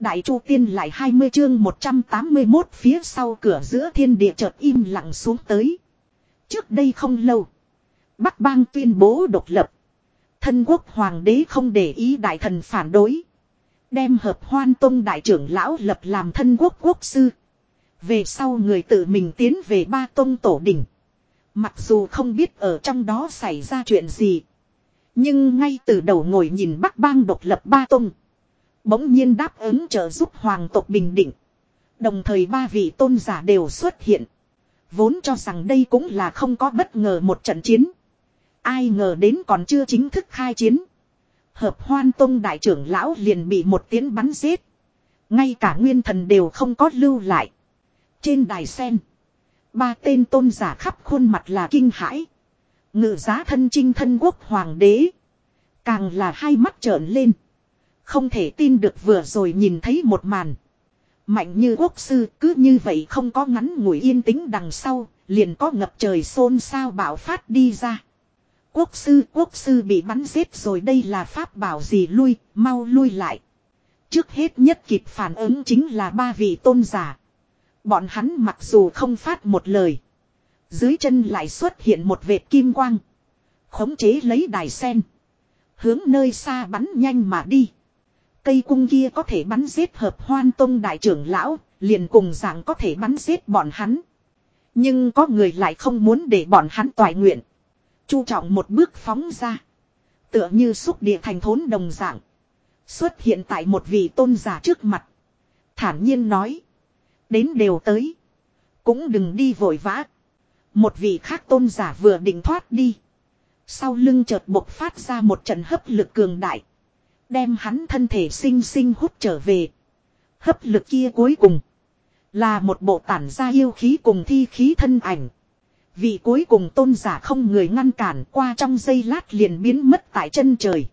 Đại Chu Tiên lại 20 chương 181 phía sau cửa giữa thiên địa chợt im lặng xuống tới. Trước đây không lâu. Bắc bang tuyên bố độc lập. Thân quốc hoàng đế không để ý đại thần phản đối. Đem hợp hoan tông đại trưởng lão lập làm thân quốc quốc sư. Về sau người tự mình tiến về ba tông tổ đỉnh. Mặc dù không biết ở trong đó xảy ra chuyện gì. Nhưng ngay từ đầu ngồi nhìn Bắc bang độc lập ba tông. Bỗng nhiên đáp ứng trợ giúp hoàng tộc bình định. Đồng thời ba vị tôn giả đều xuất hiện. Vốn cho rằng đây cũng là không có bất ngờ một trận chiến. Ai ngờ đến còn chưa chính thức khai chiến. Hợp hoan tông đại trưởng lão liền bị một tiếng bắn giết. Ngay cả nguyên thần đều không có lưu lại. Trên đài sen. Ba tên tôn giả khắp khuôn mặt là kinh hãi. Ngự giá thân trinh thân quốc hoàng đế. Càng là hai mắt trợn lên. Không thể tin được vừa rồi nhìn thấy một màn. Mạnh như quốc sư cứ như vậy không có ngắn ngủi yên tĩnh đằng sau, liền có ngập trời xôn xao bạo phát đi ra. Quốc sư, quốc sư bị bắn giết rồi đây là pháp bảo gì lui, mau lui lại. Trước hết nhất kịp phản ứng chính là ba vị tôn giả. Bọn hắn mặc dù không phát một lời. Dưới chân lại xuất hiện một vệt kim quang. Khống chế lấy đài sen. Hướng nơi xa bắn nhanh mà đi. Cây cung kia có thể bắn giết hợp hoan tông đại trưởng lão, liền cùng dạng có thể bắn giết bọn hắn. Nhưng có người lại không muốn để bọn hắn toại nguyện. Chu trọng một bước phóng ra. Tựa như xúc địa thành thốn đồng dạng. Xuất hiện tại một vị tôn giả trước mặt. Thản nhiên nói. Đến đều tới. Cũng đừng đi vội vã. Một vị khác tôn giả vừa định thoát đi. Sau lưng chợt bộc phát ra một trận hấp lực cường đại. Đem hắn thân thể sinh sinh hút trở về. Hấp lực kia cuối cùng. Là một bộ tản ra yêu khí cùng thi khí thân ảnh. Vị cuối cùng tôn giả không người ngăn cản qua trong giây lát liền biến mất tại chân trời.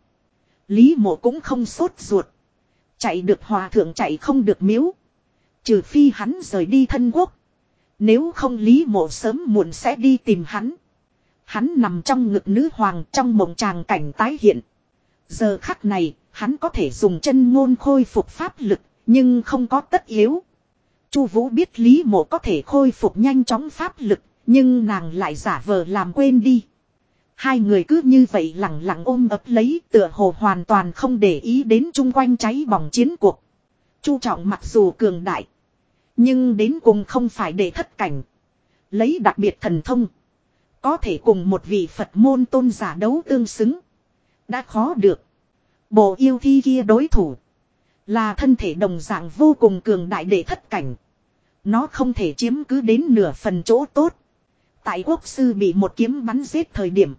Lý mộ cũng không sốt ruột. Chạy được hòa thượng chạy không được miếu. Trừ phi hắn rời đi thân quốc. Nếu không Lý mộ sớm muộn sẽ đi tìm hắn. Hắn nằm trong ngực nữ hoàng trong mộng tràng cảnh tái hiện. Giờ khắc này, hắn có thể dùng chân ngôn khôi phục pháp lực, nhưng không có tất yếu. Chu Vũ biết Lý Mộ có thể khôi phục nhanh chóng pháp lực, nhưng nàng lại giả vờ làm quên đi. Hai người cứ như vậy lặng lặng ôm ấp lấy, tựa hồ hoàn toàn không để ý đến chung quanh cháy bỏng chiến cuộc. Chu Trọng mặc dù cường đại, nhưng đến cùng không phải để thất cảnh. Lấy đặc biệt thần thông, có thể cùng một vị Phật môn tôn giả đấu tương xứng, đã khó được. Bộ yêu thi kia đối thủ. Là thân thể đồng dạng vô cùng cường đại để thất cảnh. Nó không thể chiếm cứ đến nửa phần chỗ tốt. Tại quốc sư bị một kiếm bắn giết thời điểm.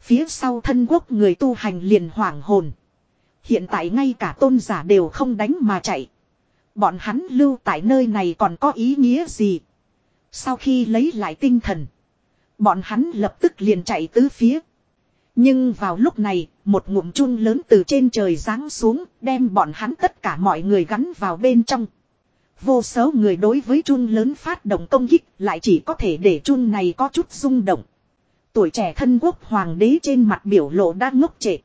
Phía sau thân quốc người tu hành liền hoảng hồn. Hiện tại ngay cả tôn giả đều không đánh mà chạy. Bọn hắn lưu tại nơi này còn có ý nghĩa gì? Sau khi lấy lại tinh thần. Bọn hắn lập tức liền chạy tứ phía. Nhưng vào lúc này, một ngụm chun lớn từ trên trời giáng xuống, đem bọn hắn tất cả mọi người gắn vào bên trong. Vô số người đối với chun lớn phát động công kích, lại chỉ có thể để chun này có chút rung động. Tuổi trẻ thân quốc hoàng đế trên mặt biểu lộ đang ngốc trệ.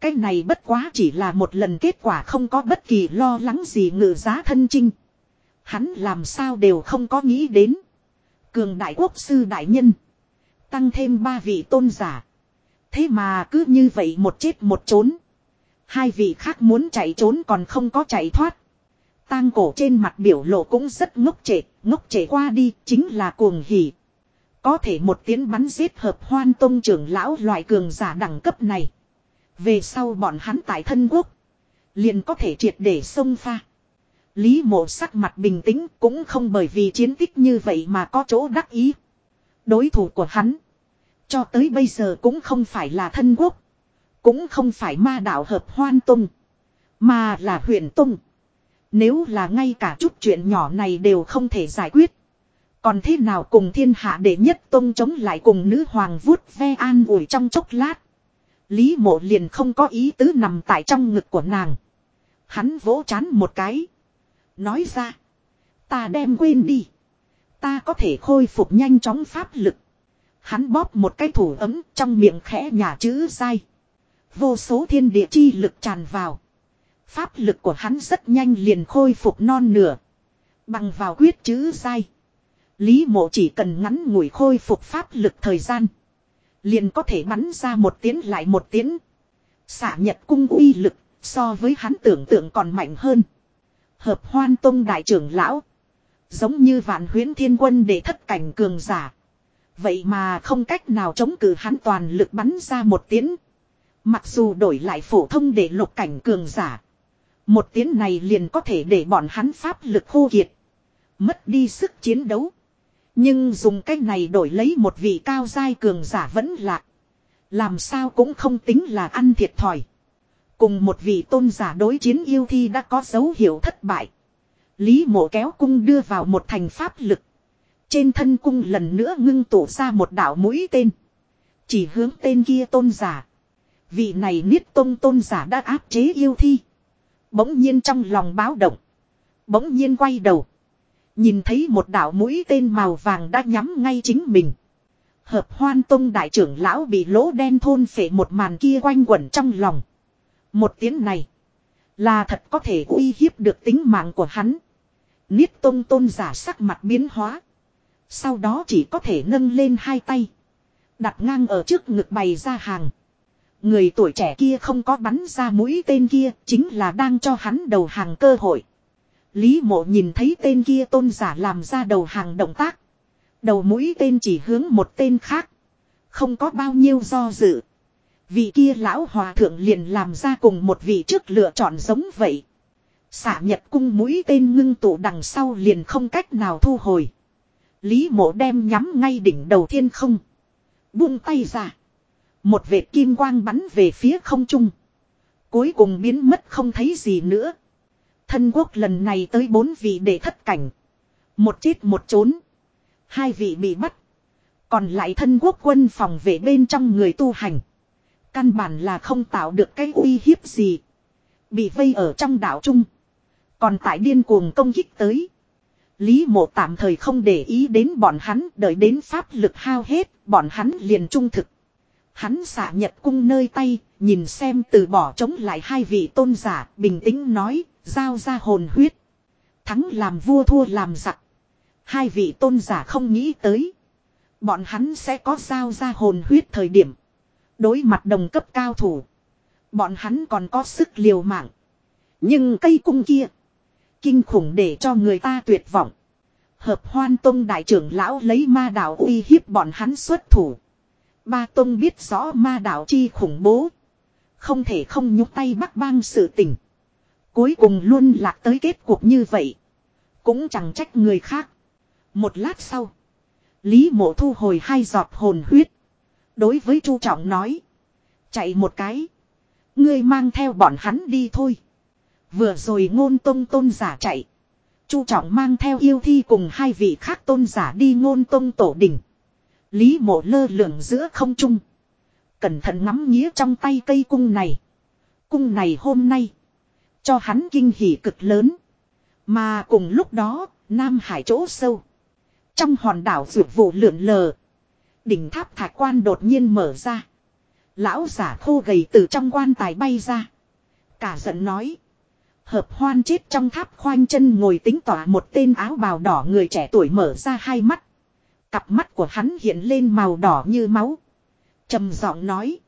Cái này bất quá chỉ là một lần kết quả không có bất kỳ lo lắng gì ngự giá thân trinh. Hắn làm sao đều không có nghĩ đến. Cường đại quốc sư đại nhân. Tăng thêm ba vị tôn giả. Thế mà cứ như vậy một chết một trốn. Hai vị khác muốn chạy trốn còn không có chạy thoát. Tang cổ trên mặt biểu lộ cũng rất ngốc trệ, ngốc trệ qua đi chính là cuồng hỉ. Có thể một tiếng bắn giết hợp hoan tông trưởng lão loại cường giả đẳng cấp này. Về sau bọn hắn tại thân quốc. Liền có thể triệt để xông pha. Lý mộ sắc mặt bình tĩnh cũng không bởi vì chiến tích như vậy mà có chỗ đắc ý. Đối thủ của hắn. Cho tới bây giờ cũng không phải là thân quốc. Cũng không phải ma đạo hợp hoan tung. Mà là huyền tung. Nếu là ngay cả chút chuyện nhỏ này đều không thể giải quyết. Còn thế nào cùng thiên hạ để nhất tung chống lại cùng nữ hoàng vuốt ve an ủi trong chốc lát. Lý mộ liền không có ý tứ nằm tại trong ngực của nàng. Hắn vỗ chán một cái. Nói ra. Ta đem quên đi. Ta có thể khôi phục nhanh chóng pháp lực. Hắn bóp một cái thủ ấm, trong miệng khẽ nhà chữ sai. Vô số thiên địa chi lực tràn vào. Pháp lực của hắn rất nhanh liền khôi phục non nửa. Bằng vào quyết chữ sai. Lý mộ chỉ cần ngắn ngủi khôi phục pháp lực thời gian. Liền có thể bắn ra một tiếng lại một tiếng. xả nhật cung uy lực, so với hắn tưởng tượng còn mạnh hơn. Hợp hoan tông đại trưởng lão. Giống như vạn huyến thiên quân để thất cảnh cường giả. Vậy mà không cách nào chống cự hắn toàn lực bắn ra một tiếng. Mặc dù đổi lại phổ thông để lục cảnh cường giả. Một tiếng này liền có thể để bọn hắn pháp lực khô kiệt. Mất đi sức chiến đấu. Nhưng dùng cách này đổi lấy một vị cao giai cường giả vẫn lạc. Làm sao cũng không tính là ăn thiệt thòi. Cùng một vị tôn giả đối chiến yêu thi đã có dấu hiệu thất bại. Lý mộ kéo cung đưa vào một thành pháp lực. Trên thân cung lần nữa ngưng tụ ra một đạo mũi tên. Chỉ hướng tên kia tôn giả. Vị này niết tôn tôn giả đã áp chế yêu thi. Bỗng nhiên trong lòng báo động. Bỗng nhiên quay đầu. Nhìn thấy một đạo mũi tên màu vàng đã nhắm ngay chính mình. Hợp hoan tông đại trưởng lão bị lỗ đen thôn phệ một màn kia quanh quẩn trong lòng. Một tiếng này. Là thật có thể uy hiếp được tính mạng của hắn. Niết tông tôn giả sắc mặt biến hóa. Sau đó chỉ có thể nâng lên hai tay. Đặt ngang ở trước ngực bày ra hàng. Người tuổi trẻ kia không có bắn ra mũi tên kia, chính là đang cho hắn đầu hàng cơ hội. Lý mộ nhìn thấy tên kia tôn giả làm ra đầu hàng động tác. Đầu mũi tên chỉ hướng một tên khác. Không có bao nhiêu do dự. Vị kia lão hòa thượng liền làm ra cùng một vị trước lựa chọn giống vậy. Xả nhật cung mũi tên ngưng tụ đằng sau liền không cách nào thu hồi. Lý mộ đem nhắm ngay đỉnh đầu thiên không. Buông tay ra. Một vệt kim quang bắn về phía không trung. Cuối cùng biến mất không thấy gì nữa. Thân quốc lần này tới bốn vị để thất cảnh. Một chết một trốn. Hai vị bị bắt. Còn lại thân quốc quân phòng vệ bên trong người tu hành. Căn bản là không tạo được cái uy hiếp gì. Bị vây ở trong đảo Trung. Còn tại điên cuồng công kích tới. Lý mộ tạm thời không để ý đến bọn hắn đợi đến pháp lực hao hết, bọn hắn liền trung thực. Hắn xả nhật cung nơi tay, nhìn xem từ bỏ chống lại hai vị tôn giả, bình tĩnh nói, giao ra hồn huyết. Thắng làm vua thua làm giặc. Hai vị tôn giả không nghĩ tới. Bọn hắn sẽ có giao ra hồn huyết thời điểm. Đối mặt đồng cấp cao thủ. Bọn hắn còn có sức liều mạng. Nhưng cây cung kia. Kinh khủng để cho người ta tuyệt vọng. Hợp hoan tông đại trưởng lão lấy ma đạo uy hiếp bọn hắn xuất thủ. Ba tông biết rõ ma đạo chi khủng bố. Không thể không nhúc tay bắt bang sự tình. Cuối cùng luôn lạc tới kết cuộc như vậy. Cũng chẳng trách người khác. Một lát sau. Lý mộ thu hồi hai giọt hồn huyết. Đối với Chu Trọng nói. Chạy một cái. Ngươi mang theo bọn hắn đi thôi. Vừa rồi ngôn tông tôn giả chạy. Chu Trọng mang theo yêu thi cùng hai vị khác tôn giả đi ngôn tông tổ đỉnh. Lý mộ lơ lửng giữa không trung. Cẩn thận ngắm nghĩa trong tay cây cung này. Cung này hôm nay. Cho hắn kinh hỉ cực lớn. Mà cùng lúc đó, Nam Hải chỗ sâu. Trong hòn đảo vượt vụ lượn lờ. Đỉnh tháp thạch quan đột nhiên mở ra. Lão giả khô gầy từ trong quan tài bay ra. Cả giận nói. Hợp hoan chết trong tháp khoanh chân ngồi tính tỏa một tên áo bào đỏ người trẻ tuổi mở ra hai mắt. Cặp mắt của hắn hiện lên màu đỏ như máu. trầm giọng nói.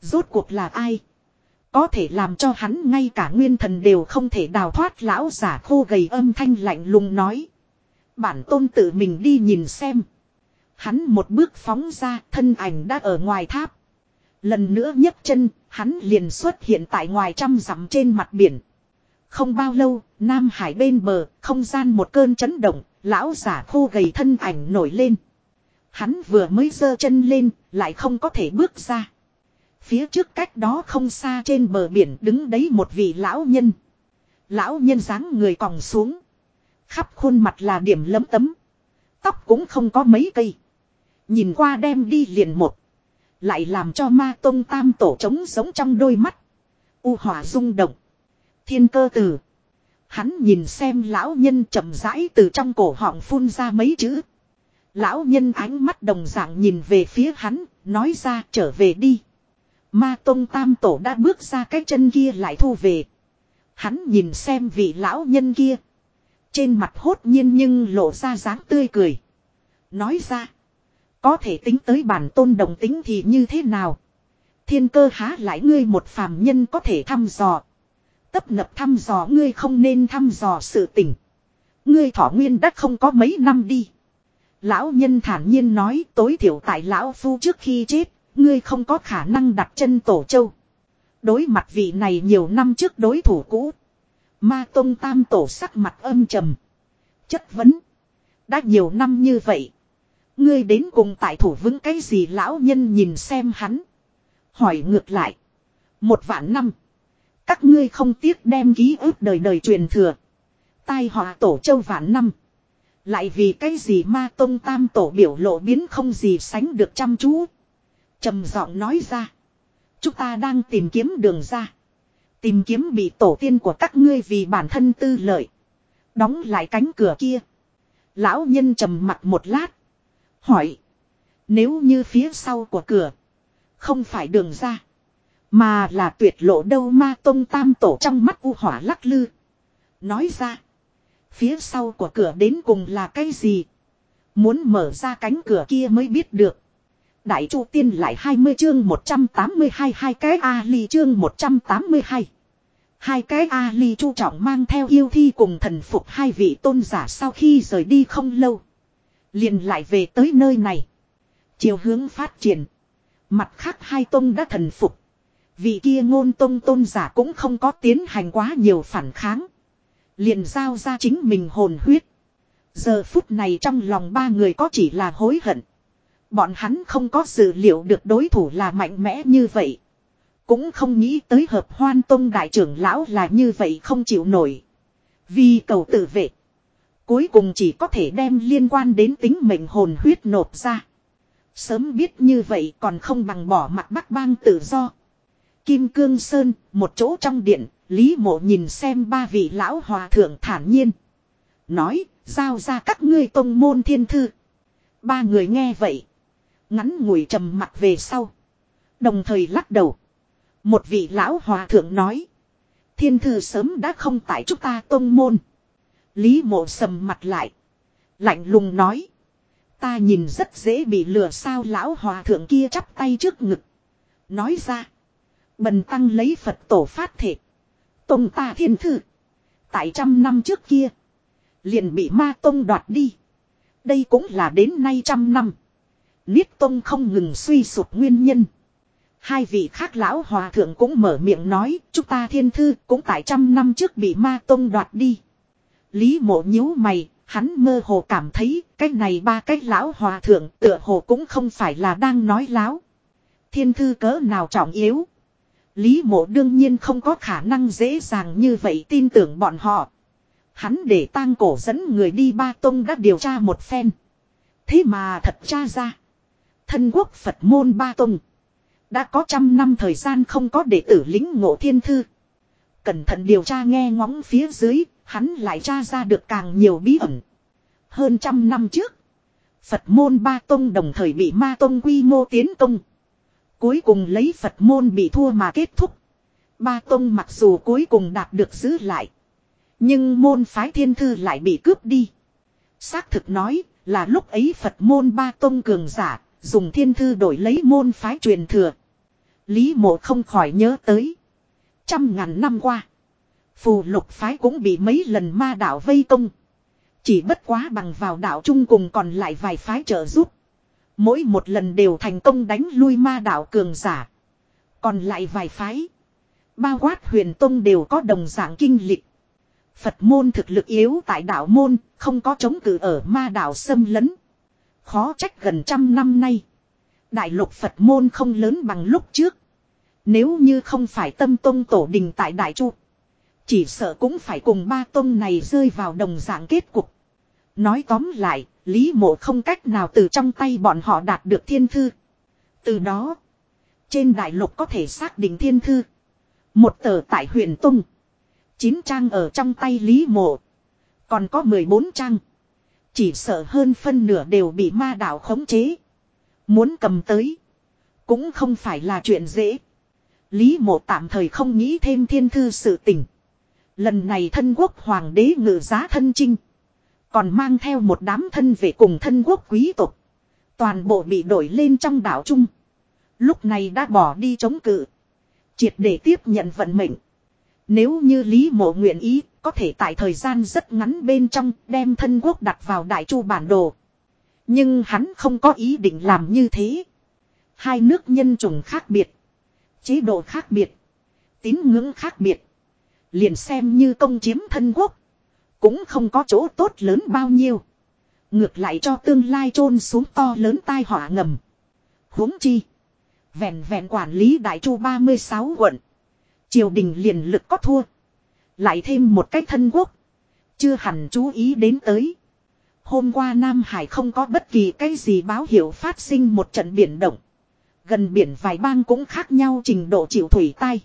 Rốt cuộc là ai? Có thể làm cho hắn ngay cả nguyên thần đều không thể đào thoát lão giả khô gầy âm thanh lạnh lùng nói. Bản tôn tự mình đi nhìn xem. Hắn một bước phóng ra thân ảnh đã ở ngoài tháp. Lần nữa nhấc chân, hắn liền xuất hiện tại ngoài trăm dặm trên mặt biển. Không bao lâu, Nam Hải bên bờ, không gian một cơn chấn động, lão giả khô gầy thân ảnh nổi lên. Hắn vừa mới giơ chân lên, lại không có thể bước ra. Phía trước cách đó không xa trên bờ biển đứng đấy một vị lão nhân. Lão nhân dáng người còng xuống. Khắp khuôn mặt là điểm lấm tấm. Tóc cũng không có mấy cây. Nhìn qua đem đi liền một. Lại làm cho ma tông tam tổ trống giống trong đôi mắt. U hỏa rung động. Thiên cơ tử. Hắn nhìn xem lão nhân chậm rãi từ trong cổ họng phun ra mấy chữ. Lão nhân ánh mắt đồng dạng nhìn về phía hắn, nói ra trở về đi. Ma Tông Tam Tổ đã bước ra cái chân kia lại thu về. Hắn nhìn xem vị lão nhân kia. Trên mặt hốt nhiên nhưng lộ ra dáng tươi cười. Nói ra. Có thể tính tới bản tôn đồng tính thì như thế nào? Thiên cơ há lại ngươi một phàm nhân có thể thăm dò. Tấp nập thăm dò ngươi không nên thăm dò sự tình. Ngươi thọ nguyên đã không có mấy năm đi. Lão nhân thản nhiên nói tối thiểu tại lão phu trước khi chết, ngươi không có khả năng đặt chân tổ châu. Đối mặt vị này nhiều năm trước đối thủ cũ. Ma Tông Tam Tổ sắc mặt âm trầm. Chất vấn. Đã nhiều năm như vậy. Ngươi đến cùng tại thủ vững cái gì lão nhân nhìn xem hắn. Hỏi ngược lại. Một vạn năm. Các ngươi không tiếc đem ký ức đời đời truyền thừa. Tai họa tổ châu vạn năm. Lại vì cái gì ma tông tam tổ biểu lộ biến không gì sánh được chăm chú. trầm giọng nói ra. Chúng ta đang tìm kiếm đường ra. Tìm kiếm bị tổ tiên của các ngươi vì bản thân tư lợi. Đóng lại cánh cửa kia. Lão nhân trầm mặt một lát. Hỏi. Nếu như phía sau của cửa. Không phải đường ra. Mà là tuyệt lộ đâu ma tông tam tổ trong mắt u hỏa lắc lư. Nói ra. Phía sau của cửa đến cùng là cái gì? Muốn mở ra cánh cửa kia mới biết được. Đại Chu Tiên lại 20 chương 182 hai cái A ly chương 182. Hai cái A ly chu trọng mang theo yêu thi cùng thần phục hai vị tôn giả sau khi rời đi không lâu. Liền lại về tới nơi này. Chiều hướng phát triển. Mặt khác hai tôn đã thần phục. Vị kia ngôn tôn tôn giả cũng không có tiến hành quá nhiều phản kháng. Liền giao ra chính mình hồn huyết. Giờ phút này trong lòng ba người có chỉ là hối hận. Bọn hắn không có dự liệu được đối thủ là mạnh mẽ như vậy. Cũng không nghĩ tới hợp hoan tông đại trưởng lão là như vậy không chịu nổi. Vì cầu tự vệ. Cuối cùng chỉ có thể đem liên quan đến tính mệnh hồn huyết nộp ra. Sớm biết như vậy còn không bằng bỏ mặt bắc bang tự do. Kim Cương Sơn, một chỗ trong điện, Lý Mộ nhìn xem ba vị lão hòa thượng thản nhiên. Nói, giao ra các ngươi tông môn thiên thư. Ba người nghe vậy. Ngắn ngủi trầm mặt về sau. Đồng thời lắc đầu. Một vị lão hòa thượng nói. Thiên thư sớm đã không tại chúng ta tông môn. Lý mộ sầm mặt lại. Lạnh lùng nói. Ta nhìn rất dễ bị lừa sao lão hòa thượng kia chắp tay trước ngực. Nói ra. Bần tăng lấy Phật tổ phát thể. Tông ta thiên thư. Tại trăm năm trước kia. Liền bị ma tông đoạt đi. Đây cũng là đến nay trăm năm. Niết tông không ngừng suy sụp nguyên nhân. Hai vị khác lão hòa thượng cũng mở miệng nói, chúng ta thiên thư cũng tại trăm năm trước bị ma tông đoạt đi. Lý mộ nhíu mày, hắn mơ hồ cảm thấy, cái này ba cái lão hòa thượng tựa hồ cũng không phải là đang nói láo. Thiên thư cỡ nào trọng yếu. Lý mộ đương nhiên không có khả năng dễ dàng như vậy tin tưởng bọn họ. Hắn để tang cổ dẫn người đi ba tông đã điều tra một phen. Thế mà thật tra ra. Thân quốc Phật môn ba tông. Đã có trăm năm thời gian không có đệ tử lính ngộ thiên thư. Cẩn thận điều tra nghe ngóng phía dưới, hắn lại tra ra được càng nhiều bí ẩn. Hơn trăm năm trước, Phật môn ba tông đồng thời bị ma tông quy mô tiến công. Cuối cùng lấy Phật môn bị thua mà kết thúc. Ba tông mặc dù cuối cùng đạt được giữ lại. Nhưng môn phái thiên thư lại bị cướp đi. Xác thực nói là lúc ấy Phật môn ba tông cường giả dùng thiên thư đổi lấy môn phái truyền thừa. Lý mộ không khỏi nhớ tới. Trăm ngàn năm qua. Phù lục phái cũng bị mấy lần ma đạo vây công. Chỉ bất quá bằng vào đạo chung cùng còn lại vài phái trợ giúp. Mỗi một lần đều thành công đánh lui ma đạo cường giả. Còn lại vài phái. Bao quát huyền tông đều có đồng dạng kinh lịch. Phật môn thực lực yếu tại đạo môn, không có chống cự ở ma đạo xâm lấn. Khó trách gần trăm năm nay. Đại lục Phật môn không lớn bằng lúc trước. Nếu như không phải tâm tông tổ đình tại Đại Chu. Chỉ sợ cũng phải cùng ba tông này rơi vào đồng dạng kết cục. Nói tóm lại, Lý mộ không cách nào từ trong tay bọn họ đạt được thiên thư. Từ đó, trên đại lục có thể xác định thiên thư. Một tờ tại huyện Tung. Chín trang ở trong tay Lý mộ. Còn có 14 trang. Chỉ sợ hơn phân nửa đều bị ma đảo khống chế. Muốn cầm tới. Cũng không phải là chuyện dễ. Lý mộ tạm thời không nghĩ thêm thiên thư sự tình. Lần này thân quốc hoàng đế ngự giá thân chinh. Còn mang theo một đám thân về cùng thân quốc quý tộc. Toàn bộ bị đổi lên trong đảo Trung. Lúc này đã bỏ đi chống cự. Triệt để tiếp nhận vận mệnh. Nếu như Lý Mộ nguyện ý, có thể tại thời gian rất ngắn bên trong đem thân quốc đặt vào đại chu bản đồ. Nhưng hắn không có ý định làm như thế. Hai nước nhân chủng khác biệt. Chế độ khác biệt. tín ngưỡng khác biệt. Liền xem như công chiếm thân quốc. Cũng không có chỗ tốt lớn bao nhiêu. Ngược lại cho tương lai chôn xuống to lớn tai họa ngầm. huống chi. Vẹn vẹn quản lý đại chu 36 quận. Triều đình liền lực có thua. Lại thêm một cái thân quốc. Chưa hẳn chú ý đến tới. Hôm qua Nam Hải không có bất kỳ cái gì báo hiệu phát sinh một trận biển động. Gần biển vài bang cũng khác nhau trình độ chịu thủy tai.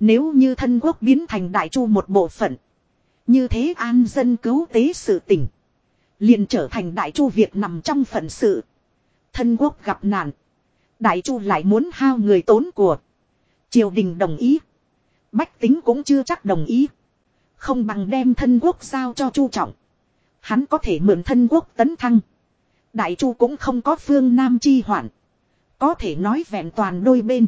Nếu như thân quốc biến thành đại chu một bộ phận. Như thế an dân cứu tế sự tỉnh. Liền trở thành đại chu việc nằm trong phận sự. Thân quốc gặp nạn. Đại chu lại muốn hao người tốn của. Triều đình đồng ý. Bách tính cũng chưa chắc đồng ý. Không bằng đem thân quốc giao cho chu trọng. Hắn có thể mượn thân quốc tấn thăng. Đại chu cũng không có phương Nam chi hoạn. Có thể nói vẹn toàn đôi bên.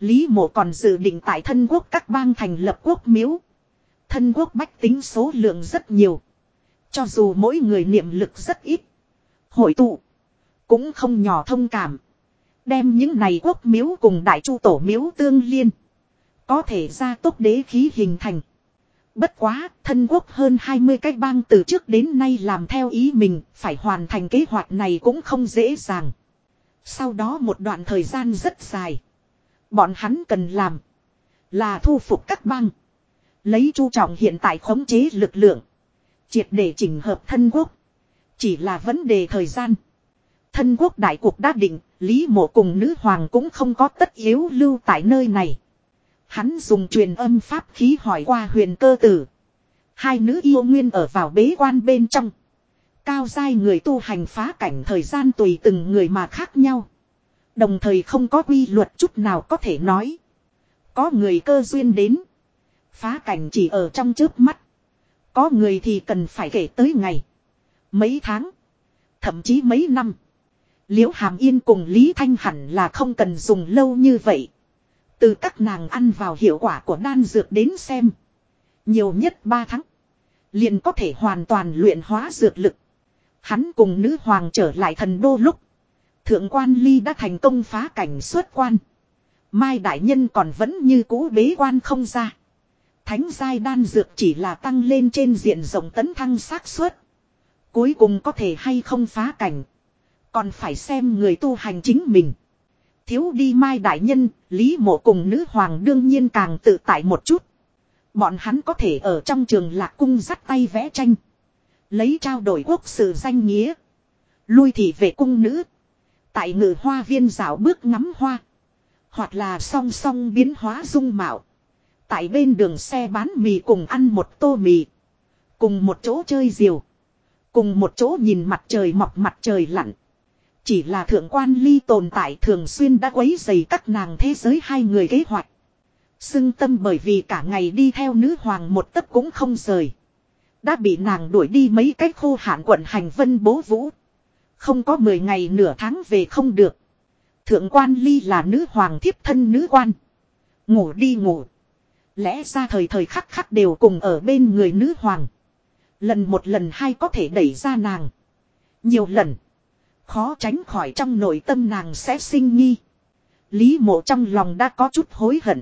Lý mộ còn dự định tại thân quốc các bang thành lập quốc miếu. Thân quốc bách tính số lượng rất nhiều. Cho dù mỗi người niệm lực rất ít. Hội tụ. Cũng không nhỏ thông cảm. Đem những này quốc miếu cùng đại chu tổ miếu tương liên. Có thể ra tốc đế khí hình thành. Bất quá, thân quốc hơn 20 cái bang từ trước đến nay làm theo ý mình, phải hoàn thành kế hoạch này cũng không dễ dàng. Sau đó một đoạn thời gian rất dài. Bọn hắn cần làm là thu phục các bang. Lấy chu trọng hiện tại khống chế lực lượng. Triệt để chỉnh hợp thân quốc. Chỉ là vấn đề thời gian. Thân quốc đại cuộc đã định, Lý mộ cùng nữ hoàng cũng không có tất yếu lưu tại nơi này. Hắn dùng truyền âm pháp khí hỏi qua huyền cơ tử. Hai nữ yêu nguyên ở vào bế quan bên trong. Cao dai người tu hành phá cảnh thời gian tùy từng người mà khác nhau. Đồng thời không có quy luật chút nào có thể nói. Có người cơ duyên đến. Phá cảnh chỉ ở trong trước mắt. Có người thì cần phải kể tới ngày. Mấy tháng. Thậm chí mấy năm. Liễu Hàm Yên cùng Lý Thanh hẳn là không cần dùng lâu như vậy. Từ các nàng ăn vào hiệu quả của đan dược đến xem. Nhiều nhất 3 tháng. Liền có thể hoàn toàn luyện hóa dược lực. Hắn cùng nữ hoàng trở lại thần đô lúc. Thượng quan ly đã thành công phá cảnh xuất quan. Mai đại nhân còn vẫn như cũ bế quan không ra. Thánh giai đan dược chỉ là tăng lên trên diện rộng tấn thăng xác suất. Cuối cùng có thể hay không phá cảnh. Còn phải xem người tu hành chính mình. Thiếu đi mai đại nhân, Lý mộ cùng nữ hoàng đương nhiên càng tự tại một chút. Bọn hắn có thể ở trong trường lạc cung dắt tay vẽ tranh. Lấy trao đổi quốc sự danh nghĩa. Lui thì về cung nữ. Tại ngự hoa viên dạo bước ngắm hoa. Hoặc là song song biến hóa dung mạo. Tại bên đường xe bán mì cùng ăn một tô mì. Cùng một chỗ chơi diều. Cùng một chỗ nhìn mặt trời mọc mặt trời lặn. Chỉ là thượng quan ly tồn tại thường xuyên đã quấy dày các nàng thế giới hai người kế hoạch. Sưng tâm bởi vì cả ngày đi theo nữ hoàng một tấc cũng không rời. Đã bị nàng đuổi đi mấy cái khô hạn quận hành vân bố vũ. Không có 10 ngày nửa tháng về không được. Thượng quan ly là nữ hoàng thiếp thân nữ quan. Ngủ đi ngủ. Lẽ ra thời thời khắc khắc đều cùng ở bên người nữ hoàng. Lần một lần hai có thể đẩy ra nàng. Nhiều lần. Khó tránh khỏi trong nội tâm nàng sẽ sinh nghi. Lý mộ trong lòng đã có chút hối hận.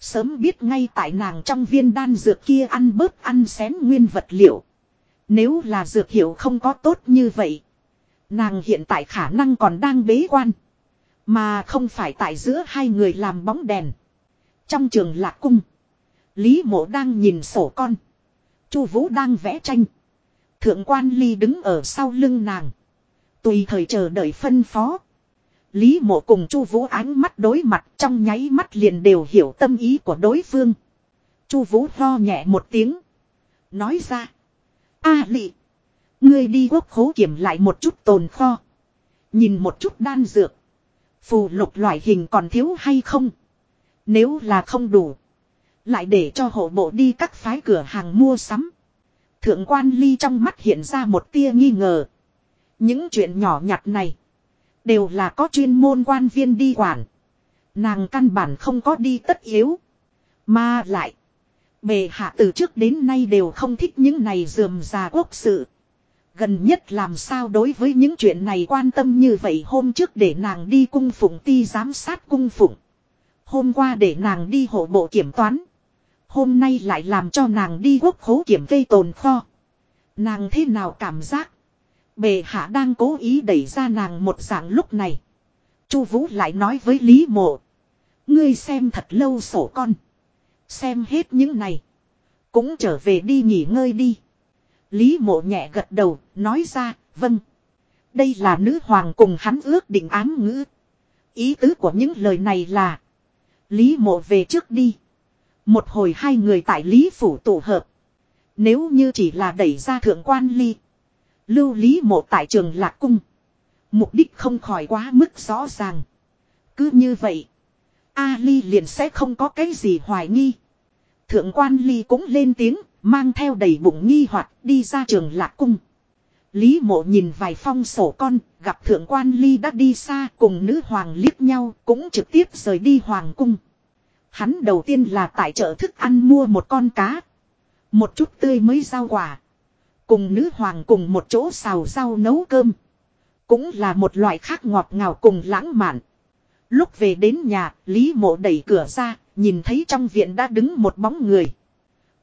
Sớm biết ngay tại nàng trong viên đan dược kia ăn bớt ăn xén nguyên vật liệu. Nếu là dược hiệu không có tốt như vậy. Nàng hiện tại khả năng còn đang bế quan. Mà không phải tại giữa hai người làm bóng đèn. Trong trường lạc cung. Lý mộ đang nhìn sổ con. Chu Vũ đang vẽ tranh. Thượng quan ly đứng ở sau lưng nàng. Tùy thời chờ đợi phân phó. Lý mộ cùng Chu Vũ ánh mắt đối mặt trong nháy mắt liền đều hiểu tâm ý của đối phương. Chu Vũ ho nhẹ một tiếng. Nói ra. a à, lị. Ngươi đi quốc khố kiểm lại một chút tồn kho. Nhìn một chút đan dược. Phù lục loại hình còn thiếu hay không? Nếu là không đủ. Lại để cho hộ bộ đi các phái cửa hàng mua sắm. Thượng quan ly trong mắt hiện ra một tia nghi ngờ. Những chuyện nhỏ nhặt này. Đều là có chuyên môn quan viên đi quản. Nàng căn bản không có đi tất yếu. Mà lại. Bề hạ từ trước đến nay đều không thích những này dườm già quốc sự. Gần nhất làm sao đối với những chuyện này quan tâm như vậy hôm trước để nàng đi cung phụng ti giám sát cung phụng. Hôm qua để nàng đi hộ bộ kiểm toán. Hôm nay lại làm cho nàng đi quốc khố kiểm cây tồn kho. Nàng thế nào cảm giác. Bề hạ đang cố ý đẩy ra nàng một dạng lúc này. Chu Vũ lại nói với Lý Mộ. Ngươi xem thật lâu sổ con. Xem hết những này. Cũng trở về đi nghỉ ngơi đi. Lý mộ nhẹ gật đầu, nói ra, vâng. Đây là nữ hoàng cùng hắn ước định ám ngữ. Ý tứ của những lời này là. Lý mộ về trước đi. Một hồi hai người tại Lý phủ tụ hợp. Nếu như chỉ là đẩy ra thượng quan ly. Lưu Lý mộ tại trường lạc cung. Mục đích không khỏi quá mức rõ ràng. Cứ như vậy. A Ly liền sẽ không có cái gì hoài nghi. Thượng quan Ly cũng lên tiếng, mang theo đầy bụng nghi hoặc đi ra trường lạc cung. Lý mộ nhìn vài phong sổ con, gặp thượng quan Ly đã đi xa cùng nữ hoàng liếc nhau, cũng trực tiếp rời đi hoàng cung. Hắn đầu tiên là tại chợ thức ăn mua một con cá. Một chút tươi mới rau quả. Cùng nữ hoàng cùng một chỗ xào rau nấu cơm. Cũng là một loại khác ngọt ngào cùng lãng mạn. Lúc về đến nhà, Lý mộ đẩy cửa ra, nhìn thấy trong viện đã đứng một bóng người.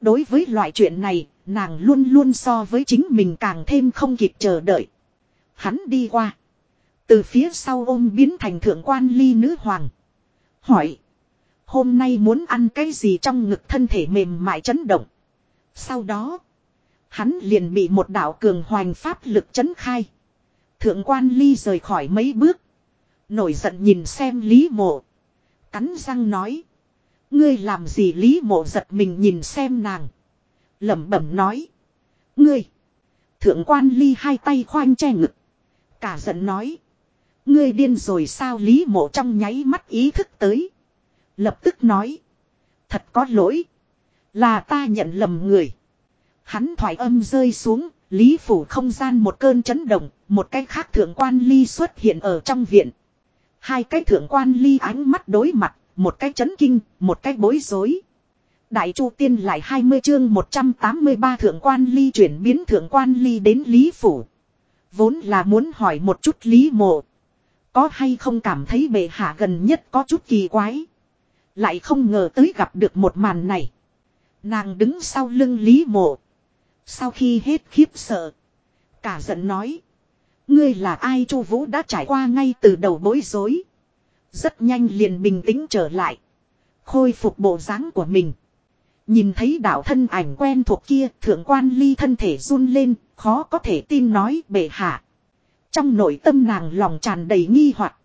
Đối với loại chuyện này, nàng luôn luôn so với chính mình càng thêm không kịp chờ đợi. Hắn đi qua. Từ phía sau ôm biến thành thượng quan ly nữ hoàng. Hỏi. Hôm nay muốn ăn cái gì trong ngực thân thể mềm mại chấn động. Sau đó. Hắn liền bị một đạo cường hoành pháp lực chấn khai. Thượng quan ly rời khỏi mấy bước. Nổi giận nhìn xem Lý mộ. Cắn răng nói. Ngươi làm gì Lý mộ giật mình nhìn xem nàng. lẩm bẩm nói. Ngươi. Thượng quan ly hai tay khoanh che ngực. Cả giận nói. Ngươi điên rồi sao Lý mộ trong nháy mắt ý thức tới. Lập tức nói. Thật có lỗi. Là ta nhận lầm người. Hắn thoải âm rơi xuống. Lý phủ không gian một cơn chấn động. Một cái khác thượng quan ly xuất hiện ở trong viện. Hai cái thượng quan ly ánh mắt đối mặt, một cái chấn kinh, một cái bối rối. Đại Chu Tiên lại 20 chương 183 thượng quan ly chuyển biến thượng quan ly đến Lý Phủ. Vốn là muốn hỏi một chút Lý Mộ. Có hay không cảm thấy bệ hạ gần nhất có chút kỳ quái. Lại không ngờ tới gặp được một màn này. Nàng đứng sau lưng Lý Mộ. Sau khi hết khiếp sợ. Cả giận nói. Ngươi là ai Chu Vũ đã trải qua ngay từ đầu bối rối. Rất nhanh liền bình tĩnh trở lại. Khôi phục bộ dáng của mình. Nhìn thấy đạo thân ảnh quen thuộc kia, thượng quan ly thân thể run lên, khó có thể tin nói bệ hạ. Trong nội tâm nàng lòng tràn đầy nghi hoặc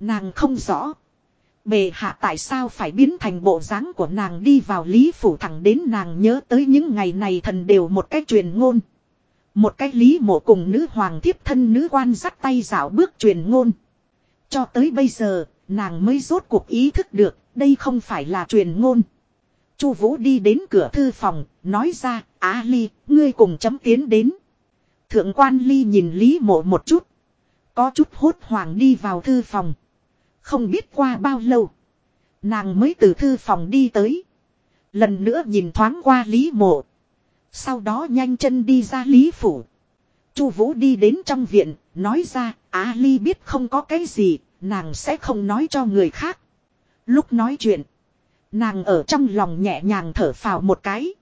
Nàng không rõ. Bề hạ tại sao phải biến thành bộ dáng của nàng đi vào lý phủ thẳng đến nàng nhớ tới những ngày này thần đều một cách truyền ngôn. Một cách lý mộ cùng nữ hoàng thiếp thân nữ quan dắt tay dạo bước truyền ngôn. Cho tới bây giờ, nàng mới rốt cuộc ý thức được, đây không phải là truyền ngôn. Chu Vũ đi đến cửa thư phòng, nói ra, Á Ly, ngươi cùng chấm tiến đến. Thượng quan Ly nhìn Lý mộ một chút. Có chút hốt hoảng đi vào thư phòng. Không biết qua bao lâu. Nàng mới từ thư phòng đi tới. Lần nữa nhìn thoáng qua Lý mộ. Sau đó nhanh chân đi ra Lý Phủ. Chu Vũ đi đến trong viện, nói ra, Á Ly biết không có cái gì, nàng sẽ không nói cho người khác. Lúc nói chuyện, nàng ở trong lòng nhẹ nhàng thở phào một cái.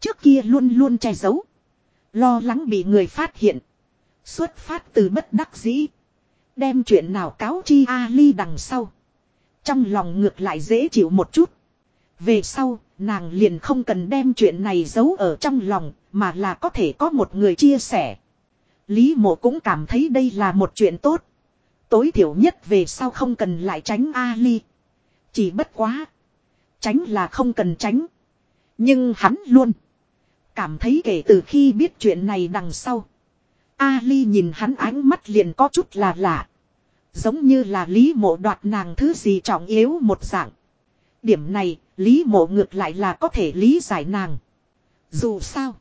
Trước kia luôn luôn che giấu. Lo lắng bị người phát hiện. Xuất phát từ bất đắc dĩ. Đem chuyện nào cáo chi Ali đằng sau. Trong lòng ngược lại dễ chịu một chút. Về sau, nàng liền không cần đem chuyện này giấu ở trong lòng, mà là có thể có một người chia sẻ. Lý mộ cũng cảm thấy đây là một chuyện tốt. Tối thiểu nhất về sau không cần lại tránh Ali. Chỉ bất quá. Tránh là không cần tránh. Nhưng hắn luôn. Cảm thấy kể từ khi biết chuyện này đằng sau. Ali nhìn hắn ánh mắt liền có chút là lạ. Giống như là lý mộ đoạt nàng thứ gì trọng yếu một dạng. Điểm này, Lý mộ ngược lại là có thể lý giải nàng. Dù sao,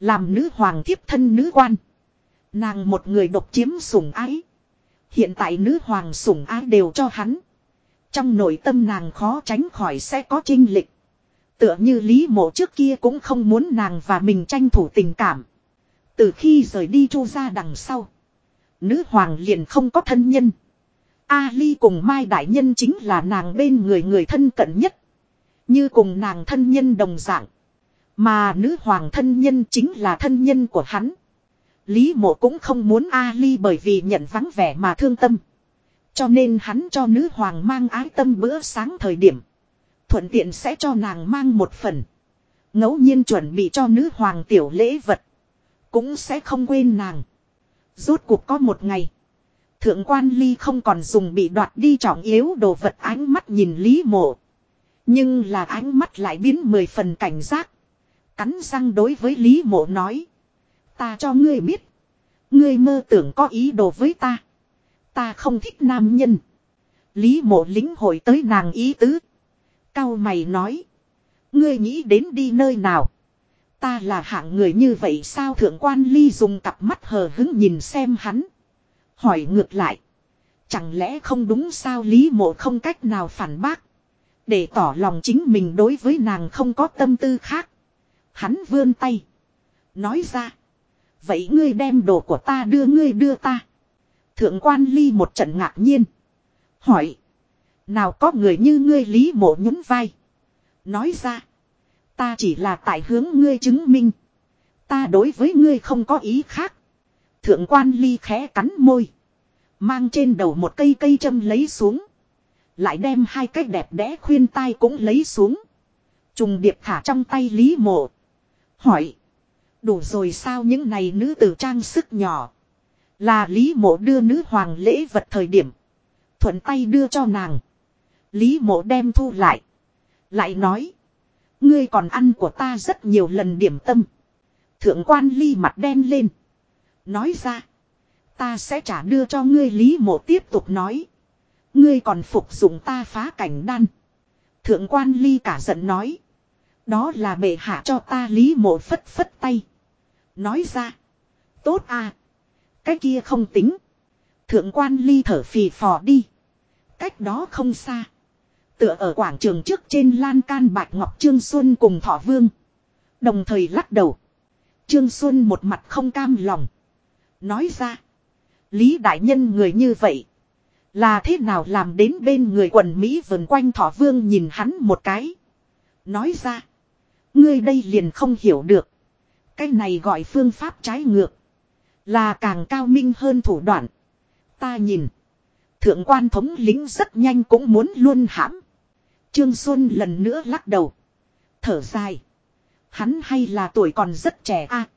làm nữ hoàng thiếp thân nữ quan. Nàng một người độc chiếm sủng ái. Hiện tại nữ hoàng sủng ái đều cho hắn. Trong nội tâm nàng khó tránh khỏi sẽ có trinh lịch. Tựa như Lý mộ trước kia cũng không muốn nàng và mình tranh thủ tình cảm. Từ khi rời đi chu ra đằng sau. Nữ hoàng liền không có thân nhân. Ali cùng Mai Đại Nhân chính là nàng bên người người thân cận nhất. Như cùng nàng thân nhân đồng dạng. Mà nữ hoàng thân nhân chính là thân nhân của hắn. Lý mộ cũng không muốn Ali bởi vì nhận vắng vẻ mà thương tâm. Cho nên hắn cho nữ hoàng mang ái tâm bữa sáng thời điểm. Thuận tiện sẽ cho nàng mang một phần. ngẫu nhiên chuẩn bị cho nữ hoàng tiểu lễ vật. Cũng sẽ không quên nàng. Rốt cuộc có một ngày. Thượng quan ly không còn dùng bị đoạt đi trọng yếu đồ vật ánh mắt nhìn Lý mộ. Nhưng là ánh mắt lại biến mười phần cảnh giác. Cắn răng đối với Lý mộ nói. Ta cho ngươi biết. Ngươi mơ tưởng có ý đồ với ta. Ta không thích nam nhân. Lý mộ lính hội tới nàng ý tứ. Cao mày nói. Ngươi nghĩ đến đi nơi nào. Ta là hạng người như vậy sao thượng quan ly dùng cặp mắt hờ hứng nhìn xem hắn. Hỏi ngược lại. Chẳng lẽ không đúng sao Lý mộ không cách nào phản bác. Để tỏ lòng chính mình đối với nàng không có tâm tư khác. Hắn vươn tay. Nói ra. Vậy ngươi đem đồ của ta đưa, ngươi đưa ta. Thượng quan ly một trận ngạc nhiên. Hỏi. Nào có người như ngươi lý mộ nhún vai. Nói ra. Ta chỉ là tại hướng ngươi chứng minh. Ta đối với ngươi không có ý khác. Thượng quan ly khẽ cắn môi. Mang trên đầu một cây cây châm lấy xuống. Lại đem hai cái đẹp đẽ khuyên tai cũng lấy xuống. Trùng điệp thả trong tay Lý Mộ. Hỏi. Đủ rồi sao những này nữ tử trang sức nhỏ. Là Lý Mộ đưa nữ hoàng lễ vật thời điểm. Thuận tay đưa cho nàng. Lý Mộ đem thu lại. Lại nói. Ngươi còn ăn của ta rất nhiều lần điểm tâm. Thượng quan ly mặt đen lên. Nói ra. Ta sẽ trả đưa cho ngươi Lý Mộ tiếp tục nói. Ngươi còn phục dụng ta phá cảnh đan. Thượng quan ly cả giận nói. Đó là bệ hạ cho ta Lý Mộ phất phất tay. Nói ra. Tốt à. Cái kia không tính. Thượng quan ly thở phì phò đi. Cách đó không xa. Tựa ở quảng trường trước trên lan can bạch ngọc Trương Xuân cùng Thọ Vương. Đồng thời lắc đầu. Trương Xuân một mặt không cam lòng. Nói ra. Lý đại nhân người như vậy. Là thế nào làm đến bên người quần Mỹ vần quanh Thọ Vương nhìn hắn một cái. Nói ra. Ngươi đây liền không hiểu được. Cái này gọi phương pháp trái ngược. Là càng cao minh hơn thủ đoạn. Ta nhìn. Thượng quan thống lính rất nhanh cũng muốn luôn hãm. Trương Xuân lần nữa lắc đầu. Thở dài. Hắn hay là tuổi còn rất trẻ a à,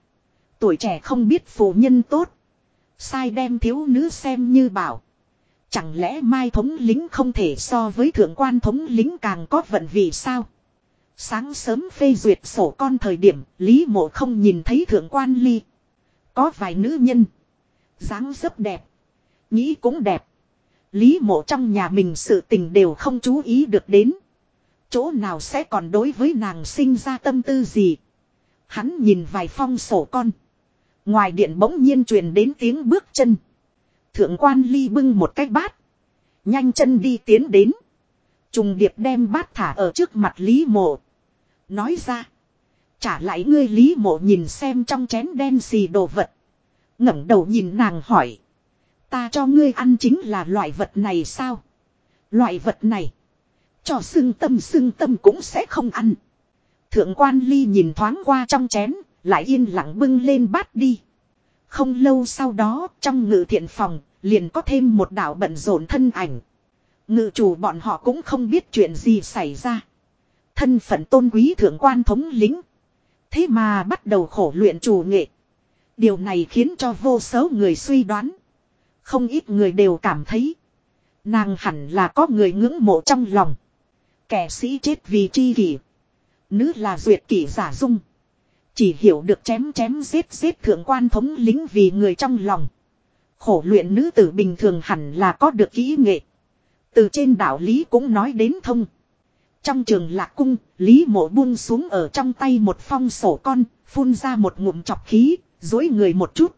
Tuổi trẻ không biết phụ nhân tốt. Sai đem thiếu nữ xem như bảo. Chẳng lẽ mai thống lính không thể so với thượng quan thống lính càng có vận vì sao? Sáng sớm phê duyệt sổ con thời điểm, Lý mộ không nhìn thấy thượng quan ly. Có vài nữ nhân. dáng dấp đẹp. Nghĩ cũng đẹp. Lý mộ trong nhà mình sự tình đều không chú ý được đến. Chỗ nào sẽ còn đối với nàng sinh ra tâm tư gì. Hắn nhìn vài phong sổ con. Ngoài điện bỗng nhiên truyền đến tiếng bước chân. Thượng quan ly bưng một cái bát. Nhanh chân đi tiến đến. Trùng điệp đem bát thả ở trước mặt Lý mộ. Nói ra. Trả lại ngươi Lý mộ nhìn xem trong chén đen xì đồ vật. ngẩng đầu nhìn nàng hỏi. Ta cho ngươi ăn chính là loại vật này sao? Loại vật này. Cho xưng tâm xưng tâm cũng sẽ không ăn. Thượng quan ly nhìn thoáng qua trong chén, lại yên lặng bưng lên bát đi. Không lâu sau đó, trong ngự thiện phòng, liền có thêm một đạo bận rộn thân ảnh. Ngự chủ bọn họ cũng không biết chuyện gì xảy ra. Thân phận tôn quý thượng quan thống lính. Thế mà bắt đầu khổ luyện chủ nghệ. Điều này khiến cho vô số người suy đoán. Không ít người đều cảm thấy. Nàng hẳn là có người ngưỡng mộ trong lòng. Kẻ sĩ chết vì chi kỷ. Nữ là duyệt kỷ giả dung. Chỉ hiểu được chém chém giết giết thượng quan thống lính vì người trong lòng. Khổ luyện nữ tử bình thường hẳn là có được kỹ nghệ. Từ trên đạo lý cũng nói đến thông. Trong trường lạc cung, Lý mộ buông xuống ở trong tay một phong sổ con, phun ra một ngụm chọc khí, dối người một chút.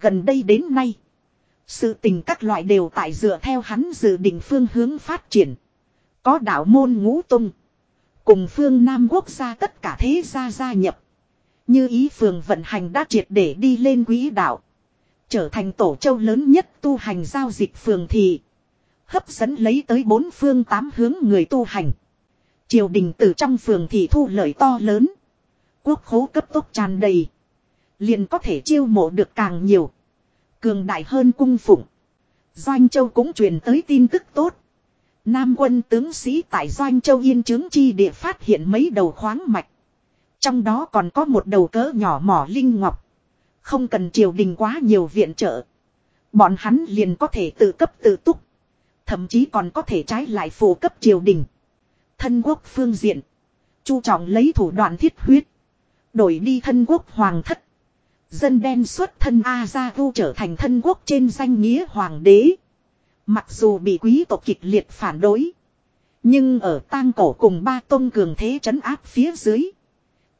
Gần đây đến nay, sự tình các loại đều tại dựa theo hắn dự định phương hướng phát triển. Có đạo môn ngũ tung. Cùng phương Nam quốc gia tất cả thế gia gia nhập. Như ý phường vận hành đã triệt để đi lên quỹ đạo. Trở thành tổ châu lớn nhất tu hành giao dịch phường thị, Hấp dẫn lấy tới bốn phương tám hướng người tu hành. Triều đình từ trong phường thị thu lợi to lớn. Quốc khố cấp tốc tràn đầy. Liền có thể chiêu mộ được càng nhiều. Cường đại hơn cung phụng. Doanh Châu cũng truyền tới tin tức tốt. Nam quân tướng sĩ tại Doanh Châu Yên chứng chi địa phát hiện mấy đầu khoáng mạch. Trong đó còn có một đầu cỡ nhỏ mỏ linh ngọc. Không cần triều đình quá nhiều viện trợ. Bọn hắn liền có thể tự cấp tự túc. Thậm chí còn có thể trái lại phổ cấp triều đình. Thân quốc phương diện. Chu trọng lấy thủ đoạn thiết huyết. Đổi đi thân quốc hoàng thất. Dân đen xuất thân A trở thành thân quốc trên danh nghĩa hoàng đế. Mặc dù bị quý tộc kịch liệt phản đối. Nhưng ở tang cổ cùng ba tôn cường thế trấn áp phía dưới.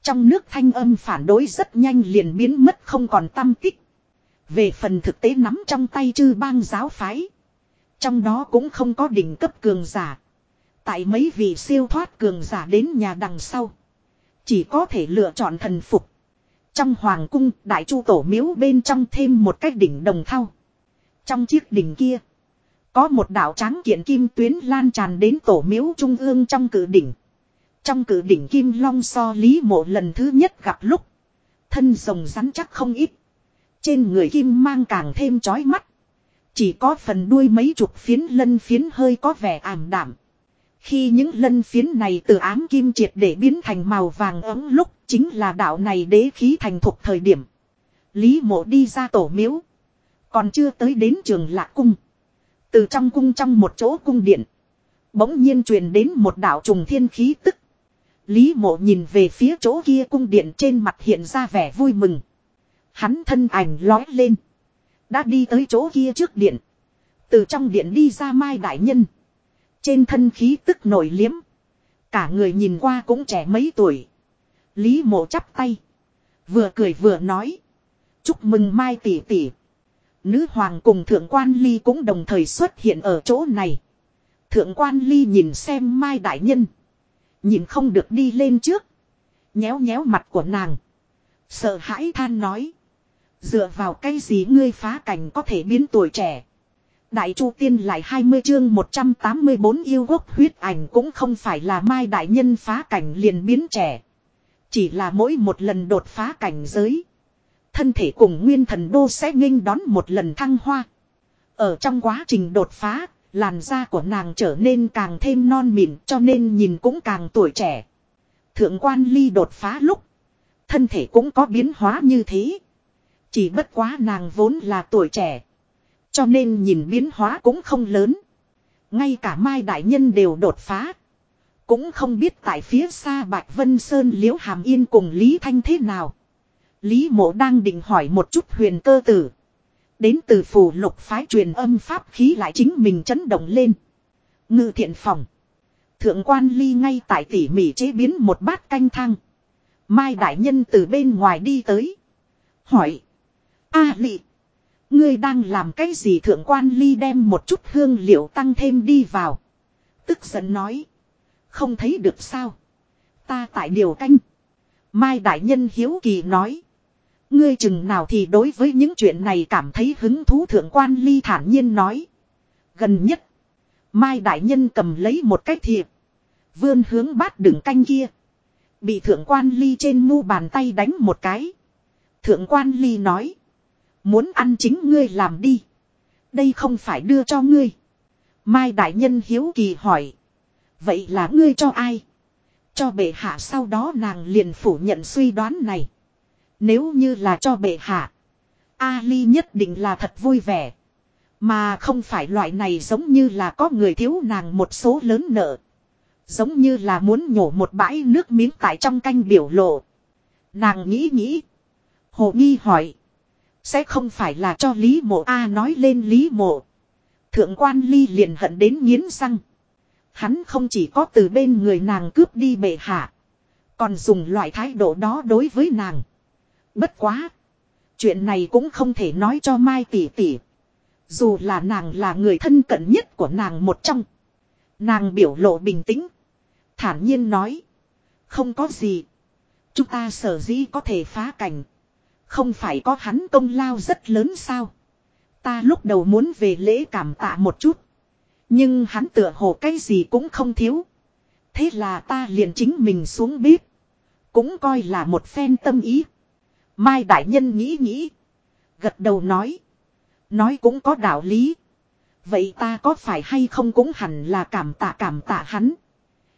Trong nước thanh âm phản đối rất nhanh liền biến mất không còn tâm tích. Về phần thực tế nắm trong tay chư bang giáo phái. Trong đó cũng không có đỉnh cấp cường giả. Tại mấy vị siêu thoát cường giả đến nhà đằng sau. Chỉ có thể lựa chọn thần phục. Trong hoàng cung, đại chu tổ miếu bên trong thêm một cái đỉnh đồng thau. Trong chiếc đỉnh kia. Có một đạo tráng kiện kim tuyến lan tràn đến tổ miếu trung ương trong cử đỉnh. Trong cử đỉnh kim long so lý mộ lần thứ nhất gặp lúc. Thân rồng rắn chắc không ít. Trên người kim mang càng thêm chói mắt. Chỉ có phần đuôi mấy chục phiến lân phiến hơi có vẻ ảm đảm. Khi những lân phiến này từ ám kim triệt để biến thành màu vàng ấm lúc chính là đạo này đế khí thành thục thời điểm. Lý mộ đi ra tổ miếu. Còn chưa tới đến trường lạc cung. Từ trong cung trong một chỗ cung điện. Bỗng nhiên truyền đến một đạo trùng thiên khí tức. Lý mộ nhìn về phía chỗ kia cung điện trên mặt hiện ra vẻ vui mừng. Hắn thân ảnh lói lên. Đã đi tới chỗ kia trước điện. Từ trong điện đi ra Mai Đại Nhân. Trên thân khí tức nổi liếm. Cả người nhìn qua cũng trẻ mấy tuổi. Lý mộ chắp tay. Vừa cười vừa nói. Chúc mừng Mai tỷ tỷ. Nữ hoàng cùng thượng quan ly cũng đồng thời xuất hiện ở chỗ này. Thượng quan ly nhìn xem Mai Đại Nhân. Nhìn không được đi lên trước. Nhéo nhéo mặt của nàng. Sợ hãi than nói. Dựa vào cái gì ngươi phá cảnh có thể biến tuổi trẻ. Đại Chu Tiên lại 20 chương 184 yêu quốc huyết ảnh cũng không phải là mai đại nhân phá cảnh liền biến trẻ. Chỉ là mỗi một lần đột phá cảnh giới. Thân thể cùng nguyên thần đô sẽ nghênh đón một lần thăng hoa. Ở trong quá trình đột phá, làn da của nàng trở nên càng thêm non mịn cho nên nhìn cũng càng tuổi trẻ. Thượng quan ly đột phá lúc. Thân thể cũng có biến hóa như thế. Chỉ bất quá nàng vốn là tuổi trẻ. Cho nên nhìn biến hóa cũng không lớn. Ngay cả Mai Đại Nhân đều đột phá. Cũng không biết tại phía xa Bạch Vân Sơn Liễu Hàm Yên cùng Lý Thanh thế nào. Lý mộ đang định hỏi một chút huyền cơ tử. Đến từ phủ lục phái truyền âm pháp khí lại chính mình chấn động lên. Ngự thiện phòng. Thượng quan ly ngay tại tỉ mỉ chế biến một bát canh thang. Mai đại nhân từ bên ngoài đi tới. Hỏi. A à, lị. Ngươi đang làm cái gì thượng quan ly đem một chút hương liệu tăng thêm đi vào. Tức giận nói. Không thấy được sao. Ta tại điều canh. Mai đại nhân hiếu kỳ nói. Ngươi chừng nào thì đối với những chuyện này cảm thấy hứng thú thượng quan ly thản nhiên nói. Gần nhất. Mai đại nhân cầm lấy một cái thiệp. Vươn hướng bát đựng canh kia. Bị thượng quan ly trên mu bàn tay đánh một cái. Thượng quan ly nói. Muốn ăn chính ngươi làm đi. Đây không phải đưa cho ngươi. Mai đại nhân hiếu kỳ hỏi. Vậy là ngươi cho ai? Cho bệ hạ sau đó nàng liền phủ nhận suy đoán này. Nếu như là cho bệ hạ. Ali nhất định là thật vui vẻ. Mà không phải loại này giống như là có người thiếu nàng một số lớn nợ. Giống như là muốn nhổ một bãi nước miếng tại trong canh biểu lộ. Nàng nghĩ nghĩ. Hồ nghi hỏi. Sẽ không phải là cho Lý Mộ A nói lên Lý Mộ. Thượng quan Ly liền hận đến nghiến răng. Hắn không chỉ có từ bên người nàng cướp đi bệ hạ. Còn dùng loại thái độ đó đối với nàng. Bất quá. Chuyện này cũng không thể nói cho Mai tỷ tỷ. Dù là nàng là người thân cận nhất của nàng một trong. Nàng biểu lộ bình tĩnh. Thản nhiên nói. Không có gì. Chúng ta sở dĩ có thể phá cảnh. Không phải có hắn công lao rất lớn sao. Ta lúc đầu muốn về lễ cảm tạ một chút. Nhưng hắn tựa hồ cái gì cũng không thiếu. Thế là ta liền chính mình xuống bếp. Cũng coi là một phen tâm ý. Mai đại nhân nghĩ nghĩ. Gật đầu nói. Nói cũng có đạo lý. Vậy ta có phải hay không cũng hẳn là cảm tạ cảm tạ hắn.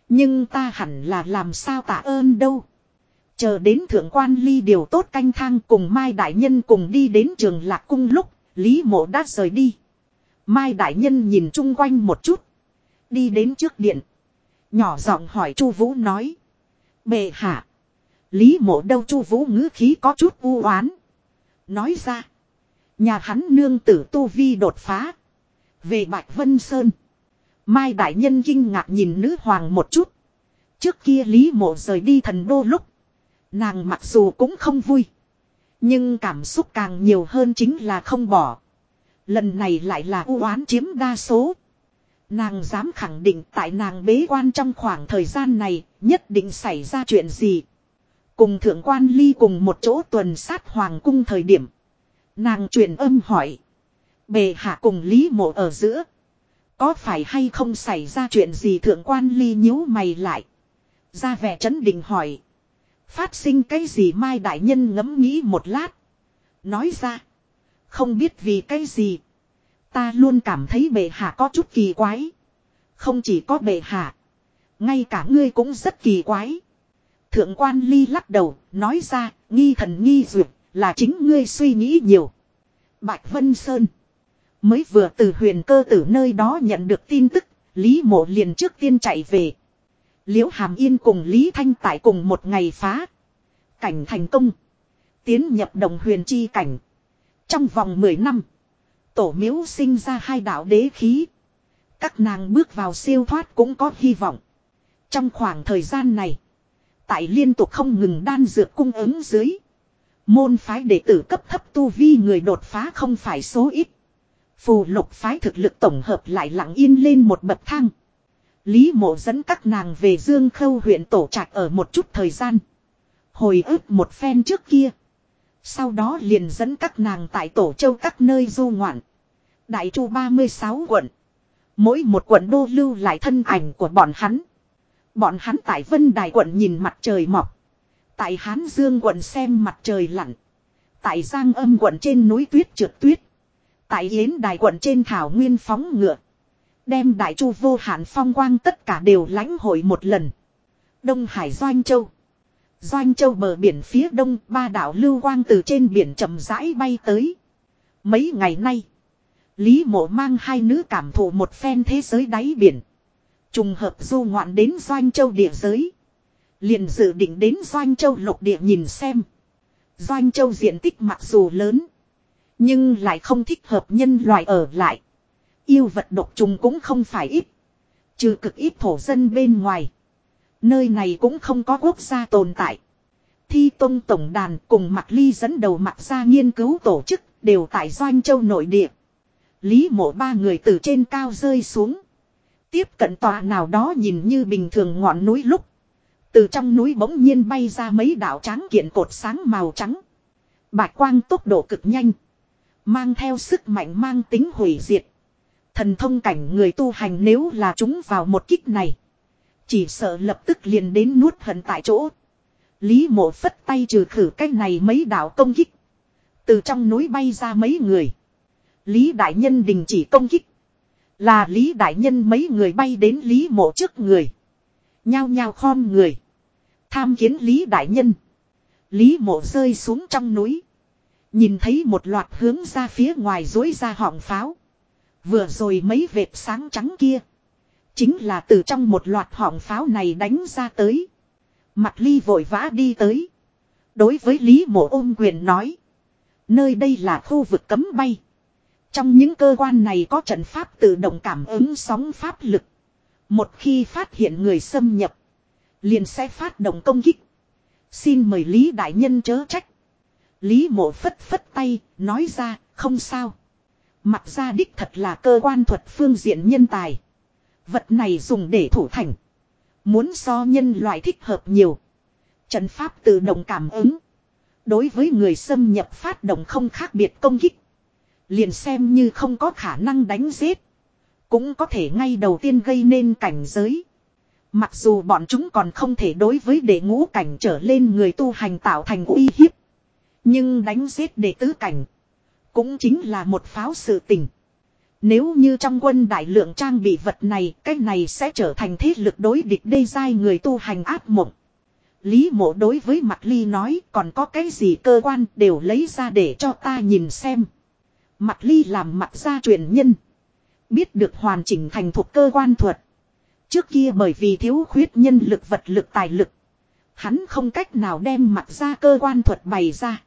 Nhưng ta hẳn là làm sao tạ ơn đâu. Chờ đến thượng quan ly điều tốt canh thang cùng Mai Đại Nhân cùng đi đến trường lạc cung lúc, Lý mộ đã rời đi. Mai Đại Nhân nhìn chung quanh một chút. Đi đến trước điện. Nhỏ giọng hỏi Chu Vũ nói. Bệ hạ. Lý mộ đâu Chu Vũ ngữ khí có chút u oán Nói ra. Nhà hắn nương tử tu vi đột phá. Về Bạch Vân Sơn. Mai Đại Nhân kinh ngạc nhìn nữ hoàng một chút. Trước kia Lý mộ rời đi thần đô lúc. Nàng mặc dù cũng không vui. Nhưng cảm xúc càng nhiều hơn chính là không bỏ. Lần này lại là u oán chiếm đa số. Nàng dám khẳng định tại nàng bế quan trong khoảng thời gian này nhất định xảy ra chuyện gì. Cùng thượng quan ly cùng một chỗ tuần sát hoàng cung thời điểm. Nàng truyền âm hỏi. Bề hạ cùng Lý mộ ở giữa. Có phải hay không xảy ra chuyện gì thượng quan ly nhíu mày lại. Ra vẻ chấn định hỏi. Phát sinh cái gì Mai Đại Nhân ngẫm nghĩ một lát. Nói ra. Không biết vì cái gì. Ta luôn cảm thấy bệ hạ có chút kỳ quái. Không chỉ có bệ hạ. Ngay cả ngươi cũng rất kỳ quái. Thượng quan ly lắc đầu, nói ra, nghi thần nghi duyệt, là chính ngươi suy nghĩ nhiều. Bạch Vân Sơn. Mới vừa từ huyền cơ tử nơi đó nhận được tin tức, Lý mộ liền trước tiên chạy về. Liễu Hàm Yên cùng Lý Thanh tại cùng một ngày phá. Cảnh thành công. Tiến nhập đồng huyền chi cảnh. Trong vòng 10 năm. Tổ miếu sinh ra hai đạo đế khí. Các nàng bước vào siêu thoát cũng có hy vọng. Trong khoảng thời gian này. Tại liên tục không ngừng đan dược cung ứng dưới. Môn phái đệ tử cấp thấp tu vi người đột phá không phải số ít. Phù lục phái thực lực tổng hợp lại lặng yên lên một bậc thang. Lý mộ dẫn các nàng về Dương Khâu huyện tổ trạch ở một chút thời gian. Hồi ức một phen trước kia. Sau đó liền dẫn các nàng tại tổ châu các nơi du ngoạn. Đại chu 36 quận. Mỗi một quận đô lưu lại thân ảnh của bọn hắn. Bọn hắn tại Vân Đài quận nhìn mặt trời mọc. Tại Hán Dương quận xem mặt trời lặn. Tại Giang âm quận trên núi tuyết trượt tuyết. Tại Yến Đài quận trên thảo nguyên phóng ngựa. Đem đại chu vô hạn phong quang tất cả đều lãnh hội một lần. Đông Hải Doanh Châu. Doanh Châu bờ biển phía đông, ba đảo lưu quang từ trên biển chậm rãi bay tới. Mấy ngày nay. Lý mộ mang hai nữ cảm thụ một phen thế giới đáy biển. Trùng hợp du ngoạn đến Doanh Châu địa giới. Liền dự định đến Doanh Châu lục địa nhìn xem. Doanh Châu diện tích mặc dù lớn. Nhưng lại không thích hợp nhân loại ở lại. Yêu vật độc trùng cũng không phải ít. Trừ cực ít thổ dân bên ngoài. Nơi này cũng không có quốc gia tồn tại. Thi Tông Tổng đàn cùng Mạc Ly dẫn đầu Mạc gia nghiên cứu tổ chức đều tại Doanh Châu nội địa. Lý mộ ba người từ trên cao rơi xuống. Tiếp cận tòa nào đó nhìn như bình thường ngọn núi lúc. Từ trong núi bỗng nhiên bay ra mấy đạo tráng kiện cột sáng màu trắng. Bạch quang tốc độ cực nhanh. Mang theo sức mạnh mang tính hủy diệt. Thần thông cảnh người tu hành nếu là chúng vào một kích này. Chỉ sợ lập tức liền đến nuốt hận tại chỗ. Lý mộ phất tay trừ khử cái này mấy đạo công kích. Từ trong núi bay ra mấy người. Lý đại nhân đình chỉ công kích. Là Lý đại nhân mấy người bay đến Lý mộ trước người. Nhao nhao khom người. Tham kiến Lý đại nhân. Lý mộ rơi xuống trong núi. Nhìn thấy một loạt hướng ra phía ngoài dối ra họng pháo. Vừa rồi mấy vệt sáng trắng kia. Chính là từ trong một loạt họng pháo này đánh ra tới. Mặt ly vội vã đi tới. Đối với Lý mộ ôm quyền nói. Nơi đây là khu vực cấm bay. Trong những cơ quan này có trận pháp tự động cảm ứng sóng pháp lực. Một khi phát hiện người xâm nhập. Liền sẽ phát động công kích. Xin mời Lý Đại Nhân chớ trách. Lý mộ phất phất tay, nói ra, không sao. Mặt ra đích thật là cơ quan thuật phương diện nhân tài. Vật này dùng để thủ thành. Muốn so nhân loại thích hợp nhiều. Trận pháp tự động cảm ứng. Đối với người xâm nhập phát động không khác biệt công kích. Liền xem như không có khả năng đánh giết. Cũng có thể ngay đầu tiên gây nên cảnh giới. Mặc dù bọn chúng còn không thể đối với đệ ngũ cảnh trở lên người tu hành tạo thành uy hiếp. Nhưng đánh giết đệ tứ cảnh. Cũng chính là một pháo sự tình. Nếu như trong quân đại lượng trang bị vật này, cái này sẽ trở thành thế lực đối địch đê giai người tu hành áp mộng. Lý mộ đối với mặt ly nói còn có cái gì cơ quan đều lấy ra để cho ta nhìn xem. Mặt ly làm mặt gia truyền nhân. Biết được hoàn chỉnh thành thuộc cơ quan thuật. Trước kia bởi vì thiếu khuyết nhân lực vật lực tài lực. Hắn không cách nào đem mặt ra cơ quan thuật bày ra.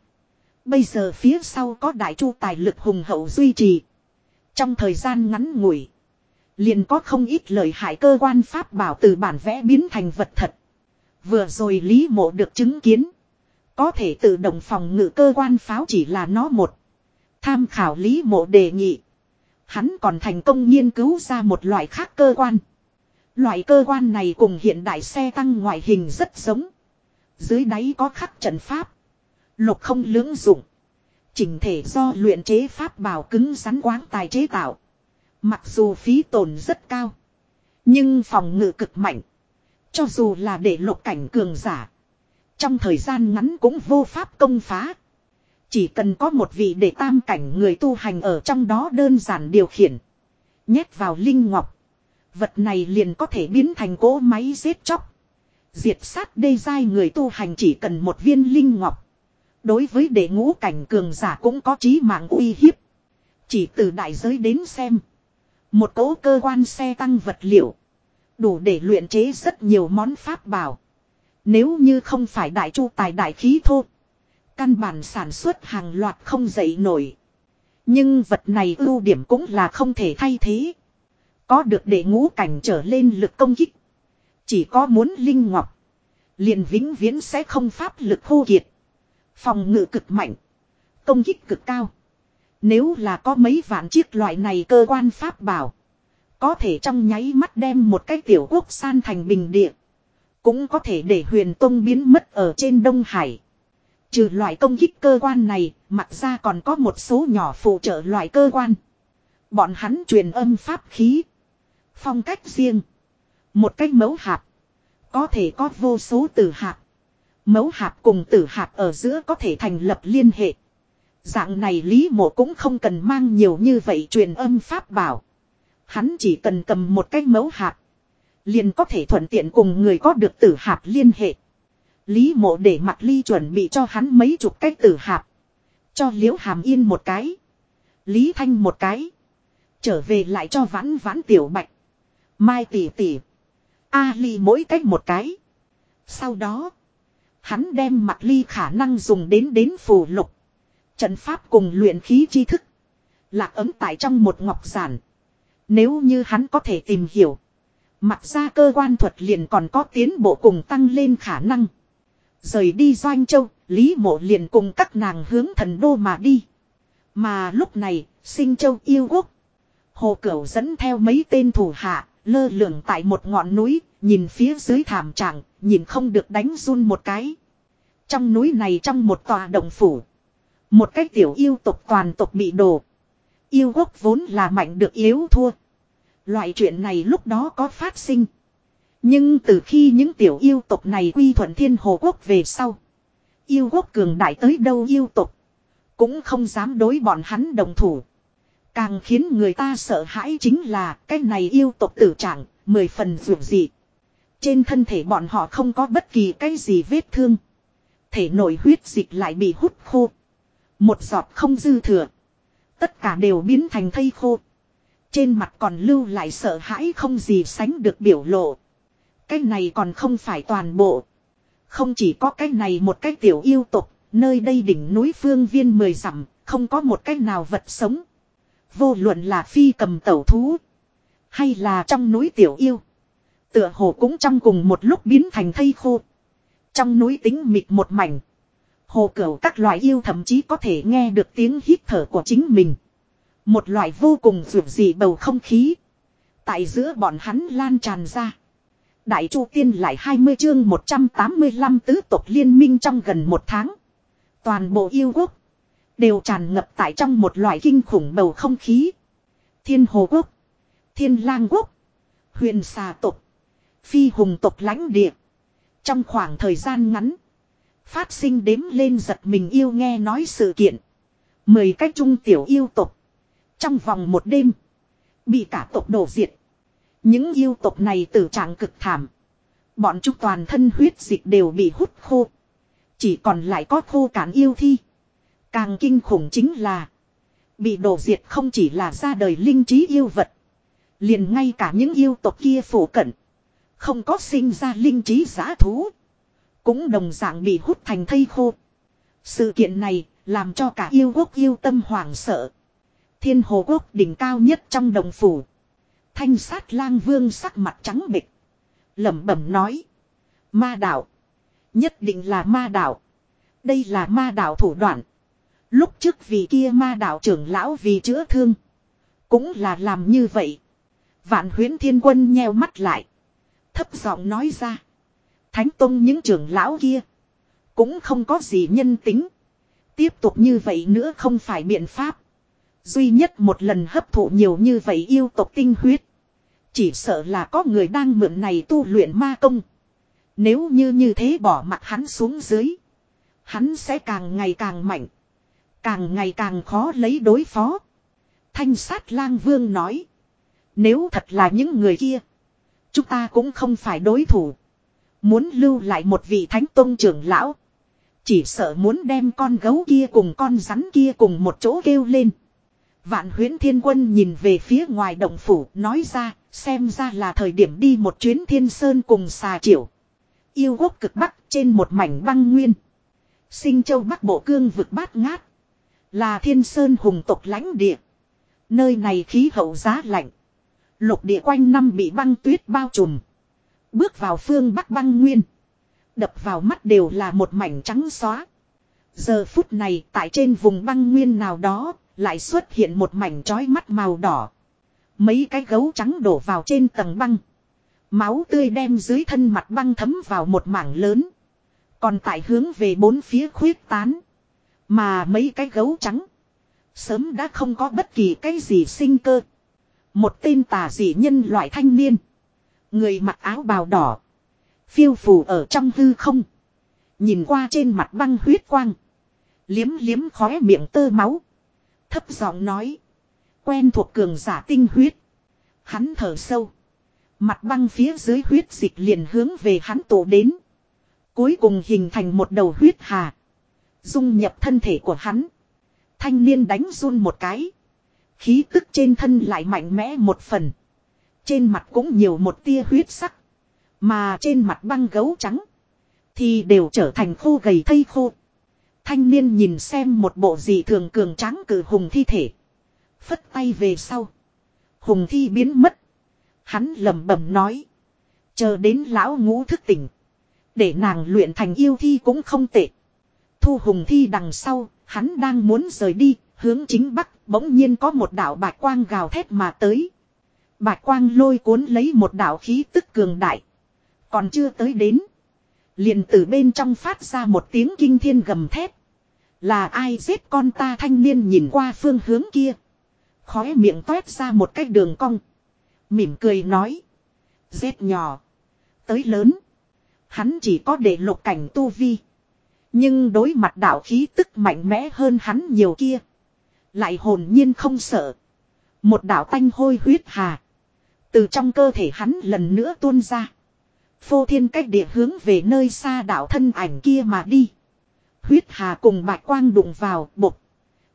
Bây giờ phía sau có đại chu tài lực hùng hậu duy trì. Trong thời gian ngắn ngủi. Liền có không ít lời hại cơ quan pháp bảo từ bản vẽ biến thành vật thật. Vừa rồi Lý Mộ được chứng kiến. Có thể tự động phòng ngự cơ quan pháo chỉ là nó một. Tham khảo Lý Mộ đề nghị. Hắn còn thành công nghiên cứu ra một loại khác cơ quan. Loại cơ quan này cùng hiện đại xe tăng ngoại hình rất giống. Dưới đáy có khắc trận pháp. Lục không lưỡng dụng. Chỉnh thể do luyện chế pháp bảo cứng rắn quáng tài chế tạo. Mặc dù phí tổn rất cao. Nhưng phòng ngự cực mạnh. Cho dù là để lục cảnh cường giả. Trong thời gian ngắn cũng vô pháp công phá. Chỉ cần có một vị để tam cảnh người tu hành ở trong đó đơn giản điều khiển. Nhét vào linh ngọc. Vật này liền có thể biến thành cỗ máy giết chóc. Diệt sát đê dai người tu hành chỉ cần một viên linh ngọc. Đối với đệ ngũ cảnh cường giả cũng có trí mạng uy hiếp. Chỉ từ đại giới đến xem. Một cỗ cơ quan xe tăng vật liệu. Đủ để luyện chế rất nhiều món pháp bảo. Nếu như không phải đại chu tài đại khí thô. Căn bản sản xuất hàng loạt không dậy nổi. Nhưng vật này ưu điểm cũng là không thể thay thế. Có được để ngũ cảnh trở lên lực công kích. Chỉ có muốn linh ngọc. Liền vĩnh viễn sẽ không pháp lực khô kiệt. Phòng ngự cực mạnh. Công kích cực cao. Nếu là có mấy vạn chiếc loại này cơ quan pháp bảo. Có thể trong nháy mắt đem một cái tiểu quốc san thành bình địa. Cũng có thể để huyền tông biến mất ở trên Đông Hải. Trừ loại công kích cơ quan này, mặt ra còn có một số nhỏ phụ trợ loại cơ quan. Bọn hắn truyền âm pháp khí. Phong cách riêng. Một cách mẫu hạt. Có thể có vô số tử hạt. Mẫu hạt cùng tử hạt ở giữa có thể thành lập liên hệ. Dạng này Lý Mộ cũng không cần mang nhiều như vậy truyền âm pháp bảo. Hắn chỉ cần cầm một cái mẫu hạt. Liền có thể thuận tiện cùng người có được tử hạt liên hệ. Lý mộ để mặt ly chuẩn bị cho hắn mấy chục cái tử hạt. Cho liễu hàm yên một cái. Lý thanh một cái. Trở về lại cho vãn vãn tiểu bạch. Mai tỷ tỷ. A ly mỗi cách một cái. Sau đó. Hắn đem mặt ly khả năng dùng đến đến phù lục. Trận pháp cùng luyện khí chi thức. Lạc ấm tại trong một ngọc giản. Nếu như hắn có thể tìm hiểu. Mặt ra cơ quan thuật liền còn có tiến bộ cùng tăng lên khả năng. Rời đi Doanh Châu, Lý Mộ liền cùng các nàng hướng thần đô mà đi. Mà lúc này, sinh châu yêu quốc. Hồ Cửu dẫn theo mấy tên thủ hạ, lơ lửng tại một ngọn núi, nhìn phía dưới thảm trạng, nhìn không được đánh run một cái. Trong núi này trong một tòa động phủ. Một cái tiểu yêu tộc toàn tộc bị đổ. Yêu quốc vốn là mạnh được yếu thua. Loại chuyện này lúc đó có phát sinh. Nhưng từ khi những tiểu yêu tộc này quy thuận thiên hồ quốc về sau. Yêu quốc cường đại tới đâu yêu tộc. Cũng không dám đối bọn hắn đồng thủ. Càng khiến người ta sợ hãi chính là cái này yêu tộc tử trạng, mười phần dù dị. Trên thân thể bọn họ không có bất kỳ cái gì vết thương. Thể nội huyết dịch lại bị hút khô. Một giọt không dư thừa. Tất cả đều biến thành thây khô. Trên mặt còn lưu lại sợ hãi không gì sánh được biểu lộ. Cái này còn không phải toàn bộ. Không chỉ có cái này một cái tiểu yêu tục, nơi đây đỉnh núi phương viên mười dặm, không có một cái nào vật sống. Vô luận là phi cầm tẩu thú, hay là trong núi tiểu yêu. Tựa hồ cũng trong cùng một lúc biến thành thây khô. Trong núi tính mịt một mảnh. Hồ cửu các loại yêu thậm chí có thể nghe được tiếng hít thở của chính mình. Một loại vô cùng rượu dị bầu không khí. Tại giữa bọn hắn lan tràn ra. Đại Chu Tiên lại 20 chương 185 tứ tộc liên minh trong gần một tháng. Toàn bộ yêu quốc. Đều tràn ngập tại trong một loại kinh khủng bầu không khí. Thiên Hồ Quốc. Thiên Lang Quốc. Huyền xà tộc. Phi hùng tộc lãnh địa. Trong khoảng thời gian ngắn. Phát sinh đếm lên giật mình yêu nghe nói sự kiện. Mười cách trung tiểu yêu tộc. Trong vòng một đêm. Bị cả tộc đổ diệt. Những yêu tộc này tử trạng cực thảm. Bọn chúng toàn thân huyết dịch đều bị hút khô. Chỉ còn lại có khô cản yêu thi. Càng kinh khủng chính là. Bị đổ diệt không chỉ là ra đời linh trí yêu vật. Liền ngay cả những yêu tộc kia phổ cận. Không có sinh ra linh trí giã thú. Cũng đồng dạng bị hút thành thây khô. Sự kiện này làm cho cả yêu quốc yêu tâm hoảng sợ. Thiên hồ quốc đỉnh cao nhất trong đồng phủ. Thanh sát lang vương sắc mặt trắng bịch. lẩm bẩm nói. Ma đạo. Nhất định là ma đạo. Đây là ma đạo thủ đoạn. Lúc trước vì kia ma đạo trưởng lão vì chữa thương. Cũng là làm như vậy. Vạn huyến thiên quân nheo mắt lại. Thấp giọng nói ra. Thánh Tông những trưởng lão kia. Cũng không có gì nhân tính. Tiếp tục như vậy nữa không phải biện pháp. Duy nhất một lần hấp thụ nhiều như vậy yêu tộc tinh huyết. Chỉ sợ là có người đang mượn này tu luyện ma công. Nếu như như thế bỏ mặt hắn xuống dưới. Hắn sẽ càng ngày càng mạnh. Càng ngày càng khó lấy đối phó. Thanh sát lang vương nói. Nếu thật là những người kia. Chúng ta cũng không phải đối thủ. Muốn lưu lại một vị thánh tôn trưởng lão. Chỉ sợ muốn đem con gấu kia cùng con rắn kia cùng một chỗ kêu lên. Vạn huyến thiên quân nhìn về phía ngoài động phủ, nói ra, xem ra là thời điểm đi một chuyến thiên sơn cùng xà triệu. Yêu quốc cực bắc trên một mảnh băng nguyên. Sinh châu bắc bộ cương vực bát ngát. Là thiên sơn hùng tộc lãnh địa. Nơi này khí hậu giá lạnh. Lục địa quanh năm bị băng tuyết bao trùm. Bước vào phương bắc băng nguyên. Đập vào mắt đều là một mảnh trắng xóa. Giờ phút này tại trên vùng băng nguyên nào đó lại xuất hiện một mảnh trói mắt màu đỏ. Mấy cái gấu trắng đổ vào trên tầng băng. Máu tươi đem dưới thân mặt băng thấm vào một mảng lớn. Còn tại hướng về bốn phía khuyết tán. Mà mấy cái gấu trắng. Sớm đã không có bất kỳ cái gì sinh cơ. Một tên tà dị nhân loại thanh niên. Người mặc áo bào đỏ. Phiêu phù ở trong hư không. Nhìn qua trên mặt băng huyết quang. Liếm liếm khóe miệng tơ máu. Thấp giọng nói. Quen thuộc cường giả tinh huyết. Hắn thở sâu. Mặt băng phía dưới huyết dịch liền hướng về hắn tổ đến. Cuối cùng hình thành một đầu huyết hà. Dung nhập thân thể của hắn. Thanh niên đánh run một cái. Khí tức trên thân lại mạnh mẽ một phần. Trên mặt cũng nhiều một tia huyết sắc. Mà trên mặt băng gấu trắng. Thì đều trở thành khô gầy thây khô. Thanh niên nhìn xem một bộ gì thường cường tráng cử hùng thi thể. Phất tay về sau. Hùng thi biến mất. Hắn lẩm bẩm nói. Chờ đến lão ngũ thức tỉnh. Để nàng luyện thành yêu thi cũng không tệ. Thu hùng thi đằng sau, hắn đang muốn rời đi, hướng chính bắc, bỗng nhiên có một đạo bạch quang gào thét mà tới. Bạch quang lôi cuốn lấy một đạo khí tức cường đại. Còn chưa tới đến. Liền từ bên trong phát ra một tiếng kinh thiên gầm thét. Là ai giết con ta thanh niên nhìn qua phương hướng kia. Khóe miệng toét ra một cái đường cong. Mỉm cười nói. Giết nhỏ. Tới lớn. Hắn chỉ có để lục cảnh tu vi. Nhưng đối mặt đạo khí tức mạnh mẽ hơn hắn nhiều kia. Lại hồn nhiên không sợ. Một đạo tanh hôi huyết hà. Từ trong cơ thể hắn lần nữa tuôn ra. Phô thiên cách địa hướng về nơi xa đạo thân ảnh kia mà đi. Huyết hà cùng bạch quang đụng vào bột.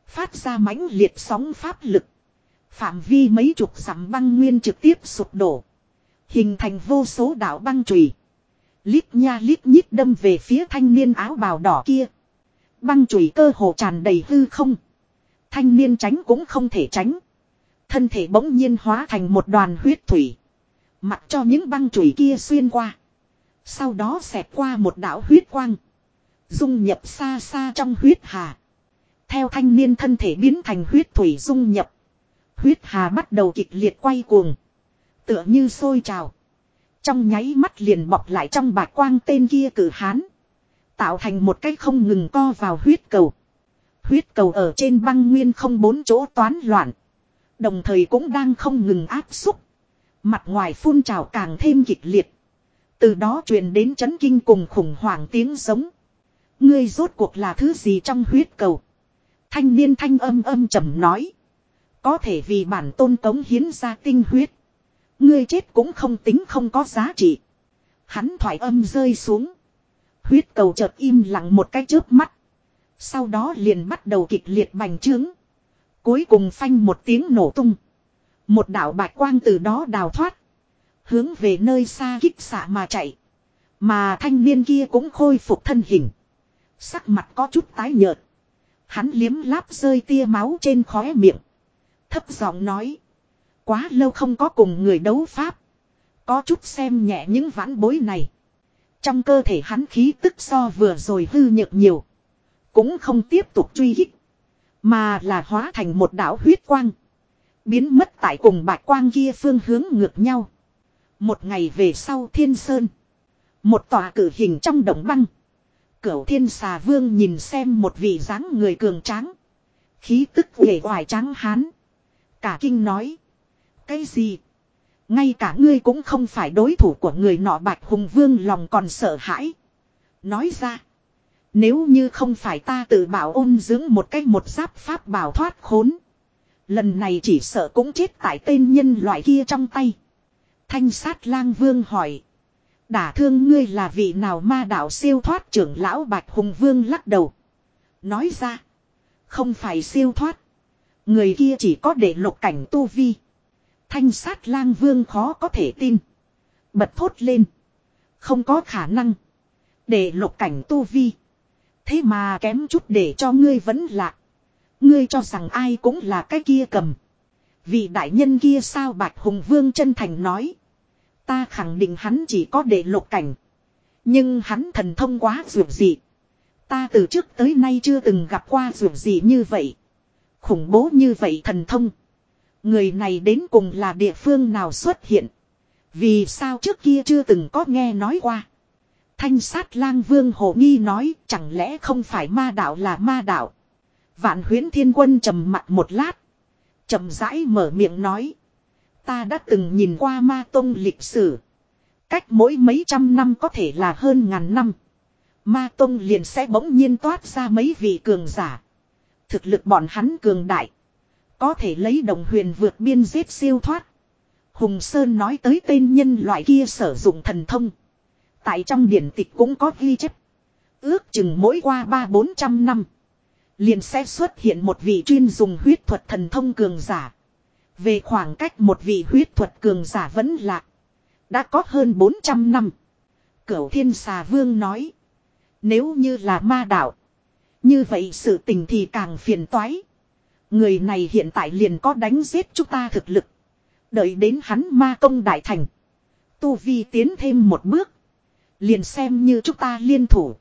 Phát ra mãnh liệt sóng pháp lực. Phạm vi mấy chục dặm băng nguyên trực tiếp sụp đổ. Hình thành vô số đạo băng trùy. Lít nha lít nhít đâm về phía thanh niên áo bào đỏ kia. Băng chùy cơ hồ tràn đầy hư không. Thanh niên tránh cũng không thể tránh. Thân thể bỗng nhiên hóa thành một đoàn huyết thủy. Mặc cho những băng chùy kia xuyên qua. Sau đó xẹt qua một đạo huyết quang. Dung nhập xa xa trong huyết hà. Theo thanh niên thân thể biến thành huyết thủy dung nhập. Huyết hà bắt đầu kịch liệt quay cuồng. Tựa như sôi trào. Trong nháy mắt liền bọc lại trong bạc quang tên kia cử hán. Tạo thành một cái không ngừng co vào huyết cầu. Huyết cầu ở trên băng nguyên không bốn chỗ toán loạn. Đồng thời cũng đang không ngừng áp xúc. Mặt ngoài phun trào càng thêm kịch liệt. Từ đó truyền đến chấn kinh cùng khủng hoảng tiếng giống. Ngươi rốt cuộc là thứ gì trong huyết cầu. Thanh niên thanh âm âm trầm nói. Có thể vì bản tôn cống hiến ra tinh huyết. Ngươi chết cũng không tính không có giá trị. Hắn thoải âm rơi xuống. Huyết cầu chợt im lặng một cái chớp mắt. Sau đó liền bắt đầu kịch liệt bành trướng. Cuối cùng phanh một tiếng nổ tung. Một đạo bạch quang từ đó đào thoát. Hướng về nơi xa kích xạ mà chạy. Mà thanh niên kia cũng khôi phục thân hình. Sắc mặt có chút tái nhợt. Hắn liếm láp rơi tia máu trên khóe miệng. Thấp giọng nói. Quá lâu không có cùng người đấu pháp. Có chút xem nhẹ những vãn bối này. Trong cơ thể hắn khí tức so vừa rồi hư nhược nhiều. Cũng không tiếp tục truy hích. Mà là hóa thành một đạo huyết quang. Biến mất tại cùng bạch quang kia phương hướng ngược nhau. Một ngày về sau thiên sơn. Một tòa cử hình trong đồng băng. Cửu thiên xà vương nhìn xem một vị dáng người cường tráng. Khí tức ghề hoài trắng hán. Cả kinh nói. Cái gì? Ngay cả ngươi cũng không phải đối thủ của người nọ bạch hùng vương lòng còn sợ hãi. Nói ra. Nếu như không phải ta tự bảo ôn dưỡng một cách một giáp pháp bảo thoát khốn. Lần này chỉ sợ cũng chết tại tên nhân loại kia trong tay. Thanh sát lang vương hỏi. Đả thương ngươi là vị nào ma đạo siêu thoát trưởng lão Bạch Hùng Vương lắc đầu. Nói ra. Không phải siêu thoát. Người kia chỉ có để lục cảnh tu vi. Thanh sát lang vương khó có thể tin. Bật thốt lên. Không có khả năng. Để lục cảnh tu vi. Thế mà kém chút để cho ngươi vẫn lạc. Ngươi cho rằng ai cũng là cái kia cầm. Vị đại nhân kia sao Bạch Hùng Vương chân thành nói. Ta khẳng định hắn chỉ có để lục cảnh. Nhưng hắn thần thông quá dường dị. Ta từ trước tới nay chưa từng gặp qua dường dị như vậy. Khủng bố như vậy thần thông. Người này đến cùng là địa phương nào xuất hiện. Vì sao trước kia chưa từng có nghe nói qua. Thanh sát lang vương hồ nghi nói, chẳng lẽ không phải ma đạo là ma đạo. Vạn huyến thiên quân trầm mặt một lát. trầm rãi mở miệng nói. Ta đã từng nhìn qua ma tông lịch sử. Cách mỗi mấy trăm năm có thể là hơn ngàn năm. Ma tông liền sẽ bỗng nhiên toát ra mấy vị cường giả. Thực lực bọn hắn cường đại. Có thể lấy đồng huyền vượt biên giết siêu thoát. Hùng Sơn nói tới tên nhân loại kia sử dụng thần thông. Tại trong điển tịch cũng có ghi chép. Ước chừng mỗi qua ba bốn trăm năm. Liền sẽ xuất hiện một vị chuyên dùng huyết thuật thần thông cường giả. Về khoảng cách một vị huyết thuật cường giả vẫn lạc. Đã có hơn 400 năm. Cửu thiên xà vương nói. Nếu như là ma đạo. Như vậy sự tình thì càng phiền toái. Người này hiện tại liền có đánh giết chúng ta thực lực. Đợi đến hắn ma công đại thành. Tu Vi tiến thêm một bước. Liền xem như chúng ta liên thủ.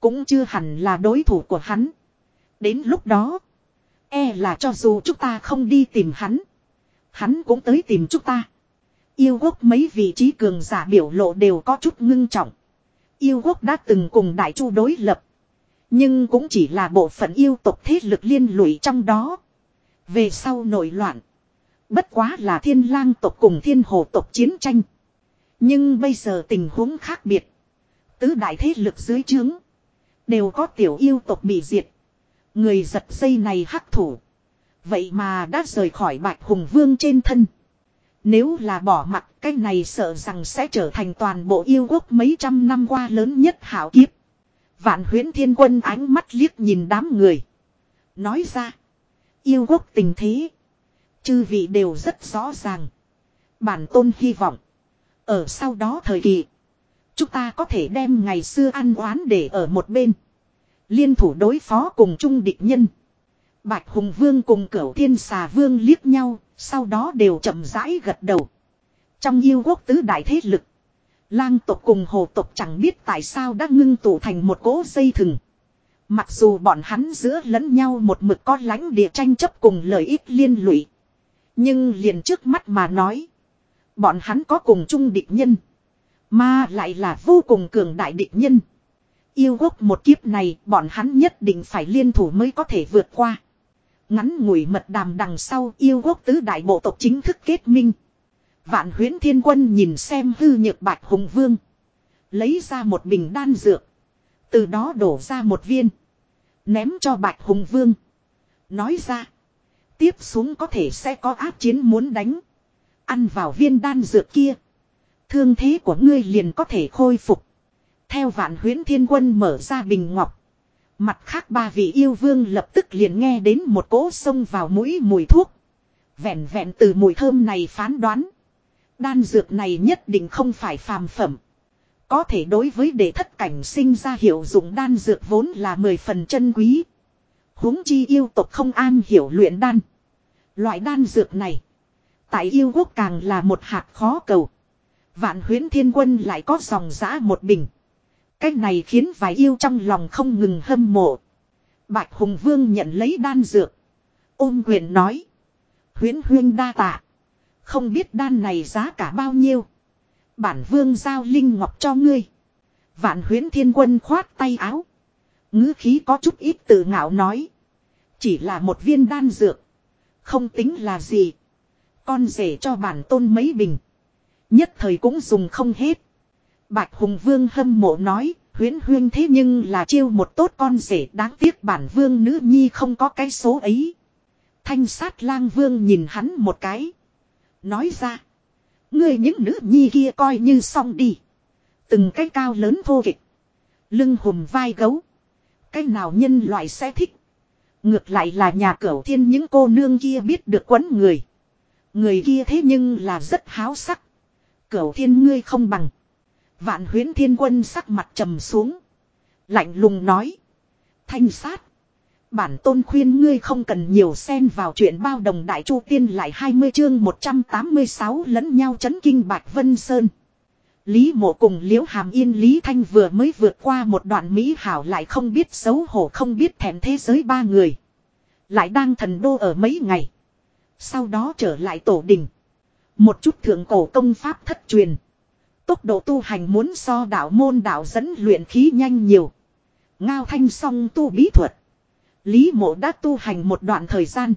Cũng chưa hẳn là đối thủ của hắn. Đến lúc đó. E là cho dù chúng ta không đi tìm hắn. Hắn cũng tới tìm chúng ta. Yêu quốc mấy vị trí cường giả biểu lộ đều có chút ngưng trọng. Yêu quốc đã từng cùng đại chu đối lập. Nhưng cũng chỉ là bộ phận yêu tộc thế lực liên lụy trong đó. Về sau nổi loạn. Bất quá là thiên lang tộc cùng thiên hồ tộc chiến tranh. Nhưng bây giờ tình huống khác biệt. Tứ đại thế lực dưới trướng. Đều có tiểu yêu tộc bị diệt. Người giật dây này hắc thủ. Vậy mà đã rời khỏi bạch hùng vương trên thân. Nếu là bỏ mặt cái này sợ rằng sẽ trở thành toàn bộ yêu quốc mấy trăm năm qua lớn nhất hảo kiếp. Vạn huyến thiên quân ánh mắt liếc nhìn đám người. Nói ra. Yêu quốc tình thế. Chư vị đều rất rõ ràng. Bản tôn hy vọng. Ở sau đó thời kỳ. Chúng ta có thể đem ngày xưa ăn oán để ở một bên. Liên thủ đối phó cùng chung địch nhân. Bạch Hùng Vương cùng Cửu Thiên Xà Vương liếc nhau, sau đó đều chậm rãi gật đầu. Trong yêu quốc tứ đại thế lực. Lang tộc cùng hồ tộc chẳng biết tại sao đã ngưng tụ thành một cỗ dây thừng. Mặc dù bọn hắn giữa lẫn nhau một mực có lãnh địa tranh chấp cùng lợi ích liên lụy. Nhưng liền trước mắt mà nói. Bọn hắn có cùng chung địch nhân. Mà lại là vô cùng cường đại địch nhân. Yêu quốc một kiếp này, bọn hắn nhất định phải liên thủ mới có thể vượt qua. Ngắn ngủi mật đàm đằng sau, yêu quốc tứ đại bộ tộc chính thức kết minh. Vạn huyến thiên quân nhìn xem hư nhược bạch hùng vương. Lấy ra một bình đan dược. Từ đó đổ ra một viên. Ném cho bạch hùng vương. Nói ra. Tiếp xuống có thể sẽ có áp chiến muốn đánh. Ăn vào viên đan dược kia. Thương thế của ngươi liền có thể khôi phục. Theo vạn huyến thiên quân mở ra bình ngọc. Mặt khác ba vị yêu vương lập tức liền nghe đến một cỗ sông vào mũi mùi thuốc. Vẹn vẹn từ mùi thơm này phán đoán. Đan dược này nhất định không phải phàm phẩm. Có thể đối với đệ thất cảnh sinh ra hiệu dụng đan dược vốn là mười phần chân quý. huống chi yêu tộc không an hiểu luyện đan. Loại đan dược này. Tại yêu quốc càng là một hạt khó cầu. Vạn huyến thiên quân lại có dòng giã một bình. Cách này khiến vài yêu trong lòng không ngừng hâm mộ. Bạch Hùng Vương nhận lấy đan dược. Ôm quyền nói. Huyến huyên đa tạ. Không biết đan này giá cả bao nhiêu. Bản vương giao linh ngọc cho ngươi. Vạn huyến thiên quân khoát tay áo. ngữ khí có chút ít tự ngạo nói. Chỉ là một viên đan dược. Không tính là gì. Con rể cho bản tôn mấy bình. Nhất thời cũng dùng không hết. Bạch Hùng Vương hâm mộ nói, huyến huyên thế nhưng là chiêu một tốt con rể đáng tiếc bản vương nữ nhi không có cái số ấy. Thanh sát lang vương nhìn hắn một cái. Nói ra. Ngươi những nữ nhi kia coi như xong đi. Từng cái cao lớn vô kịch. Lưng hùm vai gấu. Cái nào nhân loại sẽ thích. Ngược lại là nhà cửu thiên những cô nương kia biết được quấn người. Người kia thế nhưng là rất háo sắc. Cửu thiên ngươi không bằng. Vạn huyến thiên quân sắc mặt trầm xuống. Lạnh lùng nói. Thanh sát. Bản tôn khuyên ngươi không cần nhiều xen vào chuyện bao đồng đại chu tiên lại 20 chương 186 lẫn nhau chấn kinh Bạch Vân Sơn. Lý mộ cùng liễu hàm yên, Lý Thanh vừa mới vượt qua một đoạn Mỹ hảo lại không biết xấu hổ, không biết thèm thế giới ba người. Lại đang thần đô ở mấy ngày. Sau đó trở lại tổ đình. Một chút thượng cổ công pháp thất truyền. Tốc độ tu hành muốn so đạo môn đạo dẫn luyện khí nhanh nhiều. Ngao thanh song tu bí thuật. Lý mộ đã tu hành một đoạn thời gian.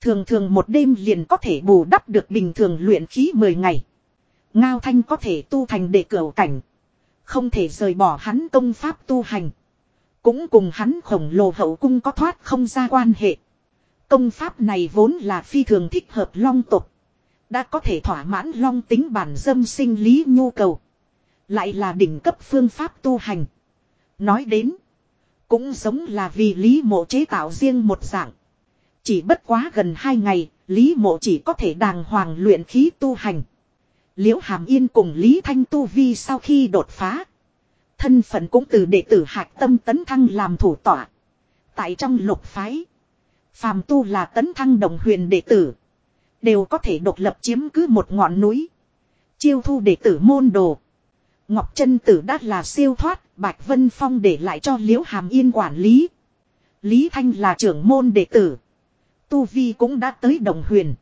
Thường thường một đêm liền có thể bù đắp được bình thường luyện khí 10 ngày. Ngao thanh có thể tu thành đệ cửu cảnh. Không thể rời bỏ hắn công pháp tu hành. Cũng cùng hắn khổng lồ hậu cung có thoát không ra quan hệ. Công pháp này vốn là phi thường thích hợp long tục. Đã có thể thỏa mãn long tính bản dâm sinh lý nhu cầu. Lại là đỉnh cấp phương pháp tu hành. Nói đến. Cũng giống là vì Lý Mộ chế tạo riêng một dạng. Chỉ bất quá gần hai ngày, Lý Mộ chỉ có thể đàng hoàng luyện khí tu hành. Liễu Hàm Yên cùng Lý Thanh Tu Vi sau khi đột phá. Thân phận cũng từ đệ tử hạc tâm tấn thăng làm thủ tọa. Tại trong lục phái. Phàm Tu là tấn thăng đồng huyền đệ tử. Đều có thể độc lập chiếm cứ một ngọn núi. Chiêu thu đệ tử môn đồ. Ngọc Trân Tử đã là siêu thoát, Bạch Vân Phong để lại cho Liễu Hàm Yên quản lý. Lý Thanh là trưởng môn đệ tử. Tu Vi cũng đã tới đồng huyền.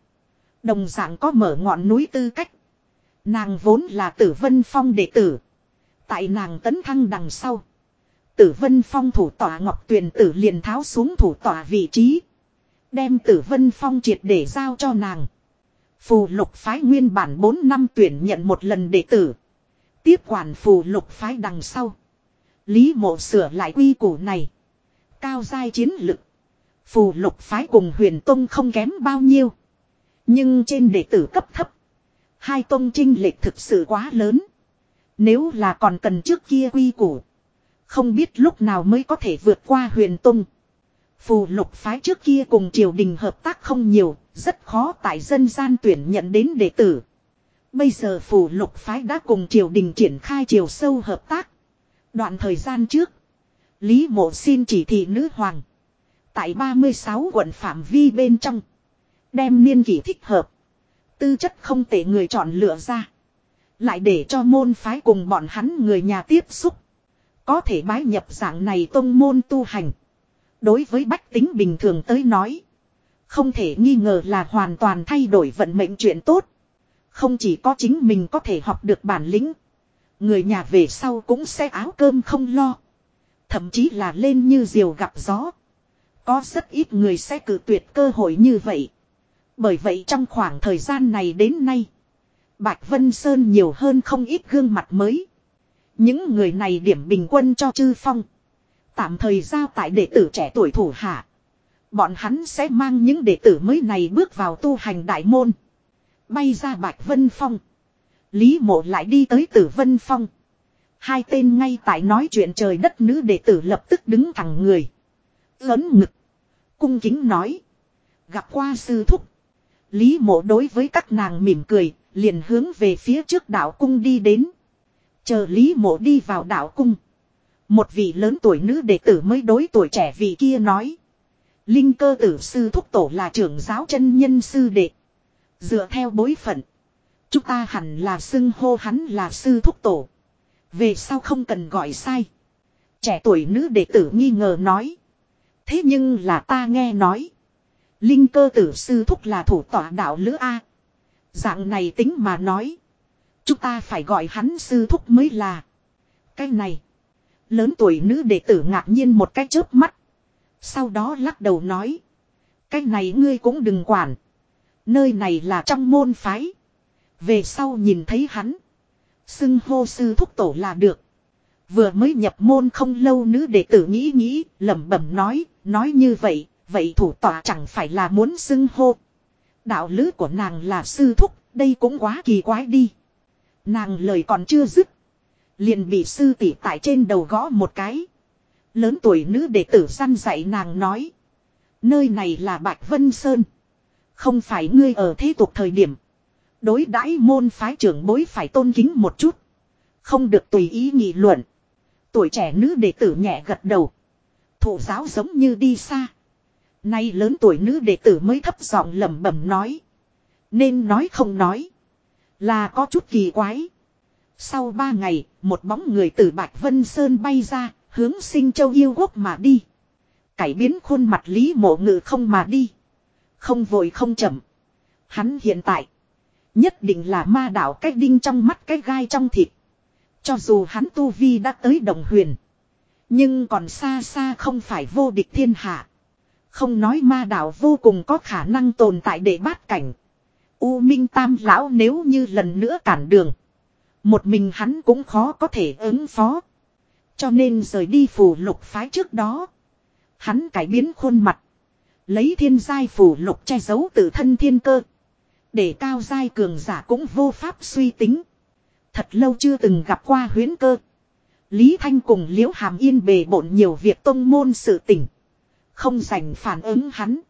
Đồng dạng có mở ngọn núi tư cách. Nàng vốn là tử Vân Phong đệ tử. Tại nàng tấn thăng đằng sau. Tử Vân Phong thủ tỏa Ngọc Tuyền Tử liền tháo xuống thủ tỏa vị trí. Đem Tử Vân Phong triệt để giao cho nàng. Phù lục phái nguyên bản 4 năm tuyển nhận một lần đệ tử. Tiếp quản phù lục phái đằng sau. Lý mộ sửa lại quy củ này. Cao giai chiến lực. Phù lục phái cùng huyền tông không kém bao nhiêu. Nhưng trên đệ tử cấp thấp. Hai tông trinh lệch thực sự quá lớn. Nếu là còn cần trước kia quy củ. Không biết lúc nào mới có thể vượt qua huyền tông. Phù lục phái trước kia cùng triều đình hợp tác không nhiều, rất khó tại dân gian tuyển nhận đến đệ tử. Bây giờ phủ lục phái đã cùng triều đình triển khai chiều sâu hợp tác. Đoạn thời gian trước, Lý Mộ xin chỉ thị nữ hoàng. Tại 36 quận phạm vi bên trong, đem niên kỷ thích hợp. Tư chất không tệ người chọn lựa ra. Lại để cho môn phái cùng bọn hắn người nhà tiếp xúc. Có thể bái nhập dạng này tông môn tu hành. Đối với bách tính bình thường tới nói. Không thể nghi ngờ là hoàn toàn thay đổi vận mệnh chuyện tốt. Không chỉ có chính mình có thể học được bản lĩnh. Người nhà về sau cũng sẽ áo cơm không lo. Thậm chí là lên như diều gặp gió. Có rất ít người sẽ cử tuyệt cơ hội như vậy. Bởi vậy trong khoảng thời gian này đến nay. Bạch Vân Sơn nhiều hơn không ít gương mặt mới. Những người này điểm bình quân cho chư phong. Tạm thời giao tại đệ tử trẻ tuổi thủ hạ. Bọn hắn sẽ mang những đệ tử mới này bước vào tu hành đại môn. Bay ra Bạch Vân Phong. Lý mộ lại đi tới Tử Vân Phong. Hai tên ngay tại nói chuyện trời đất nữ đệ tử lập tức đứng thẳng người. Lớn ngực. Cung kính nói. Gặp qua sư thúc. Lý mộ đối với các nàng mỉm cười, liền hướng về phía trước đạo cung đi đến. Chờ Lý mộ đi vào đạo cung. Một vị lớn tuổi nữ đệ tử mới đối tuổi trẻ vị kia nói. Linh cơ tử sư thúc tổ là trưởng giáo chân nhân sư đệ. Dựa theo bối phận. Chúng ta hẳn là xưng hô hắn là sư thúc tổ. Về sau không cần gọi sai. Trẻ tuổi nữ đệ tử nghi ngờ nói. Thế nhưng là ta nghe nói. Linh cơ tử sư thúc là thủ tọa đạo lữ A. Dạng này tính mà nói. Chúng ta phải gọi hắn sư thúc mới là. Cái này. Lớn tuổi nữ đệ tử ngạc nhiên một cái chớp mắt. Sau đó lắc đầu nói. Cái này ngươi cũng đừng quản. Nơi này là trong môn phái. Về sau nhìn thấy hắn. Xưng hô sư thúc tổ là được. Vừa mới nhập môn không lâu nữ đệ tử nghĩ nghĩ, lẩm bẩm nói, nói như vậy, vậy thủ tọa chẳng phải là muốn xưng hô. Đạo lữ của nàng là sư thúc, đây cũng quá kỳ quái đi. Nàng lời còn chưa dứt. Liền bị sư tỷ tại trên đầu gõ một cái. Lớn tuổi nữ đệ tử săn dạy nàng nói. Nơi này là Bạch Vân Sơn. Không phải ngươi ở thế tục thời điểm. Đối đãi môn phái trưởng bối phải tôn kính một chút. Không được tùy ý nghị luận. Tuổi trẻ nữ đệ tử nhẹ gật đầu. Thủ giáo giống như đi xa. Nay lớn tuổi nữ đệ tử mới thấp giọng lẩm bẩm nói. Nên nói không nói. Là có chút kỳ quái. Sau ba ngày, một bóng người từ Bạch Vân Sơn bay ra, hướng sinh châu yêu quốc mà đi. Cải biến khuôn mặt Lý mộ ngự không mà đi. Không vội không chậm. Hắn hiện tại. Nhất định là ma đạo cái đinh trong mắt cái gai trong thịt. Cho dù hắn tu vi đã tới đồng huyền. Nhưng còn xa xa không phải vô địch thiên hạ. Không nói ma đạo vô cùng có khả năng tồn tại để bát cảnh. U Minh Tam Lão nếu như lần nữa cản đường. Một mình hắn cũng khó có thể ứng phó. Cho nên rời đi phủ lục phái trước đó. Hắn cải biến khuôn mặt. Lấy thiên giai phủ lục che giấu tự thân thiên cơ. Để cao giai cường giả cũng vô pháp suy tính. Thật lâu chưa từng gặp qua huyến cơ. Lý Thanh cùng Liễu Hàm Yên bề bộn nhiều việc tông môn sự tình. Không dành phản ứng hắn.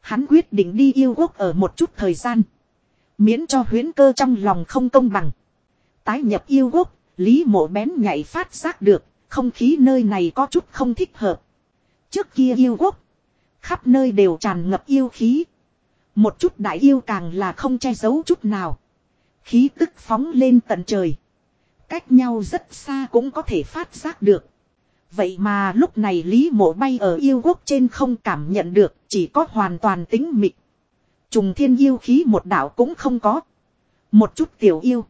Hắn quyết định đi yêu quốc ở một chút thời gian. Miễn cho huyến cơ trong lòng không công bằng. Tái nhập yêu quốc, Lý mộ bén nhảy phát giác được, không khí nơi này có chút không thích hợp. Trước kia yêu quốc, khắp nơi đều tràn ngập yêu khí. Một chút đại yêu càng là không che giấu chút nào. Khí tức phóng lên tận trời. Cách nhau rất xa cũng có thể phát giác được. Vậy mà lúc này Lý Mộ bay ở yêu quốc trên không cảm nhận được, chỉ có hoàn toàn tính mịch. Trùng thiên yêu khí một đạo cũng không có. Một chút tiểu yêu.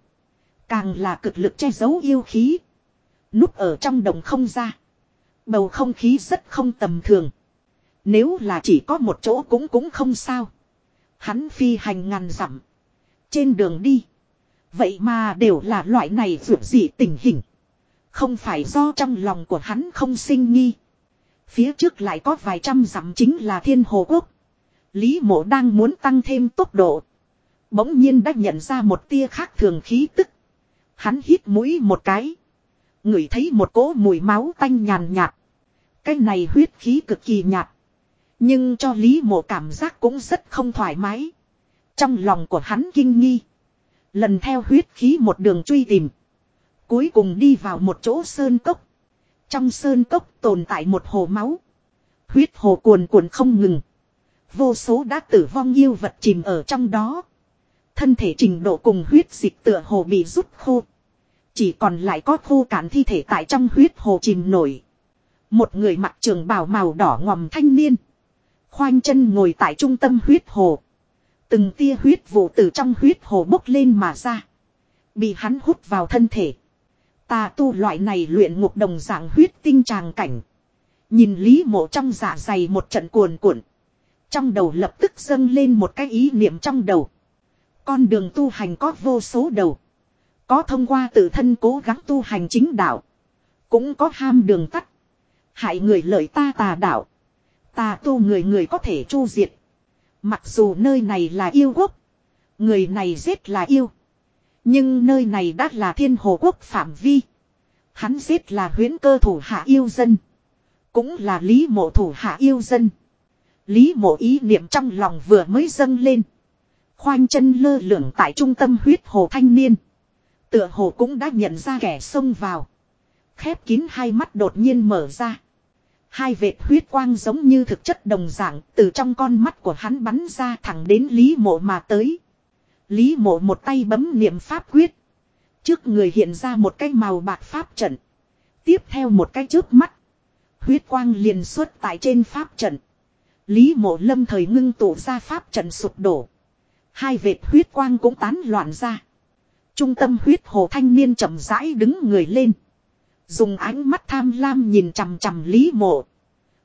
Càng là cực lực che giấu yêu khí. Núp ở trong đồng không ra. Bầu không khí rất không tầm thường. Nếu là chỉ có một chỗ cũng cũng không sao. Hắn phi hành ngàn dặm. Trên đường đi. Vậy mà đều là loại này vượt dị tình hình. Không phải do trong lòng của hắn không sinh nghi. Phía trước lại có vài trăm dặm chính là thiên hồ quốc. Lý mộ đang muốn tăng thêm tốc độ. Bỗng nhiên đã nhận ra một tia khác thường khí tức. Hắn hít mũi một cái. Ngửi thấy một cỗ mùi máu tanh nhàn nhạt. Cái này huyết khí cực kỳ nhạt. Nhưng cho Lý mộ cảm giác cũng rất không thoải mái. Trong lòng của hắn kinh nghi. Lần theo huyết khí một đường truy tìm. Cuối cùng đi vào một chỗ sơn cốc. Trong sơn cốc tồn tại một hồ máu. Huyết hồ cuồn cuộn không ngừng. Vô số đã tử vong yêu vật chìm ở trong đó. thân thể trình độ cùng huyết dịch tựa hồ bị rút khô. Chỉ còn lại có khô cạn thi thể tại trong huyết hồ chìm nổi. Một người mặc trường bào màu đỏ ngòm thanh niên. Khoanh chân ngồi tại trung tâm huyết hồ. Từng tia huyết vụ từ trong huyết hồ bốc lên mà ra. Bị hắn hút vào thân thể. Tà tu loại này luyện ngục đồng dạng huyết tinh tràng cảnh. Nhìn Lý mộ trong dạ dày một trận cuồn cuộn. Trong đầu lập tức dâng lên một cái ý niệm trong đầu. Con đường tu hành có vô số đầu. Có thông qua tự thân cố gắng tu hành chính đạo. Cũng có ham đường tắt. Hại người lợi ta tà đạo. Tà tu người người có thể chu diệt. Mặc dù nơi này là yêu quốc. Người này giết là yêu. Nhưng nơi này đã là thiên hồ quốc phạm vi. Hắn giết là huyến cơ thủ hạ yêu dân. Cũng là lý mộ thủ hạ yêu dân. Lý mộ ý niệm trong lòng vừa mới dâng lên. Khoanh chân lơ lửng tại trung tâm huyết hồ thanh niên. Tựa hồ cũng đã nhận ra kẻ xông vào. Khép kín hai mắt đột nhiên mở ra. Hai vệt huyết quang giống như thực chất đồng dạng, từ trong con mắt của hắn bắn ra thẳng đến Lý mộ mà tới. Lý mộ một tay bấm niệm pháp quyết. Trước người hiện ra một cái màu bạc pháp trận. Tiếp theo một cái trước mắt. Huyết quang liền xuất tại trên pháp trận. Lý mộ lâm thời ngưng tụ ra pháp trận sụp đổ. Hai vệt huyết quang cũng tán loạn ra. Trung tâm huyết hồ thanh niên chậm rãi đứng người lên. Dùng ánh mắt tham lam nhìn chằm chằm Lý mộ.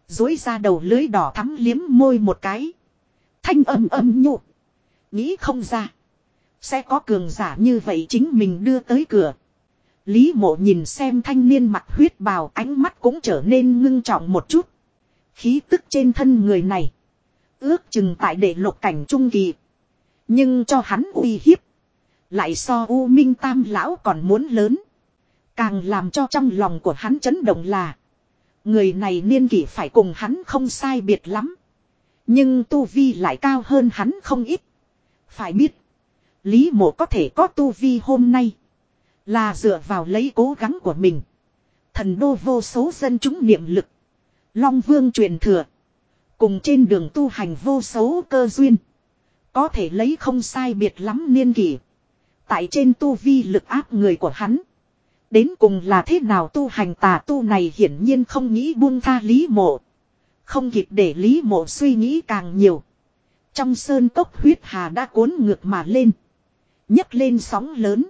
Dối ra đầu lưới đỏ thắm liếm môi một cái. Thanh âm âm nhụ. Nghĩ không ra. Sẽ có cường giả như vậy chính mình đưa tới cửa. Lý mộ nhìn xem thanh niên mặt huyết bào ánh mắt cũng trở nên ngưng trọng một chút. Khí tức trên thân người này. Ước chừng tại đệ lục cảnh trung kỳ. Nhưng cho hắn uy hiếp. Lại so U Minh Tam Lão còn muốn lớn. Càng làm cho trong lòng của hắn chấn động là. Người này niên kỷ phải cùng hắn không sai biệt lắm. Nhưng tu vi lại cao hơn hắn không ít. Phải biết. Lý mộ có thể có tu vi hôm nay. Là dựa vào lấy cố gắng của mình. Thần đô vô số dân chúng niệm lực. Long vương truyền thừa. Cùng trên đường tu hành vô số cơ duyên. Có thể lấy không sai biệt lắm niên kỷ. Tại trên tu vi lực áp người của hắn. Đến cùng là thế nào tu hành tà tu này hiển nhiên không nghĩ buông tha lý mộ. Không kịp để lý mộ suy nghĩ càng nhiều. Trong sơn cốc huyết hà đã cuốn ngược mà lên nhấc lên sóng lớn.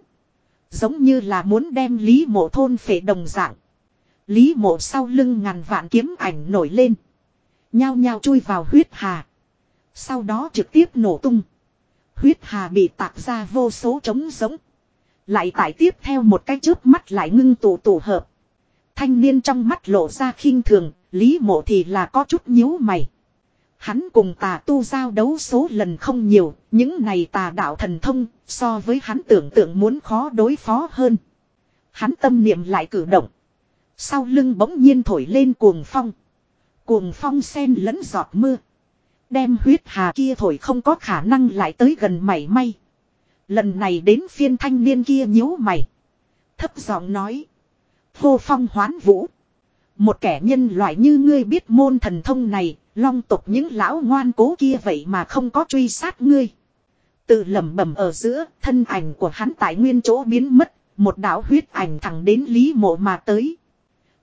Giống như là muốn đem Lý mộ thôn phệ đồng dạng. Lý mộ sau lưng ngàn vạn kiếm ảnh nổi lên. Nhao nhao chui vào huyết hà. Sau đó trực tiếp nổ tung. Huyết hà bị tạc ra vô số trống giống. Lại tại tiếp theo một cái chớp mắt lại ngưng tụ tụ hợp. Thanh niên trong mắt lộ ra khinh thường, Lý mộ thì là có chút nhíu mày. Hắn cùng tà tu giao đấu số lần không nhiều, những này tà đạo thần thông, so với hắn tưởng tượng muốn khó đối phó hơn. Hắn tâm niệm lại cử động. Sau lưng bỗng nhiên thổi lên cuồng phong. Cuồng phong sen lẫn giọt mưa. Đem huyết hà kia thổi không có khả năng lại tới gần mảy may. Lần này đến phiên thanh niên kia nhíu mày. Thấp giọng nói. Hô phong hoán vũ. Một kẻ nhân loại như ngươi biết môn thần thông này, long tục những lão ngoan cố kia vậy mà không có truy sát ngươi. Tự lẩm bẩm ở giữa, thân ảnh của hắn tại nguyên chỗ biến mất, một đạo huyết ảnh thẳng đến Lý Mộ mà tới.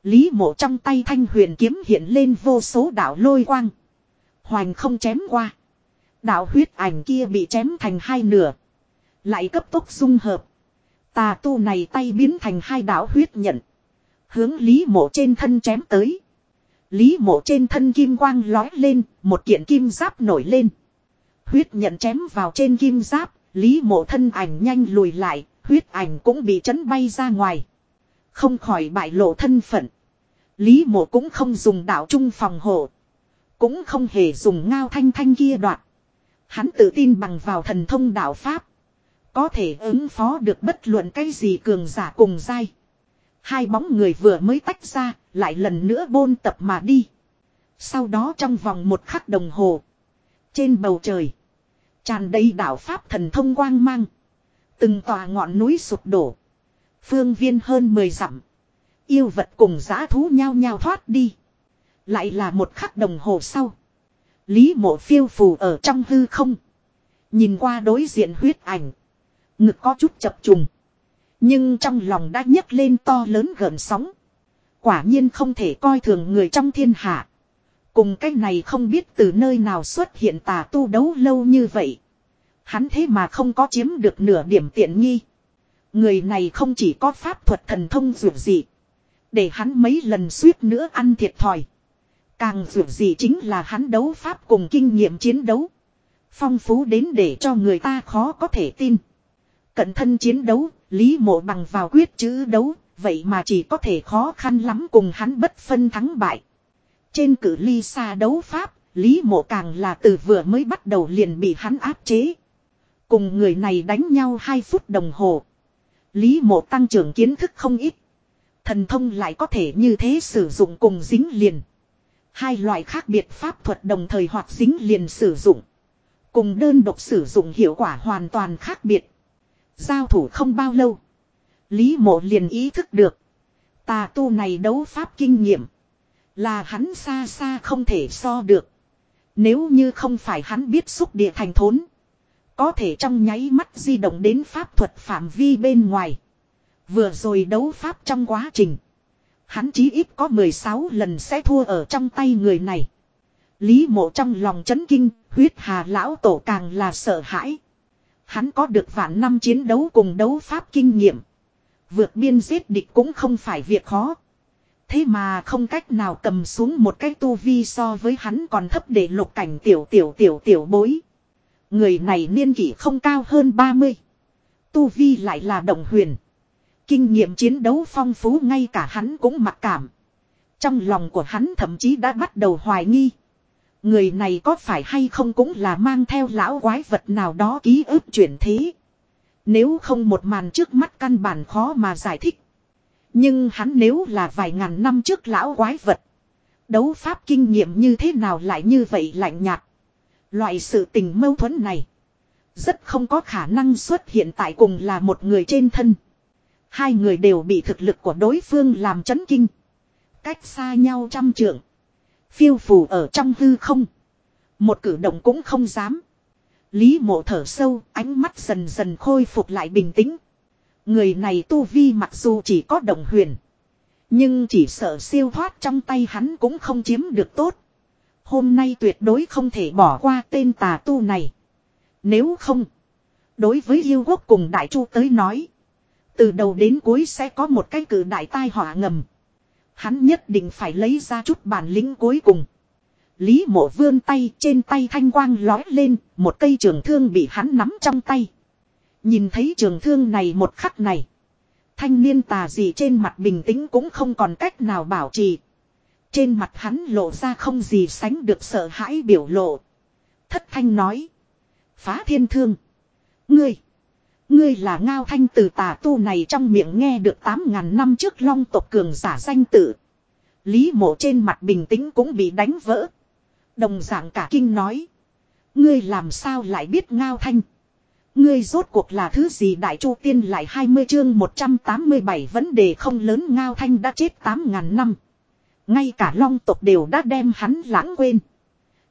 Lý Mộ trong tay thanh huyền kiếm hiện lên vô số đạo lôi quang. Hoành không chém qua. Đạo huyết ảnh kia bị chém thành hai nửa. Lại cấp tốc dung hợp. Tà tu này tay biến thành hai đạo huyết nhận. Hướng Lý Mộ trên thân chém tới. Lý Mộ trên thân kim quang lói lên, một kiện kim giáp nổi lên. Huyết nhận chém vào trên kim giáp, Lý Mộ thân ảnh nhanh lùi lại, huyết ảnh cũng bị chấn bay ra ngoài. Không khỏi bại lộ thân phận. Lý Mộ cũng không dùng đạo trung phòng hộ. Cũng không hề dùng ngao thanh thanh kia đoạt. Hắn tự tin bằng vào thần thông đạo Pháp. Có thể ứng phó được bất luận cái gì cường giả cùng dai. Hai bóng người vừa mới tách ra, lại lần nữa bôn tập mà đi. Sau đó trong vòng một khắc đồng hồ. Trên bầu trời. Tràn đầy đảo Pháp thần thông quang mang. Từng tòa ngọn núi sụp đổ. Phương viên hơn 10 dặm. Yêu vật cùng giã thú nhao nhao thoát đi. Lại là một khắc đồng hồ sau. Lý mộ phiêu phù ở trong hư không. Nhìn qua đối diện huyết ảnh. Ngực có chút chập trùng. Nhưng trong lòng đã nhấc lên to lớn gợn sóng. Quả nhiên không thể coi thường người trong thiên hạ. Cùng cái này không biết từ nơi nào xuất hiện tà tu đấu lâu như vậy. Hắn thế mà không có chiếm được nửa điểm tiện nghi. Người này không chỉ có pháp thuật thần thông dù gì. Để hắn mấy lần suýt nữa ăn thiệt thòi. Càng dù gì chính là hắn đấu pháp cùng kinh nghiệm chiến đấu. Phong phú đến để cho người ta khó có thể tin. Cận thân chiến đấu, Lý Mộ bằng vào quyết chữ đấu, vậy mà chỉ có thể khó khăn lắm cùng hắn bất phân thắng bại. Trên cử ly xa đấu pháp, Lý Mộ càng là từ vừa mới bắt đầu liền bị hắn áp chế. Cùng người này đánh nhau 2 phút đồng hồ. Lý Mộ tăng trưởng kiến thức không ít. Thần thông lại có thể như thế sử dụng cùng dính liền. Hai loại khác biệt pháp thuật đồng thời hoặc dính liền sử dụng. Cùng đơn độc sử dụng hiệu quả hoàn toàn khác biệt. Giao thủ không bao lâu. Lý mộ liền ý thức được. Tà tu này đấu pháp kinh nghiệm. Là hắn xa xa không thể so được. Nếu như không phải hắn biết xúc địa thành thốn. Có thể trong nháy mắt di động đến pháp thuật phạm vi bên ngoài. Vừa rồi đấu pháp trong quá trình. Hắn chí ít có 16 lần sẽ thua ở trong tay người này. Lý mộ trong lòng chấn kinh, huyết hà lão tổ càng là sợ hãi. Hắn có được vạn năm chiến đấu cùng đấu pháp kinh nghiệm. Vượt biên giết địch cũng không phải việc khó. Thế mà không cách nào cầm xuống một cái tu vi so với hắn còn thấp để lục cảnh tiểu tiểu tiểu tiểu bối. Người này niên kỷ không cao hơn 30. Tu vi lại là động huyền. Kinh nghiệm chiến đấu phong phú ngay cả hắn cũng mặc cảm. Trong lòng của hắn thậm chí đã bắt đầu hoài nghi. Người này có phải hay không cũng là mang theo lão quái vật nào đó ký ức chuyển thế. Nếu không một màn trước mắt căn bản khó mà giải thích. Nhưng hắn nếu là vài ngàn năm trước lão quái vật. Đấu pháp kinh nghiệm như thế nào lại như vậy lạnh nhạt. Loại sự tình mâu thuẫn này. Rất không có khả năng xuất hiện tại cùng là một người trên thân. Hai người đều bị thực lực của đối phương làm chấn kinh. Cách xa nhau trăm trượng. Phiêu phù ở trong hư không. Một cử động cũng không dám. Lý mộ thở sâu, ánh mắt dần dần khôi phục lại bình tĩnh. Người này tu vi mặc dù chỉ có động huyền. Nhưng chỉ sợ siêu thoát trong tay hắn cũng không chiếm được tốt. Hôm nay tuyệt đối không thể bỏ qua tên tà tu này. Nếu không, đối với yêu quốc cùng đại chu tới nói. Từ đầu đến cuối sẽ có một cái cử đại tai họa ngầm. Hắn nhất định phải lấy ra chút bản lĩnh cuối cùng. Lý mộ vươn tay trên tay thanh quang lói lên, một cây trường thương bị hắn nắm trong tay. Nhìn thấy trường thương này một khắc này. Thanh niên tà gì trên mặt bình tĩnh cũng không còn cách nào bảo trì. Trên mặt hắn lộ ra không gì sánh được sợ hãi biểu lộ. Thất thanh nói. Phá thiên thương. Ngươi. Ngươi là ngao thanh từ tà tu này trong miệng nghe được 8.000 năm trước long tộc cường giả danh tử Lý mộ trên mặt bình tĩnh cũng bị đánh vỡ. Đồng dạng cả kinh nói. Ngươi làm sao lại biết ngao thanh. Ngươi rốt cuộc là thứ gì đại chu tiên lại 20 chương 187 vấn đề không lớn ngao thanh đã chết 8.000 năm. Ngay cả long tộc đều đã đem hắn lãng quên.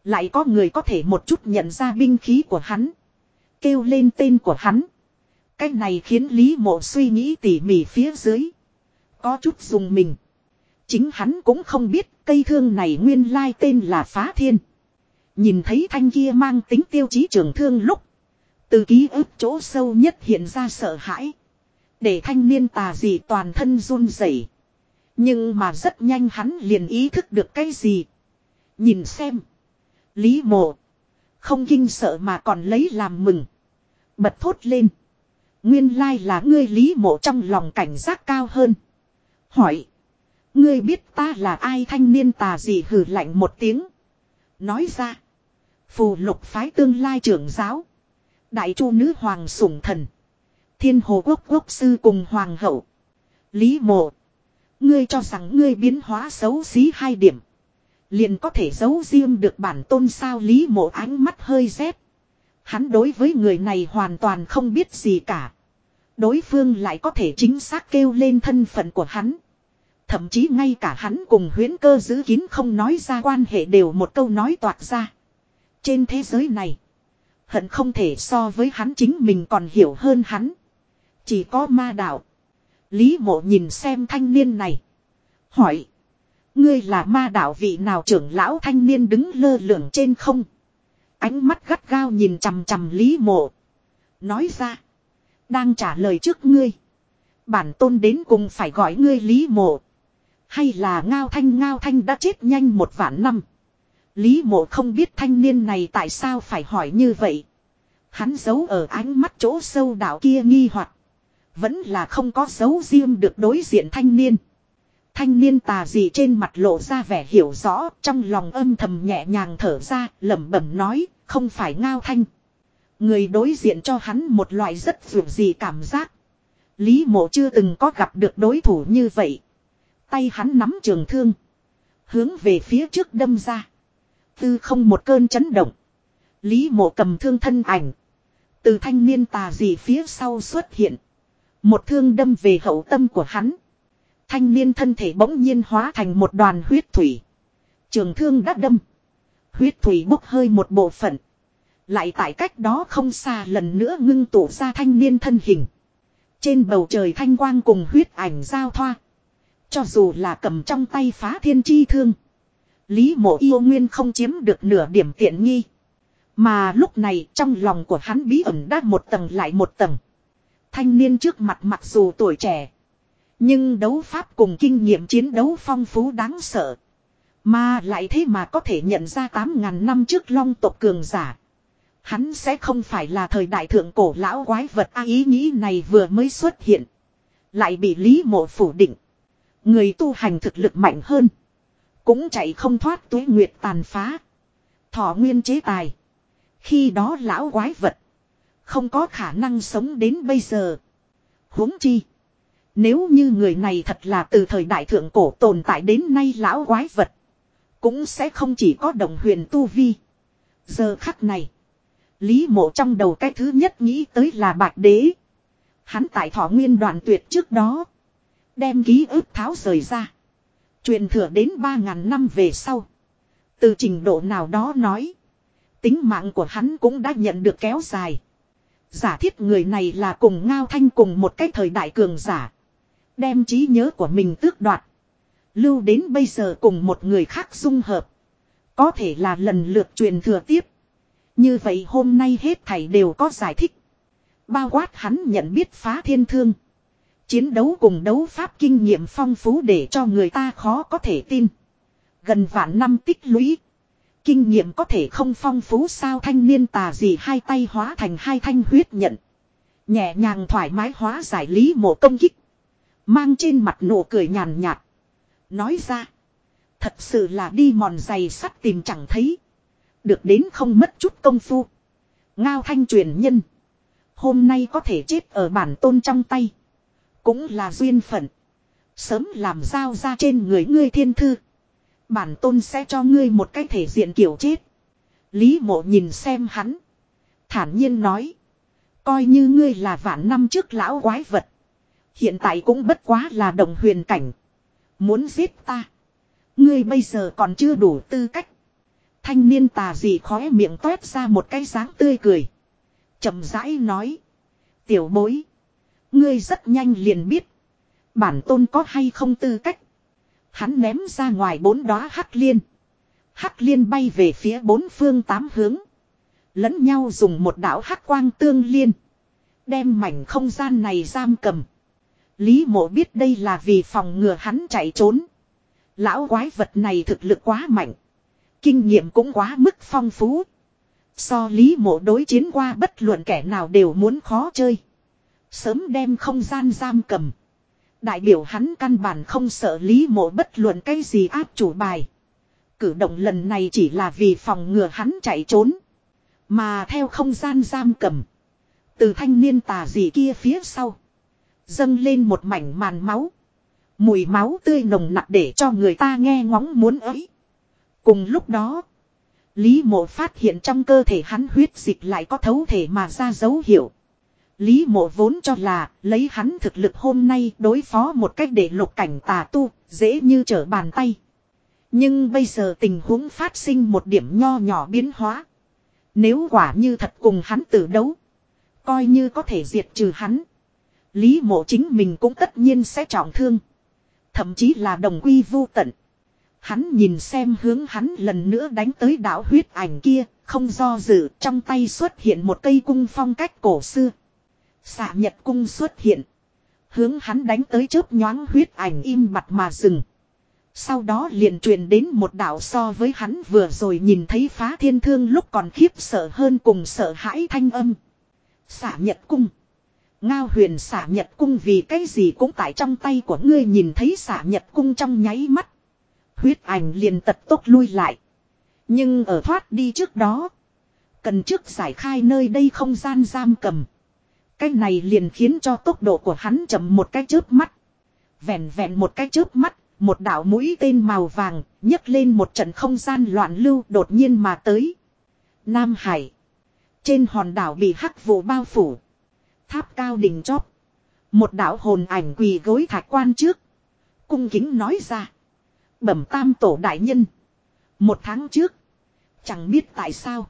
Lại có người có thể một chút nhận ra binh khí của hắn. Kêu lên tên của hắn. Cái này khiến Lý Mộ suy nghĩ tỉ mỉ phía dưới. Có chút dùng mình. Chính hắn cũng không biết cây thương này nguyên lai tên là Phá Thiên. Nhìn thấy thanh kia mang tính tiêu chí trường thương lúc. Từ ký ức chỗ sâu nhất hiện ra sợ hãi. Để thanh niên tà dị toàn thân run rẩy. Nhưng mà rất nhanh hắn liền ý thức được cái gì. Nhìn xem. Lý mộ. Không kinh sợ mà còn lấy làm mừng. Bật thốt lên. Nguyên lai là ngươi lý mộ trong lòng cảnh giác cao hơn. Hỏi. Ngươi biết ta là ai thanh niên tà gì hử lạnh một tiếng. Nói ra. Phù lục phái tương lai trưởng giáo. Đại chu nữ hoàng sủng thần. Thiên hồ quốc quốc sư cùng hoàng hậu. Lý mộ. Ngươi cho rằng ngươi biến hóa xấu xí hai điểm. Liền có thể giấu riêng được bản tôn sao lý mộ ánh mắt hơi rét. Hắn đối với người này hoàn toàn không biết gì cả. Đối phương lại có thể chính xác kêu lên thân phận của hắn. Thậm chí ngay cả hắn cùng huyễn cơ giữ kín không nói ra quan hệ đều một câu nói toạc ra. Trên thế giới này, Hận không thể so với hắn chính mình còn hiểu hơn hắn. Chỉ có ma đạo. Lý mộ nhìn xem thanh niên này. Hỏi. Ngươi là ma đạo vị nào trưởng lão thanh niên đứng lơ lửng trên không. Ánh mắt gắt gao nhìn chằm chằm Lý mộ. Nói ra. Đang trả lời trước ngươi. Bản tôn đến cùng phải gọi ngươi Lý mộ. Hay là ngao thanh ngao thanh đã chết nhanh một vạn năm. Lý mộ không biết thanh niên này tại sao phải hỏi như vậy. Hắn giấu ở ánh mắt chỗ sâu đạo kia nghi hoặc Vẫn là không có dấu riêng được đối diện thanh niên. Thanh niên tà dị trên mặt lộ ra vẻ hiểu rõ, trong lòng âm thầm nhẹ nhàng thở ra, lẩm bẩm nói, không phải ngao thanh. Người đối diện cho hắn một loại rất vượt gì cảm giác. Lý mộ chưa từng có gặp được đối thủ như vậy. Tay hắn nắm trường thương. Hướng về phía trước đâm ra. Tư không một cơn chấn động. Lý mộ cầm thương thân ảnh. Từ thanh niên tà dị phía sau xuất hiện. Một thương đâm về hậu tâm của hắn. Thanh niên thân thể bỗng nhiên hóa thành một đoàn huyết thủy. Trường thương đã đâm. Huyết thủy bốc hơi một bộ phận. Lại tại cách đó không xa lần nữa ngưng tụ ra thanh niên thân hình. Trên bầu trời thanh quang cùng huyết ảnh giao thoa. Cho dù là cầm trong tay phá thiên chi thương. Lý mộ yêu nguyên không chiếm được nửa điểm tiện nghi. Mà lúc này trong lòng của hắn bí ẩn đã một tầng lại một tầng. Thanh niên trước mặt mặc dù tuổi trẻ. Nhưng đấu pháp cùng kinh nghiệm chiến đấu phong phú đáng sợ. Mà lại thế mà có thể nhận ra 8.000 năm trước long tộc cường giả. Hắn sẽ không phải là thời đại thượng cổ lão quái vật a, ý nghĩ này vừa mới xuất hiện. Lại bị Lý Mộ phủ định. Người tu hành thực lực mạnh hơn. Cũng chạy không thoát tuế nguyệt tàn phá. Thọ nguyên chế tài. Khi đó lão quái vật. Không có khả năng sống đến bây giờ. huống chi. Nếu như người này thật là từ thời đại thượng cổ tồn tại đến nay lão quái vật. Cũng sẽ không chỉ có đồng huyền tu vi. Giờ khắc này. Lý mộ trong đầu cái thứ nhất nghĩ tới là bạc đế. Hắn tại thọ nguyên đoạn tuyệt trước đó. Đem ký ức tháo rời ra. Truyền thừa đến 3.000 năm về sau. Từ trình độ nào đó nói. Tính mạng của hắn cũng đã nhận được kéo dài. Giả thiết người này là cùng ngao thanh cùng một cái thời đại cường giả. Đem trí nhớ của mình tước đoạt. Lưu đến bây giờ cùng một người khác dung hợp. Có thể là lần lượt truyền thừa tiếp. Như vậy hôm nay hết thảy đều có giải thích. Bao quát hắn nhận biết phá thiên thương. Chiến đấu cùng đấu pháp kinh nghiệm phong phú để cho người ta khó có thể tin. Gần vạn năm tích lũy. Kinh nghiệm có thể không phong phú sao thanh niên tà gì hai tay hóa thành hai thanh huyết nhận. Nhẹ nhàng thoải mái hóa giải lý mộ công kích. Mang trên mặt nụ cười nhàn nhạt. Nói ra. Thật sự là đi mòn giày sắt tìm chẳng thấy. Được đến không mất chút công phu. Ngao thanh truyền nhân. Hôm nay có thể chết ở bản tôn trong tay. Cũng là duyên phận. Sớm làm giao ra trên người ngươi thiên thư. Bản tôn sẽ cho ngươi một cái thể diện kiểu chết. Lý mộ nhìn xem hắn. Thản nhiên nói. Coi như ngươi là vạn năm trước lão quái vật. Hiện tại cũng bất quá là đồng huyền cảnh. Muốn giết ta. Ngươi bây giờ còn chưa đủ tư cách. Thanh niên tà dị khóe miệng toét ra một cái dáng tươi cười. chậm rãi nói. Tiểu bối. Ngươi rất nhanh liền biết. Bản tôn có hay không tư cách. Hắn ném ra ngoài bốn đóa hắc liên. Hắc liên bay về phía bốn phương tám hướng. Lẫn nhau dùng một đạo hắc quang tương liên. Đem mảnh không gian này giam cầm. Lý mộ biết đây là vì phòng ngừa hắn chạy trốn. Lão quái vật này thực lực quá mạnh. Kinh nghiệm cũng quá mức phong phú. So lý mộ đối chiến qua bất luận kẻ nào đều muốn khó chơi. Sớm đem không gian giam cầm. Đại biểu hắn căn bản không sợ lý mộ bất luận cái gì áp chủ bài. Cử động lần này chỉ là vì phòng ngừa hắn chạy trốn. Mà theo không gian giam cầm. Từ thanh niên tà gì kia phía sau. Dâng lên một mảnh màn máu. Mùi máu tươi nồng nặc để cho người ta nghe ngóng muốn ấy. Cùng lúc đó. Lý mộ phát hiện trong cơ thể hắn huyết dịch lại có thấu thể mà ra dấu hiệu. Lý mộ vốn cho là lấy hắn thực lực hôm nay đối phó một cách để lục cảnh tà tu, dễ như trở bàn tay. Nhưng bây giờ tình huống phát sinh một điểm nho nhỏ biến hóa. Nếu quả như thật cùng hắn tử đấu. Coi như có thể diệt trừ hắn. Lý mộ chính mình cũng tất nhiên sẽ trọng thương. Thậm chí là đồng quy vô tận. Hắn nhìn xem hướng hắn lần nữa đánh tới đảo huyết ảnh kia, không do dự, trong tay xuất hiện một cây cung phong cách cổ xưa. Xạ nhật cung xuất hiện. Hướng hắn đánh tới chớp nhoáng huyết ảnh im mặt mà dừng. Sau đó liền truyền đến một đạo so với hắn vừa rồi nhìn thấy phá thiên thương lúc còn khiếp sợ hơn cùng sợ hãi thanh âm. Xả nhật cung. Ngao huyền xả nhật cung vì cái gì cũng tại trong tay của ngươi nhìn thấy xả nhật cung trong nháy mắt. Huyết ảnh liền tật tốt lui lại. Nhưng ở thoát đi trước đó. Cần trước giải khai nơi đây không gian giam cầm. Cái này liền khiến cho tốc độ của hắn chậm một cái chớp mắt. Vẹn vẹn một cái chớp mắt, một đạo mũi tên màu vàng, nhấc lên một trận không gian loạn lưu đột nhiên mà tới. Nam Hải. Trên hòn đảo bị hắc vụ bao phủ. Tháp cao đỉnh chóp. Một đạo hồn ảnh quỳ gối thạch quan trước. Cung kính nói ra. Bẩm tam tổ đại nhân. Một tháng trước. Chẳng biết tại sao.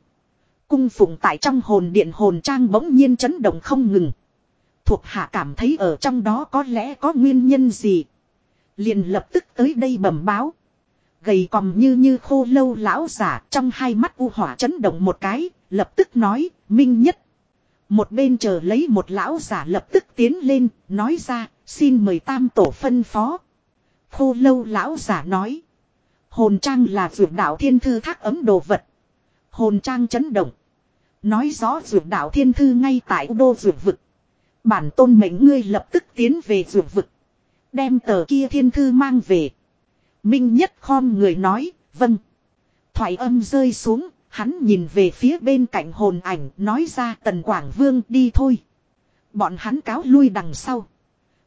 Cung phụng tại trong hồn điện hồn trang bỗng nhiên chấn động không ngừng. Thuộc hạ cảm thấy ở trong đó có lẽ có nguyên nhân gì. Liền lập tức tới đây bẩm báo. Gầy còm như như khô lâu lão giả trong hai mắt u hỏa chấn động một cái, lập tức nói, minh nhất. Một bên chờ lấy một lão giả lập tức tiến lên, nói ra, xin mời tam tổ phân phó. Khô lâu lão giả nói. Hồn trang là vượt đạo thiên thư thác ấm đồ vật. Hồn trang chấn động. Nói rõ vượt đạo thiên thư ngay tại đô vượt vực. Bản tôn mệnh ngươi lập tức tiến về vượt vực. Đem tờ kia thiên thư mang về. Minh nhất khom người nói, vâng. Thoại âm rơi xuống, hắn nhìn về phía bên cạnh hồn ảnh, nói ra tần Quảng Vương đi thôi. Bọn hắn cáo lui đằng sau.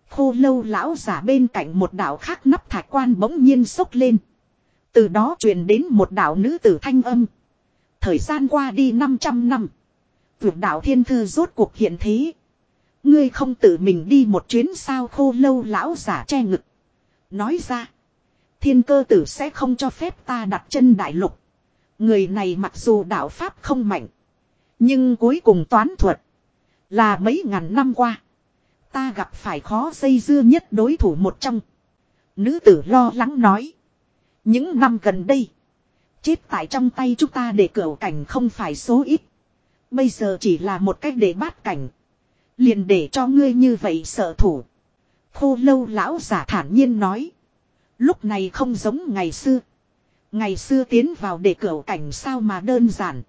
Khô lâu lão giả bên cạnh một đạo khác nắp thạch quan bỗng nhiên sốc lên. Từ đó truyền đến một đạo nữ tử thanh âm. Thời gian qua đi 500 năm. Vượt đạo thiên thư rốt cuộc hiện thế. Ngươi không tự mình đi một chuyến sao khô lâu lão giả che ngực. Nói ra. Thiên cơ tử sẽ không cho phép ta đặt chân đại lục. Người này mặc dù đạo pháp không mạnh. Nhưng cuối cùng toán thuật. Là mấy ngàn năm qua. Ta gặp phải khó dây dưa nhất đối thủ một trong. Nữ tử lo lắng nói. Những năm gần đây. Chết tại trong tay chúng ta để cửa cảnh không phải số ít. Bây giờ chỉ là một cách để bát cảnh. Liền để cho ngươi như vậy sợ thủ. Khô lâu lão giả thản nhiên nói. Lúc này không giống ngày xưa. Ngày xưa tiến vào để cửa cảnh sao mà đơn giản.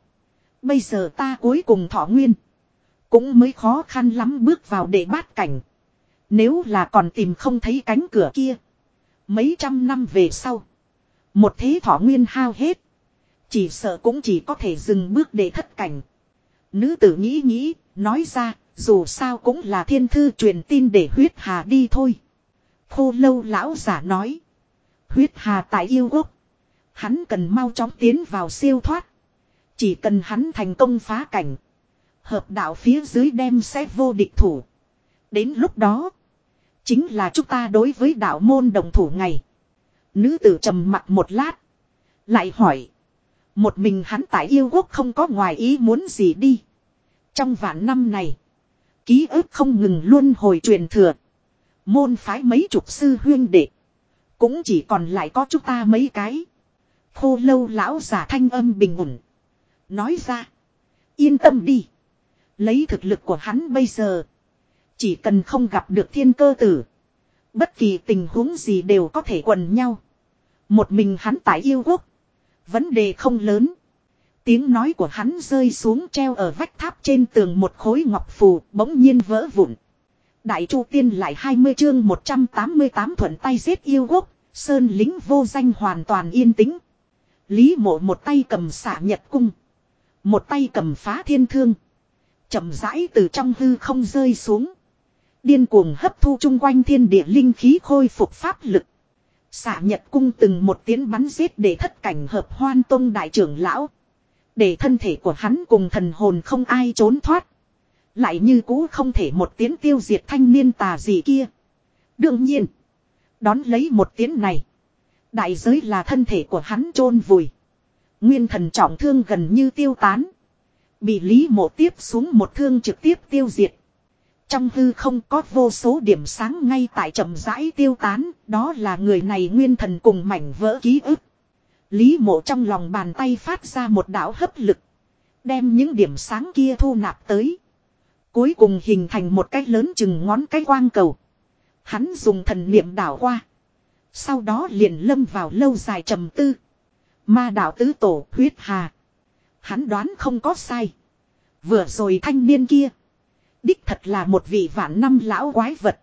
Bây giờ ta cuối cùng thọ nguyên. Cũng mới khó khăn lắm bước vào để bát cảnh. Nếu là còn tìm không thấy cánh cửa kia. Mấy trăm năm về sau. Một thế thọ nguyên hao hết. Chỉ sợ cũng chỉ có thể dừng bước để thất cảnh. Nữ tử nghĩ nghĩ, nói ra, dù sao cũng là thiên thư truyền tin để huyết hà đi thôi. Khô lâu lão giả nói. Huyết hà tại yêu quốc. Hắn cần mau chóng tiến vào siêu thoát. Chỉ cần hắn thành công phá cảnh. Hợp đạo phía dưới đem sẽ vô địch thủ. Đến lúc đó. Chính là chúng ta đối với đạo môn đồng thủ ngày. Nữ tử trầm mặt một lát. Lại hỏi. Một mình hắn tại yêu quốc không có ngoài ý muốn gì đi. Trong vạn năm này. Ký ức không ngừng luôn hồi truyền thừa. Môn phái mấy chục sư huyên đệ. Cũng chỉ còn lại có chúng ta mấy cái. Khô lâu lão giả thanh âm bình ổn. Nói ra. Yên tâm đi. Lấy thực lực của hắn bây giờ. Chỉ cần không gặp được thiên cơ tử. Bất kỳ tình huống gì đều có thể quần nhau. Một mình hắn tại yêu quốc. Vấn đề không lớn. Tiếng nói của hắn rơi xuống treo ở vách tháp trên tường một khối ngọc phù bỗng nhiên vỡ vụn. Đại Chu Tiên lại 20 chương 188 thuận tay giết yêu quốc, sơn lính vô danh hoàn toàn yên tĩnh. Lý mộ một tay cầm xả nhật cung. Một tay cầm phá thiên thương. chậm rãi từ trong hư không rơi xuống. Điên cuồng hấp thu chung quanh thiên địa linh khí khôi phục pháp lực. Xả nhật cung từng một tiếng bắn giết để thất cảnh hợp hoan tông đại trưởng lão. Để thân thể của hắn cùng thần hồn không ai trốn thoát. Lại như cũ không thể một tiếng tiêu diệt thanh niên tà gì kia. Đương nhiên. Đón lấy một tiếng này. Đại giới là thân thể của hắn chôn vùi. Nguyên thần trọng thương gần như tiêu tán. Bị Lý Mộ tiếp xuống một thương trực tiếp tiêu diệt. Trong hư không có vô số điểm sáng ngay tại chậm rãi tiêu tán, đó là người này nguyên thần cùng mảnh vỡ ký ức. Lý mộ trong lòng bàn tay phát ra một đạo hấp lực. Đem những điểm sáng kia thu nạp tới. Cuối cùng hình thành một cái lớn chừng ngón cái quang cầu. Hắn dùng thần niệm đảo qua. Sau đó liền lâm vào lâu dài trầm tư. Ma đạo tứ tổ huyết hà. Hắn đoán không có sai. Vừa rồi thanh niên kia. Đích thật là một vị vạn năm lão quái vật.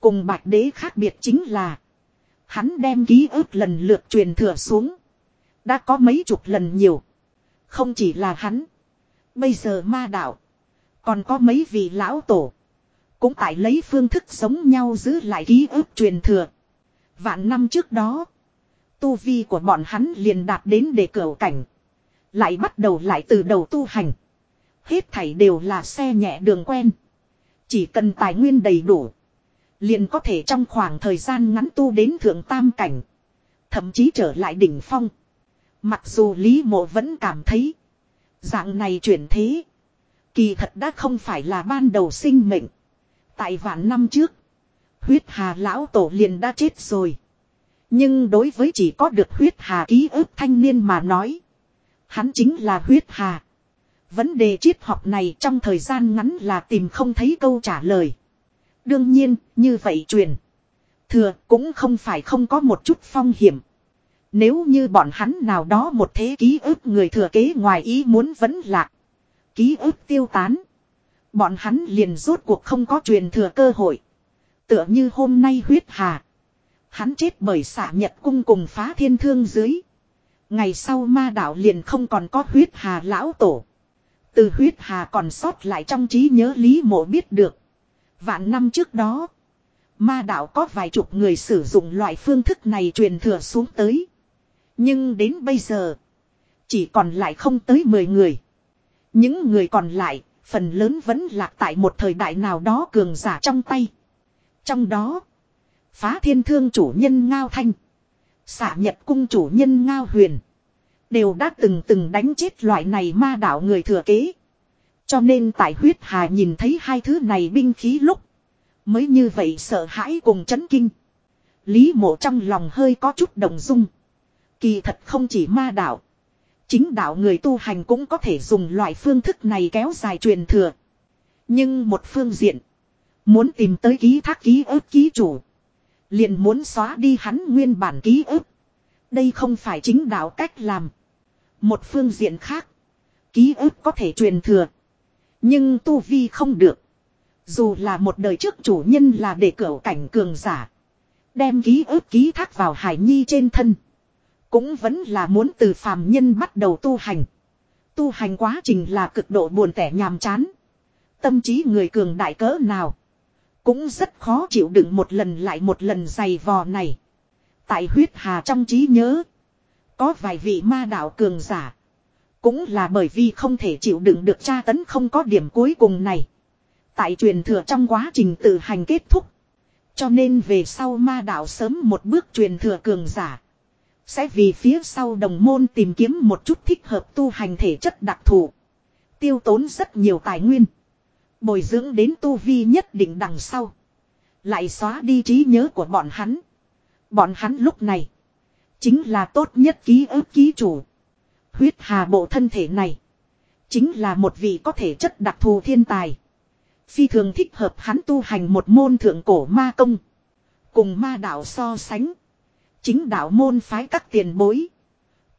Cùng bạch đế khác biệt chính là. Hắn đem ký ức lần lượt truyền thừa xuống. Đã có mấy chục lần nhiều. Không chỉ là hắn. Bây giờ ma đạo. Còn có mấy vị lão tổ. Cũng tại lấy phương thức sống nhau giữ lại ký ức truyền thừa. Vạn năm trước đó. Tu vi của bọn hắn liền đạt đến để cửa cảnh. Lại bắt đầu lại từ đầu tu hành. Hết thảy đều là xe nhẹ đường quen. Chỉ cần tài nguyên đầy đủ. Liền có thể trong khoảng thời gian ngắn tu đến thượng tam cảnh. Thậm chí trở lại đỉnh phong. Mặc dù Lý Mộ vẫn cảm thấy. Dạng này chuyển thế. Kỳ thật đã không phải là ban đầu sinh mệnh. Tại vạn năm trước. Huyết hà lão tổ liền đã chết rồi. Nhưng đối với chỉ có được huyết hà ký ức thanh niên mà nói. Hắn chính là huyết hà. Vấn đề triết học này trong thời gian ngắn là tìm không thấy câu trả lời. Đương nhiên, như vậy truyền. Thừa cũng không phải không có một chút phong hiểm. Nếu như bọn hắn nào đó một thế ký ức người thừa kế ngoài ý muốn vẫn lạc. Ký ức tiêu tán. Bọn hắn liền rốt cuộc không có truyền thừa cơ hội. Tựa như hôm nay huyết hà. Hắn chết bởi xạ nhật cung cùng phá thiên thương dưới. Ngày sau ma đạo liền không còn có huyết hà lão tổ. Từ huyết hà còn sót lại trong trí nhớ Lý Mộ biết được. Vạn năm trước đó. Ma đạo có vài chục người sử dụng loại phương thức này truyền thừa xuống tới. Nhưng đến bây giờ. Chỉ còn lại không tới 10 người. Những người còn lại. Phần lớn vẫn lạc tại một thời đại nào đó cường giả trong tay. Trong đó. Phá thiên thương chủ nhân Ngao Thanh. Xả nhật cung chủ nhân Ngao Huyền. Đều đã từng từng đánh chết loại này ma đạo người thừa kế. Cho nên tại huyết hà nhìn thấy hai thứ này binh khí lúc. Mới như vậy sợ hãi cùng chấn kinh. Lý mộ trong lòng hơi có chút động dung. Kỳ thật không chỉ ma đạo. Chính đạo người tu hành cũng có thể dùng loại phương thức này kéo dài truyền thừa. Nhưng một phương diện. Muốn tìm tới ký thác ký ức ký chủ. Liền muốn xóa đi hắn nguyên bản ký ức. Đây không phải chính đạo cách làm. Một phương diện khác. Ký ức có thể truyền thừa. Nhưng tu vi không được. Dù là một đời trước chủ nhân là để cửa cảnh cường giả. Đem ký ức ký thác vào hải nhi trên thân. Cũng vẫn là muốn từ phàm nhân bắt đầu tu hành. Tu hành quá trình là cực độ buồn tẻ nhàm chán. Tâm trí người cường đại cỡ nào. Cũng rất khó chịu đựng một lần lại một lần giày vò này. Tại huyết hà trong trí nhớ. Có vài vị ma đạo cường giả. Cũng là bởi vì không thể chịu đựng được tra tấn không có điểm cuối cùng này. Tại truyền thừa trong quá trình tự hành kết thúc. Cho nên về sau ma đạo sớm một bước truyền thừa cường giả. Sẽ vì phía sau đồng môn tìm kiếm một chút thích hợp tu hành thể chất đặc thù. Tiêu tốn rất nhiều tài nguyên. Bồi dưỡng đến tu vi nhất định đằng sau. Lại xóa đi trí nhớ của bọn hắn. Bọn hắn lúc này. Chính là tốt nhất ký ức ký chủ. Huyết hà bộ thân thể này. Chính là một vị có thể chất đặc thù thiên tài. Phi thường thích hợp hắn tu hành một môn thượng cổ ma công. Cùng ma đạo so sánh. Chính đạo môn phái các tiền bối.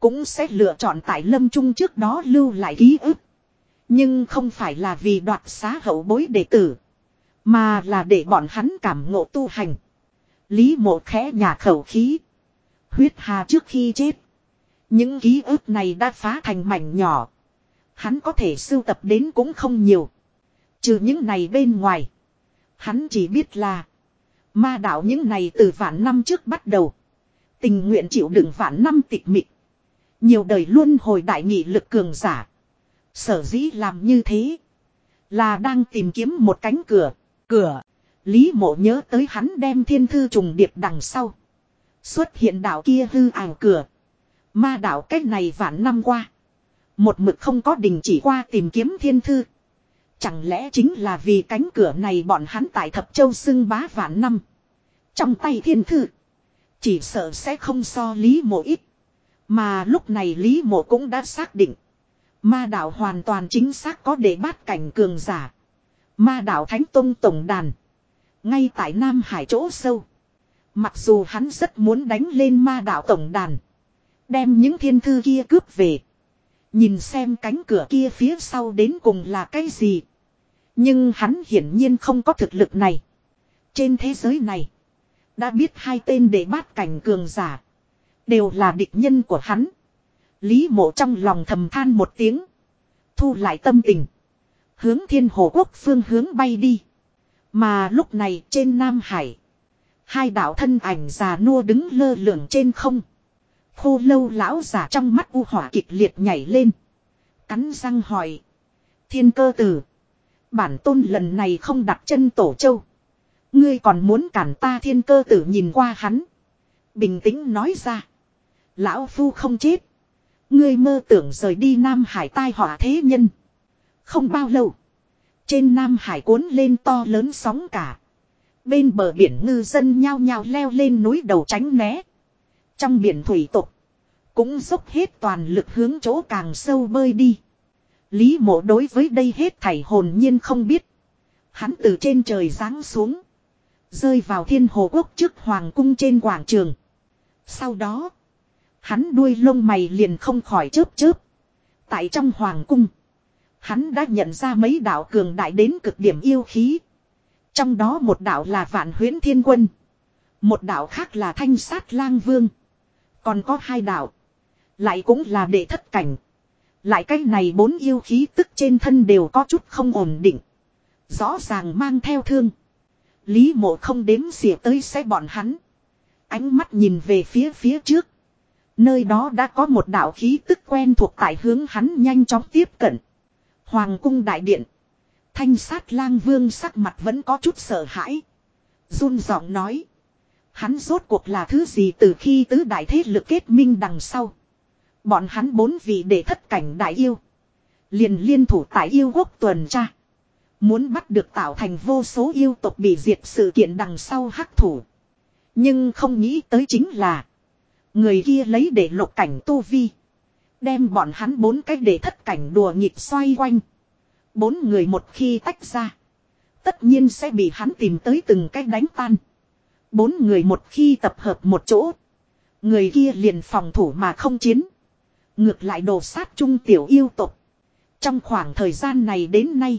Cũng sẽ lựa chọn tại lâm trung trước đó lưu lại ký ức. Nhưng không phải là vì đoạt xá hậu bối đệ tử. Mà là để bọn hắn cảm ngộ tu hành. Lý mộ khẽ nhà khẩu khí. Huyết hà trước khi chết. Những ký ức này đã phá thành mảnh nhỏ. Hắn có thể sưu tập đến cũng không nhiều. Trừ những này bên ngoài. Hắn chỉ biết là. Ma đạo những này từ vạn năm trước bắt đầu. Tình nguyện chịu đựng vạn năm tịch mịch. Nhiều đời luôn hồi đại nghị lực cường giả. Sở dĩ làm như thế. Là đang tìm kiếm một cánh cửa. Cửa. Lý mộ nhớ tới hắn đem thiên thư trùng điệp đằng sau. Xuất hiện đạo kia hư ảo cửa. Ma đạo cách này vạn năm qua. Một mực không có đình chỉ qua tìm kiếm thiên thư. Chẳng lẽ chính là vì cánh cửa này bọn hắn tại thập châu xưng bá vạn năm. Trong tay thiên thư. Chỉ sợ sẽ không so lý mộ ít. Mà lúc này lý mộ cũng đã xác định. Ma đạo hoàn toàn chính xác có để bát cảnh cường giả. Ma đạo Thánh Tông Tổng Đàn. Ngay tại Nam Hải chỗ sâu. Mặc dù hắn rất muốn đánh lên ma đạo Tổng Đàn. Đem những thiên thư kia cướp về. Nhìn xem cánh cửa kia phía sau đến cùng là cái gì. Nhưng hắn hiển nhiên không có thực lực này. Trên thế giới này. Đã biết hai tên để bát cảnh cường giả. Đều là địch nhân của hắn. Lý mộ trong lòng thầm than một tiếng. Thu lại tâm tình. Hướng thiên hồ quốc phương hướng bay đi. Mà lúc này trên Nam Hải. Hai đạo thân ảnh già nua đứng lơ lửng trên không. Khô lâu lão giả trong mắt u hỏa kịch liệt nhảy lên. Cắn răng hỏi. Thiên cơ tử. Bản tôn lần này không đặt chân tổ châu. Ngươi còn muốn cản ta thiên cơ tử nhìn qua hắn. Bình tĩnh nói ra. Lão phu không chết. Ngươi mơ tưởng rời đi Nam Hải tai họa thế nhân. Không bao lâu. Trên Nam Hải cuốn lên to lớn sóng cả. Bên bờ biển ngư dân nhao nhao leo lên núi đầu tránh né. Trong biển thủy tục. Cũng dốc hết toàn lực hướng chỗ càng sâu bơi đi. Lý mộ đối với đây hết thảy hồn nhiên không biết. Hắn từ trên trời giáng xuống. Rơi vào thiên hồ quốc trước hoàng cung trên quảng trường. Sau đó. Hắn đuôi lông mày liền không khỏi chớp chớp. Tại trong hoàng cung. Hắn đã nhận ra mấy đạo cường đại đến cực điểm yêu khí. Trong đó một đạo là vạn huyễn thiên quân. Một đạo khác là thanh sát lang vương. Còn có hai đạo. Lại cũng là đệ thất cảnh. Lại cái này bốn yêu khí tức trên thân đều có chút không ổn định. Rõ ràng mang theo thương. Lý mộ không đếm xỉa tới sẽ bọn hắn. Ánh mắt nhìn về phía phía trước. Nơi đó đã có một đạo khí tức quen thuộc tại hướng hắn nhanh chóng tiếp cận. Hoàng cung đại điện. Thanh sát lang vương sắc mặt vẫn có chút sợ hãi. run giọng nói. Hắn rốt cuộc là thứ gì từ khi tứ đại thế lực kết minh đằng sau. Bọn hắn bốn vị để thất cảnh đại yêu. Liền liên thủ tại yêu quốc tuần tra. Muốn bắt được tạo thành vô số yêu tộc bị diệt sự kiện đằng sau hắc thủ. Nhưng không nghĩ tới chính là. Người kia lấy để lục cảnh tu vi. Đem bọn hắn bốn cách để thất cảnh đùa nghịch xoay quanh. Bốn người một khi tách ra. Tất nhiên sẽ bị hắn tìm tới từng cách đánh tan. Bốn người một khi tập hợp một chỗ. Người kia liền phòng thủ mà không chiến. Ngược lại đồ sát trung tiểu yêu tục. Trong khoảng thời gian này đến nay.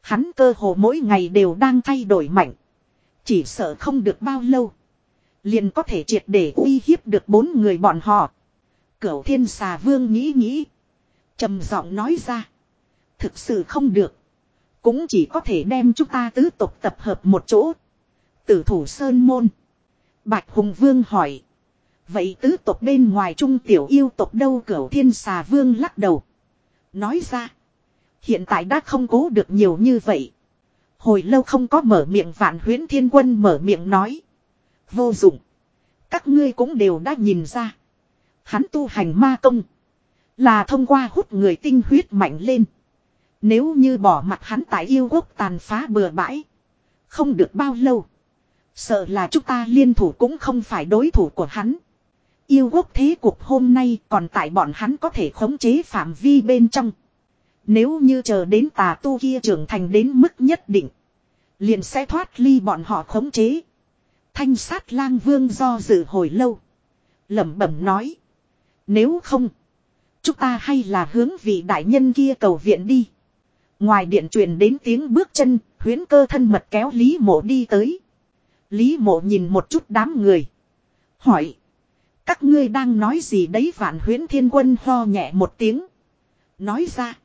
Hắn cơ hồ mỗi ngày đều đang thay đổi mạnh. Chỉ sợ không được bao lâu. Liền có thể triệt để uy hiếp được bốn người bọn họ. Cửu thiên xà vương nghĩ nghĩ. trầm giọng nói ra. Thực sự không được. Cũng chỉ có thể đem chúng ta tứ tục tập hợp một chỗ. Tử thủ Sơn Môn. Bạch Hùng Vương hỏi. Vậy tứ tộc bên ngoài trung tiểu yêu tộc đâu cửu thiên xà vương lắc đầu. Nói ra. Hiện tại đã không cố được nhiều như vậy. Hồi lâu không có mở miệng vạn huyến thiên quân mở miệng nói. Vô dụng. Các ngươi cũng đều đã nhìn ra. Hắn tu hành ma công. Là thông qua hút người tinh huyết mạnh lên. Nếu như bỏ mặt hắn tại yêu quốc tàn phá bừa bãi. Không được bao lâu. Sợ là chúng ta liên thủ cũng không phải đối thủ của hắn. Yêu quốc thế cuộc hôm nay còn tại bọn hắn có thể khống chế phạm vi bên trong. Nếu như chờ đến tà tu kia trưởng thành đến mức nhất định. Liền sẽ thoát ly bọn họ khống chế. Thanh sát lang vương do dự hồi lâu. lẩm bẩm nói. Nếu không. Chúng ta hay là hướng vị đại nhân kia cầu viện đi. Ngoài điện truyền đến tiếng bước chân, huyến cơ thân mật kéo Lý mộ đi tới. Lý mộ nhìn một chút đám người. Hỏi. Các ngươi đang nói gì đấy vạn huyến thiên quân ho nhẹ một tiếng. Nói ra.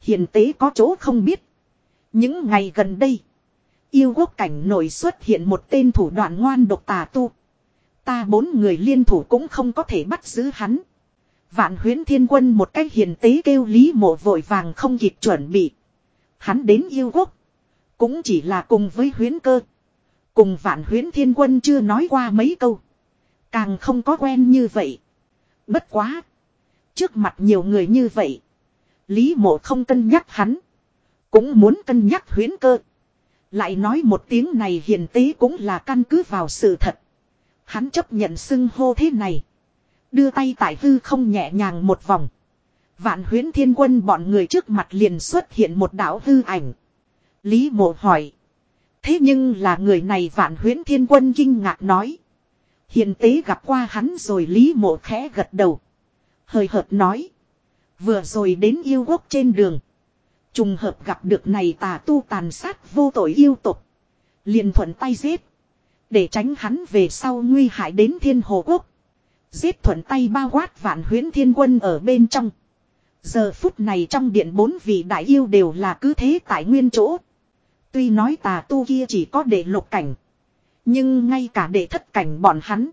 Hiện tế có chỗ không biết. Những ngày gần đây. Yêu quốc cảnh nổi xuất hiện một tên thủ đoạn ngoan độc tà tu. Ta bốn người liên thủ cũng không có thể bắt giữ hắn. Vạn huyến thiên quân một cách hiền tế kêu lý mộ vội vàng không kịp chuẩn bị. Hắn đến yêu quốc. Cũng chỉ là cùng với huyến cơ. Cùng vạn huyến thiên quân chưa nói qua mấy câu. Càng không có quen như vậy. Bất quá. Trước mặt nhiều người như vậy. Lý mộ không cân nhắc hắn. Cũng muốn cân nhắc huyến cơ. Lại nói một tiếng này hiền tế cũng là căn cứ vào sự thật. Hắn chấp nhận xưng hô thế này. Đưa tay tại hư không nhẹ nhàng một vòng. Vạn huyến thiên quân bọn người trước mặt liền xuất hiện một đạo hư ảnh. Lý mộ hỏi. Thế nhưng là người này vạn huyến thiên quân kinh ngạc nói. Hiền tế gặp qua hắn rồi Lý mộ khẽ gật đầu. Hời hợt nói. Vừa rồi đến yêu quốc trên đường. Trùng hợp gặp được này tà tu tàn sát vô tội yêu tục. liền thuận tay giết. Để tránh hắn về sau nguy hại đến thiên hồ quốc. Giết thuận tay bao quát vạn huyến thiên quân ở bên trong. Giờ phút này trong điện bốn vị đại yêu đều là cứ thế tại nguyên chỗ. Tuy nói tà tu kia chỉ có để lục cảnh. Nhưng ngay cả để thất cảnh bọn hắn.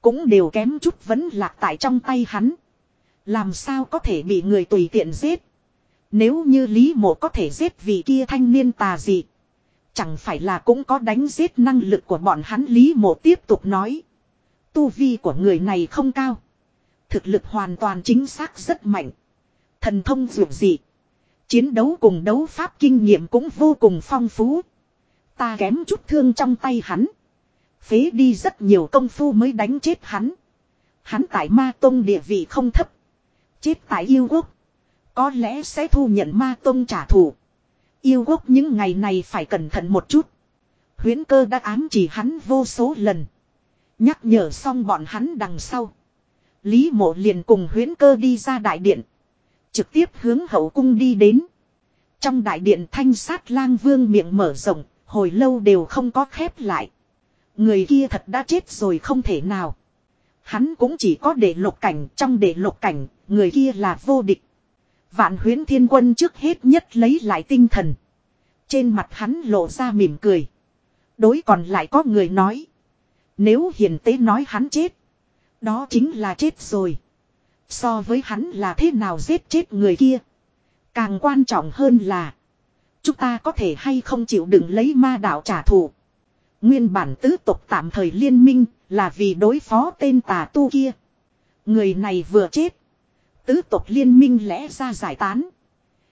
Cũng đều kém chút vẫn lạc tại trong tay hắn. Làm sao có thể bị người tùy tiện giết. Nếu như Lý Mộ có thể giết vị kia thanh niên tà dị, Chẳng phải là cũng có đánh giết năng lực của bọn hắn Lý Mộ tiếp tục nói. Tu vi của người này không cao. Thực lực hoàn toàn chính xác rất mạnh. Thần thông dược dị. Chiến đấu cùng đấu pháp kinh nghiệm cũng vô cùng phong phú. Ta kém chút thương trong tay hắn. Phế đi rất nhiều công phu mới đánh chết hắn. Hắn tại ma tông địa vị không thấp. Chết tại yêu quốc. Có lẽ sẽ thu nhận ma tông trả thù. Yêu quốc những ngày này phải cẩn thận một chút. Huyến cơ đã ám chỉ hắn vô số lần. Nhắc nhở xong bọn hắn đằng sau. Lý mộ liền cùng huyến cơ đi ra đại điện. Trực tiếp hướng hậu cung đi đến. Trong đại điện thanh sát lang vương miệng mở rộng, hồi lâu đều không có khép lại. Người kia thật đã chết rồi không thể nào. Hắn cũng chỉ có để lục cảnh, trong để lục cảnh, người kia là vô địch. Vạn huyến thiên quân trước hết nhất lấy lại tinh thần. Trên mặt hắn lộ ra mỉm cười. Đối còn lại có người nói. Nếu hiền tế nói hắn chết. Đó chính là chết rồi. So với hắn là thế nào giết chết người kia. Càng quan trọng hơn là. Chúng ta có thể hay không chịu đựng lấy ma đạo trả thù. Nguyên bản tứ tộc tạm thời liên minh là vì đối phó tên tà tu kia. Người này vừa chết. Tứ tộc liên minh lẽ ra giải tán.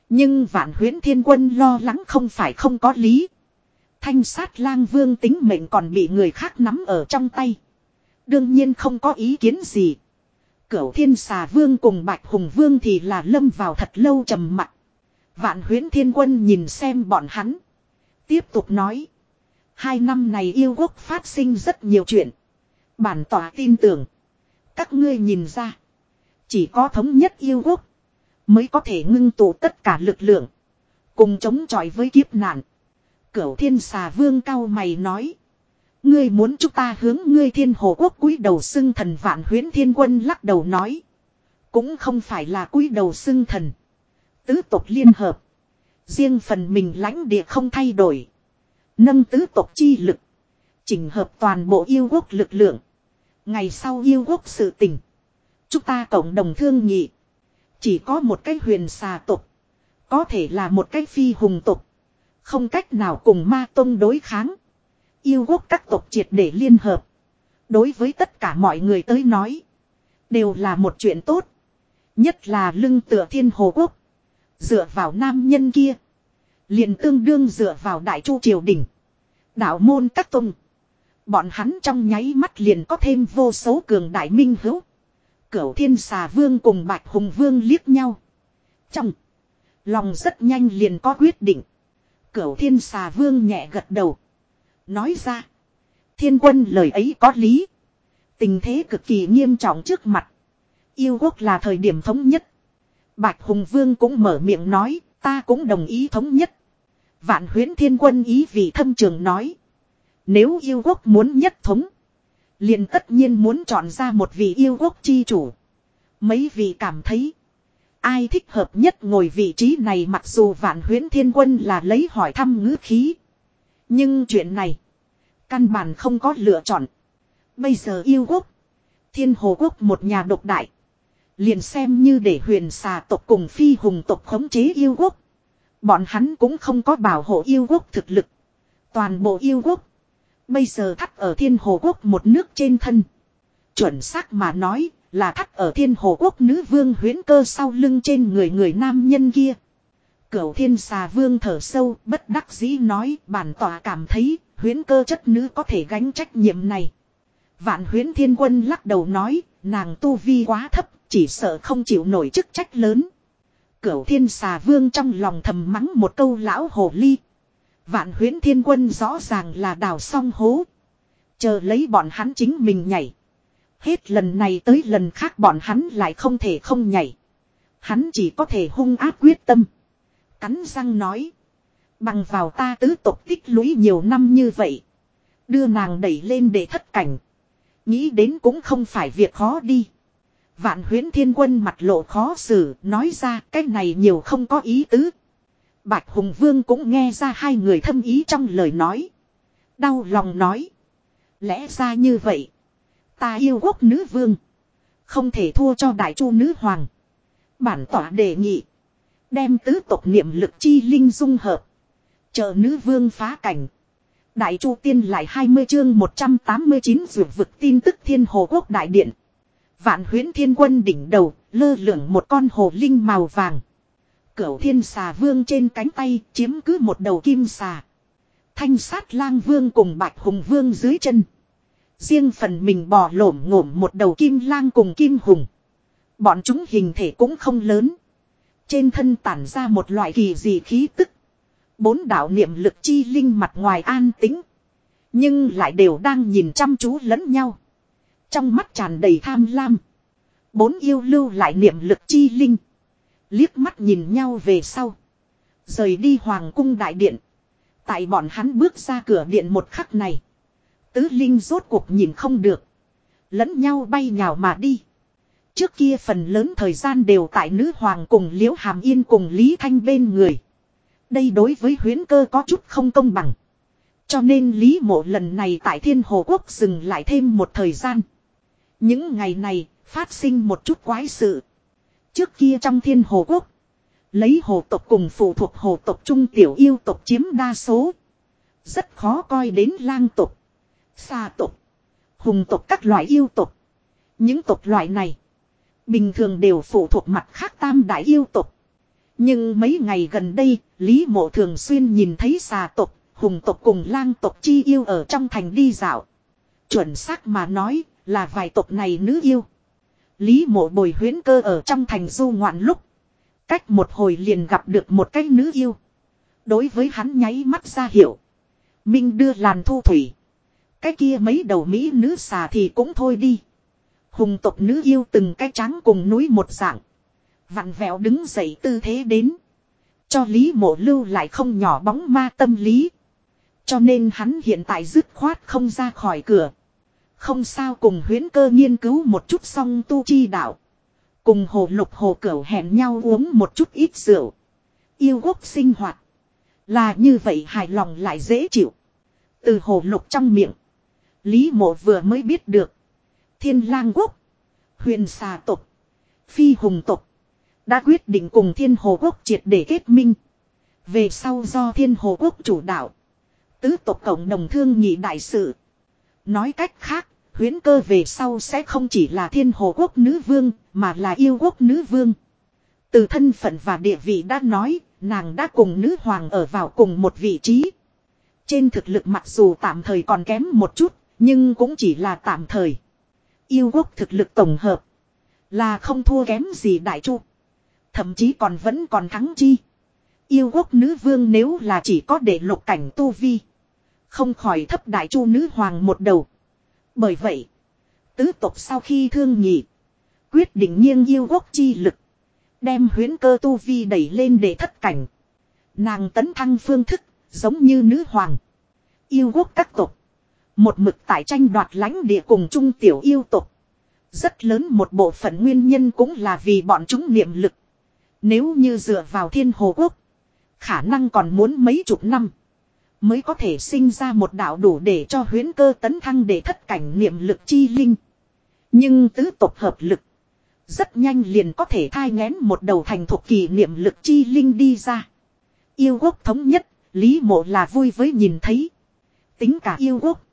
Nhưng vạn huyễn thiên quân lo lắng không phải không có lý. Thanh sát lang vương tính mệnh còn bị người khác nắm ở trong tay. Đương nhiên không có ý kiến gì. Cửu thiên xà vương cùng bạch hùng vương thì là lâm vào thật lâu trầm mặc. Vạn huyễn thiên quân nhìn xem bọn hắn. Tiếp tục nói. Hai năm này yêu quốc phát sinh rất nhiều chuyện. Bản tỏa tin tưởng. Các ngươi nhìn ra. Chỉ có thống nhất yêu quốc. Mới có thể ngưng tụ tất cả lực lượng. Cùng chống chọi với kiếp nạn. Cửu thiên xà vương cao mày nói. Ngươi muốn chúng ta hướng ngươi thiên hồ quốc cúi đầu xưng thần vạn huyến thiên quân lắc đầu nói. Cũng không phải là cúi đầu xưng thần. Tứ tộc liên hợp. Riêng phần mình lãnh địa không thay đổi. Nâng tứ tộc chi lực. Chỉnh hợp toàn bộ yêu quốc lực lượng. Ngày sau yêu quốc sự tình. Chúng ta cộng đồng thương nhị. Chỉ có một cái huyền xà tộc. Có thể là một cái phi hùng tộc. Không cách nào cùng ma tông đối kháng. Yêu quốc các tộc triệt để liên hợp. Đối với tất cả mọi người tới nói. Đều là một chuyện tốt. Nhất là lưng tựa thiên hồ quốc. Dựa vào nam nhân kia. liền tương đương dựa vào đại chu triều đình. Đạo môn các tông. Bọn hắn trong nháy mắt liền có thêm vô số cường đại minh hữu. Cửu thiên xà vương cùng bạch hùng vương liếc nhau. Trong. Lòng rất nhanh liền có quyết định. Cửu thiên xà vương nhẹ gật đầu. Nói ra. Thiên quân lời ấy có lý. Tình thế cực kỳ nghiêm trọng trước mặt. Yêu quốc là thời điểm thống nhất. Bạch Hùng Vương cũng mở miệng nói, ta cũng đồng ý thống nhất. Vạn huyến thiên quân ý vì thâm trường nói. Nếu yêu quốc muốn nhất thống liền tất nhiên muốn chọn ra một vị yêu quốc chi chủ. Mấy vị cảm thấy. Ai thích hợp nhất ngồi vị trí này mặc dù vạn huyến thiên quân là lấy hỏi thăm ngữ khí. Nhưng chuyện này. Căn bản không có lựa chọn. Bây giờ yêu quốc. Thiên hồ quốc một nhà độc đại. Liền xem như để huyền xà tộc cùng phi hùng tộc khống chế yêu quốc. Bọn hắn cũng không có bảo hộ yêu quốc thực lực. Toàn bộ yêu quốc. Bây giờ thắt ở thiên hồ quốc một nước trên thân. Chuẩn xác mà nói, Là thắt ở thiên hồ quốc nữ vương huyến cơ sau lưng trên người người nam nhân kia. Cửu thiên xà vương thở sâu bất đắc dĩ nói bản tỏa cảm thấy huyến cơ chất nữ có thể gánh trách nhiệm này. Vạn huyến thiên quân lắc đầu nói nàng tu vi quá thấp chỉ sợ không chịu nổi chức trách lớn. Cửu thiên xà vương trong lòng thầm mắng một câu lão hồ ly. Vạn huyến thiên quân rõ ràng là đào song hố. Chờ lấy bọn hắn chính mình nhảy. Hết lần này tới lần khác bọn hắn lại không thể không nhảy. Hắn chỉ có thể hung áp quyết tâm. Cắn răng nói. Bằng vào ta tứ tộc tích lũy nhiều năm như vậy. Đưa nàng đẩy lên để thất cảnh. Nghĩ đến cũng không phải việc khó đi. Vạn huyến thiên quân mặt lộ khó xử, nói ra cái này nhiều không có ý tứ. Bạch Hùng Vương cũng nghe ra hai người thâm ý trong lời nói. Đau lòng nói. Lẽ ra như vậy. Ta yêu quốc nữ vương. Không thể thua cho đại chu nữ hoàng. Bản tỏa đề nghị. Đem tứ tộc niệm lực chi linh dung hợp. Chờ nữ vương phá cảnh. Đại chu tiên lại 20 chương 189 dược vực tin tức thiên hồ quốc đại điện. Vạn huyến thiên quân đỉnh đầu, lơ lửng một con hồ linh màu vàng. Cửu thiên xà vương trên cánh tay chiếm cứ một đầu kim xà. Thanh sát lang vương cùng bạch hùng vương dưới chân. Riêng phần mình bò lổm ngổm một đầu kim lang cùng kim hùng. Bọn chúng hình thể cũng không lớn. Trên thân tản ra một loại kỳ dị khí tức. Bốn đạo niệm lực chi linh mặt ngoài an tính. Nhưng lại đều đang nhìn chăm chú lẫn nhau. Trong mắt tràn đầy tham lam. Bốn yêu lưu lại niệm lực chi linh. Liếc mắt nhìn nhau về sau. Rời đi hoàng cung đại điện. Tại bọn hắn bước ra cửa điện một khắc này. Tứ linh rốt cuộc nhìn không được. Lẫn nhau bay nhào mà đi. Trước kia phần lớn thời gian đều tại nữ hoàng cùng liễu hàm yên cùng Lý Thanh bên người. Đây đối với huyến cơ có chút không công bằng. Cho nên Lý mộ lần này tại thiên hồ quốc dừng lại thêm một thời gian. Những ngày này, phát sinh một chút quái sự. Trước kia trong thiên hồ quốc. Lấy hồ tộc cùng phụ thuộc hồ tộc trung tiểu yêu tộc chiếm đa số. Rất khó coi đến lang tộc. Xa tộc. Hùng tộc các loại yêu tộc. Những tộc loại này. Bình thường đều phụ thuộc mặt khác tam đại yêu tộc. Nhưng mấy ngày gần đây, Lý Mộ thường xuyên nhìn thấy xà tộc, hùng tộc cùng lang tộc chi yêu ở trong thành đi dạo. Chuẩn xác mà nói, là vài tộc này nữ yêu. Lý mộ bồi huyến cơ ở trong thành du ngoạn lúc. Cách một hồi liền gặp được một cái nữ yêu. Đối với hắn nháy mắt ra hiệu. Minh đưa làn thu thủy. Cái kia mấy đầu Mỹ nữ xà thì cũng thôi đi. Hùng tộc nữ yêu từng cái trắng cùng núi một dạng. Vặn vẹo đứng dậy tư thế đến. Cho Lý mộ lưu lại không nhỏ bóng ma tâm lý. Cho nên hắn hiện tại dứt khoát không ra khỏi cửa. Không sao cùng huyến cơ nghiên cứu một chút song tu chi đạo. Cùng hồ lục hồ cửu hẹn nhau uống một chút ít rượu. Yêu quốc sinh hoạt. Là như vậy hài lòng lại dễ chịu. Từ hồ lục trong miệng. Lý mộ vừa mới biết được. Thiên lang quốc. Huyền xà tộc. Phi hùng tộc. Đã quyết định cùng thiên hồ quốc triệt để kết minh. Về sau do thiên hồ quốc chủ đạo. Tứ tộc cộng đồng thương nhị đại sự. Nói cách khác, huyến cơ về sau sẽ không chỉ là thiên hồ quốc nữ vương, mà là yêu quốc nữ vương. Từ thân phận và địa vị đã nói, nàng đã cùng nữ hoàng ở vào cùng một vị trí. Trên thực lực mặc dù tạm thời còn kém một chút, nhưng cũng chỉ là tạm thời. Yêu quốc thực lực tổng hợp là không thua kém gì đại chu. Thậm chí còn vẫn còn thắng chi. Yêu quốc nữ vương nếu là chỉ có để lục cảnh tu vi. Không khỏi thấp đại chu nữ hoàng một đầu. Bởi vậy, tứ tộc sau khi thương nhị, quyết định nghiêng yêu quốc chi lực. Đem huyến cơ tu vi đẩy lên để thất cảnh. Nàng tấn thăng phương thức, giống như nữ hoàng. Yêu quốc các tộc. Một mực tại tranh đoạt lãnh địa cùng trung tiểu yêu tộc. Rất lớn một bộ phận nguyên nhân cũng là vì bọn chúng niệm lực. Nếu như dựa vào thiên hồ quốc. Khả năng còn muốn mấy chục năm. Mới có thể sinh ra một đạo đủ để cho huyến cơ tấn thăng để thất cảnh niệm lực chi linh. Nhưng tứ tộc hợp lực. Rất nhanh liền có thể thai ngén một đầu thành thuộc kỳ niệm lực chi linh đi ra. Yêu quốc thống nhất, Lý mộ là vui với nhìn thấy. Tính cả yêu quốc.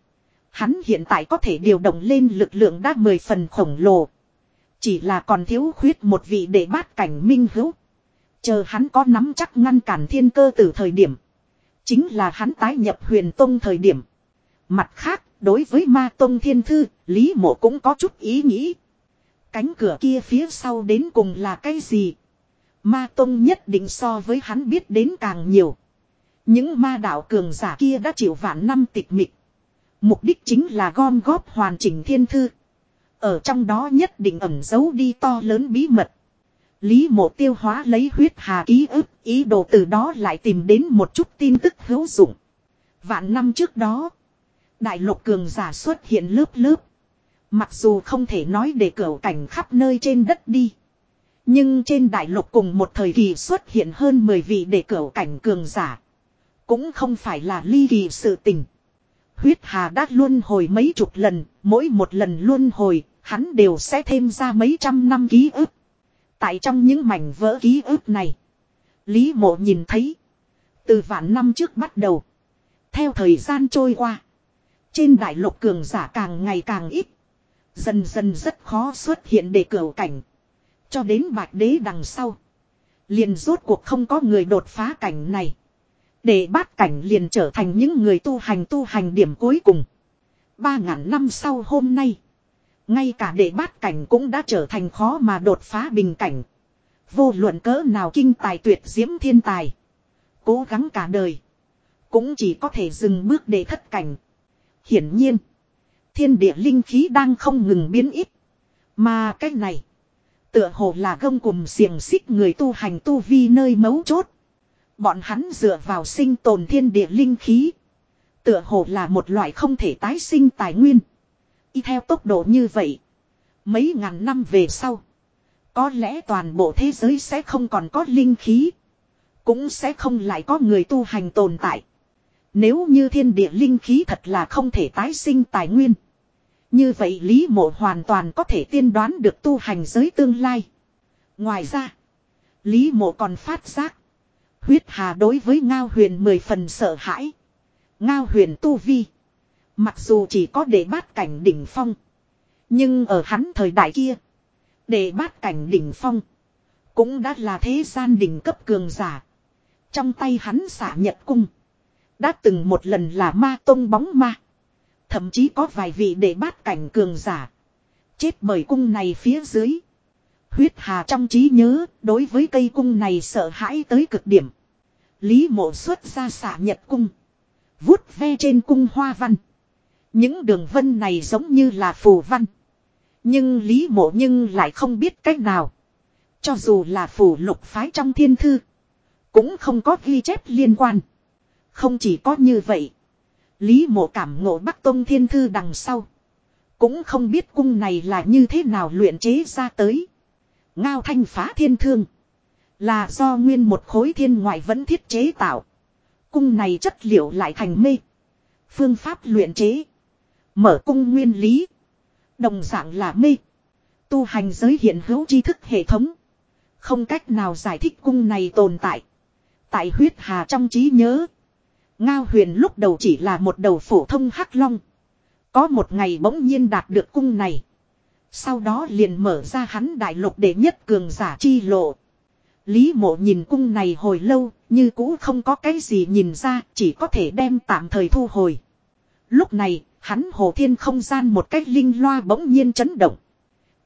Hắn hiện tại có thể điều động lên lực lượng đã mười phần khổng lồ. Chỉ là còn thiếu khuyết một vị để bát cảnh minh hữu. Chờ hắn có nắm chắc ngăn cản thiên cơ từ thời điểm. Chính là hắn tái nhập huyền tông thời điểm. Mặt khác, đối với ma tông thiên thư, Lý mộ cũng có chút ý nghĩ. Cánh cửa kia phía sau đến cùng là cái gì? Ma tông nhất định so với hắn biết đến càng nhiều. Những ma đạo cường giả kia đã chịu vạn năm tịch mịch. Mục đích chính là gom góp hoàn chỉnh thiên thư. Ở trong đó nhất định ẩn giấu đi to lớn bí mật. Lý mộ tiêu hóa lấy huyết hà ký ức, ý đồ từ đó lại tìm đến một chút tin tức hữu dụng. Vạn năm trước đó, đại lục cường giả xuất hiện lớp lớp. Mặc dù không thể nói để cửa cảnh khắp nơi trên đất đi. Nhưng trên đại lục cùng một thời kỳ xuất hiện hơn 10 vị để cửa cảnh cường giả. Cũng không phải là ly kỳ sự tình. Huyết hà đã luôn hồi mấy chục lần, mỗi một lần luôn hồi, hắn đều sẽ thêm ra mấy trăm năm ký ức. Tại trong những mảnh vỡ ký ức này, Lý mộ nhìn thấy, từ vạn năm trước bắt đầu, theo thời gian trôi qua, trên đại lục cường giả càng ngày càng ít, dần dần rất khó xuất hiện để cửa cảnh. Cho đến bạch đế đằng sau, liền rốt cuộc không có người đột phá cảnh này. Để bát cảnh liền trở thành những người tu hành tu hành điểm cuối cùng. Ba ngàn năm sau hôm nay. Ngay cả đệ bát cảnh cũng đã trở thành khó mà đột phá bình cảnh. Vô luận cỡ nào kinh tài tuyệt diễm thiên tài. Cố gắng cả đời. Cũng chỉ có thể dừng bước để thất cảnh. Hiển nhiên. Thiên địa linh khí đang không ngừng biến ít. Mà cách này. Tựa hồ là gông cùng xiềng xích người tu hành tu vi nơi mấu chốt. Bọn hắn dựa vào sinh tồn thiên địa linh khí. Tựa hồ là một loại không thể tái sinh tài nguyên. Y theo tốc độ như vậy. Mấy ngàn năm về sau. Có lẽ toàn bộ thế giới sẽ không còn có linh khí. Cũng sẽ không lại có người tu hành tồn tại. Nếu như thiên địa linh khí thật là không thể tái sinh tài nguyên. Như vậy Lý Mộ hoàn toàn có thể tiên đoán được tu hành giới tương lai. Ngoài ra, Lý Mộ còn phát giác. Huyết hà đối với Ngao huyền mười phần sợ hãi. Ngao huyền tu vi. Mặc dù chỉ có để bát cảnh đỉnh phong. Nhưng ở hắn thời đại kia. Để bát cảnh đỉnh phong. Cũng đã là thế gian đỉnh cấp cường giả. Trong tay hắn xả nhật cung. Đã từng một lần là ma tông bóng ma. Thậm chí có vài vị để bát cảnh cường giả. Chết bởi cung này phía dưới. Huyết hà trong trí nhớ, đối với cây cung này sợ hãi tới cực điểm. Lý mộ xuất ra xả nhật cung. Vút ve trên cung hoa văn. Những đường vân này giống như là phù văn. Nhưng Lý mộ nhưng lại không biết cách nào. Cho dù là phù lục phái trong thiên thư. Cũng không có ghi chép liên quan. Không chỉ có như vậy. Lý mộ cảm ngộ Bắc Tông Thiên Thư đằng sau. Cũng không biết cung này là như thế nào luyện chế ra tới. Ngao thanh phá thiên thương. Là do nguyên một khối thiên ngoại vẫn thiết chế tạo. Cung này chất liệu lại thành mê. Phương pháp luyện chế. Mở cung nguyên lý. Đồng dạng là mê. Tu hành giới hiện hữu tri thức hệ thống. Không cách nào giải thích cung này tồn tại. Tại huyết hà trong trí nhớ. Ngao huyền lúc đầu chỉ là một đầu phổ thông hắc long. Có một ngày bỗng nhiên đạt được cung này. Sau đó liền mở ra hắn đại lục để nhất cường giả chi lộ. Lý mộ nhìn cung này hồi lâu, như cũ không có cái gì nhìn ra, chỉ có thể đem tạm thời thu hồi. Lúc này, hắn hồ thiên không gian một cách linh loa bỗng nhiên chấn động.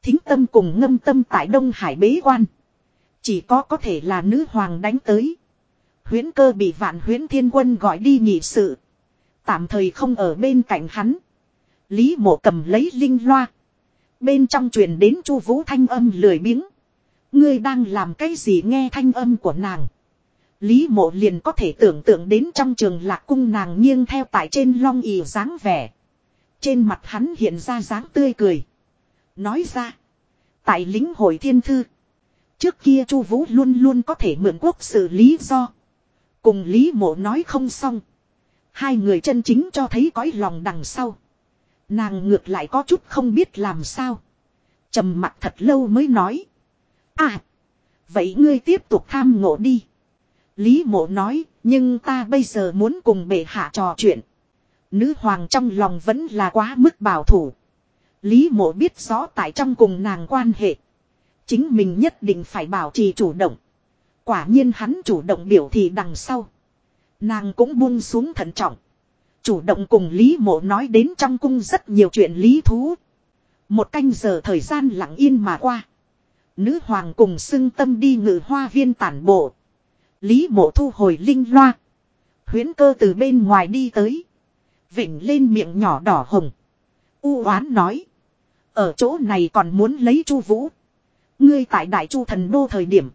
Thính tâm cùng ngâm tâm tại Đông Hải bế quan. Chỉ có có thể là nữ hoàng đánh tới. Huyễn cơ bị vạn huyễn thiên quân gọi đi nhị sự. Tạm thời không ở bên cạnh hắn. Lý mộ cầm lấy linh loa. Bên trong truyền đến chu vũ thanh âm lười biếng. Ngươi đang làm cái gì nghe thanh âm của nàng. Lý mộ liền có thể tưởng tượng đến trong trường lạc cung nàng nghiêng theo tại trên long ỉ dáng vẻ. Trên mặt hắn hiện ra dáng tươi cười. Nói ra. Tại lính hội thiên thư. Trước kia chu vũ luôn luôn có thể mượn quốc sự lý do. Cùng Lý Mộ nói không xong. Hai người chân chính cho thấy cõi lòng đằng sau. Nàng ngược lại có chút không biết làm sao. trầm mặt thật lâu mới nói. À. Vậy ngươi tiếp tục tham ngộ đi. Lý mộ nói. Nhưng ta bây giờ muốn cùng bệ hạ trò chuyện. Nữ hoàng trong lòng vẫn là quá mức bảo thủ. Lý mộ biết rõ tại trong cùng nàng quan hệ. Chính mình nhất định phải bảo trì chủ động. Quả nhiên hắn chủ động biểu thị đằng sau. Nàng cũng buông xuống thận trọng. Chủ động cùng Lý mộ nói đến trong cung rất nhiều chuyện lý thú. Một canh giờ thời gian lặng yên mà qua. Nữ hoàng cùng xưng tâm đi ngự hoa viên tản bộ. Lý mộ thu hồi linh loa. Huyến cơ từ bên ngoài đi tới. Vịnh lên miệng nhỏ đỏ hồng. U oán nói. Ở chỗ này còn muốn lấy chu vũ. Ngươi tại đại chu thần đô thời điểm.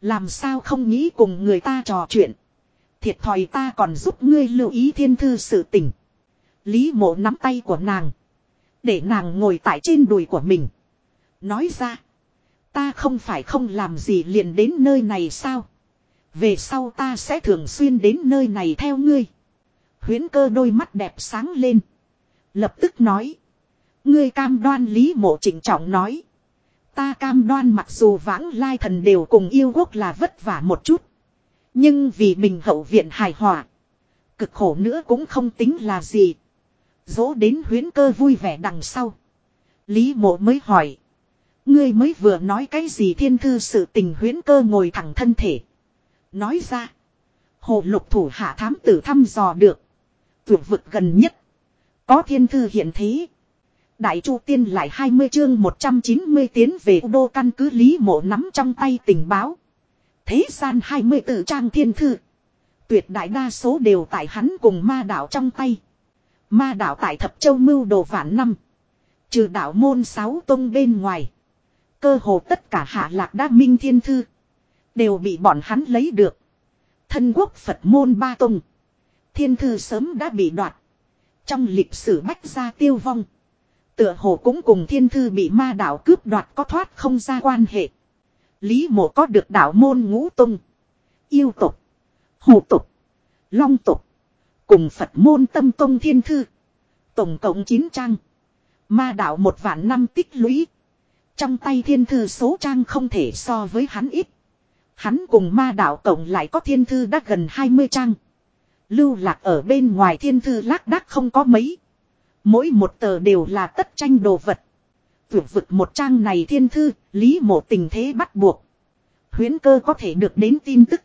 Làm sao không nghĩ cùng người ta trò chuyện. Thiệt thòi ta còn giúp ngươi lưu ý thiên thư sự tình. Lý mộ nắm tay của nàng. Để nàng ngồi tại trên đùi của mình. Nói ra. Ta không phải không làm gì liền đến nơi này sao. Về sau ta sẽ thường xuyên đến nơi này theo ngươi. Huyến cơ đôi mắt đẹp sáng lên. Lập tức nói. Ngươi cam đoan lý mộ chỉnh trọng nói. Ta cam đoan mặc dù vãng lai thần đều cùng yêu quốc là vất vả một chút. Nhưng vì mình hậu viện hài hòa. Cực khổ nữa cũng không tính là gì. Dỗ đến huyến cơ vui vẻ đằng sau. Lý mộ mới hỏi. Ngươi mới vừa nói cái gì thiên thư sự tình huyến cơ ngồi thẳng thân thể. Nói ra. Hồ lục thủ hạ thám tử thăm dò được. Tuyệt vực gần nhất. Có thiên thư hiện thế. Đại Chu Tiên lại 20 chương 190 tiến về đô căn cứ Lý Mộ nắm trong tay tình báo. Thế gian 20 tự trang thiên thư. Tuyệt đại đa số đều tại hắn cùng ma đạo trong tay. Ma đạo tại Thập Châu mưu đồ vạn năm. Trừ đạo môn sáu tông bên ngoài. Cơ hồ tất cả hạ lạc đa minh thiên thư. Đều bị bọn hắn lấy được. Thân quốc Phật môn ba tông. Thiên thư sớm đã bị đoạt. Trong lịch sử bách gia tiêu vong. Tựa hồ cũng cùng thiên thư bị ma đạo cướp đoạt có thoát không ra quan hệ. Lý mộ có được đạo môn ngũ tung. Yêu tục. Hồ tục. Long tục. Cùng Phật môn tâm tông thiên thư. Tổng cộng 9 trang. Ma đạo một vạn năm tích lũy. Trong tay thiên thư số trang không thể so với hắn ít. Hắn cùng ma đạo cộng lại có thiên thư đã gần 20 trang. Lưu lạc ở bên ngoài thiên thư lác đác không có mấy. Mỗi một tờ đều là tất tranh đồ vật. Vượt vực một trang này thiên thư, lý mộ tình thế bắt buộc. Huyến cơ có thể được đến tin tức.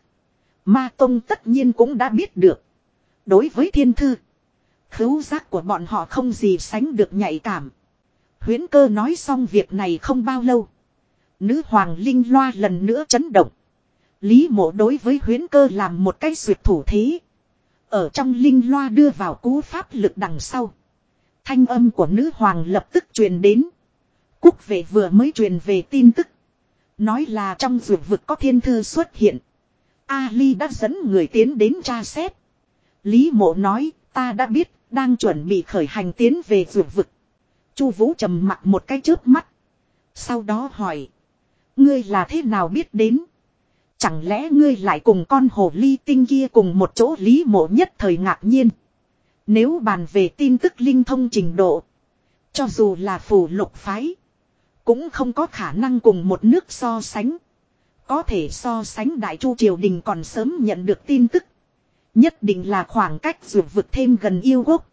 Ma Tông tất nhiên cũng đã biết được. Đối với thiên thư, khứu giác của bọn họ không gì sánh được nhạy cảm. Huyến cơ nói xong việc này không bao lâu. Nữ hoàng linh loa lần nữa chấn động. Lý mộ đối với huyến cơ làm một cái suyệt thủ thế. Ở trong linh loa đưa vào cú pháp lực đằng sau. Thanh âm của nữ hoàng lập tức truyền đến. Quốc vệ vừa mới truyền về tin tức. Nói là trong vượt vực có thiên thư xuất hiện. Ali đã dẫn người tiến đến tra xét. Lý mộ nói, ta đã biết, đang chuẩn bị khởi hành tiến về vượt vực. Chu Vũ trầm mặt một cái chớp mắt. Sau đó hỏi. Ngươi là thế nào biết đến? Chẳng lẽ ngươi lại cùng con hồ ly tinh kia cùng một chỗ lý mộ nhất thời ngạc nhiên. Nếu bàn về tin tức linh thông trình độ. Cho dù là phủ lục phái. Cũng không có khả năng cùng một nước so sánh. Có thể so sánh đại chu triều đình còn sớm nhận được tin tức. Nhất định là khoảng cách ruột vực thêm gần yêu quốc.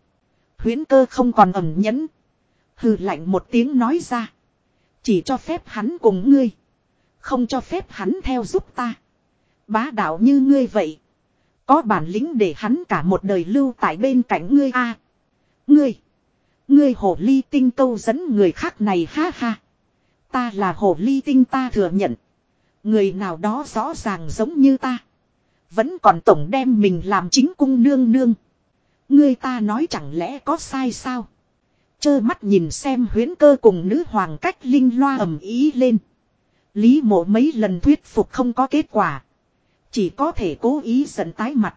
Huyến cơ không còn ẩm nhẫn. Hừ lạnh một tiếng nói ra. Chỉ cho phép hắn cùng ngươi. Không cho phép hắn theo giúp ta. Bá đạo như ngươi vậy. Có bản lĩnh để hắn cả một đời lưu tại bên cạnh ngươi a. ngươi. Ngươi hồ ly tinh câu dẫn người khác này ha ha. Ta là hồ ly tinh ta thừa nhận. Người nào đó rõ ràng giống như ta. Vẫn còn tổng đem mình làm chính cung nương nương. Ngươi ta nói chẳng lẽ có sai sao? Chơ mắt nhìn xem huyến cơ cùng nữ hoàng cách linh loa ầm ý lên. Lý mộ mấy lần thuyết phục không có kết quả. Chỉ có thể cố ý giận tái mặt.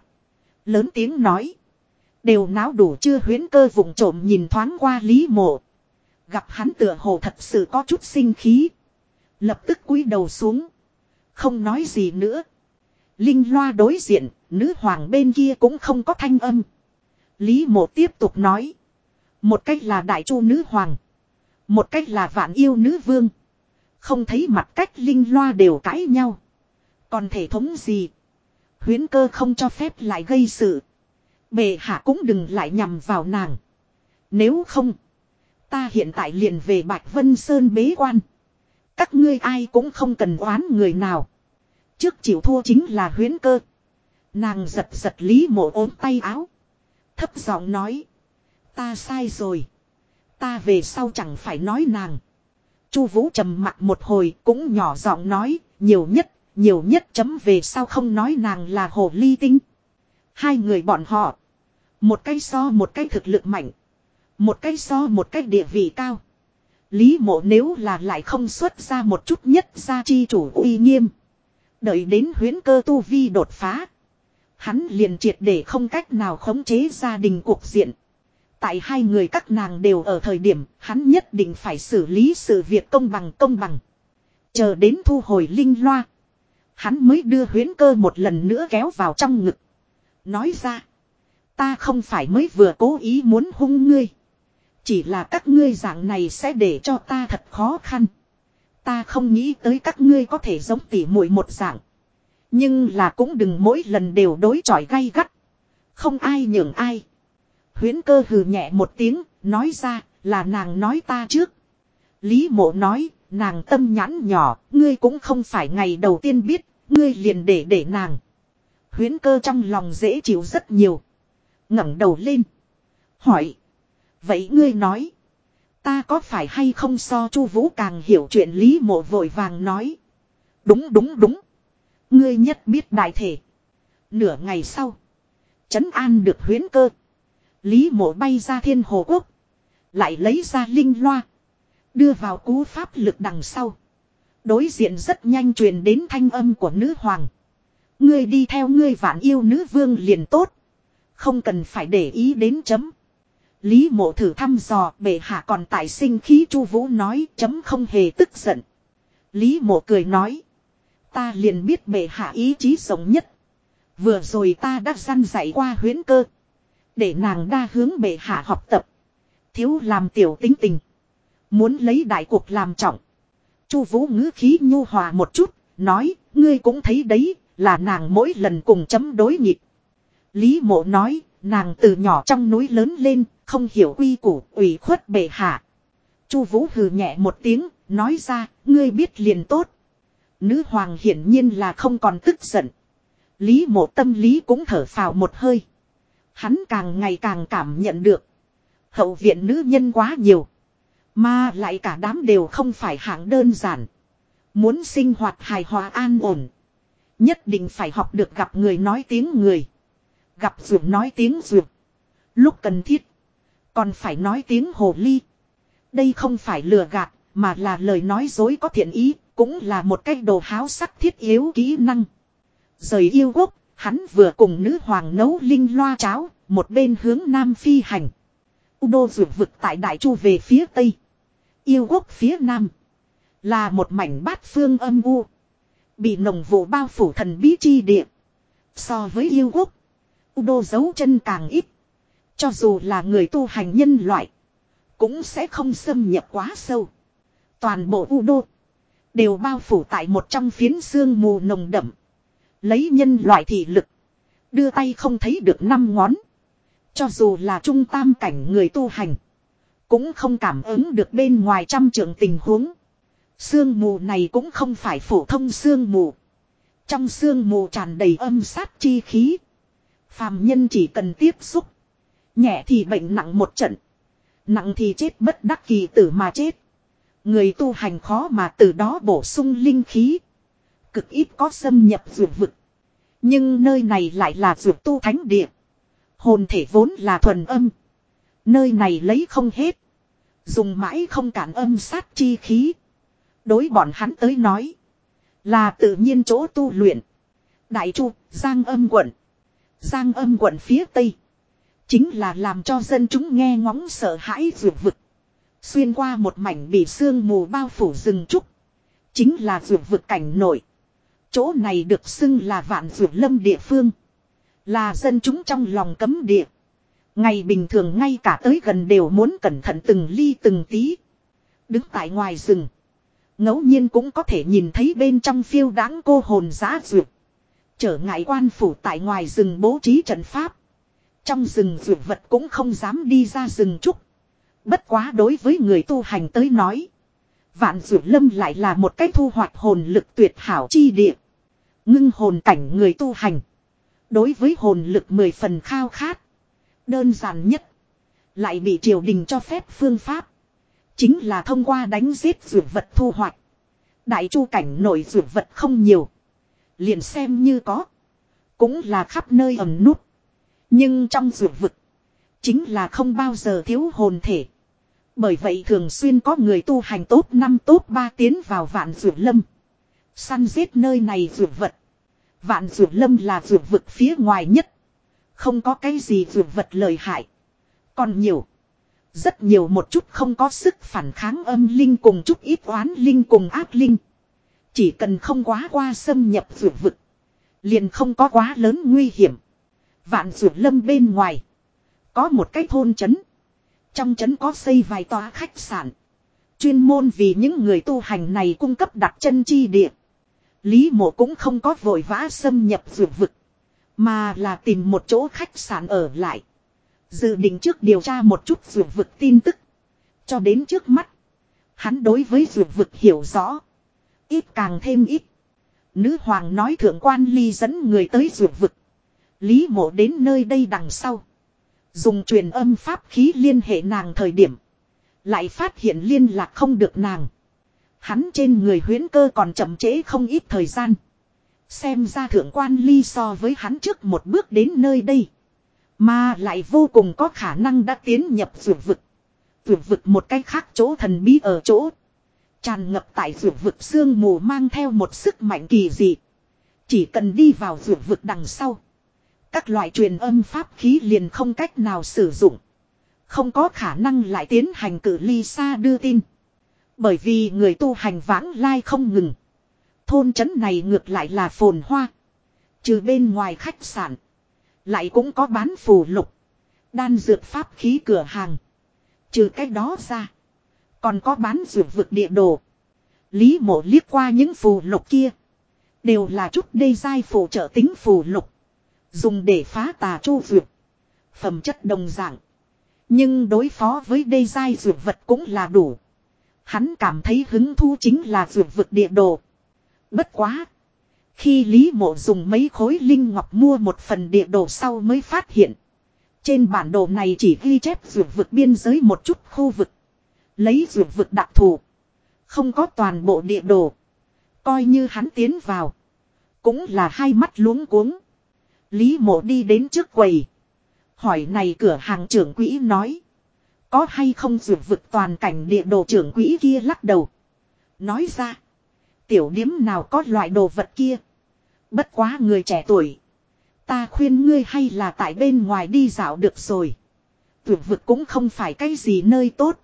Lớn tiếng nói. Đều náo đủ chưa huyến cơ vùng trộm nhìn thoáng qua Lý mộ. Gặp hắn tựa hồ thật sự có chút sinh khí. Lập tức cúi đầu xuống. Không nói gì nữa. Linh loa đối diện, nữ hoàng bên kia cũng không có thanh âm. Lý mộ tiếp tục nói. Một cách là đại chu nữ hoàng. Một cách là vạn yêu nữ vương. Không thấy mặt cách linh loa đều cãi nhau. Còn thể thống gì? Huyến cơ không cho phép lại gây sự. Bệ hạ cũng đừng lại nhằm vào nàng. Nếu không. Ta hiện tại liền về Bạch Vân Sơn bế quan. Các ngươi ai cũng không cần oán người nào. Trước chịu thua chính là huyến cơ. Nàng giật giật lý mộ ốm tay áo. Thấp giọng nói. Ta sai rồi. Ta về sau chẳng phải nói nàng. Chu Vũ trầm mặt một hồi cũng nhỏ giọng nói. Nhiều nhất, nhiều nhất chấm về sao không nói nàng là hồ ly tinh. Hai người bọn họ. Một cái so một cái thực lực mạnh. Một cái so một cái địa vị cao. Lý mộ nếu là lại không xuất ra một chút nhất ra chi chủ uy nghiêm. Đợi đến huyến cơ tu vi đột phá. Hắn liền triệt để không cách nào khống chế gia đình cuộc diện. Tại hai người các nàng đều ở thời điểm, hắn nhất định phải xử lý sự việc công bằng công bằng. Chờ đến thu hồi linh loa. Hắn mới đưa huyến cơ một lần nữa kéo vào trong ngực. Nói ra. Ta không phải mới vừa cố ý muốn hung ngươi. Chỉ là các ngươi dạng này sẽ để cho ta thật khó khăn. Ta không nghĩ tới các ngươi có thể giống tỉ muội một dạng. Nhưng là cũng đừng mỗi lần đều đối chọi gay gắt. Không ai nhường ai. Huyến cơ hừ nhẹ một tiếng, nói ra, là nàng nói ta trước. Lý mộ nói, nàng tâm nhãn nhỏ, ngươi cũng không phải ngày đầu tiên biết, ngươi liền để để nàng. Huyến cơ trong lòng dễ chịu rất nhiều. ngẩng đầu lên. Hỏi. Vậy ngươi nói. Ta có phải hay không so chu vũ càng hiểu chuyện lý mộ vội vàng nói. Đúng đúng đúng. Ngươi nhất biết đại thể. Nửa ngày sau. Trấn an được huyến cơ. Lý mộ bay ra thiên hồ quốc. Lại lấy ra linh loa. Đưa vào cú pháp lực đằng sau. Đối diện rất nhanh truyền đến thanh âm của nữ hoàng. Ngươi đi theo ngươi vạn yêu nữ vương liền tốt. Không cần phải để ý đến chấm. Lý mộ thử thăm dò, bệ hạ còn tại sinh khí chu vũ nói, chấm không hề tức giận. Lý mộ cười nói. Ta liền biết bệ hạ ý chí sống nhất. Vừa rồi ta đã săn dạy qua huyến cơ. Để nàng đa hướng bệ hạ học tập. Thiếu làm tiểu tính tình. Muốn lấy đại cuộc làm trọng. Chu vũ ngữ khí nhu hòa một chút. Nói, ngươi cũng thấy đấy, là nàng mỗi lần cùng chấm đối nhịp. Lý mộ nói, nàng từ nhỏ trong núi lớn lên, không hiểu quy củ, ủy khuất bệ hạ. Chu vũ hừ nhẹ một tiếng, nói ra, ngươi biết liền tốt. Nữ hoàng hiển nhiên là không còn tức giận. Lý mộ tâm lý cũng thở phào một hơi. Hắn càng ngày càng cảm nhận được. Hậu viện nữ nhân quá nhiều. Mà lại cả đám đều không phải hạng đơn giản. Muốn sinh hoạt hài hòa an ổn. Nhất định phải học được gặp người nói tiếng người. Gặp ruột nói tiếng ruột. Lúc cần thiết. Còn phải nói tiếng hồ ly. Đây không phải lừa gạt. Mà là lời nói dối có thiện ý. Cũng là một cách đồ háo sắc thiết yếu kỹ năng. Rời yêu quốc. Hắn vừa cùng nữ hoàng nấu linh loa cháo. Một bên hướng nam phi hành. Udo rượu vực tại đại chu về phía tây. Yêu quốc phía nam. Là một mảnh bát phương âm u. Bị nồng vụ bao phủ thần bí chi địa. So với yêu quốc. Udo giấu chân càng ít. Cho dù là người tu hành nhân loại. Cũng sẽ không xâm nhập quá sâu. Toàn bộ Udo. Đều bao phủ tại một trong phiến xương mù nồng đậm. Lấy nhân loại thị lực. Đưa tay không thấy được năm ngón. Cho dù là trung tam cảnh người tu hành. Cũng không cảm ứng được bên ngoài trăm trường tình huống. Sương mù này cũng không phải phổ thông sương mù. Trong sương mù tràn đầy âm sát chi khí. Phàm nhân chỉ cần tiếp xúc. Nhẹ thì bệnh nặng một trận. Nặng thì chết bất đắc kỳ tử mà chết. Người tu hành khó mà từ đó bổ sung linh khí. Cực ít có xâm nhập vượt vực. Nhưng nơi này lại là vượt tu thánh địa. Hồn thể vốn là thuần âm. Nơi này lấy không hết. Dùng mãi không cản âm sát chi khí. Đối bọn hắn tới nói. Là tự nhiên chỗ tu luyện. Đại Chu, Giang âm quận. Giang âm quận phía Tây. Chính là làm cho dân chúng nghe ngóng sợ hãi vượt vực. Xuyên qua một mảnh bị sương mù bao phủ rừng trúc. Chính là vượt vực cảnh nổi. Chỗ này được xưng là vạn vượt lâm địa phương. Là dân chúng trong lòng cấm địa. Ngày bình thường ngay cả tới gần đều muốn cẩn thận từng ly từng tí. Đứng tại ngoài rừng. ngẫu nhiên cũng có thể nhìn thấy bên trong phiêu đáng cô hồn giá dược. Trở ngại quan phủ tại ngoài rừng bố trí trận pháp. Trong rừng dược vật cũng không dám đi ra rừng trúc. Bất quá đối với người tu hành tới nói. Vạn Dụ Lâm lại là một cái thu hoạch hồn lực tuyệt hảo chi địa. Ngưng hồn cảnh người tu hành. Đối với hồn lực mười phần khao khát. Đơn giản nhất. Lại bị triều đình cho phép phương pháp. Chính là thông qua đánh giết dược vật thu hoạch. Đại chu cảnh nổi dược vật không nhiều. Liền xem như có. Cũng là khắp nơi ẩm nút. Nhưng trong dược vực. Chính là không bao giờ thiếu hồn thể. Bởi vậy thường xuyên có người tu hành tốt năm tốt ba tiến vào vạn dược lâm. Săn giết nơi này dược vật. Vạn dược lâm là dược vực phía ngoài nhất. Không có cái gì dược vật lợi hại. Còn nhiều. Rất nhiều một chút không có sức phản kháng âm linh cùng chút ít oán linh cùng ác linh. Chỉ cần không quá qua xâm nhập dược vực. Liền không có quá lớn nguy hiểm. Vạn dược lâm bên ngoài. Có một cái thôn trấn. Trong trấn có xây vài tòa khách sạn. Chuyên môn vì những người tu hành này cung cấp đặt chân chi địa. Lý mộ cũng không có vội vã xâm nhập dược vực. Mà là tìm một chỗ khách sạn ở lại. Dự định trước điều tra một chút dược vực tin tức. Cho đến trước mắt. Hắn đối với dược vực hiểu rõ. Ít càng thêm ít. Nữ hoàng nói thượng quan ly dẫn người tới dược vực. Lý mộ đến nơi đây đằng sau. Dùng truyền âm pháp khí liên hệ nàng thời điểm. Lại phát hiện liên lạc không được nàng. Hắn trên người huyến cơ còn chậm trễ không ít thời gian. Xem ra thượng quan ly so với hắn trước một bước đến nơi đây. Mà lại vô cùng có khả năng đã tiến nhập vượt vực. Vượt vực một cách khác chỗ thần bí ở chỗ. Tràn ngập tại vượt vực sương mù mang theo một sức mạnh kỳ dị. Chỉ cần đi vào vượt vực đằng sau. Các loại truyền âm pháp khí liền không cách nào sử dụng. Không có khả năng lại tiến hành cử ly xa đưa tin. Bởi vì người tu hành vãng lai không ngừng. Thôn trấn này ngược lại là phồn hoa. Trừ bên ngoài khách sạn. Lại cũng có bán phù lục. Đan dược pháp khí cửa hàng. Trừ cái đó ra. Còn có bán dược vực địa đồ. Lý mộ liếc qua những phù lục kia. Đều là chút đê dai phụ trợ tính phù lục. Dùng để phá tà chu dược. Phẩm chất đồng dạng. Nhưng đối phó với đê dai dược vật cũng là đủ. Hắn cảm thấy hứng thú chính là vượt vực địa đồ. Bất quá. Khi Lý Mộ dùng mấy khối linh ngọc mua một phần địa đồ sau mới phát hiện. Trên bản đồ này chỉ ghi chép vượt vực biên giới một chút khu vực. Lấy vượt vực đặc thù. Không có toàn bộ địa đồ. Coi như hắn tiến vào. Cũng là hai mắt luống cuống. Lý mộ đi đến trước quầy. Hỏi này cửa hàng trưởng quỹ nói. Có hay không dược vực toàn cảnh địa đồ trưởng quỹ kia lắc đầu. Nói ra. Tiểu điếm nào có loại đồ vật kia. Bất quá người trẻ tuổi. Ta khuyên ngươi hay là tại bên ngoài đi dạo được rồi. Tuyệt vực cũng không phải cái gì nơi tốt.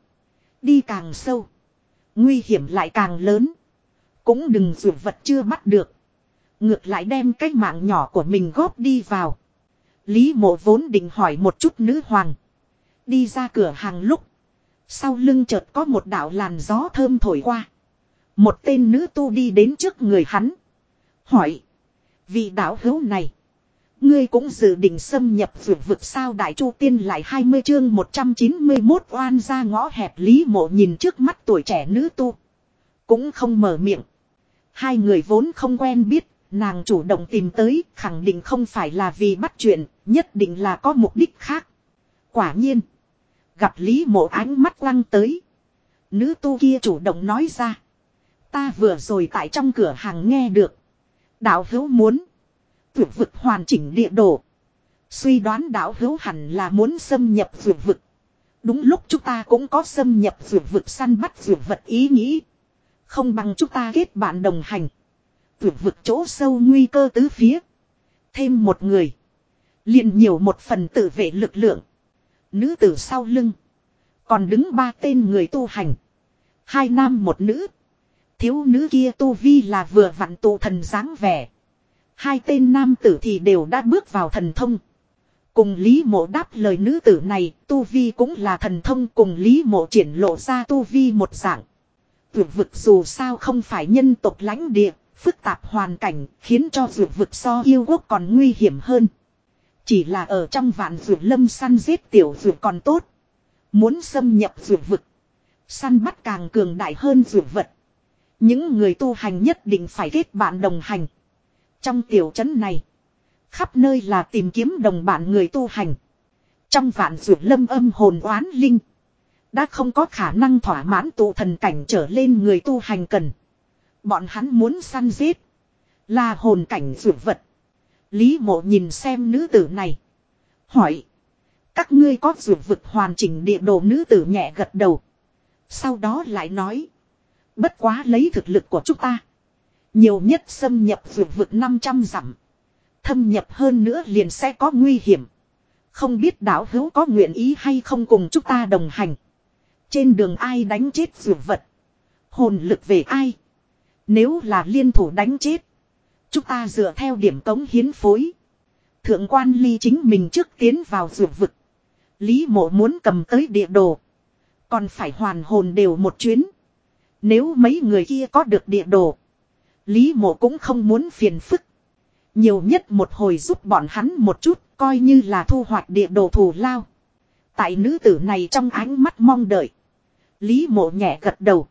Đi càng sâu. Nguy hiểm lại càng lớn. Cũng đừng dược vật chưa bắt được. Ngược lại đem cái mạng nhỏ của mình góp đi vào. Lý mộ vốn định hỏi một chút nữ hoàng. Đi ra cửa hàng lúc. Sau lưng chợt có một đạo làn gió thơm thổi qua. Một tên nữ tu đi đến trước người hắn. Hỏi. Vị đạo hữu này. Ngươi cũng dự định xâm nhập vượt vực sao đại chu tiên lại 20 chương 191 oan ra ngõ hẹp lý mộ nhìn trước mắt tuổi trẻ nữ tu. Cũng không mở miệng. Hai người vốn không quen biết, nàng chủ động tìm tới, khẳng định không phải là vì bắt chuyện, nhất định là có mục đích khác. Quả nhiên. Gặp Lý mộ ánh mắt lăng tới. Nữ tu kia chủ động nói ra. Ta vừa rồi tại trong cửa hàng nghe được. Đạo hữu muốn. Vượt vực hoàn chỉnh địa đồ. Suy đoán đạo hữu hẳn là muốn xâm nhập vượt vực. Đúng lúc chúng ta cũng có xâm nhập vượt vực săn bắt vượt vật ý nghĩ. Không bằng chúng ta kết bạn đồng hành. Vượt vực chỗ sâu nguy cơ tứ phía. Thêm một người. liền nhiều một phần tự vệ lực lượng. Nữ tử sau lưng. Còn đứng ba tên người tu hành. Hai nam một nữ. Thiếu nữ kia tu vi là vừa vặn tụ thần dáng vẻ. Hai tên nam tử thì đều đã bước vào thần thông. Cùng Lý Mộ đáp lời nữ tử này, Tu Vi cũng là thần thông cùng Lý Mộ triển lộ ra Tu Vi một dạng. Vượt vực dù sao không phải nhân tộc lãnh địa, phức tạp hoàn cảnh, khiến cho vượt vực so yêu quốc còn nguy hiểm hơn. Chỉ là ở trong vạn vượt lâm săn giết tiểu vượt còn tốt. Muốn xâm nhập vượt vực. Săn bắt càng cường đại hơn vượt vật. Những người tu hành nhất định phải kết bạn đồng hành. Trong tiểu trấn này. Khắp nơi là tìm kiếm đồng bạn người tu hành. Trong vạn vượt lâm âm hồn oán linh. Đã không có khả năng thỏa mãn tụ thần cảnh trở lên người tu hành cần. Bọn hắn muốn săn giết. Là hồn cảnh vượt vật. Lý mộ nhìn xem nữ tử này. Hỏi. Các ngươi có rượu vực hoàn chỉnh địa đồ nữ tử nhẹ gật đầu. Sau đó lại nói. Bất quá lấy thực lực của chúng ta. Nhiều nhất xâm nhập vượt vực 500 dặm. Thâm nhập hơn nữa liền sẽ có nguy hiểm. Không biết đảo hữu có nguyện ý hay không cùng chúng ta đồng hành. Trên đường ai đánh chết vượt vật. Hồn lực về ai. Nếu là liên thủ đánh chết. Chúng ta dựa theo điểm cống hiến phối. Thượng quan ly chính mình trước tiến vào vượt vực. Lý mộ muốn cầm tới địa đồ. Còn phải hoàn hồn đều một chuyến. Nếu mấy người kia có được địa đồ. Lý mộ cũng không muốn phiền phức. Nhiều nhất một hồi giúp bọn hắn một chút, coi như là thu hoạch địa đồ thù lao. Tại nữ tử này trong ánh mắt mong đợi. Lý mộ nhẹ gật đầu.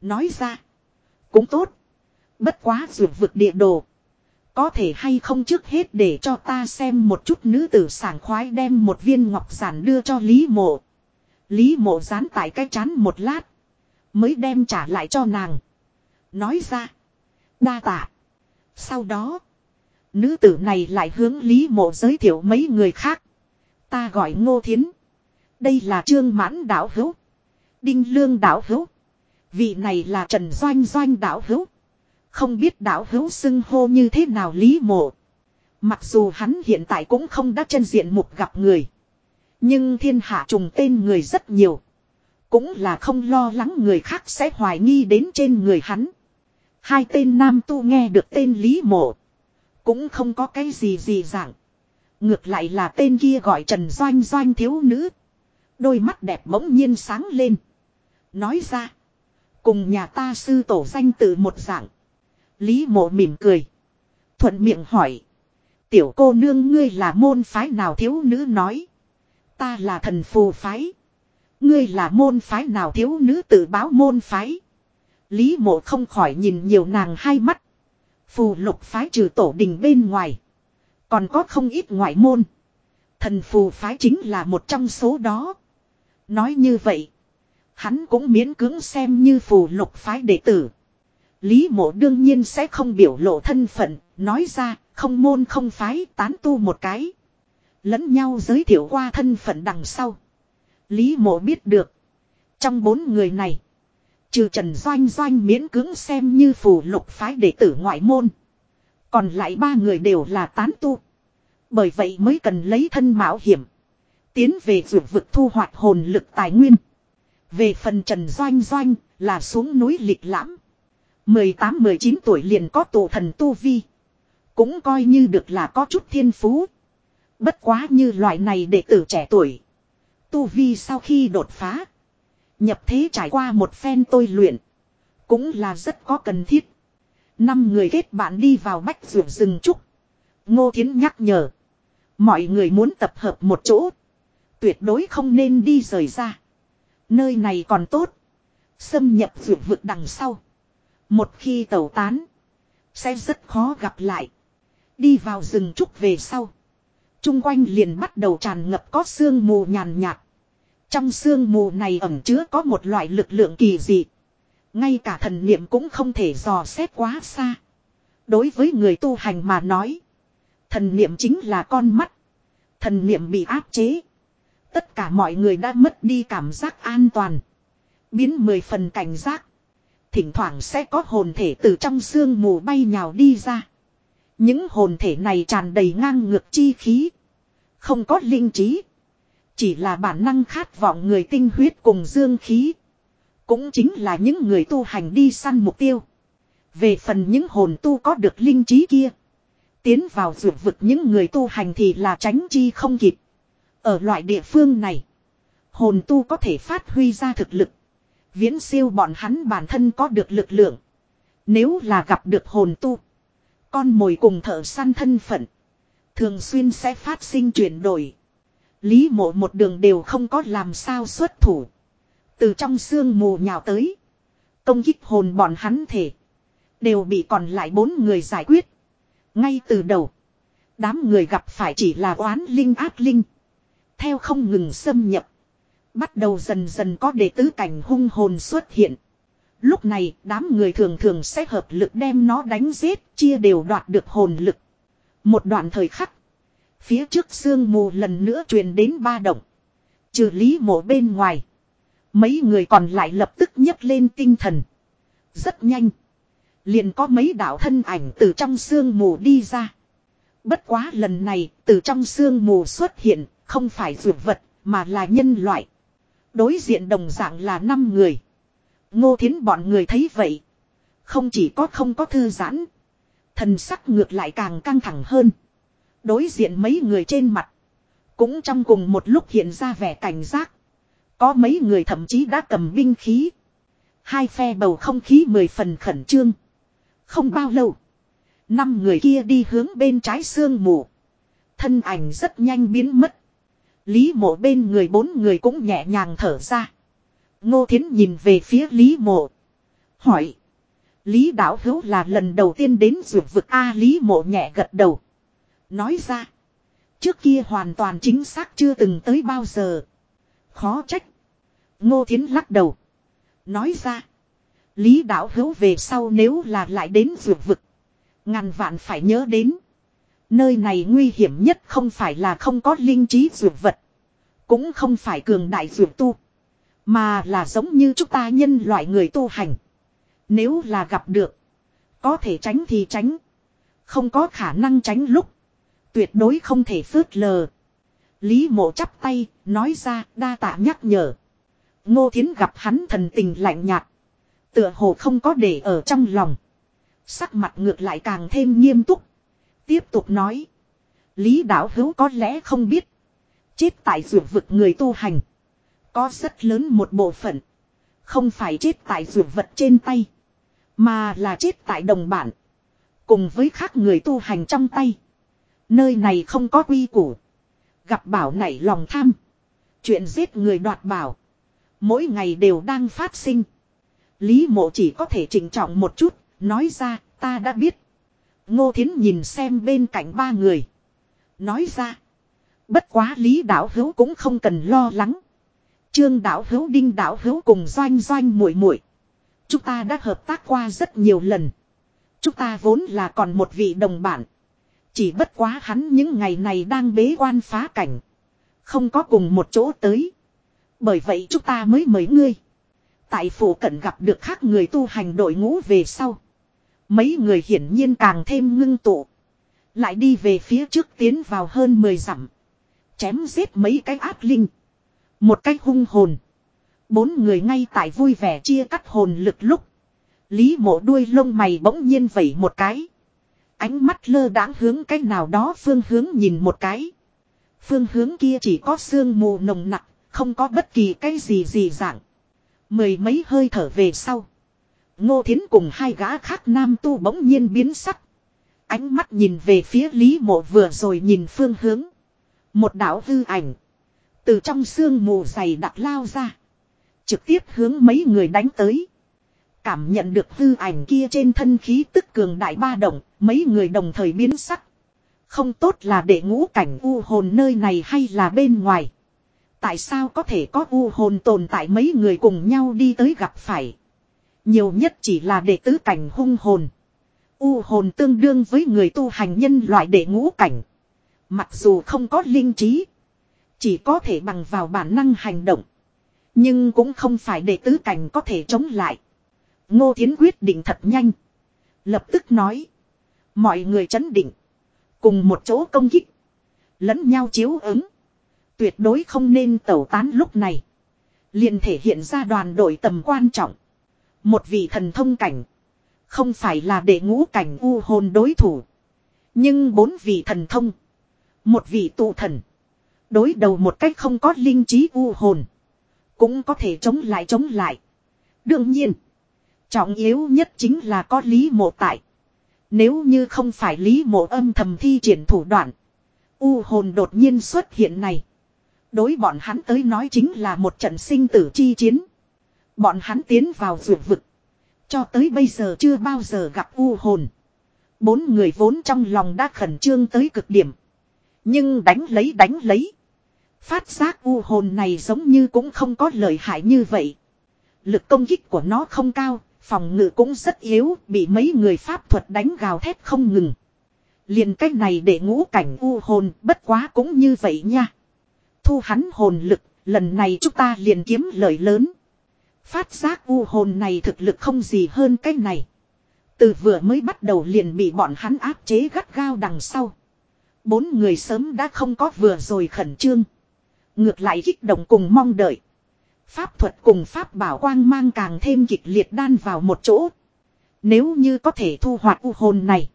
Nói ra. Cũng tốt. Bất quá dù vực địa đồ. Có thể hay không trước hết để cho ta xem một chút nữ tử sảng khoái đem một viên ngọc giản đưa cho Lý mộ. Lý mộ dán tại cái chán một lát. Mới đem trả lại cho nàng. Nói ra. Đa tạ. Sau đó. Nữ tử này lại hướng Lý mộ giới thiệu mấy người khác. Ta gọi Ngô Thiến. Đây là Trương Mãn đảo Hữu. Đinh Lương đảo Hữu. Vị này là Trần Doanh Doanh đảo Hữu. Không biết Đạo Hữu xưng hô như thế nào Lý mộ. Mặc dù hắn hiện tại cũng không đã chân diện mục gặp người. Nhưng thiên hạ trùng tên người rất nhiều. Cũng là không lo lắng người khác sẽ hoài nghi đến trên người hắn. Hai tên nam tu nghe được tên Lý Mộ. Cũng không có cái gì gì dạng. Ngược lại là tên kia gọi Trần Doanh Doanh thiếu nữ. Đôi mắt đẹp bỗng nhiên sáng lên. Nói ra. Cùng nhà ta sư tổ danh tự một dạng. Lý mộ mỉm cười. Thuận miệng hỏi. Tiểu cô nương ngươi là môn phái nào thiếu nữ nói. Ta là thần phù phái. Ngươi là môn phái nào thiếu nữ tự báo môn phái. Lý mộ không khỏi nhìn nhiều nàng hai mắt. Phù lục phái trừ tổ đình bên ngoài. Còn có không ít ngoại môn. Thần phù phái chính là một trong số đó. Nói như vậy. Hắn cũng miễn cưỡng xem như phù lục phái đệ tử. Lý mộ đương nhiên sẽ không biểu lộ thân phận. Nói ra, không môn không phái, tán tu một cái. Lẫn nhau giới thiệu qua thân phận đằng sau. Lý mộ biết được. Trong bốn người này. Trừ Trần Doanh Doanh miễn cưỡng xem như phù lục phái đệ tử ngoại môn. Còn lại ba người đều là tán tu. Bởi vậy mới cần lấy thân mạo hiểm. Tiến về vượt vực thu hoạch hồn lực tài nguyên. Về phần Trần Doanh Doanh là xuống núi lịch lãm. 18-19 tuổi liền có tổ thần tu vi. Cũng coi như được là có chút thiên phú. Bất quá như loại này đệ tử trẻ tuổi. Tu Vi sau khi đột phá. Nhập thế trải qua một phen tôi luyện. Cũng là rất có cần thiết. Năm người kết bạn đi vào bách ruộng rừng trúc. Ngô Thiến nhắc nhở. Mọi người muốn tập hợp một chỗ. Tuyệt đối không nên đi rời ra. Nơi này còn tốt. Xâm nhập ruộng vực đằng sau. Một khi tẩu tán. Sẽ rất khó gặp lại. Đi vào rừng trúc về sau. Trung quanh liền bắt đầu tràn ngập có sương mù nhàn nhạt. Trong sương mù này ẩm chứa có một loại lực lượng kỳ dị. Ngay cả thần niệm cũng không thể dò xét quá xa. Đối với người tu hành mà nói. Thần niệm chính là con mắt. Thần niệm bị áp chế. Tất cả mọi người đã mất đi cảm giác an toàn. Biến mười phần cảnh giác. Thỉnh thoảng sẽ có hồn thể từ trong xương mù bay nhào đi ra. Những hồn thể này tràn đầy ngang ngược chi khí. Không có linh trí. Chỉ là bản năng khát vọng người tinh huyết cùng dương khí. Cũng chính là những người tu hành đi săn mục tiêu. Về phần những hồn tu có được linh trí kia. Tiến vào vượt vực những người tu hành thì là tránh chi không kịp. Ở loại địa phương này. Hồn tu có thể phát huy ra thực lực. Viễn siêu bọn hắn bản thân có được lực lượng. Nếu là gặp được hồn tu. Con mồi cùng thợ săn thân phận. Thường xuyên sẽ phát sinh chuyển đổi. Lý mộ một đường đều không có làm sao xuất thủ. Từ trong xương mù nhào tới. Công kích hồn bọn hắn thể. Đều bị còn lại bốn người giải quyết. Ngay từ đầu. Đám người gặp phải chỉ là oán linh ác linh. Theo không ngừng xâm nhập. Bắt đầu dần dần có đệ tứ cảnh hung hồn xuất hiện. Lúc này, đám người thường thường sẽ hợp lực đem nó đánh giết, chia đều đoạt được hồn lực. Một đoạn thời khắc. Phía trước sương mù lần nữa truyền đến ba động. Trừ lý mộ bên ngoài. Mấy người còn lại lập tức nhấc lên tinh thần. Rất nhanh. Liền có mấy đạo thân ảnh từ trong sương mù đi ra. Bất quá lần này, từ trong sương mù xuất hiện, không phải dược vật, mà là nhân loại. Đối diện đồng dạng là năm người. Ngô thiến bọn người thấy vậy. Không chỉ có không có thư giãn. Thần sắc ngược lại càng căng thẳng hơn. Đối diện mấy người trên mặt. Cũng trong cùng một lúc hiện ra vẻ cảnh giác. Có mấy người thậm chí đã cầm binh khí. Hai phe bầu không khí mười phần khẩn trương. Không bao lâu. Năm người kia đi hướng bên trái xương mù. Thân ảnh rất nhanh biến mất. Lý mộ bên người bốn người cũng nhẹ nhàng thở ra. Ngô Thiến nhìn về phía Lý mộ. Hỏi. Lý đạo hữu là lần đầu tiên đến ruột vực A, Lý mộ nhẹ gật đầu. Nói ra. Trước kia hoàn toàn chính xác chưa từng tới bao giờ. Khó trách. Ngô Thiến lắc đầu. Nói ra. Lý đạo hữu về sau nếu là lại đến ruột vực. Ngàn vạn phải nhớ đến. Nơi này nguy hiểm nhất không phải là không có linh trí dược vật. Cũng không phải cường đại dược tu. Mà là giống như chúng ta nhân loại người tu hành. Nếu là gặp được. Có thể tránh thì tránh. Không có khả năng tránh lúc. Tuyệt đối không thể phớt lờ. Lý mộ chắp tay, nói ra đa tạ nhắc nhở. Ngô Thiến gặp hắn thần tình lạnh nhạt. Tựa hồ không có để ở trong lòng. Sắc mặt ngược lại càng thêm nghiêm túc. Tiếp tục nói. Lý đạo hữu có lẽ không biết. Chết tại ruột vực người tu hành. Có rất lớn một bộ phận. Không phải chết tại ruột vật trên tay. Mà là chết tại đồng bản. Cùng với khác người tu hành trong tay. Nơi này không có quy củ. Gặp bảo nảy lòng tham. Chuyện giết người đoạt bảo. Mỗi ngày đều đang phát sinh. Lý mộ chỉ có thể chỉnh trọng một chút. Nói ra, ta đã biết. Ngô Thiến nhìn xem bên cạnh ba người. Nói ra. Bất quá Lý Đạo Hữu cũng không cần lo lắng. Trương Đạo Hữu, Đinh Đạo Hữu cùng doanh doanh muội muội Chúng ta đã hợp tác qua rất nhiều lần. Chúng ta vốn là còn một vị đồng bạn. Chỉ bất quá hắn những ngày này đang bế quan phá cảnh. Không có cùng một chỗ tới. Bởi vậy chúng ta mới mời ngươi. Tại phủ cận gặp được khác người tu hành đội ngũ về sau. Mấy người hiển nhiên càng thêm ngưng tụ. Lại đi về phía trước tiến vào hơn 10 dặm. Chém giết mấy cái ác linh. Một cách hung hồn. Bốn người ngay tại vui vẻ chia cắt hồn lực lúc. Lý mộ đuôi lông mày bỗng nhiên vẩy một cái. Ánh mắt lơ đãng hướng cái nào đó phương hướng nhìn một cái. Phương hướng kia chỉ có sương mù nồng nặc, không có bất kỳ cái gì gì dạng. Mười mấy hơi thở về sau. Ngô Thiến cùng hai gã khác nam tu bỗng nhiên biến sắc. Ánh mắt nhìn về phía Lý Mộ vừa rồi nhìn phương hướng. Một đạo hư ảnh. Từ trong xương mù dày đặc lao ra. Trực tiếp hướng mấy người đánh tới. Cảm nhận được hư ảnh kia trên thân khí tức cường đại ba động, mấy người đồng thời biến sắc. Không tốt là để ngũ cảnh u hồn nơi này hay là bên ngoài. Tại sao có thể có u hồn tồn tại mấy người cùng nhau đi tới gặp phải. Nhiều nhất chỉ là đệ tứ cảnh hung hồn. U hồn tương đương với người tu hành nhân loại đệ ngũ cảnh. Mặc dù không có linh trí. Chỉ có thể bằng vào bản năng hành động. Nhưng cũng không phải đệ tứ cảnh có thể chống lại. Ngô Thiến quyết định thật nhanh. Lập tức nói. Mọi người chấn định. Cùng một chỗ công kích. Lẫn nhau chiếu ứng. Tuyệt đối không nên tẩu tán lúc này. liền thể hiện ra đoàn đội tầm quan trọng. Một vị thần thông cảnh. Không phải là để ngũ cảnh u hồn đối thủ. Nhưng bốn vị thần thông. Một vị tụ thần. Đối đầu một cách không có linh trí u hồn. Cũng có thể chống lại chống lại. Đương nhiên. Trọng yếu nhất chính là có lý mộ tại. Nếu như không phải lý mộ âm thầm thi triển thủ đoạn. U hồn đột nhiên xuất hiện này. Đối bọn hắn tới nói chính là một trận sinh tử chi chiến. Bọn hắn tiến vào vượt vực. Cho tới bây giờ chưa bao giờ gặp u hồn. Bốn người vốn trong lòng đã khẩn trương tới cực điểm. Nhưng đánh lấy đánh lấy. Phát giác u hồn này giống như cũng không có lợi hại như vậy. Lực công kích của nó không cao, phòng ngự cũng rất yếu, bị mấy người pháp thuật đánh gào thét không ngừng. Liền cách này để ngũ cảnh u hồn bất quá cũng như vậy nha. Thu hắn hồn lực, lần này chúng ta liền kiếm lợi lớn. Phát giác u hồn này thực lực không gì hơn cái này. Từ vừa mới bắt đầu liền bị bọn hắn áp chế gắt gao đằng sau. Bốn người sớm đã không có vừa rồi khẩn trương. Ngược lại kích động cùng mong đợi. Pháp thuật cùng pháp bảo quang mang càng thêm kịch liệt đan vào một chỗ. Nếu như có thể thu hoạch u hồn này.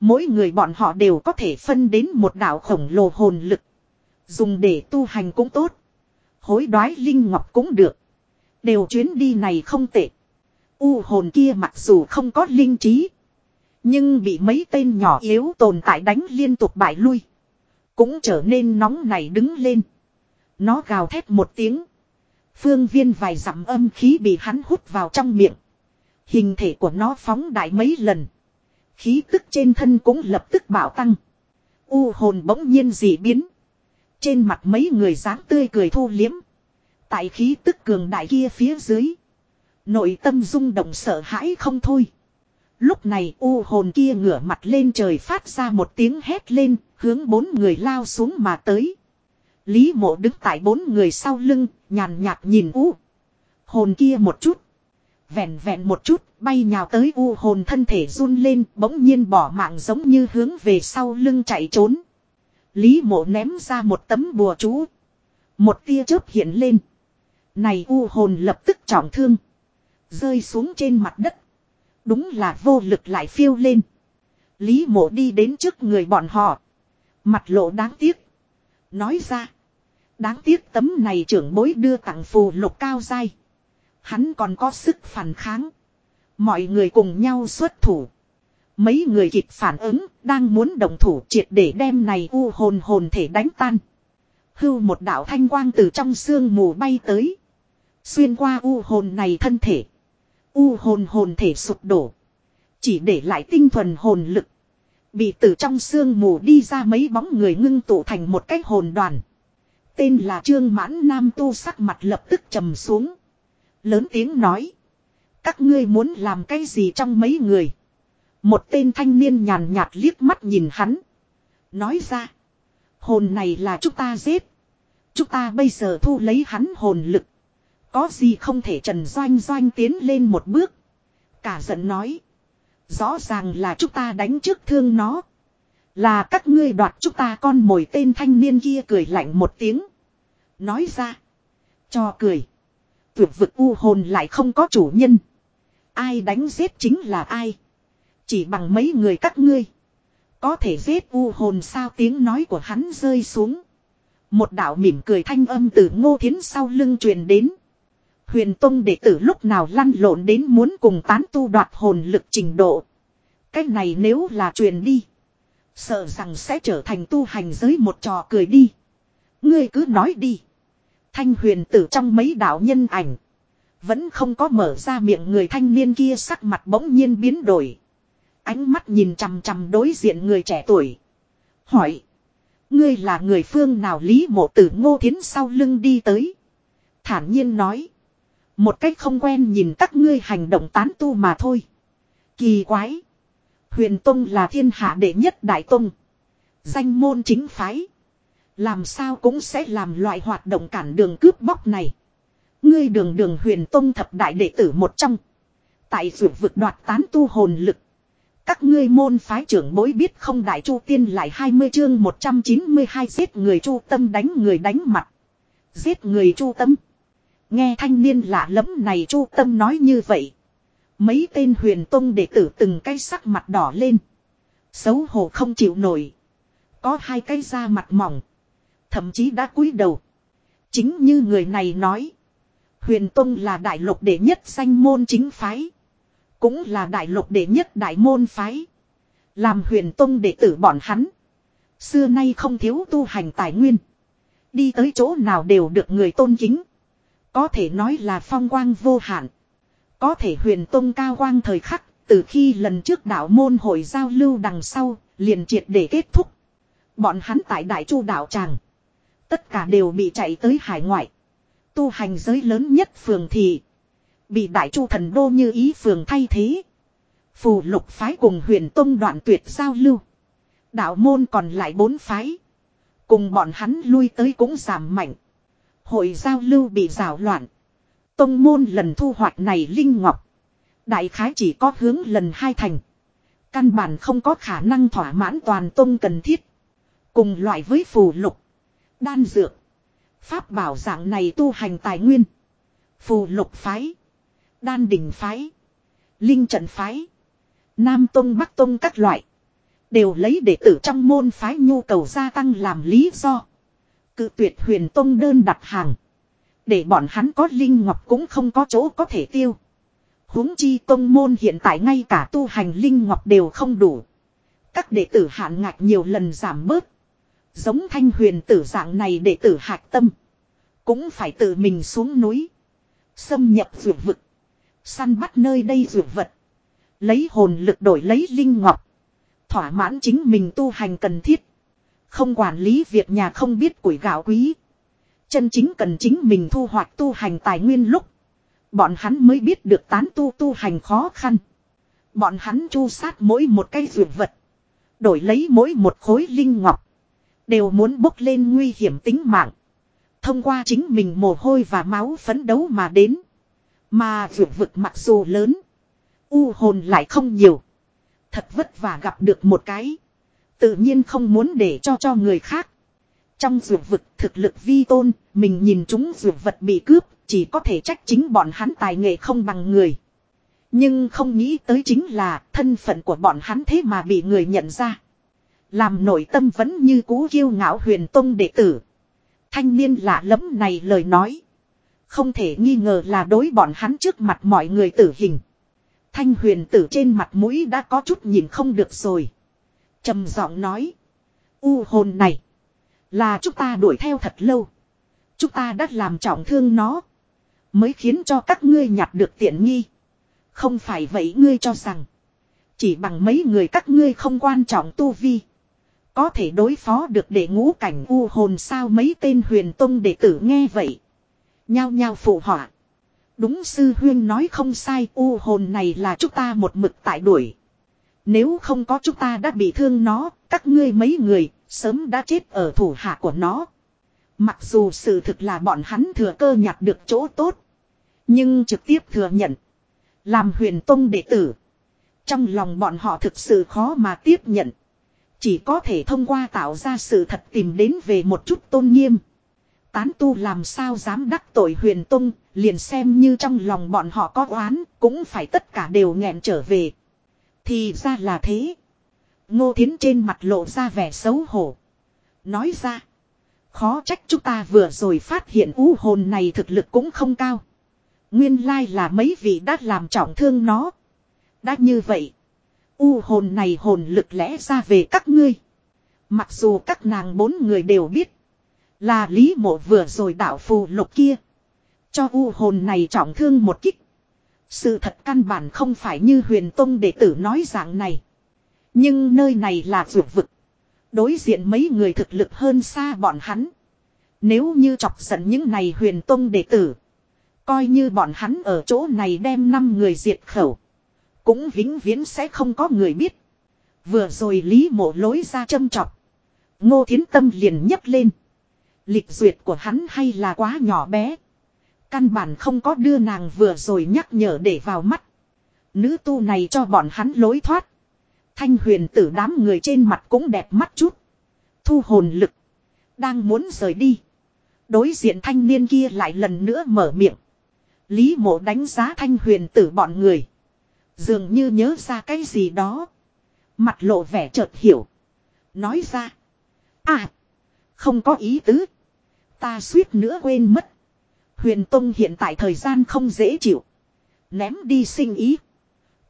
Mỗi người bọn họ đều có thể phân đến một đạo khổng lồ hồn lực. Dùng để tu hành cũng tốt. Hối đoái linh ngọc cũng được. Đều chuyến đi này không tệ. U hồn kia mặc dù không có linh trí. Nhưng bị mấy tên nhỏ yếu tồn tại đánh liên tục bại lui. Cũng trở nên nóng này đứng lên. Nó gào thét một tiếng. Phương viên vài dặm âm khí bị hắn hút vào trong miệng. Hình thể của nó phóng đại mấy lần. Khí tức trên thân cũng lập tức bảo tăng. U hồn bỗng nhiên dị biến. Trên mặt mấy người dáng tươi cười thu liếm. Tại khí tức cường đại kia phía dưới. Nội tâm rung động sợ hãi không thôi. Lúc này u hồn kia ngửa mặt lên trời phát ra một tiếng hét lên, hướng bốn người lao xuống mà tới. Lý mộ đứng tại bốn người sau lưng, nhàn nhạt nhìn u. Hồn kia một chút. Vẹn vẹn một chút, bay nhào tới u hồn thân thể run lên, bỗng nhiên bỏ mạng giống như hướng về sau lưng chạy trốn. Lý mộ ném ra một tấm bùa chú. Một tia chớp hiện lên. Này u hồn lập tức trọng thương. Rơi xuống trên mặt đất. Đúng là vô lực lại phiêu lên. Lý mộ đi đến trước người bọn họ. Mặt lộ đáng tiếc. Nói ra. Đáng tiếc tấm này trưởng bối đưa tặng phù lục cao dai. Hắn còn có sức phản kháng. Mọi người cùng nhau xuất thủ. Mấy người kịp phản ứng, đang muốn đồng thủ triệt để đem này u hồn hồn thể đánh tan. Hưu một đạo thanh quang từ trong xương mù bay tới. Xuyên qua u hồn này thân thể. U hồn hồn thể sụp đổ. Chỉ để lại tinh thuần hồn lực. Bị từ trong xương mù đi ra mấy bóng người ngưng tụ thành một cái hồn đoàn. Tên là Trương Mãn Nam tu sắc mặt lập tức trầm xuống. Lớn tiếng nói. Các ngươi muốn làm cái gì trong mấy người. Một tên thanh niên nhàn nhạt liếc mắt nhìn hắn. Nói ra. Hồn này là chúng ta giết. Chúng ta bây giờ thu lấy hắn hồn lực. Có gì không thể Trần Doanh Doanh tiến lên một bước. Cả giận nói. Rõ ràng là chúng ta đánh trước thương nó. Là các ngươi đoạt chúng ta con mồi tên thanh niên kia cười lạnh một tiếng. Nói ra. Cho cười. Tuyệt vực u hồn lại không có chủ nhân. Ai đánh giết chính là ai. Chỉ bằng mấy người các ngươi. Có thể giết u hồn sao tiếng nói của hắn rơi xuống. Một đạo mỉm cười thanh âm từ ngô thiến sau lưng truyền đến. Huyền Tông đệ tử lúc nào lăn lộn đến muốn cùng tán tu đoạt hồn lực trình độ. Cái này nếu là truyền đi. Sợ rằng sẽ trở thành tu hành giới một trò cười đi. Ngươi cứ nói đi. Thanh huyền tử trong mấy đạo nhân ảnh. Vẫn không có mở ra miệng người thanh niên kia sắc mặt bỗng nhiên biến đổi. Ánh mắt nhìn chằm chằm đối diện người trẻ tuổi. Hỏi. Ngươi là người phương nào lý mộ tử ngô thiến sau lưng đi tới. Thản nhiên nói. Một cách không quen nhìn các ngươi hành động tán tu mà thôi. Kỳ quái. Huyền Tông là thiên hạ đệ nhất đại tông. Danh môn chính phái. Làm sao cũng sẽ làm loại hoạt động cản đường cướp bóc này. Ngươi đường đường huyền tông thập đại đệ tử một trong. Tại vượt vực đoạt tán tu hồn lực. Các ngươi môn phái trưởng bối biết không đại chu tiên lại 20 chương 192 giết người chu tâm đánh người đánh mặt. Giết người chu tâm. Nghe thanh niên lạ lẫm này chu tâm nói như vậy. Mấy tên huyền tông đệ tử từng cái sắc mặt đỏ lên. Xấu hổ không chịu nổi. Có hai cái da mặt mỏng. Thậm chí đã cúi đầu. Chính như người này nói. Huyền Tông là đại lục đệ nhất danh môn chính phái. Cũng là đại lục đệ nhất đại môn phái. Làm huyền Tông đệ tử bọn hắn. Xưa nay không thiếu tu hành tài nguyên. Đi tới chỗ nào đều được người tôn kính. Có thể nói là phong quang vô hạn. Có thể huyền tông cao quang thời khắc, từ khi lần trước đạo môn hội giao lưu đằng sau, liền triệt để kết thúc. Bọn hắn tại đại chu đạo tràng. Tất cả đều bị chạy tới hải ngoại. Tu hành giới lớn nhất phường thị. Bị đại chu thần đô như ý phường thay thế. Phù lục phái cùng huyền tông đoạn tuyệt giao lưu. Đạo môn còn lại bốn phái. Cùng bọn hắn lui tới cũng giảm mạnh. Hội giao lưu bị rào loạn. Tông môn lần thu hoạch này Linh Ngọc. Đại khái chỉ có hướng lần hai thành. Căn bản không có khả năng thỏa mãn toàn tông cần thiết. Cùng loại với phù lục. Đan dược. Pháp bảo dạng này tu hành tài nguyên. Phù lục phái. Đan đỉnh phái. Linh trận phái. Nam tông bắc tông các loại. Đều lấy đệ tử trong môn phái nhu cầu gia tăng làm lý do. Cự tuyệt huyền tông đơn đặt hàng. Để bọn hắn có linh ngọc cũng không có chỗ có thể tiêu. huống chi tông môn hiện tại ngay cả tu hành linh ngọc đều không đủ. Các đệ tử hạn ngạch nhiều lần giảm bớt. Giống thanh huyền tử dạng này đệ tử hạc tâm. Cũng phải tự mình xuống núi. Xâm nhập ruột vực. Săn bắt nơi đây ruột vật. Lấy hồn lực đổi lấy linh ngọc. Thỏa mãn chính mình tu hành cần thiết. Không quản lý việc nhà không biết củi gạo quý. Chân chính cần chính mình thu hoạch tu hành tài nguyên lúc. Bọn hắn mới biết được tán tu tu hành khó khăn. Bọn hắn chu sát mỗi một cây dược vật. Đổi lấy mỗi một khối linh ngọc. Đều muốn bốc lên nguy hiểm tính mạng. Thông qua chính mình mồ hôi và máu phấn đấu mà đến. Mà vượt vực mặc dù lớn. U hồn lại không nhiều. Thật vất vả gặp được một cái. Tự nhiên không muốn để cho cho người khác. Trong dược vực thực lực vi tôn, mình nhìn chúng dược vật bị cướp, chỉ có thể trách chính bọn hắn tài nghệ không bằng người. Nhưng không nghĩ tới chính là thân phận của bọn hắn thế mà bị người nhận ra. Làm nội tâm vẫn như cú kiêu ngạo huyền tông đệ tử. Thanh niên lạ lẫm này lời nói. Không thể nghi ngờ là đối bọn hắn trước mặt mọi người tử hình. Thanh huyền tử trên mặt mũi đã có chút nhìn không được rồi trầm giọng nói. U hồn này. Là chúng ta đuổi theo thật lâu. Chúng ta đã làm trọng thương nó. Mới khiến cho các ngươi nhặt được tiện nghi. Không phải vậy ngươi cho rằng. Chỉ bằng mấy người các ngươi không quan trọng tu vi. Có thể đối phó được để ngũ cảnh u hồn sao mấy tên huyền tông đệ tử nghe vậy. Nhao nhao phụ họa. Đúng sư huyên nói không sai, u hồn này là chúng ta một mực tại đuổi. Nếu không có chúng ta đã bị thương nó, các ngươi mấy người, sớm đã chết ở thủ hạ của nó. Mặc dù sự thực là bọn hắn thừa cơ nhặt được chỗ tốt. Nhưng trực tiếp thừa nhận. Làm huyền tông đệ tử. Trong lòng bọn họ thực sự khó mà tiếp nhận. Chỉ có thể thông qua tạo ra sự thật tìm đến về một chút tôn nghiêm. Tán tu làm sao dám đắc tội huyền tông, liền xem như trong lòng bọn họ có oán, cũng phải tất cả đều nghẹn trở về. Thì ra là thế. Ngô Thiến trên mặt lộ ra vẻ xấu hổ. Nói ra. Khó trách chúng ta vừa rồi phát hiện u hồn này thực lực cũng không cao. Nguyên lai là mấy vị đã làm trọng thương nó. Đã như vậy. U hồn này hồn lực lẽ ra về các ngươi. Mặc dù các nàng bốn người đều biết. Là Lý Mộ vừa rồi đạo phù lục kia. Cho u hồn này trọng thương một kích. Sự thật căn bản không phải như huyền tông đệ tử nói dạng này. Nhưng nơi này là vượt vực. Đối diện mấy người thực lực hơn xa bọn hắn. Nếu như chọc giận những này huyền tông đệ tử. Coi như bọn hắn ở chỗ này đem năm người diệt khẩu. Cũng vĩnh viễn sẽ không có người biết. Vừa rồi Lý mộ lối ra châm chọc, Ngô Thiến Tâm liền nhấc lên. Lịch duyệt của hắn hay là quá nhỏ bé. Căn bản không có đưa nàng vừa rồi nhắc nhở để vào mắt. Nữ tu này cho bọn hắn lối thoát. Thanh huyền tử đám người trên mặt cũng đẹp mắt chút. Thu hồn lực. Đang muốn rời đi. Đối diện thanh niên kia lại lần nữa mở miệng. Lý mộ đánh giá thanh huyền tử bọn người. Dường như nhớ ra cái gì đó. Mặt lộ vẻ chợt hiểu. Nói ra. À. Không có ý tứ. Ta suýt nữa quên mất. Huyền Tông hiện tại thời gian không dễ chịu. Ném đi sinh ý.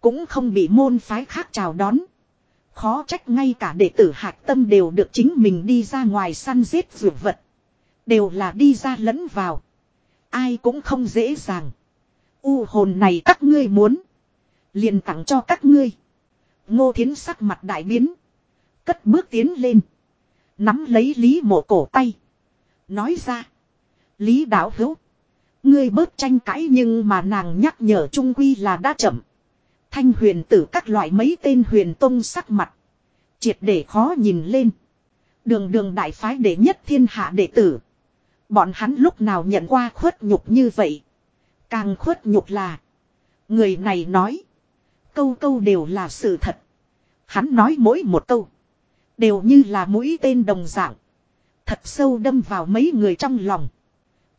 Cũng không bị môn phái khác chào đón. Khó trách ngay cả đệ tử hạc tâm đều được chính mình đi ra ngoài săn giết dược vật. Đều là đi ra lẫn vào. Ai cũng không dễ dàng. U hồn này các ngươi muốn. Liền tặng cho các ngươi. Ngô thiến sắc mặt đại biến. Cất bước tiến lên. Nắm lấy Lý mộ cổ tay. Nói ra. Lý đạo hữu. Ngươi bớt tranh cãi nhưng mà nàng nhắc nhở trung quy là đã chậm. Thanh huyền tử các loại mấy tên huyền tông sắc mặt. Triệt để khó nhìn lên. Đường đường đại phái đệ nhất thiên hạ đệ tử. Bọn hắn lúc nào nhận qua khuất nhục như vậy. Càng khuất nhục là. Người này nói. Câu câu đều là sự thật. Hắn nói mỗi một câu. Đều như là mũi tên đồng dạng. Thật sâu đâm vào mấy người trong lòng.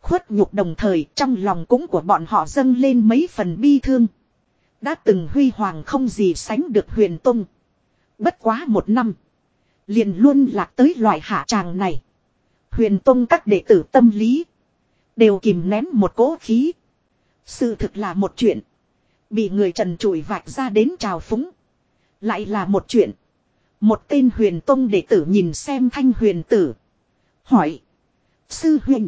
Khuất nhục đồng thời trong lòng cũng của bọn họ dâng lên mấy phần bi thương. Đã từng huy hoàng không gì sánh được huyền tung. Bất quá một năm. Liền luôn lạc tới loại hạ tràng này. Huyền tung các đệ tử tâm lý. Đều kìm nén một cỗ khí. Sự thực là một chuyện. Bị người trần trụi vạch ra đến trào phúng. Lại là một chuyện. Một tên huyền tông đệ tử nhìn xem thanh huyền tử. Hỏi. Sư huyền.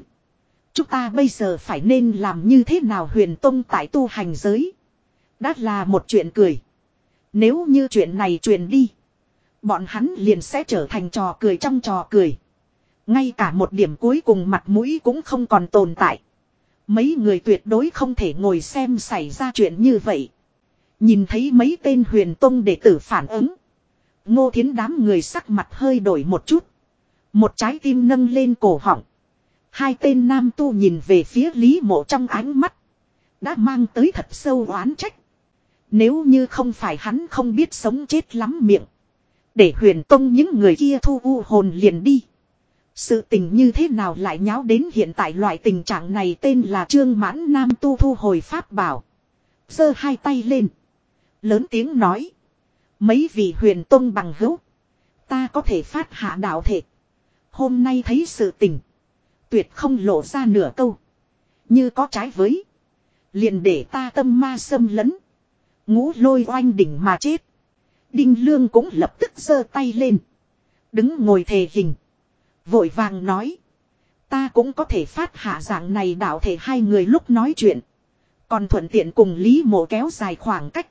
Chúng ta bây giờ phải nên làm như thế nào huyền tông tại tu hành giới. Đã là một chuyện cười. Nếu như chuyện này truyền đi. Bọn hắn liền sẽ trở thành trò cười trong trò cười. Ngay cả một điểm cuối cùng mặt mũi cũng không còn tồn tại. Mấy người tuyệt đối không thể ngồi xem xảy ra chuyện như vậy. Nhìn thấy mấy tên huyền tông đệ tử phản ứng. Ngô thiến đám người sắc mặt hơi đổi một chút. Một trái tim nâng lên cổ họng. Hai tên nam tu nhìn về phía Lý mộ trong ánh mắt. Đã mang tới thật sâu oán trách. Nếu như không phải hắn không biết sống chết lắm miệng. Để huyền tông những người kia thu u hồn liền đi. Sự tình như thế nào lại nháo đến hiện tại loại tình trạng này tên là Trương Mãn Nam Tu thu hồi pháp bảo. giơ hai tay lên. Lớn tiếng nói. Mấy vị huyền tông bằng hữu. Ta có thể phát hạ đạo thể. Hôm nay thấy sự tình. Tuyệt không lộ ra nửa câu. Như có trái với. Liền để ta tâm ma xâm lấn. Ngũ lôi oanh đỉnh mà chết. Đinh lương cũng lập tức giơ tay lên. Đứng ngồi thề hình. Vội vàng nói. Ta cũng có thể phát hạ dạng này đạo thể hai người lúc nói chuyện. Còn thuận tiện cùng Lý mộ kéo dài khoảng cách.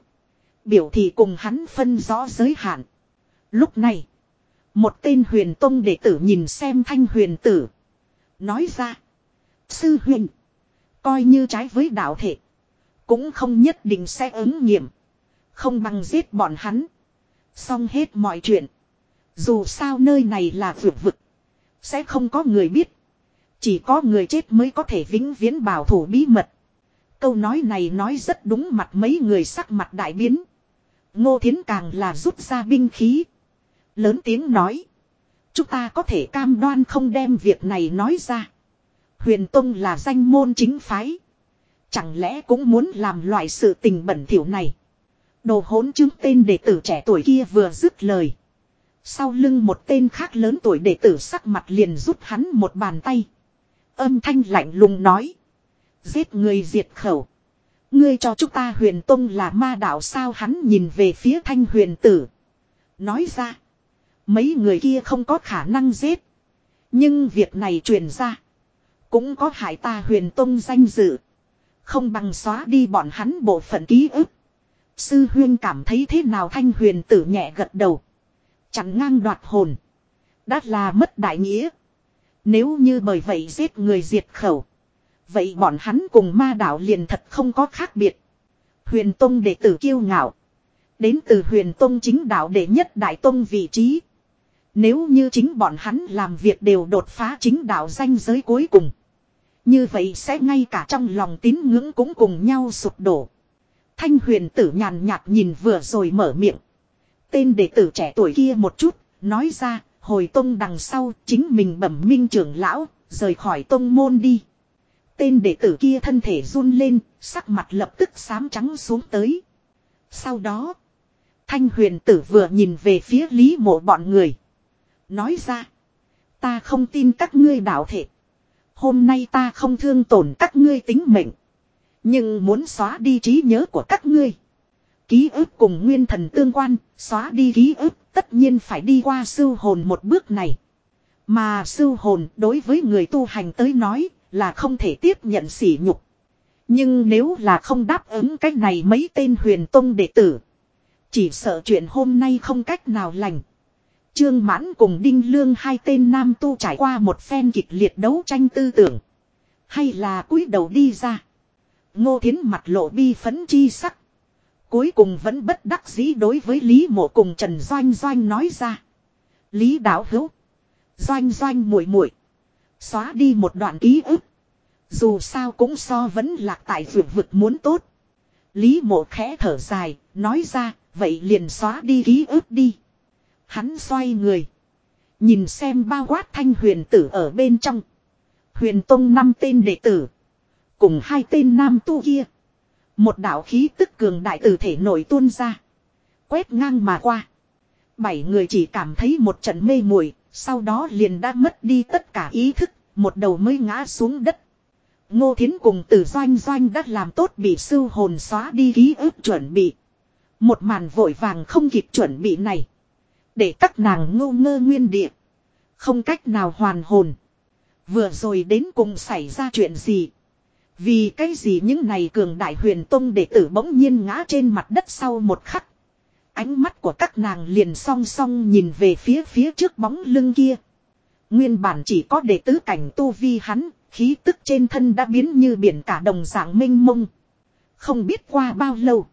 Biểu thị cùng hắn phân rõ giới hạn. Lúc này. Một tên huyền tông đệ tử nhìn xem thanh huyền tử. Nói ra. Sư huynh Coi như trái với đạo thể. Cũng không nhất định sẽ ứng nghiệm. Không bằng giết bọn hắn. Xong hết mọi chuyện. Dù sao nơi này là vượt vực. Sẽ không có người biết. Chỉ có người chết mới có thể vĩnh viễn bảo thủ bí mật. Câu nói này nói rất đúng mặt mấy người sắc mặt đại biến. Ngô Thiến càng là rút ra binh khí. Lớn tiếng nói. Chúng ta có thể cam đoan không đem việc này nói ra. Huyền Tông là danh môn chính phái. Chẳng lẽ cũng muốn làm loại sự tình bẩn thỉu này. Đồ hỗn chứng tên đệ tử trẻ tuổi kia vừa dứt lời. Sau lưng một tên khác lớn tuổi đệ tử sắc mặt liền rút hắn một bàn tay. Âm thanh lạnh lùng nói. Giết người diệt khẩu. Ngươi cho chúng ta huyền tông là ma đạo sao hắn nhìn về phía thanh huyền tử. Nói ra. Mấy người kia không có khả năng giết. Nhưng việc này truyền ra. Cũng có hại ta huyền tông danh dự. Không bằng xóa đi bọn hắn bộ phận ký ức. Sư huyên cảm thấy thế nào thanh huyền tử nhẹ gật đầu. Chẳng ngang đoạt hồn. Đã là mất đại nghĩa. Nếu như bởi vậy giết người diệt khẩu. Vậy bọn hắn cùng ma đạo liền thật không có khác biệt. Huyền Tông đệ tử kiêu ngạo. Đến từ huyền Tông chính đạo đệ nhất đại Tông vị trí. Nếu như chính bọn hắn làm việc đều đột phá chính đạo danh giới cuối cùng. Như vậy sẽ ngay cả trong lòng tín ngưỡng cũng cùng nhau sụp đổ. Thanh huyền tử nhàn nhạt nhìn vừa rồi mở miệng. Tên đệ tử trẻ tuổi kia một chút, nói ra, hồi tông đằng sau chính mình bẩm minh trưởng lão, rời khỏi tông môn đi. Tên đệ tử kia thân thể run lên, sắc mặt lập tức xám trắng xuống tới. Sau đó, thanh huyền tử vừa nhìn về phía lý mộ bọn người. Nói ra, ta không tin các ngươi đạo thể. Hôm nay ta không thương tổn các ngươi tính mệnh. Nhưng muốn xóa đi trí nhớ của các ngươi. Ký ức cùng nguyên thần tương quan, xóa đi ký ức tất nhiên phải đi qua sư hồn một bước này. Mà sư hồn đối với người tu hành tới nói là không thể tiếp nhận sỉ nhục. Nhưng nếu là không đáp ứng cách này mấy tên huyền tông đệ tử. Chỉ sợ chuyện hôm nay không cách nào lành. Trương Mãn cùng Đinh Lương hai tên nam tu trải qua một phen kịch liệt đấu tranh tư tưởng. Hay là cúi đầu đi ra. Ngô Thiến mặt lộ bi phấn chi sắc. Cuối cùng vẫn bất đắc dĩ đối với Lý Mộ cùng Trần Doanh Doanh nói ra. Lý đạo hữu. Doanh Doanh muội muội Xóa đi một đoạn ký ức. Dù sao cũng so vẫn lạc tại vượt vực muốn tốt. Lý mộ khẽ thở dài, nói ra, vậy liền xóa đi ký ức đi. Hắn xoay người. Nhìn xem bao quát thanh huyền tử ở bên trong. Huyền tông năm tên đệ tử. Cùng hai tên nam tu kia. Một đạo khí tức cường đại tử thể nổi tuôn ra. Quét ngang mà qua. Bảy người chỉ cảm thấy một trận mê muội sau đó liền đã mất đi tất cả ý thức, một đầu mới ngã xuống đất. Ngô Thiến cùng từ doanh doanh đã làm tốt bị sư hồn xóa đi ký ức chuẩn bị. Một màn vội vàng không kịp chuẩn bị này. Để các nàng ngô ngơ nguyên địa. Không cách nào hoàn hồn. Vừa rồi đến cùng xảy ra chuyện gì. Vì cái gì những này cường đại huyền tông đệ tử bỗng nhiên ngã trên mặt đất sau một khắc. Ánh mắt của các nàng liền song song nhìn về phía phía trước bóng lưng kia. Nguyên bản chỉ có đệ tứ cảnh tu vi hắn, khí tức trên thân đã biến như biển cả đồng dạng minh mông. Không biết qua bao lâu.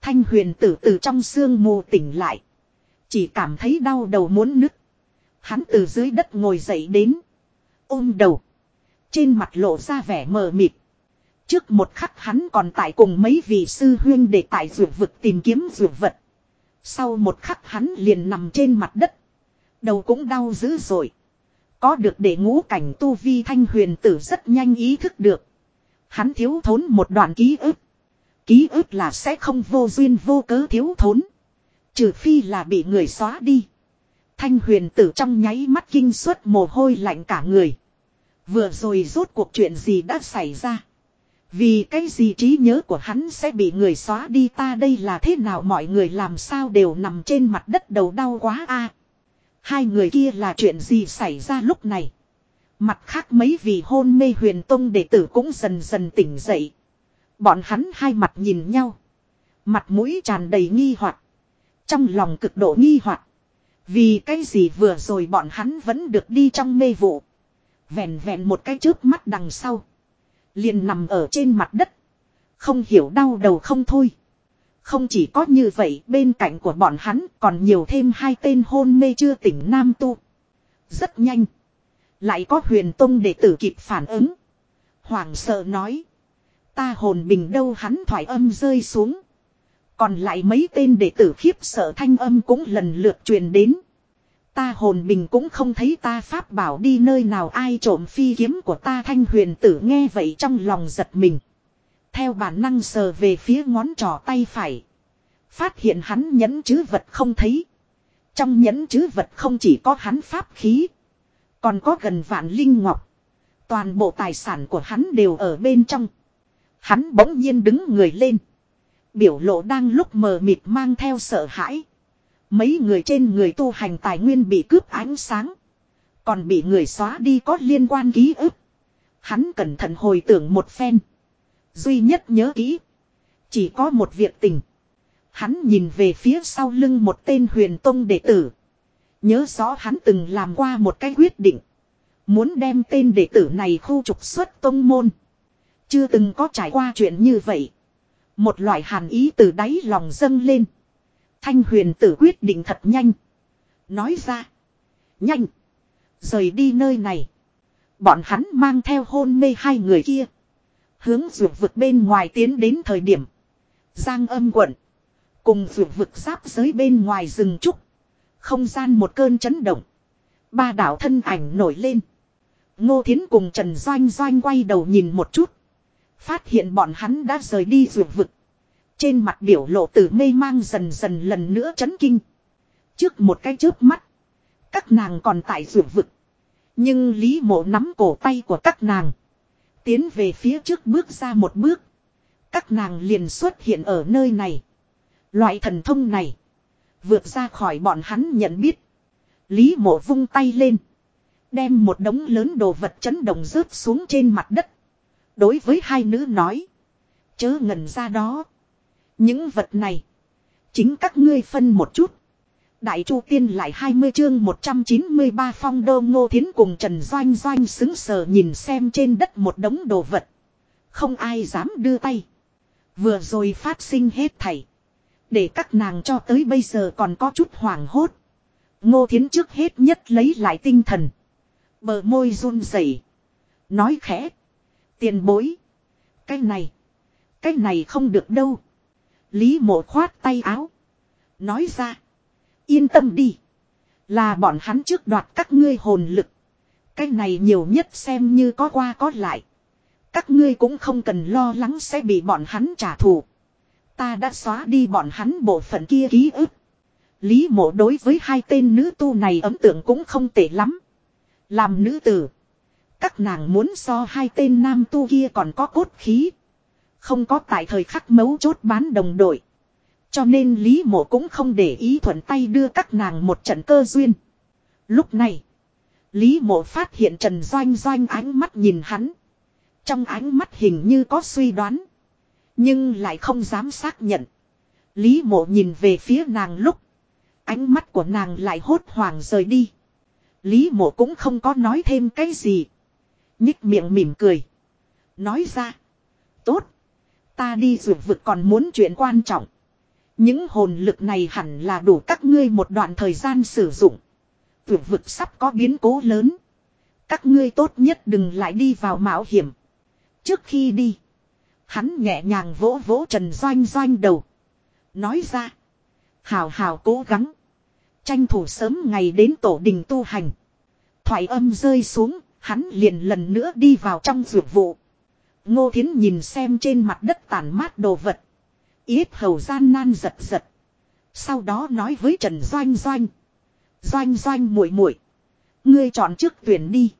Thanh huyền tử từ trong xương mù tỉnh lại. Chỉ cảm thấy đau đầu muốn nứt. Hắn từ dưới đất ngồi dậy đến. Ôm đầu. Trên mặt lộ ra vẻ mờ mịt. Trước một khắc hắn còn tại cùng mấy vị sư huyên để tại ruột vực tìm kiếm ruột vật. Sau một khắc hắn liền nằm trên mặt đất. Đầu cũng đau dữ rồi. Có được để ngũ cảnh tu vi thanh huyền tử rất nhanh ý thức được. Hắn thiếu thốn một đoạn ký ức. Ký ức là sẽ không vô duyên vô cớ thiếu thốn. Trừ phi là bị người xóa đi. Thanh huyền tử trong nháy mắt kinh suất mồ hôi lạnh cả người. Vừa rồi rốt cuộc chuyện gì đã xảy ra. Vì cái gì trí nhớ của hắn sẽ bị người xóa đi ta đây là thế nào mọi người làm sao đều nằm trên mặt đất đầu đau quá a Hai người kia là chuyện gì xảy ra lúc này. Mặt khác mấy vị hôn mê huyền tông đệ tử cũng dần dần tỉnh dậy. Bọn hắn hai mặt nhìn nhau. Mặt mũi tràn đầy nghi hoặc trong lòng cực độ nghi hoặc Vì cái gì vừa rồi bọn hắn vẫn được đi trong mê vụ. Vẹn vẹn một cái trước mắt đằng sau. Liền nằm ở trên mặt đất. Không hiểu đau đầu không thôi. Không chỉ có như vậy, bên cạnh của bọn hắn còn nhiều thêm hai tên hôn mê chưa tỉnh Nam Tu. Rất nhanh. Lại có huyền tông đệ tử kịp phản ứng. Hoàng sợ nói. Ta hồn bình đâu hắn thoải âm rơi xuống. Còn lại mấy tên đệ tử khiếp sợ thanh âm cũng lần lượt truyền đến. Ta hồn bình cũng không thấy ta pháp bảo đi nơi nào, ai trộm phi kiếm của ta thanh huyền tử nghe vậy trong lòng giật mình. Theo bản năng sờ về phía ngón trỏ tay phải. Phát hiện hắn nhẫn chứ vật không thấy. Trong nhẫn chứ vật không chỉ có hắn pháp khí. Còn có gần vạn linh ngọc. Toàn bộ tài sản của hắn đều ở bên trong. Hắn bỗng nhiên đứng người lên. Biểu lộ đang lúc mờ mịt mang theo sợ hãi. Mấy người trên người tu hành tài nguyên bị cướp ánh sáng. Còn bị người xóa đi có liên quan ký ức. Hắn cẩn thận hồi tưởng một phen. Duy nhất nhớ kỹ. Chỉ có một việc tình. Hắn nhìn về phía sau lưng một tên huyền tông đệ tử. Nhớ rõ hắn từng làm qua một cái quyết định. Muốn đem tên đệ tử này khu trục xuất tông môn. Chưa từng có trải qua chuyện như vậy. Một loại hàn ý từ đáy lòng dâng lên. Thanh huyền tử quyết định thật nhanh. Nói ra. Nhanh. Rời đi nơi này. Bọn hắn mang theo hôn mê hai người kia. Hướng ruột vực bên ngoài tiến đến thời điểm. Giang âm quận. Cùng ruột vực giáp giới bên ngoài rừng trúc. Không gian một cơn chấn động. Ba đảo thân ảnh nổi lên. Ngô Thiến cùng Trần Doanh Doanh quay đầu nhìn một chút. Phát hiện bọn hắn đã rời đi ruột vực. Trên mặt biểu lộ từ mê mang dần dần lần nữa chấn kinh. Trước một cái chớp mắt. Các nàng còn tại ruột vực. Nhưng Lý mộ nắm cổ tay của các nàng. Tiến về phía trước bước ra một bước. Các nàng liền xuất hiện ở nơi này. Loại thần thông này. Vượt ra khỏi bọn hắn nhận biết. Lý mộ vung tay lên. Đem một đống lớn đồ vật chấn động rớt xuống trên mặt đất. Đối với hai nữ nói. Chớ ngẩn ra đó. Những vật này. Chính các ngươi phân một chút. Đại Chu Tiên lại 20 chương 193 phong đô ngô thiến cùng Trần Doanh Doanh xứng sờ nhìn xem trên đất một đống đồ vật. Không ai dám đưa tay. Vừa rồi phát sinh hết thảy. Để các nàng cho tới bây giờ còn có chút hoảng hốt. Ngô thiến trước hết nhất lấy lại tinh thần. Bờ môi run rẩy Nói khẽ. Tiền bối. Cái này. Cái này không được đâu. Lý mộ khoát tay áo. Nói ra. Yên tâm đi. Là bọn hắn trước đoạt các ngươi hồn lực. Cái này nhiều nhất xem như có qua có lại. Các ngươi cũng không cần lo lắng sẽ bị bọn hắn trả thù. Ta đã xóa đi bọn hắn bộ phận kia ký ức. Lý mộ đối với hai tên nữ tu này ấn tượng cũng không tệ lắm. Làm nữ tử. Các nàng muốn so hai tên nam tu kia còn có cốt khí. Không có tại thời khắc mấu chốt bán đồng đội. Cho nên Lý Mộ cũng không để ý thuận tay đưa các nàng một trận cơ duyên. Lúc này, Lý Mộ phát hiện Trần Doanh Doanh ánh mắt nhìn hắn. Trong ánh mắt hình như có suy đoán. Nhưng lại không dám xác nhận. Lý Mộ nhìn về phía nàng lúc. Ánh mắt của nàng lại hốt hoảng rời đi. Lý Mộ cũng không có nói thêm cái gì. Nhích miệng mỉm cười. Nói ra. Tốt. Ta đi rượu vực còn muốn chuyện quan trọng. Những hồn lực này hẳn là đủ các ngươi một đoạn thời gian sử dụng. Vượt vực sắp có biến cố lớn. Các ngươi tốt nhất đừng lại đi vào mạo hiểm. Trước khi đi. Hắn nhẹ nhàng vỗ vỗ Trần Doanh Doanh đầu. Nói ra. Hào hào cố gắng. Tranh thủ sớm ngày đến tổ đình tu hành. Thoại âm rơi xuống. Hắn liền lần nữa đi vào trong dược vụ. Ngô Thiến nhìn xem trên mặt đất tàn mát đồ vật. Yết hầu gian nan giật giật. Sau đó nói với Trần Doanh Doanh. Doanh Doanh muội muội, Ngươi chọn trước tuyển đi.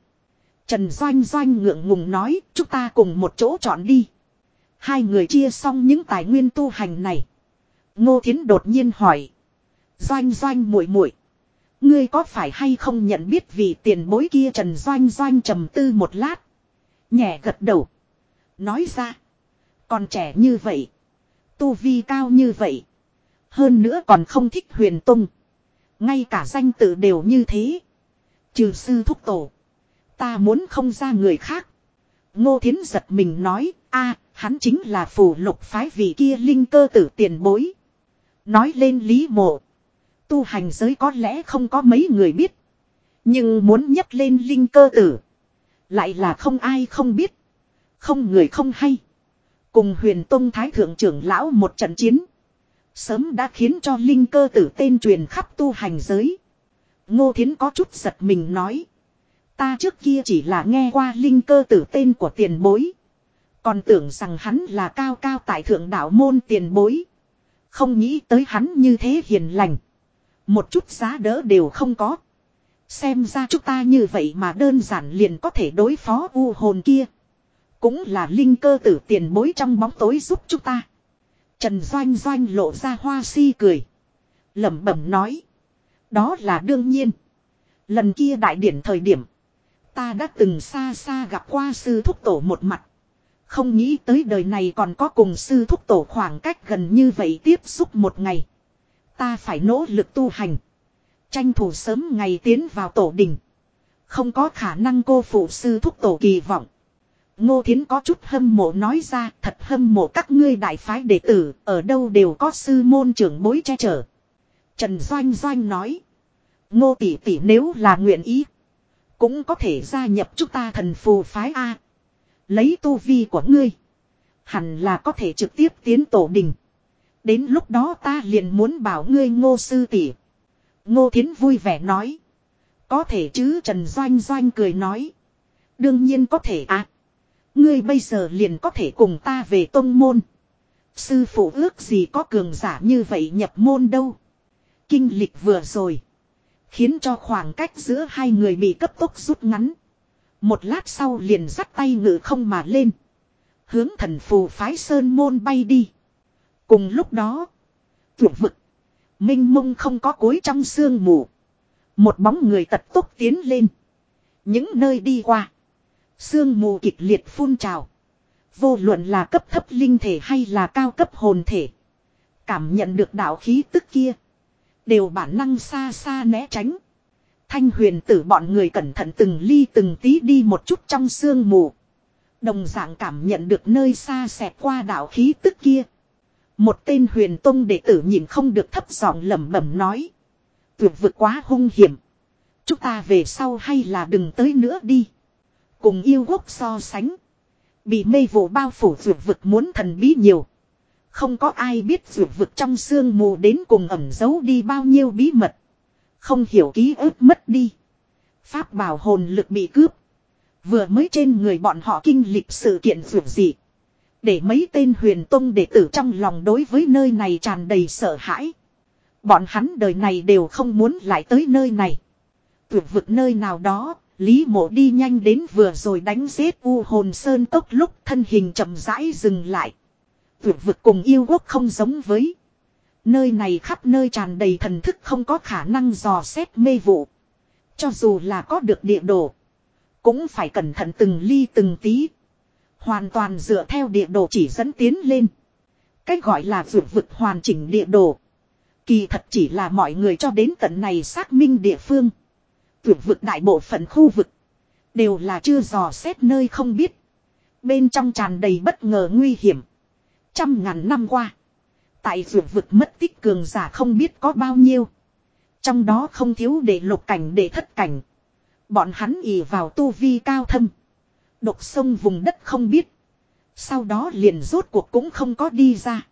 Trần Doanh Doanh ngượng ngùng nói chúng ta cùng một chỗ chọn đi. Hai người chia xong những tài nguyên tu hành này. Ngô Thiến đột nhiên hỏi. Doanh Doanh muội muội, Ngươi có phải hay không nhận biết vị tiền bối kia Trần Doanh Doanh trầm tư một lát. Nhẹ gật đầu. Nói ra. Còn trẻ như vậy. Tu vi cao như vậy. Hơn nữa còn không thích huyền tung. Ngay cả danh tự đều như thế. Trừ sư thúc tổ. Ta muốn không ra người khác. Ngô Thiến giật mình nói. a, hắn chính là phù lục phái vị kia linh cơ tử tiền bối. Nói lên lý mộ. Tu hành giới có lẽ không có mấy người biết. Nhưng muốn nhấc lên linh cơ tử. Lại là không ai không biết. Không người không hay. Cùng huyền tông thái thượng trưởng lão một trận chiến. Sớm đã khiến cho linh cơ tử tên truyền khắp tu hành giới. Ngô Thiến có chút giật mình nói. Ta trước kia chỉ là nghe qua linh cơ tử tên của tiền bối. Còn tưởng rằng hắn là cao cao tại thượng đạo môn tiền bối. Không nghĩ tới hắn như thế hiền lành. Một chút giá đỡ đều không có. Xem ra chúng ta như vậy mà đơn giản liền có thể đối phó u hồn kia. Cũng là linh cơ tử tiền bối trong bóng tối giúp chúng ta. Trần Doanh Doanh lộ ra hoa si cười. lẩm bẩm nói. Đó là đương nhiên. Lần kia đại điển thời điểm. Ta đã từng xa xa gặp qua sư thúc tổ một mặt. Không nghĩ tới đời này còn có cùng sư thúc tổ khoảng cách gần như vậy tiếp xúc một ngày. Ta phải nỗ lực tu hành. Tranh thủ sớm ngày tiến vào tổ đình. Không có khả năng cô phụ sư thúc tổ kỳ vọng. Ngô Thiến có chút hâm mộ nói ra, thật hâm mộ các ngươi đại phái đệ tử, ở đâu đều có sư môn trưởng bối che chở. Trần Doanh Doanh nói. Ngô tỷ tỷ nếu là nguyện ý. Cũng có thể gia nhập chúng ta thần phù phái A. Lấy tu vi của ngươi. Hẳn là có thể trực tiếp tiến tổ đình. Đến lúc đó ta liền muốn bảo ngươi ngô sư tỷ. Ngô Thiến vui vẻ nói. Có thể chứ, Trần Doanh Doanh cười nói. Đương nhiên có thể à. Ngươi bây giờ liền có thể cùng ta về tông môn. Sư phụ ước gì có cường giả như vậy nhập môn đâu. Kinh lịch vừa rồi. Khiến cho khoảng cách giữa hai người bị cấp tốc rút ngắn. Một lát sau liền dắt tay ngự không mà lên. Hướng thần phù phái sơn môn bay đi. Cùng lúc đó. Vượt vực. Minh mông không có cối trong sương mù. Một bóng người tật tốc tiến lên. Những nơi đi qua. Sương mù kịch liệt phun trào. Vô luận là cấp thấp linh thể hay là cao cấp hồn thể. Cảm nhận được đạo khí tức kia. Đều bản năng xa xa né tránh. Thanh huyền tử bọn người cẩn thận từng ly từng tí đi một chút trong sương mù. Đồng dạng cảm nhận được nơi xa xẹt qua đạo khí tức kia. Một tên huyền tông đệ tử nhìn không được thấp giọng lẩm bẩm nói. Tuyệt vực quá hung hiểm. Chúng ta về sau hay là đừng tới nữa đi. Cùng yêu quốc so sánh. Bị mây vụ bao phủ vượt vực muốn thần bí nhiều. Không có ai biết vượt vực trong sương mù đến cùng ẩm giấu đi bao nhiêu bí mật. Không hiểu ký ức mất đi. Pháp bảo hồn lực bị cướp. Vừa mới trên người bọn họ kinh lịch sự kiện tuyệt dị. Để mấy tên huyền tông đệ tử trong lòng đối với nơi này tràn đầy sợ hãi. Bọn hắn đời này đều không muốn lại tới nơi này. Tuyệt vực nơi nào đó, Lý mộ đi nhanh đến vừa rồi đánh giết u hồn sơn tốc lúc thân hình chậm rãi dừng lại. Tuyệt vực cùng yêu quốc không giống với. Nơi này khắp nơi tràn đầy thần thức không có khả năng dò xét mê vụ. Cho dù là có được địa đồ. Cũng phải cẩn thận từng ly từng tí. Hoàn toàn dựa theo địa đồ chỉ dẫn tiến lên. Cách gọi là vượt vực hoàn chỉnh địa đồ. Kỳ thật chỉ là mọi người cho đến tận này xác minh địa phương. Vượt vực đại bộ phận khu vực. Đều là chưa dò xét nơi không biết. Bên trong tràn đầy bất ngờ nguy hiểm. Trăm ngàn năm qua. Tại vượt vực mất tích cường giả không biết có bao nhiêu. Trong đó không thiếu để lục cảnh để thất cảnh. Bọn hắn ỉ vào tu vi cao thâm. Độc sông vùng đất không biết. Sau đó liền rốt cuộc cũng không có đi ra.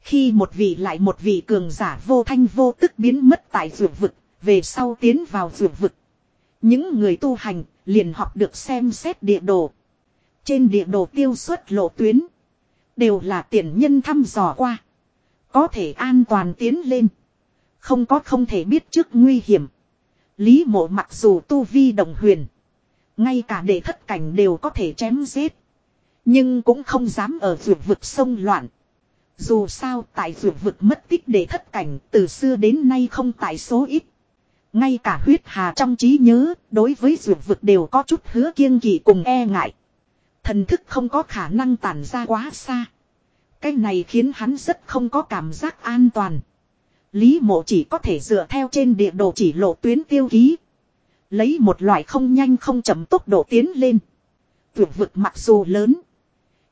Khi một vị lại một vị cường giả vô thanh vô tức biến mất tại vượt vực, về sau tiến vào vượt vực. Những người tu hành liền học được xem xét địa đồ. Trên địa đồ tiêu xuất lộ tuyến. Đều là tiền nhân thăm dò qua. Có thể an toàn tiến lên. Không có không thể biết trước nguy hiểm. Lý mộ mặc dù tu vi đồng huyền. Ngay cả đệ thất cảnh đều có thể chém giết. Nhưng cũng không dám ở vượt vực sông loạn. Dù sao tại vượt vực mất tích đệ thất cảnh từ xưa đến nay không tại số ít. Ngay cả huyết hà trong trí nhớ, đối với vượt vực đều có chút hứa kiêng kỵ cùng e ngại. Thần thức không có khả năng tản ra quá xa. Cái này khiến hắn rất không có cảm giác an toàn. Lý mộ chỉ có thể dựa theo trên địa đồ chỉ lộ tuyến tiêu ký. Lấy một loại không nhanh không chậm tốc độ tiến lên. Vượt vực mặc dù lớn.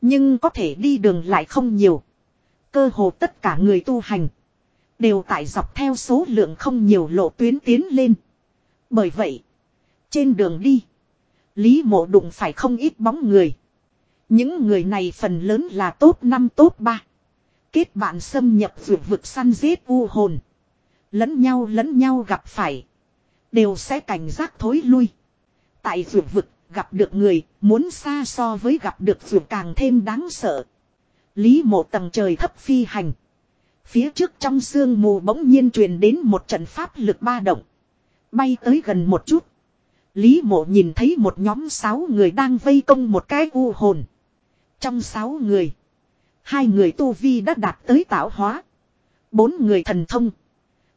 Nhưng có thể đi đường lại không nhiều. Cơ hồ tất cả người tu hành. Đều tại dọc theo số lượng không nhiều lộ tuyến tiến lên. Bởi vậy. Trên đường đi. Lý mộ đụng phải không ít bóng người. Những người này phần lớn là tốt năm tốt ba. Kết bạn xâm nhập vượt vực săn giết u hồn. Lẫn nhau lẫn nhau gặp phải. Đều sẽ cảnh giác thối lui. Tại ruột vực, gặp được người, muốn xa so với gặp được ruột càng thêm đáng sợ. Lý mộ tầng trời thấp phi hành. Phía trước trong sương mù bỗng nhiên truyền đến một trận pháp lực ba động. Bay tới gần một chút. Lý mộ nhìn thấy một nhóm sáu người đang vây công một cái u hồn. Trong sáu người. Hai người tu vi đã đạt tới tạo hóa. Bốn người thần thông.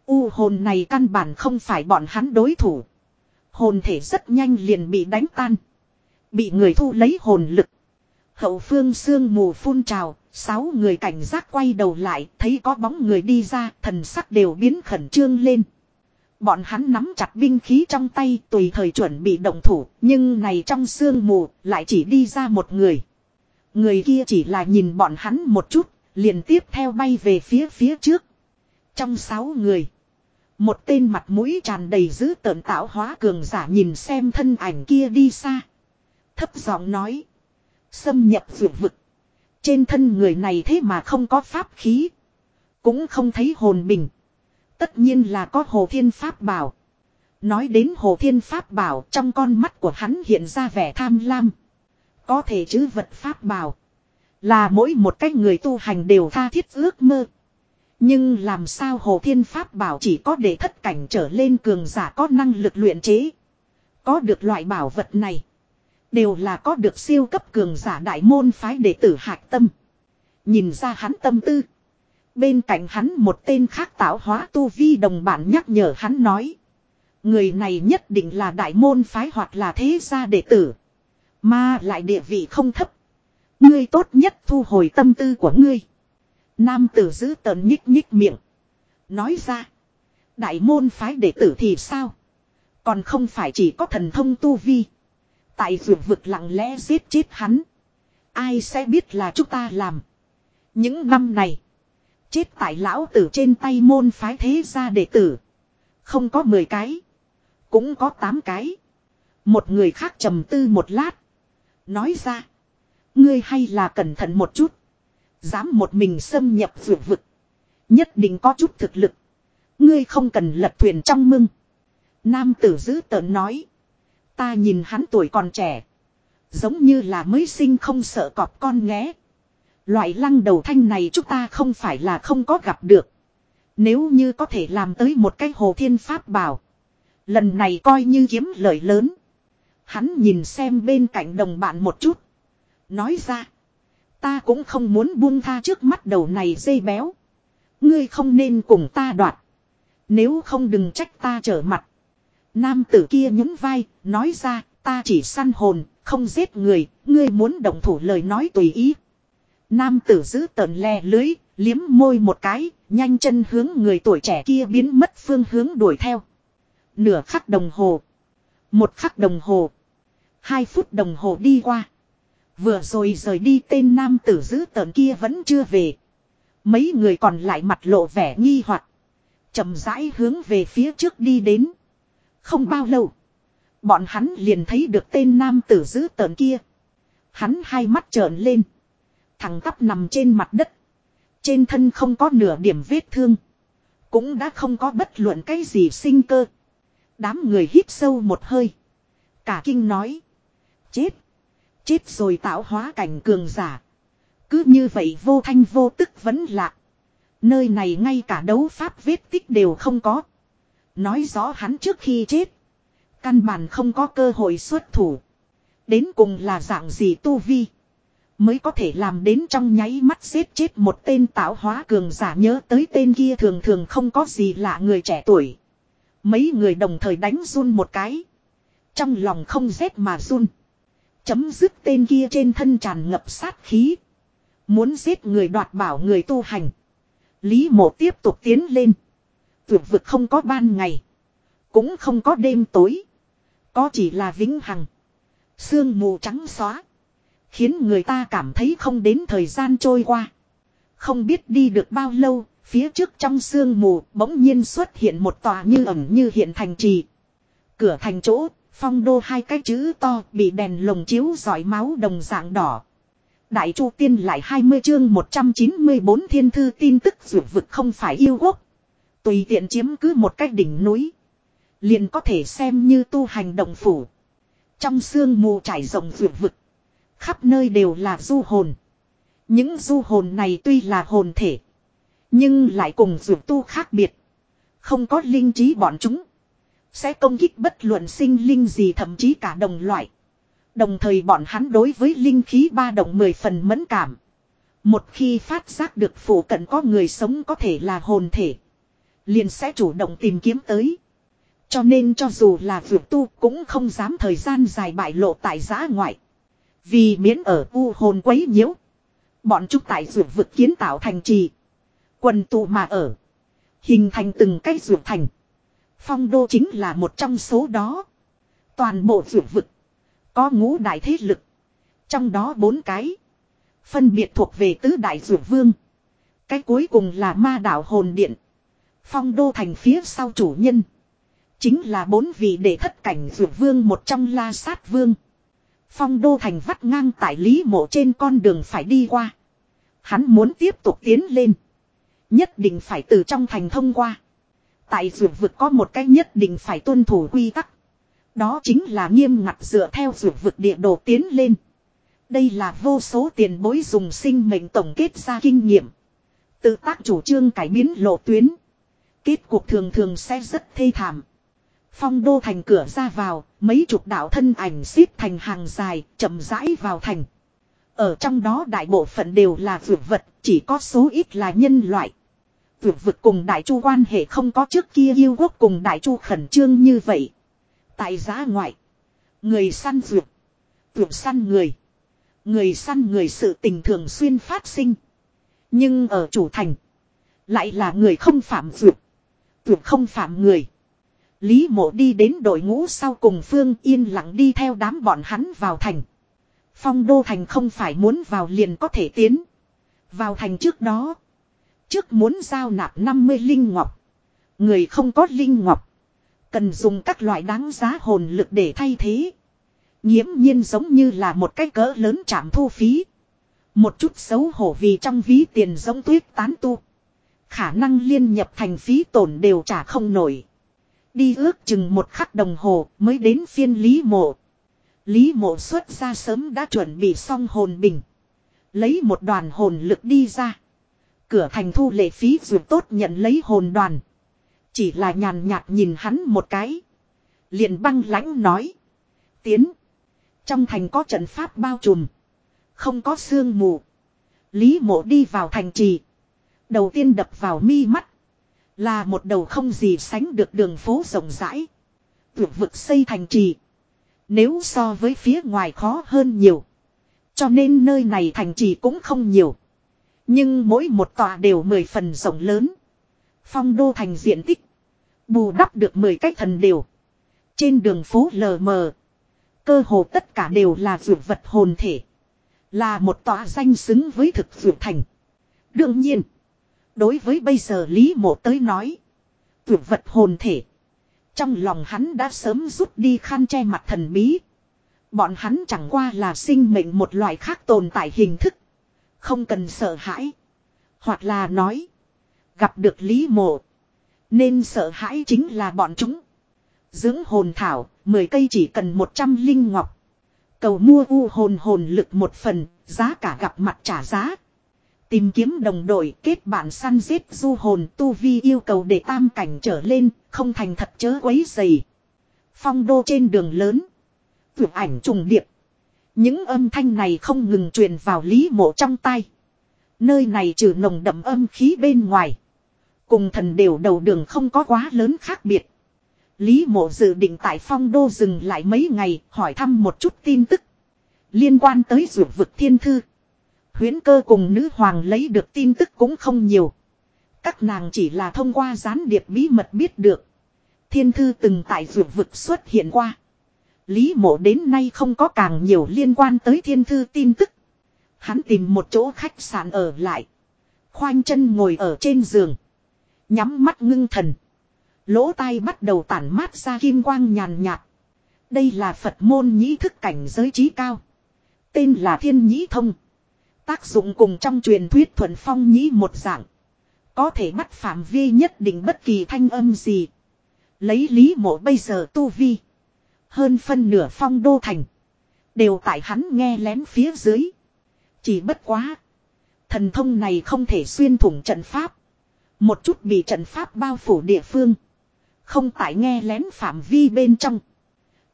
U hồn này căn bản không phải bọn hắn đối thủ. Hồn thể rất nhanh liền bị đánh tan. Bị người thu lấy hồn lực. Hậu phương sương mù phun trào, sáu người cảnh giác quay đầu lại, thấy có bóng người đi ra, thần sắc đều biến khẩn trương lên. Bọn hắn nắm chặt binh khí trong tay tùy thời chuẩn bị động thủ, nhưng này trong sương mù lại chỉ đi ra một người. Người kia chỉ là nhìn bọn hắn một chút, liền tiếp theo bay về phía phía trước. Trong sáu người, một tên mặt mũi tràn đầy dữ tợn tạo hóa cường giả nhìn xem thân ảnh kia đi xa. Thấp giọng nói. Xâm nhập vượt vực. Trên thân người này thế mà không có pháp khí. Cũng không thấy hồn bình. Tất nhiên là có hồ thiên pháp bảo. Nói đến hồ thiên pháp bảo, trong con mắt của hắn hiện ra vẻ tham lam. Có thể chứ vật pháp bảo. Là mỗi một cách người tu hành đều tha thiết ước mơ. Nhưng làm sao hồ thiên pháp bảo chỉ có để thất cảnh trở lên cường giả có năng lực luyện chế. Có được loại bảo vật này. Đều là có được siêu cấp cường giả đại môn phái đệ tử hạc tâm. Nhìn ra hắn tâm tư. Bên cạnh hắn một tên khác tạo hóa tu vi đồng bản nhắc nhở hắn nói. Người này nhất định là đại môn phái hoặc là thế gia đệ tử. Mà lại địa vị không thấp. Ngươi tốt nhất thu hồi tâm tư của ngươi. Nam tử giữ tờn nhích nhích miệng. Nói ra. Đại môn phái đệ tử thì sao? Còn không phải chỉ có thần thông tu vi. Tại vượt vực lặng lẽ giết chết hắn. Ai sẽ biết là chúng ta làm. Những năm này. Chết tại lão tử trên tay môn phái thế gia đệ tử. Không có 10 cái. Cũng có 8 cái. Một người khác trầm tư một lát. Nói ra. Ngươi hay là cẩn thận một chút. Dám một mình xâm nhập vượt vực. Nhất định có chút thực lực. Ngươi không cần lật thuyền trong mưng. Nam tử giữ tợn nói. Ta nhìn hắn tuổi còn trẻ. Giống như là mới sinh không sợ cọp con nghé. Loại lăng đầu thanh này chúng ta không phải là không có gặp được. Nếu như có thể làm tới một cái hồ thiên pháp bảo. Lần này coi như kiếm lợi lớn. Hắn nhìn xem bên cạnh đồng bạn một chút. Nói ra. Ta cũng không muốn buông tha trước mắt đầu này dây béo. Ngươi không nên cùng ta đoạt. Nếu không đừng trách ta trở mặt. Nam tử kia nhún vai, nói ra, ta chỉ săn hồn, không giết người, ngươi muốn động thủ lời nói tùy ý. Nam tử giữ tợn le lưới, liếm môi một cái, nhanh chân hướng người tuổi trẻ kia biến mất phương hướng đuổi theo. Nửa khắc đồng hồ. Một khắc đồng hồ. Hai phút đồng hồ đi qua. Vừa rồi rời đi tên nam tử giữ tợn kia vẫn chưa về. Mấy người còn lại mặt lộ vẻ nghi hoặc chậm rãi hướng về phía trước đi đến. Không bao lâu. Bọn hắn liền thấy được tên nam tử giữ tợn kia. Hắn hai mắt trợn lên. Thằng tắp nằm trên mặt đất. Trên thân không có nửa điểm vết thương. Cũng đã không có bất luận cái gì sinh cơ. Đám người hít sâu một hơi. Cả kinh nói. Chết. Chết rồi tạo hóa cảnh cường giả. Cứ như vậy vô thanh vô tức vẫn lạc. Nơi này ngay cả đấu pháp vết tích đều không có. Nói rõ hắn trước khi chết. Căn bản không có cơ hội xuất thủ. Đến cùng là dạng gì tu vi. Mới có thể làm đến trong nháy mắt giết chết một tên tạo hóa cường giả nhớ tới tên kia thường thường không có gì lạ người trẻ tuổi. Mấy người đồng thời đánh run một cái. Trong lòng không rét mà run. Chấm dứt tên kia trên thân tràn ngập sát khí. Muốn giết người đoạt bảo người tu hành. Lý mộ tiếp tục tiến lên. Tuyệt vực không có ban ngày. Cũng không có đêm tối. Có chỉ là vĩnh hằng. Sương mù trắng xóa. Khiến người ta cảm thấy không đến thời gian trôi qua. Không biết đi được bao lâu, phía trước trong sương mù bỗng nhiên xuất hiện một tòa như ẩm như hiện thành trì. Cửa thành chỗ, phong đô hai cái chữ to bị đèn lồng chiếu giỏi máu đồng dạng đỏ. Đại Chu Tiên lại 20 chương 194 thiên thư tin tức dược vực không phải yêu quốc. Tùy tiện chiếm cứ một cái đỉnh núi. Liền có thể xem như tu hành động phủ. Trong sương mù trải rộng dược vực. Khắp nơi đều là du hồn. Những du hồn này tuy là hồn thể. Nhưng lại cùng dược tu khác biệt. Không có linh trí bọn chúng. Sẽ công kích bất luận sinh linh gì, thậm chí cả đồng loại. Đồng thời bọn hắn đối với linh khí ba động mười phần mẫn cảm. Một khi phát giác được phủ cận có người sống có thể là hồn thể. Liền sẽ chủ động tìm kiếm tới. Cho nên cho dù là vượt tu cũng không dám thời gian dài bại lộ tại giã ngoại. Vì miễn ở u hồn quấy nhiễu. Bọn chúng tại vượt vực kiến tạo thành trì. Quần tụ mà ở. Hình thành từng cái vượt thành. Phong đô chính là một trong số đó. Toàn bộ vượt vực. Có ngũ đại thế lực. Trong đó bốn cái. Phân biệt thuộc về tứ đại vượt vương. Cái cuối cùng là ma đảo hồn điện. Phong đô thành phía sau chủ nhân. Chính là bốn vị đệ thất cảnh vượt vương một trong la sát vương. Phong đô thành vắt ngang tại lý mộ trên con đường phải đi qua. Hắn muốn tiếp tục tiến lên. Nhất định phải từ trong thành thông qua. Tại dược vực có một cách nhất định phải tuân thủ quy tắc. Đó chính là nghiêm ngặt dựa theo dược vực địa đồ tiến lên. Đây là vô số tiền bối dùng sinh mệnh tổng kết ra kinh nghiệm. Tự tác chủ trương cải biến lộ tuyến. Kết cuộc thường thường sẽ rất thê thảm. Phong đô thành cửa ra vào, mấy chục đạo thân ảnh xếp thành hàng dài, chậm rãi vào thành. Ở trong đó đại bộ phận đều là dược vật, chỉ có số ít là nhân loại. Tuyệt vực cùng đại chu quan hệ không có trước kia yêu quốc cùng đại chu khẩn trương như vậy. Tại giá ngoại. Người săn duyệt. Tuyệt săn người. Người săn người sự tình thường xuyên phát sinh. Nhưng ở chủ thành. Lại là người không phạm duyệt. Tuyệt không phạm người. Lý mộ đi đến đội ngũ sau cùng phương yên lặng đi theo đám bọn hắn vào thành. Phong đô thành không phải muốn vào liền có thể tiến. Vào thành trước đó. Trước muốn giao nạp 50 linh ngọc. Người không có linh ngọc. Cần dùng các loại đáng giá hồn lực để thay thế. Nhiễm nhiên giống như là một cái cỡ lớn chạm thu phí. Một chút xấu hổ vì trong ví tiền giống tuyết tán tu. Khả năng liên nhập thành phí tổn đều trả không nổi. Đi ước chừng một khắc đồng hồ mới đến phiên Lý Mộ. Lý Mộ xuất ra sớm đã chuẩn bị xong hồn bình. Lấy một đoàn hồn lực đi ra. Cửa thành thu lệ phí dù tốt nhận lấy hồn đoàn. Chỉ là nhàn nhạt nhìn hắn một cái. Liền băng lãnh nói. Tiến. Trong thành có trận pháp bao trùm. Không có sương mù. Lý mộ đi vào thành trì. Đầu tiên đập vào mi mắt. Là một đầu không gì sánh được đường phố rộng rãi. Tuyệt vực xây thành trì. Nếu so với phía ngoài khó hơn nhiều. Cho nên nơi này thành trì cũng không nhiều. Nhưng mỗi một tòa đều mười phần rộng lớn. Phong đô thành diện tích. Bù đắp được mười cách thần đều. Trên đường phố lờ mờ. Cơ hồ tất cả đều là dược vật hồn thể. Là một tòa danh xứng với thực dược thành. Đương nhiên. Đối với bây giờ Lý Mộ tới nói. Dược vật hồn thể. Trong lòng hắn đã sớm rút đi khăn che mặt thần bí. Bọn hắn chẳng qua là sinh mệnh một loại khác tồn tại hình thức. Không cần sợ hãi. Hoặc là nói. Gặp được Lý Mộ. Nên sợ hãi chính là bọn chúng. Dưỡng hồn thảo, 10 cây chỉ cần 100 linh ngọc. Cầu mua u hồn hồn lực một phần, giá cả gặp mặt trả giá. Tìm kiếm đồng đội kết bạn săn giết du hồn tu vi yêu cầu để tam cảnh trở lên, không thành thật chớ quấy dày. Phong đô trên đường lớn. Vượt ảnh trùng điệp. Những âm thanh này không ngừng truyền vào lý mộ trong tay. Nơi này trừ nồng đậm âm khí bên ngoài. Cùng thần đều đầu đường không có quá lớn khác biệt. Lý mộ dự định tại phong đô dừng lại mấy ngày, hỏi thăm một chút tin tức. Liên quan tới rượu vực thiên thư. Huyến cơ cùng nữ hoàng lấy được tin tức cũng không nhiều. Các nàng chỉ là thông qua gián điệp bí mật biết được. Thiên thư từng tại rượu vực xuất hiện qua. Lý mộ đến nay không có càng nhiều liên quan tới thiên thư tin tức. Hắn tìm một chỗ khách sạn ở lại. Khoanh chân ngồi ở trên giường. Nhắm mắt ngưng thần. Lỗ tai bắt đầu tản mát ra kim quang nhàn nhạt. Đây là Phật môn nhĩ thức cảnh giới trí cao. Tên là Thiên Nhĩ Thông. Tác dụng cùng trong truyền thuyết thuần phong nhĩ một dạng. Có thể bắt phạm vi nhất định bất kỳ thanh âm gì. Lấy lý mộ bây giờ tu vi. Hơn phân nửa phong đô thành. Đều tại hắn nghe lén phía dưới. Chỉ bất quá. Thần thông này không thể xuyên thủng trận pháp. Một chút bị trận pháp bao phủ địa phương. Không tại nghe lén phạm vi bên trong.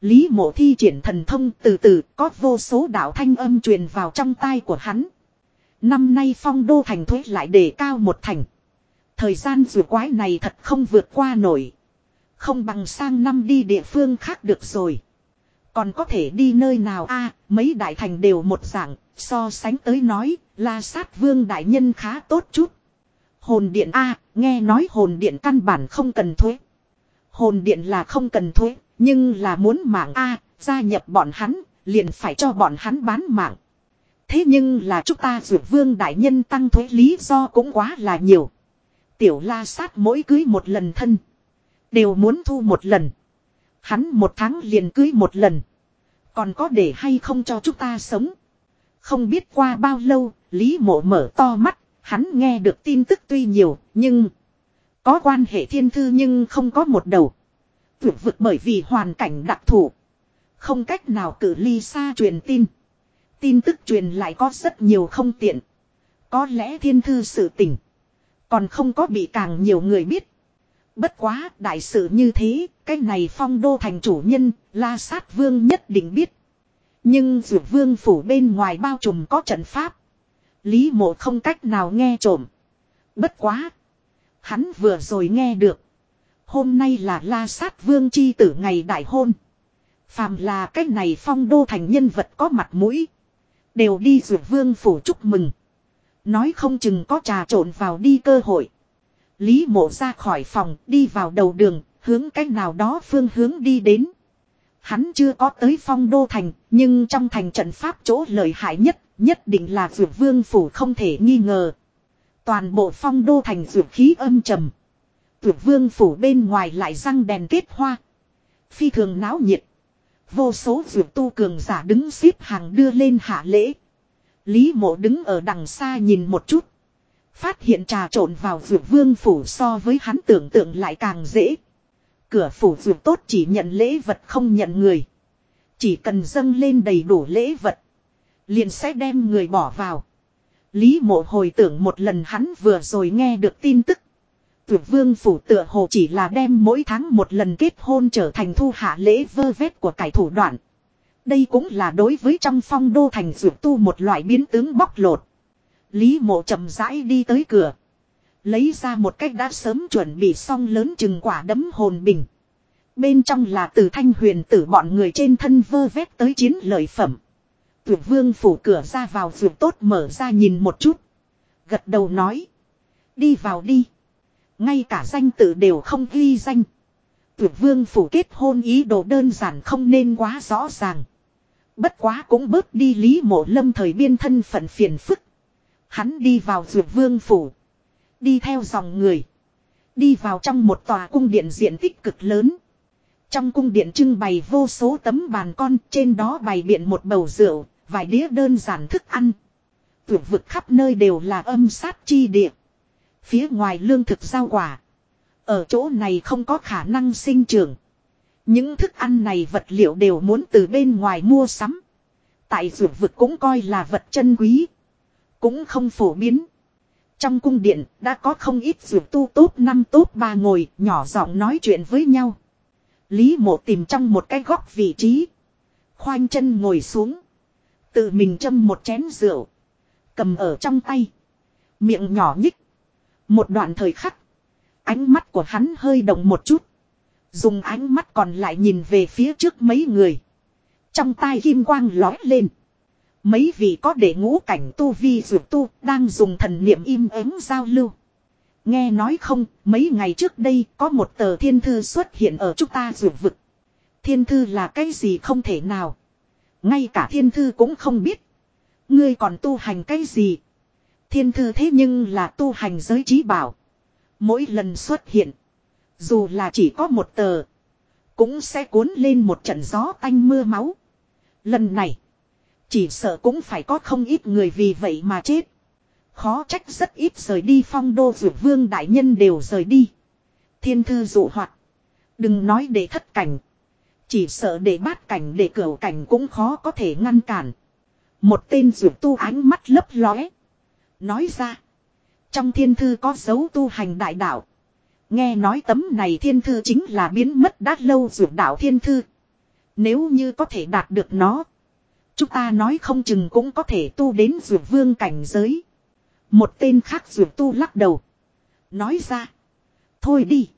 Lý mộ thi triển thần thông từ từ có vô số đạo thanh âm truyền vào trong tai của hắn. Năm nay phong đô thành thuế lại đề cao một thành. Thời gian dù quái này thật không vượt qua nổi. Không bằng sang năm đi địa phương khác được rồi. Còn có thể đi nơi nào a mấy đại thành đều một dạng, so sánh tới nói, la sát vương đại nhân khá tốt chút. Hồn điện a nghe nói hồn điện căn bản không cần thuế. Hồn điện là không cần thuế, nhưng là muốn mạng a gia nhập bọn hắn, liền phải cho bọn hắn bán mạng. Thế nhưng là chúng ta dược vương đại nhân tăng thuế lý do cũng quá là nhiều. Tiểu la sát mỗi cưới một lần thân. Đều muốn thu một lần. Hắn một tháng liền cưới một lần. Còn có để hay không cho chúng ta sống. Không biết qua bao lâu, Lý mộ mở to mắt, hắn nghe được tin tức tuy nhiều, nhưng... Có quan hệ thiên thư nhưng không có một đầu. Vượt vực bởi vì hoàn cảnh đặc thù. Không cách nào cử ly xa truyền tin. Tin tức truyền lại có rất nhiều không tiện. Có lẽ thiên thư sự tình. Còn không có bị càng nhiều người biết. Bất quá đại sự như thế, cái này phong đô thành chủ nhân, la sát vương nhất định biết. Nhưng dù vương phủ bên ngoài bao trùm có trận pháp. Lý mộ không cách nào nghe trộm. Bất quá. Hắn vừa rồi nghe được. Hôm nay là la sát vương chi tử ngày đại hôn. Phàm là cách này phong đô thành nhân vật có mặt mũi. Đều đi dù vương phủ chúc mừng. Nói không chừng có trà trộn vào đi cơ hội. Lý mộ ra khỏi phòng đi vào đầu đường, hướng cách nào đó phương hướng đi đến. Hắn chưa có tới phong đô thành, nhưng trong thành trận pháp chỗ lợi hại nhất, nhất định là vượt vương phủ không thể nghi ngờ. Toàn bộ phong đô thành vượt khí âm trầm. Vượt vương phủ bên ngoài lại răng đèn kết hoa. Phi thường náo nhiệt. Vô số vượt tu cường giả đứng xếp hàng đưa lên hạ lễ. Lý mộ đứng ở đằng xa nhìn một chút. Phát hiện trà trộn vào dược vương phủ so với hắn tưởng tượng lại càng dễ. Cửa phủ dược tốt chỉ nhận lễ vật không nhận người. Chỉ cần dâng lên đầy đủ lễ vật. Liền sẽ đem người bỏ vào. Lý mộ hồi tưởng một lần hắn vừa rồi nghe được tin tức. Tuyệt vương phủ tựa hồ chỉ là đem mỗi tháng một lần kết hôn trở thành thu hạ lễ vơ vét của cải thủ đoạn. Đây cũng là đối với trong phong đô thành dược tu một loại biến tướng bóc lột. Lý mộ chậm rãi đi tới cửa. Lấy ra một cách đã sớm chuẩn bị xong lớn chừng quả đấm hồn bình. Bên trong là từ thanh huyền tử bọn người trên thân vơ vét tới chiến lợi phẩm. Tuyệt vương phủ cửa ra vào vượt tốt mở ra nhìn một chút. Gật đầu nói. Đi vào đi. Ngay cả danh tự đều không ghi danh. Tuyệt vương phủ kết hôn ý đồ đơn giản không nên quá rõ ràng. Bất quá cũng bớt đi lý mộ lâm thời biên thân phận phiền phức. Hắn đi vào dược vương phủ. Đi theo dòng người. Đi vào trong một tòa cung điện diện tích cực lớn. Trong cung điện trưng bày vô số tấm bàn con trên đó bày biện một bầu rượu, vài đĩa đơn giản thức ăn. Tuyệt vực khắp nơi đều là âm sát chi địa. Phía ngoài lương thực giao quả. Ở chỗ này không có khả năng sinh trưởng. Những thức ăn này vật liệu đều muốn từ bên ngoài mua sắm. Tại dược vực cũng coi là vật chân quý. Cũng không phổ biến. Trong cung điện, đã có không ít dược tu tốt năm tốt ba ngồi, nhỏ giọng nói chuyện với nhau. Lý mộ tìm trong một cái góc vị trí. Khoanh chân ngồi xuống. Tự mình châm một chén rượu. Cầm ở trong tay. Miệng nhỏ nhích. Một đoạn thời khắc. Ánh mắt của hắn hơi động một chút. Dùng ánh mắt còn lại nhìn về phía trước mấy người. Trong tai kim quang lói lên. Mấy vị có để ngũ cảnh tu vi dược tu đang dùng thần niệm im ắng giao lưu. Nghe nói không, mấy ngày trước đây có một tờ thiên thư xuất hiện ở chúng ta dược vực. Thiên thư là cái gì không thể nào. Ngay cả thiên thư cũng không biết. Ngươi còn tu hành cái gì? Thiên thư thế nhưng là tu hành giới trí bảo. Mỗi lần xuất hiện. Dù là chỉ có một tờ. Cũng sẽ cuốn lên một trận gió tanh mưa máu. Lần này. Chỉ sợ cũng phải có không ít người vì vậy mà chết. Khó trách rất ít rời đi phong đô dược vương đại nhân đều rời đi. Thiên thư dụ hoạt. Đừng nói để thất cảnh. Chỉ sợ để bát cảnh, để cửa cảnh cũng khó có thể ngăn cản. Một tên dụ tu ánh mắt lấp lóe. Nói ra. Trong thiên thư có dấu tu hành đại đạo. Nghe nói tấm này thiên thư chính là biến mất đã lâu dụ đạo thiên thư. Nếu như có thể đạt được nó. Chúng ta nói không chừng cũng có thể tu đến dược vương cảnh giới. Một tên khác dược tu lắc đầu. Nói ra. Thôi đi.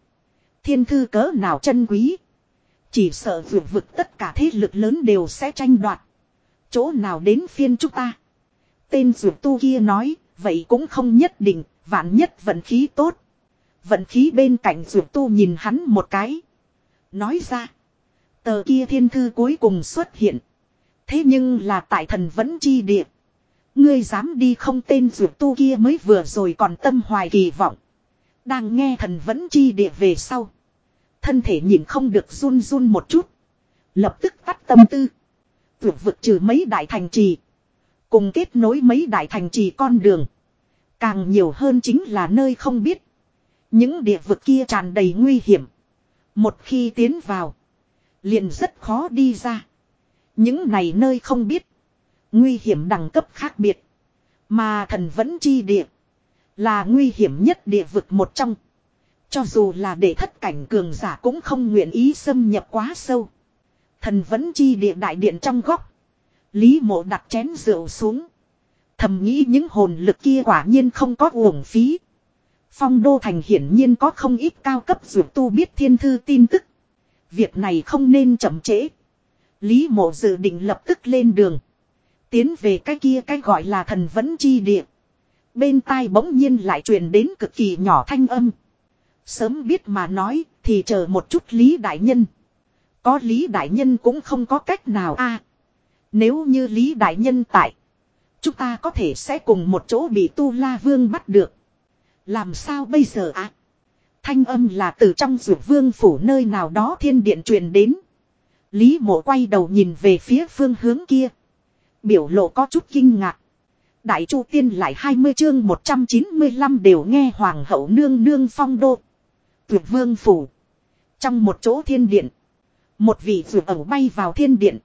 Thiên thư cỡ nào chân quý. Chỉ sợ vượt vực tất cả thế lực lớn đều sẽ tranh đoạt. Chỗ nào đến phiên chúng ta. Tên dược tu kia nói. Vậy cũng không nhất định. Vạn nhất vận khí tốt. Vận khí bên cạnh dược tu nhìn hắn một cái. Nói ra. Tờ kia thiên thư cuối cùng xuất hiện. Thế nhưng là tại thần vẫn chi địa. Ngươi dám đi không tên dược tu kia mới vừa rồi còn tâm hoài kỳ vọng. Đang nghe thần vẫn chi địa về sau. Thân thể nhìn không được run run một chút. Lập tức tắt tâm tư. Tuyệt vực trừ mấy đại thành trì. Cùng kết nối mấy đại thành trì con đường. Càng nhiều hơn chính là nơi không biết. Những địa vực kia tràn đầy nguy hiểm. Một khi tiến vào. Liền rất khó đi ra. Những này nơi không biết. Nguy hiểm đẳng cấp khác biệt. Mà thần vẫn chi địa. Là nguy hiểm nhất địa vực một trong. Cho dù là để thất cảnh cường giả cũng không nguyện ý xâm nhập quá sâu. Thần vẫn chi địa đại điện trong góc. Lý mộ đặt chén rượu xuống. Thầm nghĩ những hồn lực kia quả nhiên không có uổng phí. Phong đô thành hiển nhiên có không ít cao cấp dược tu biết thiên thư tin tức. Việc này không nên chậm trễ. Lý mộ dự định lập tức lên đường. Tiến về cái kia cái gọi là thần vẫn chi địa. Bên tai bỗng nhiên lại truyền đến cực kỳ nhỏ thanh âm. Sớm biết mà nói, thì chờ một chút Lý Đại Nhân. Có Lý Đại Nhân cũng không có cách nào a. nếu như Lý Đại Nhân tại. Chúng ta có thể sẽ cùng một chỗ bị Tu La Vương bắt được. Làm sao bây giờ ạ? Thanh âm là từ trong rượu vương phủ nơi nào đó thiên điện truyền đến. Lý mộ quay đầu nhìn về phía phương hướng kia. Biểu lộ có chút kinh ngạc. Đại chu tiên lại 20 chương 195 đều nghe hoàng hậu nương nương phong đô. Tuyệt vương phủ. Trong một chỗ thiên điện. Một vị vượt ẩu bay vào thiên điện.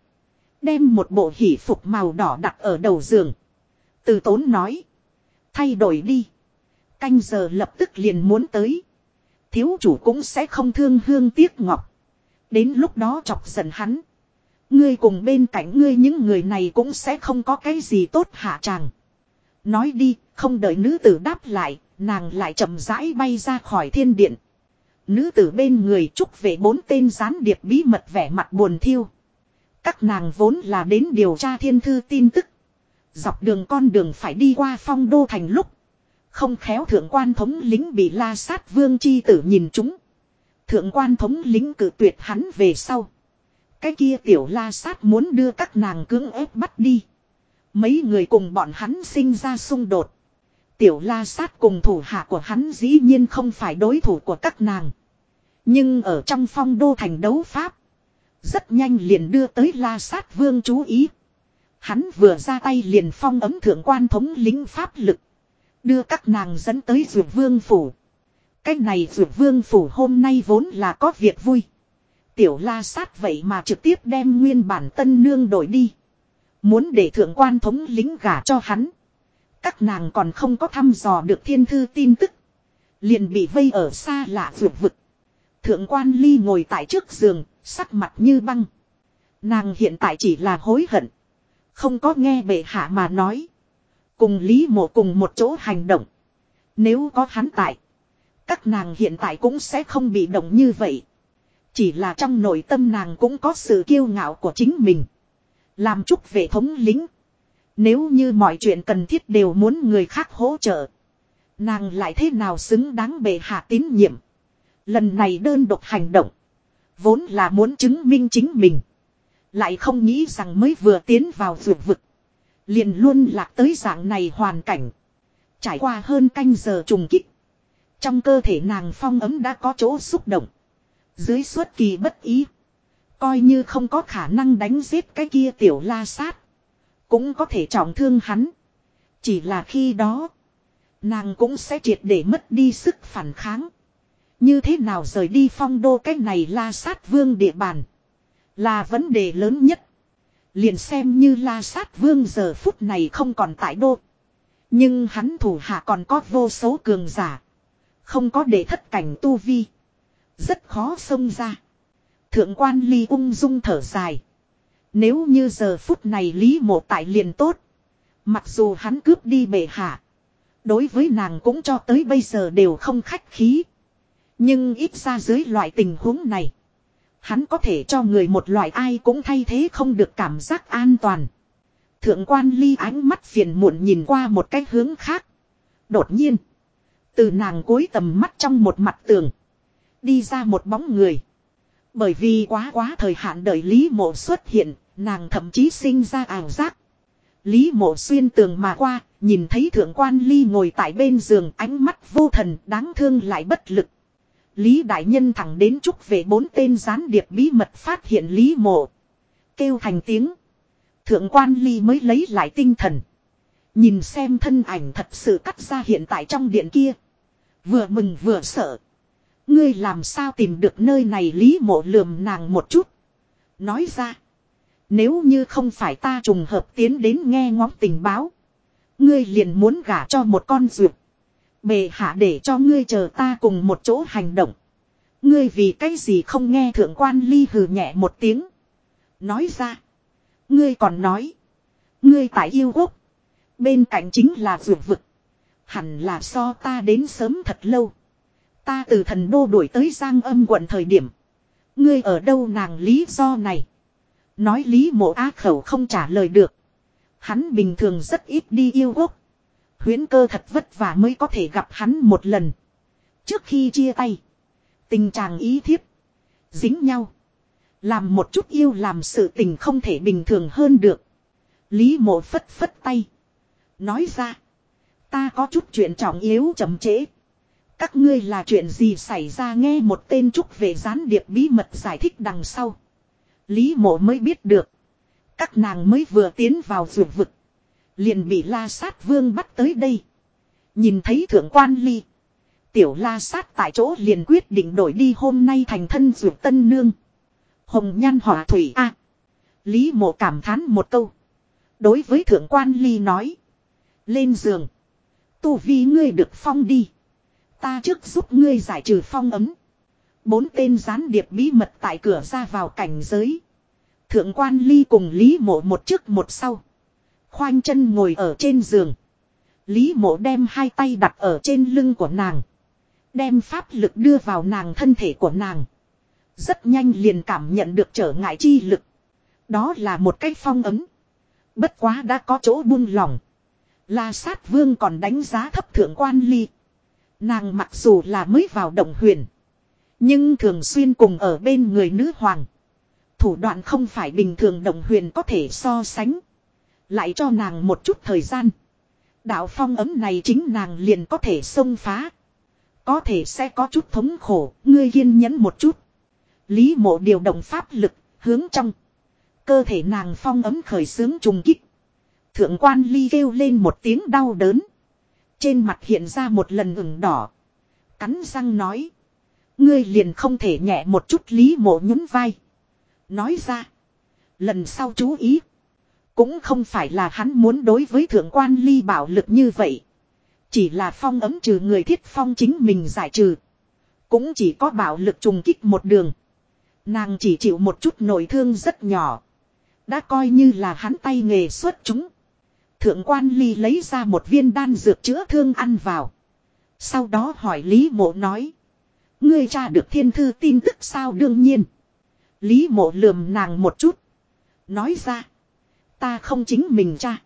Đem một bộ hỷ phục màu đỏ đặt ở đầu giường. Từ tốn nói. Thay đổi đi. Canh giờ lập tức liền muốn tới. Thiếu chủ cũng sẽ không thương hương tiếc ngọc. Đến lúc đó chọc giận hắn. Ngươi cùng bên cạnh ngươi những người này cũng sẽ không có cái gì tốt hạ chàng. Nói đi, không đợi nữ tử đáp lại, nàng lại chậm rãi bay ra khỏi thiên điện. Nữ tử bên người trúc về bốn tên gián điệp bí mật vẻ mặt buồn thiêu. Các nàng vốn là đến điều tra thiên thư tin tức. Dọc đường con đường phải đi qua phong đô thành lúc. Không khéo thượng quan thống lính bị la sát vương chi tử nhìn chúng. Thượng quan thống lính cử tuyệt hắn về sau. Cái kia tiểu la sát muốn đưa các nàng cưỡng ép bắt đi. Mấy người cùng bọn hắn sinh ra xung đột. Tiểu la sát cùng thủ hạ của hắn dĩ nhiên không phải đối thủ của các nàng. Nhưng ở trong phong đô thành đấu pháp. Rất nhanh liền đưa tới la sát vương chú ý. Hắn vừa ra tay liền phong ấm thượng quan thống lính pháp lực. Đưa các nàng dẫn tới dược vương phủ. Cái này dược vương phủ hôm nay vốn là có việc vui. Tiểu la sát vậy mà trực tiếp đem nguyên bản tân nương đổi đi. Muốn để thượng quan thống lính gả cho hắn. Các nàng còn không có thăm dò được thiên thư tin tức. Liền bị vây ở xa lạ vượt vực. Thượng quan ly ngồi tại trước giường, sắc mặt như băng. Nàng hiện tại chỉ là hối hận. Không có nghe bệ hạ mà nói. Cùng Lý Mộ cùng một chỗ hành động. Nếu có hắn tại. Các nàng hiện tại cũng sẽ không bị động như vậy. Chỉ là trong nội tâm nàng cũng có sự kiêu ngạo của chính mình. Làm chúc vệ thống lính. Nếu như mọi chuyện cần thiết đều muốn người khác hỗ trợ. Nàng lại thế nào xứng đáng bệ hạ tín nhiệm. Lần này đơn độc hành động. Vốn là muốn chứng minh chính mình. Lại không nghĩ rằng mới vừa tiến vào vượt vực. Liền luôn lạc tới dạng này hoàn cảnh. Trải qua hơn canh giờ trùng kích. Trong cơ thể nàng phong ấm đã có chỗ xúc động. Dưới suốt kỳ bất ý. Coi như không có khả năng đánh giết cái kia tiểu la sát. Cũng có thể trọng thương hắn. Chỉ là khi đó. Nàng cũng sẽ triệt để mất đi sức phản kháng. Như thế nào rời đi phong đô cái này la sát vương địa bàn. Là vấn đề lớn nhất. Liền xem như la sát vương giờ phút này không còn tại đô. Nhưng hắn thủ hạ còn có vô số cường giả. Không có để thất cảnh tu vi. Rất khó xông ra. Thượng quan ly ung dung thở dài. Nếu như giờ phút này lý mộ tại liền tốt. Mặc dù hắn cướp đi bệ hạ. Đối với nàng cũng cho tới bây giờ đều không khách khí. Nhưng ít ra dưới loại tình huống này. Hắn có thể cho người một loại ai cũng thay thế không được cảm giác an toàn. Thượng quan ly ánh mắt phiền muộn nhìn qua một cái hướng khác. Đột nhiên. Từ nàng cúi tầm mắt trong một mặt tường. Đi ra một bóng người. Bởi vì quá quá thời hạn đợi Lý Mộ xuất hiện, nàng thậm chí sinh ra ảo giác. Lý Mộ xuyên tường mà qua, nhìn thấy thượng quan ly ngồi tại bên giường ánh mắt vô thần đáng thương lại bất lực. Lý Đại Nhân thẳng đến chúc về bốn tên gián điệp bí mật phát hiện Lý Mộ. Kêu thành tiếng. Thượng quan ly mới lấy lại tinh thần. Nhìn xem thân ảnh thật sự cắt ra hiện tại trong điện kia. Vừa mừng vừa sợ. Ngươi làm sao tìm được nơi này Lý Mộ lườm nàng một chút. Nói ra. Nếu như không phải ta trùng hợp tiến đến nghe ngóng tình báo. Ngươi liền muốn gả cho một con ruột. Bề hạ để cho ngươi chờ ta cùng một chỗ hành động. Ngươi vì cái gì không nghe thượng quan ly hừ nhẹ một tiếng. Nói ra. Ngươi còn nói. Ngươi tại yêu quốc. Bên cạnh chính là ruột vực. Hẳn là so ta đến sớm thật lâu. Ta từ thần đô đuổi tới Giang âm quận thời điểm. Ngươi ở đâu nàng lý do này. Nói lý mộ á khẩu không trả lời được. Hắn bình thường rất ít đi yêu quốc. Huyến cơ thật vất vả mới có thể gặp hắn một lần. Trước khi chia tay. Tình trạng ý thiếp. Dính nhau. Làm một chút yêu làm sự tình không thể bình thường hơn được. Lý mộ phất phất tay. Nói ra. Ta có chút chuyện trọng yếu chậm trễ. Các ngươi là chuyện gì xảy ra nghe một tên trúc về gián điệp bí mật giải thích đằng sau. Lý mộ mới biết được. Các nàng mới vừa tiến vào ruột vực. Liền bị la sát vương bắt tới đây. Nhìn thấy thượng quan ly. Tiểu la sát tại chỗ liền quyết định đổi đi hôm nay thành thân ruột tân nương. Hồng nhan hỏa thủy a Lý mộ cảm thán một câu. Đối với thượng quan ly nói. Lên giường. Tu vi ngươi được phong đi. Ta trước giúp ngươi giải trừ phong ấm. Bốn tên gián điệp bí mật tại cửa ra vào cảnh giới. Thượng quan ly cùng Lý mộ một trước một sau. Khoanh chân ngồi ở trên giường. Lý mộ đem hai tay đặt ở trên lưng của nàng. Đem pháp lực đưa vào nàng thân thể của nàng. Rất nhanh liền cảm nhận được trở ngại chi lực. Đó là một cái phong ấm. Bất quá đã có chỗ buông lỏng. La sát vương còn đánh giá thấp thượng quan ly. Nàng mặc dù là mới vào động huyền. Nhưng thường xuyên cùng ở bên người nữ hoàng. Thủ đoạn không phải bình thường động huyền có thể so sánh. Lại cho nàng một chút thời gian. Đạo phong ấm này chính nàng liền có thể xông phá. Có thể sẽ có chút thống khổ, ngươi kiên nhẫn một chút. Lý mộ điều động pháp lực, hướng trong. Cơ thể nàng phong ấm khởi sướng trùng kích. Thượng quan ly kêu lên một tiếng đau đớn. Trên mặt hiện ra một lần ửng đỏ. Cắn răng nói. Ngươi liền không thể nhẹ một chút lý mộ nhún vai. Nói ra. Lần sau chú ý. Cũng không phải là hắn muốn đối với thượng quan ly bảo lực như vậy. Chỉ là phong ấm trừ người thiết phong chính mình giải trừ. Cũng chỉ có bảo lực trùng kích một đường. Nàng chỉ chịu một chút nội thương rất nhỏ. Đã coi như là hắn tay nghề xuất chúng. Thượng quan ly lấy ra một viên đan dược chữa thương ăn vào. Sau đó hỏi Lý mộ nói. Ngươi tra được thiên thư tin tức sao đương nhiên. Lý mộ lườm nàng một chút. Nói ra. Ta không chính mình cha.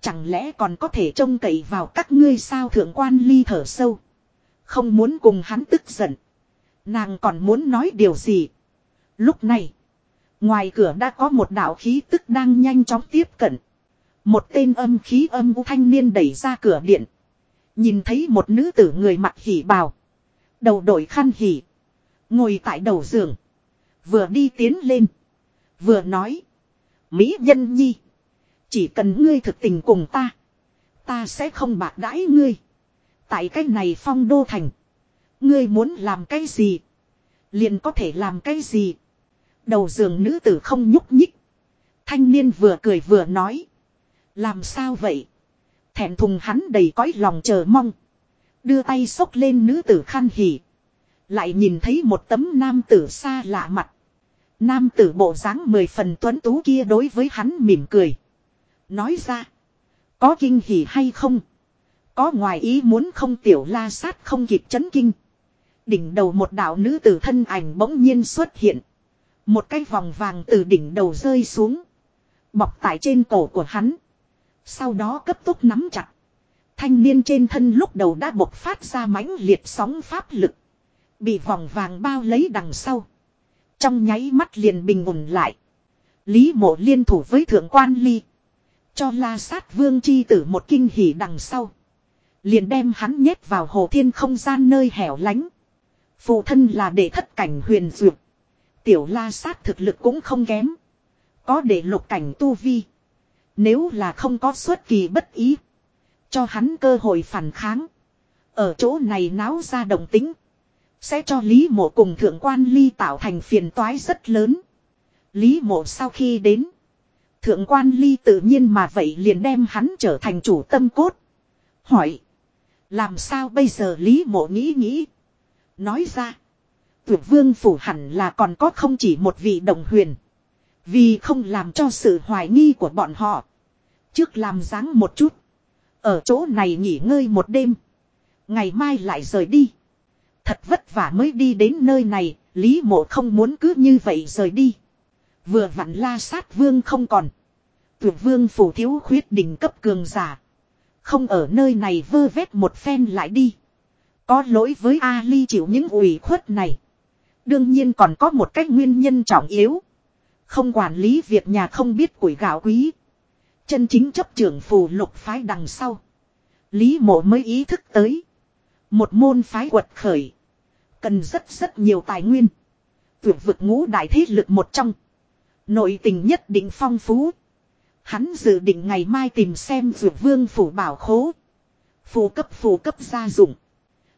Chẳng lẽ còn có thể trông cậy vào các ngươi sao thượng quan ly thở sâu. Không muốn cùng hắn tức giận. Nàng còn muốn nói điều gì. Lúc này. Ngoài cửa đã có một đạo khí tức đang nhanh chóng tiếp cận. Một tên âm khí âm u thanh niên đẩy ra cửa điện. Nhìn thấy một nữ tử người mặc hỉ bào. Đầu đội khăn hỉ. Ngồi tại đầu giường. Vừa đi tiến lên. Vừa nói. Mỹ nhân nhi. Chỉ cần ngươi thực tình cùng ta. Ta sẽ không bạc đãi ngươi. Tại cái này phong đô thành. Ngươi muốn làm cái gì. Liền có thể làm cái gì. Đầu giường nữ tử không nhúc nhích. Thanh niên vừa cười vừa nói. Làm sao vậy? Thẹn thùng hắn đầy cõi lòng chờ mong. Đưa tay xốc lên nữ tử khăn hỉ. Lại nhìn thấy một tấm nam tử xa lạ mặt. Nam tử bộ dáng mười phần tuấn tú kia đối với hắn mỉm cười. Nói ra. Có kinh hỉ hay không? Có ngoài ý muốn không tiểu la sát không kịp chấn kinh. Đỉnh đầu một đạo nữ tử thân ảnh bỗng nhiên xuất hiện. Một cái vòng vàng từ đỉnh đầu rơi xuống. Bọc tại trên cổ của hắn. Sau đó cấp tốc nắm chặt. Thanh niên trên thân lúc đầu đã bộc phát ra mãnh liệt sóng pháp lực. Bị vòng vàng bao lấy đằng sau. Trong nháy mắt liền bình ổn lại. Lý mộ liên thủ với thượng quan ly. Cho la sát vương chi tử một kinh hỉ đằng sau. Liền đem hắn nhét vào hồ thiên không gian nơi hẻo lánh. Phụ thân là để thất cảnh huyền dược. Tiểu la sát thực lực cũng không kém. Có để lục cảnh tu vi. Nếu là không có xuất kỳ bất ý. Cho hắn cơ hội phản kháng. Ở chỗ này náo ra đồng tính. Sẽ cho Lý mộ cùng thượng quan ly tạo thành phiền toái rất lớn. Lý mộ sau khi đến. Thượng quan ly tự nhiên mà vậy liền đem hắn trở thành chủ tâm cốt. Hỏi. Làm sao bây giờ Lý mộ nghĩ nghĩ. Nói ra. Tuyệt vương phủ hẳn là còn có không chỉ một vị đồng huyền. Vì không làm cho sự hoài nghi của bọn họ. Trước làm dáng một chút. Ở chỗ này nghỉ ngơi một đêm. Ngày mai lại rời đi. Thật vất vả mới đi đến nơi này, Lý mộ không muốn cứ như vậy rời đi. Vừa vặn la sát vương không còn. Tuyệt vương phủ thiếu khuyết đỉnh cấp cường giả. Không ở nơi này vơ vét một phen lại đi. Có lỗi với Ali chịu những ủy khuất này. Đương nhiên còn có một cách nguyên nhân trọng yếu. Không quản lý việc nhà không biết củi gạo quý. Chân chính chấp trưởng phù lục phái đằng sau. Lý mộ mới ý thức tới. Một môn phái quật khởi. Cần rất rất nhiều tài nguyên. Tuyệt vực ngũ đại thế lực một trong. Nội tình nhất định phong phú. Hắn dự định ngày mai tìm xem dược vương phủ bảo khố. Phù cấp phù cấp gia dụng.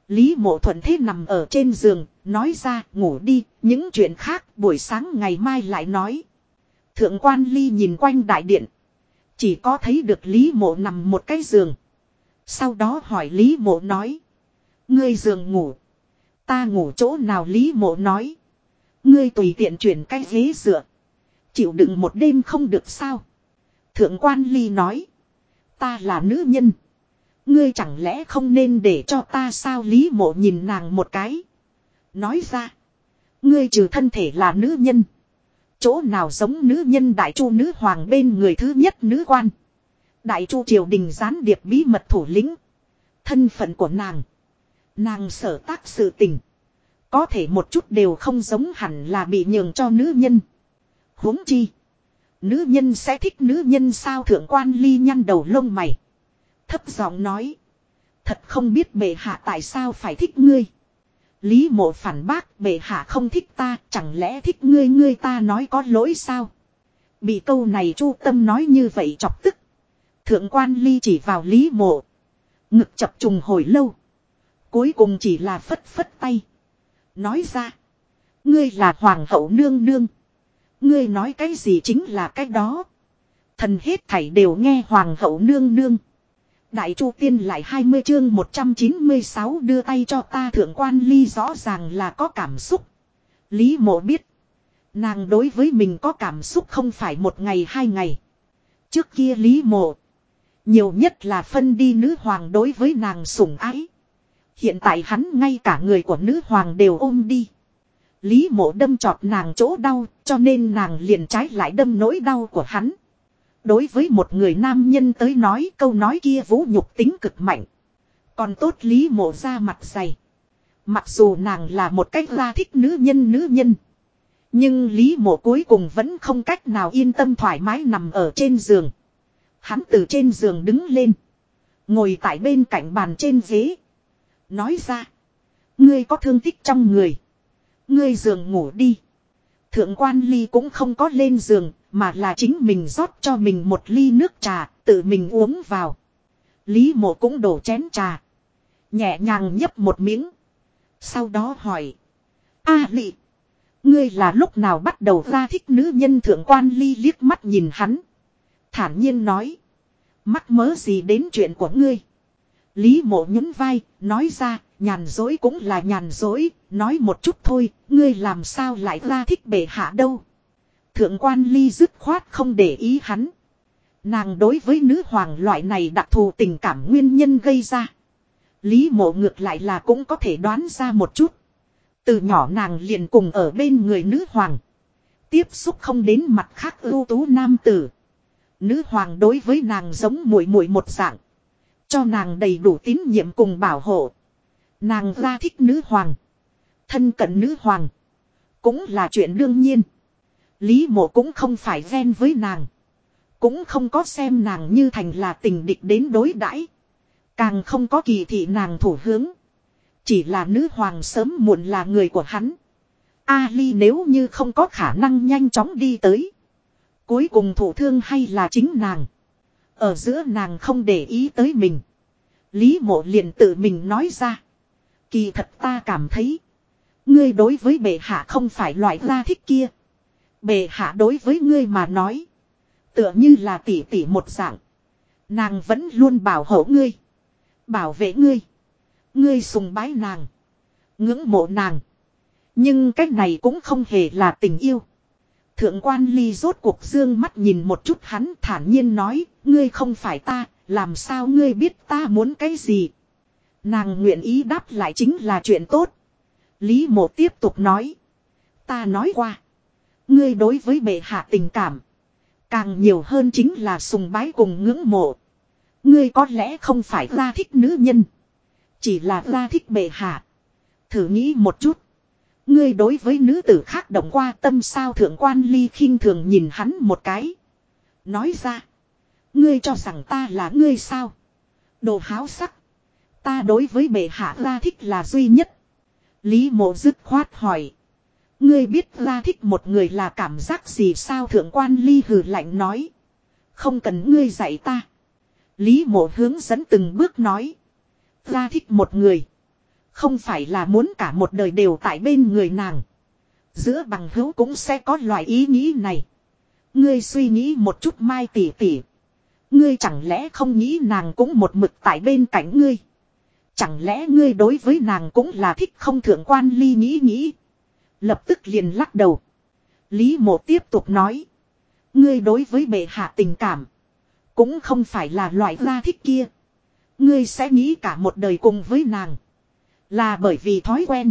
Lý mộ thuận thế nằm ở trên giường, nói ra ngủ đi, những chuyện khác buổi sáng ngày mai lại nói. Thượng quan ly nhìn quanh đại điện. Chỉ có thấy được Lý mộ nằm một cái giường. Sau đó hỏi Lý mộ nói. Ngươi giường ngủ. Ta ngủ chỗ nào Lý mộ nói. Ngươi tùy tiện chuyển cái ghế dựa. Chịu đựng một đêm không được sao. Thượng quan ly nói. Ta là nữ nhân. Ngươi chẳng lẽ không nên để cho ta sao lý mộ nhìn nàng một cái. Nói ra. Ngươi trừ thân thể là nữ nhân. Chỗ nào giống nữ nhân đại chu nữ hoàng bên người thứ nhất nữ quan. Đại chu triều đình gián điệp bí mật thủ lĩnh. Thân phận của nàng. Nàng sở tác sự tình. Có thể một chút đều không giống hẳn là bị nhường cho nữ nhân. huống chi. Nữ nhân sẽ thích nữ nhân sao thượng quan ly nhăn đầu lông mày. Thấp giọng nói. Thật không biết bệ hạ tại sao phải thích ngươi. Lý mộ phản bác, bệ hạ không thích ta, chẳng lẽ thích ngươi ngươi ta nói có lỗi sao. Bị câu này chu tâm nói như vậy chọc tức. Thượng quan ly chỉ vào lý mộ. Ngực chập trùng hồi lâu. Cuối cùng chỉ là phất phất tay. Nói ra. Ngươi là hoàng hậu nương nương. Ngươi nói cái gì chính là cái đó. Thần hết thảy đều nghe hoàng hậu nương nương. Đại Chu Tiên lại 20 chương 196 đưa tay cho ta thượng quan ly rõ ràng là có cảm xúc. Lý mộ biết. Nàng đối với mình có cảm xúc không phải một ngày hai ngày. Trước kia Lý mộ. Nhiều nhất là phân đi nữ hoàng đối với nàng sủng ái. Hiện tại hắn ngay cả người của nữ hoàng đều ôm đi. Lý mộ đâm chọt nàng chỗ đau, cho nên nàng liền trái lại đâm nỗi đau của hắn. Đối với một người nam nhân tới nói câu nói kia vũ nhục tính cực mạnh. Còn tốt lý mộ ra mặt dày. Mặc dù nàng là một cách ra thích nữ nhân nữ nhân. Nhưng lý mộ cuối cùng vẫn không cách nào yên tâm thoải mái nằm ở trên giường. Hắn từ trên giường đứng lên. Ngồi tại bên cạnh bàn trên ghế. Nói ra. Ngươi có thương tích trong người. Ngươi giường ngủ đi. Thượng quan ly cũng không có lên giường, mà là chính mình rót cho mình một ly nước trà, tự mình uống vào. Lý mộ cũng đổ chén trà. Nhẹ nhàng nhấp một miếng. Sau đó hỏi. A à, lị. Ngươi là lúc nào bắt đầu ra thích nữ nhân thượng quan ly liếc mắt nhìn hắn. Thản nhiên nói. Mắt mớ gì đến chuyện của ngươi. Lý mộ nhún vai, nói ra, nhàn dối cũng là nhàn dối, nói một chút thôi, ngươi làm sao lại ra thích bệ hạ đâu. Thượng quan ly dứt khoát không để ý hắn. Nàng đối với nữ hoàng loại này đặc thù tình cảm nguyên nhân gây ra. Lý mộ ngược lại là cũng có thể đoán ra một chút. Từ nhỏ nàng liền cùng ở bên người nữ hoàng. Tiếp xúc không đến mặt khác ưu tú nam tử. Nữ hoàng đối với nàng giống muội muội một dạng. Cho nàng đầy đủ tín nhiệm cùng bảo hộ. Nàng ra thích nữ hoàng. Thân cận nữ hoàng. Cũng là chuyện đương nhiên. Lý mộ cũng không phải ghen với nàng. Cũng không có xem nàng như thành là tình địch đến đối đãi Càng không có kỳ thị nàng thủ hướng. Chỉ là nữ hoàng sớm muộn là người của hắn. Ali nếu như không có khả năng nhanh chóng đi tới. Cuối cùng thủ thương hay là chính nàng. Ở giữa nàng không để ý tới mình. Lý mộ liền tự mình nói ra. Kỳ thật ta cảm thấy. Ngươi đối với bệ hạ không phải loại ra thích kia bề hạ đối với ngươi mà nói. Tựa như là tỷ tỷ một dạng. Nàng vẫn luôn bảo hộ ngươi. Bảo vệ ngươi. Ngươi sùng bái nàng. Ngưỡng mộ nàng. Nhưng cách này cũng không hề là tình yêu. Thượng quan ly rốt cuộc dương mắt nhìn một chút hắn thản nhiên nói, ngươi không phải ta, làm sao ngươi biết ta muốn cái gì. Nàng nguyện ý đáp lại chính là chuyện tốt. Lý mộ tiếp tục nói. Ta nói qua. Ngươi đối với bệ hạ tình cảm. Càng nhiều hơn chính là sùng bái cùng ngưỡng mộ. Ngươi có lẽ không phải ra thích nữ nhân. Chỉ là ra thích bệ hạ. Thử nghĩ một chút. Ngươi đối với nữ tử khác động qua tâm sao thượng quan ly khinh thường nhìn hắn một cái. Nói ra. Ngươi cho rằng ta là ngươi sao. Đồ háo sắc. Ta đối với bệ hạ ra thích là duy nhất. Lý mộ dứt khoát hỏi. Ngươi biết ra thích một người là cảm giác gì sao thượng quan ly hừ lạnh nói. Không cần ngươi dạy ta. Lý mộ hướng dẫn từng bước nói. Ra thích một người. Không phải là muốn cả một đời đều tại bên người nàng. Giữa bằng hữu cũng sẽ có loại ý nghĩ này. Ngươi suy nghĩ một chút mai tỉ tỉ. Ngươi chẳng lẽ không nghĩ nàng cũng một mực tại bên cạnh ngươi. Chẳng lẽ ngươi đối với nàng cũng là thích không thượng quan ly nghĩ nghĩ. Lập tức liền lắc đầu. Lý mộ tiếp tục nói. Ngươi đối với bệ hạ tình cảm. Cũng không phải là loại ra thích kia. Ngươi sẽ nghĩ cả một đời cùng với nàng. Là bởi vì thói quen.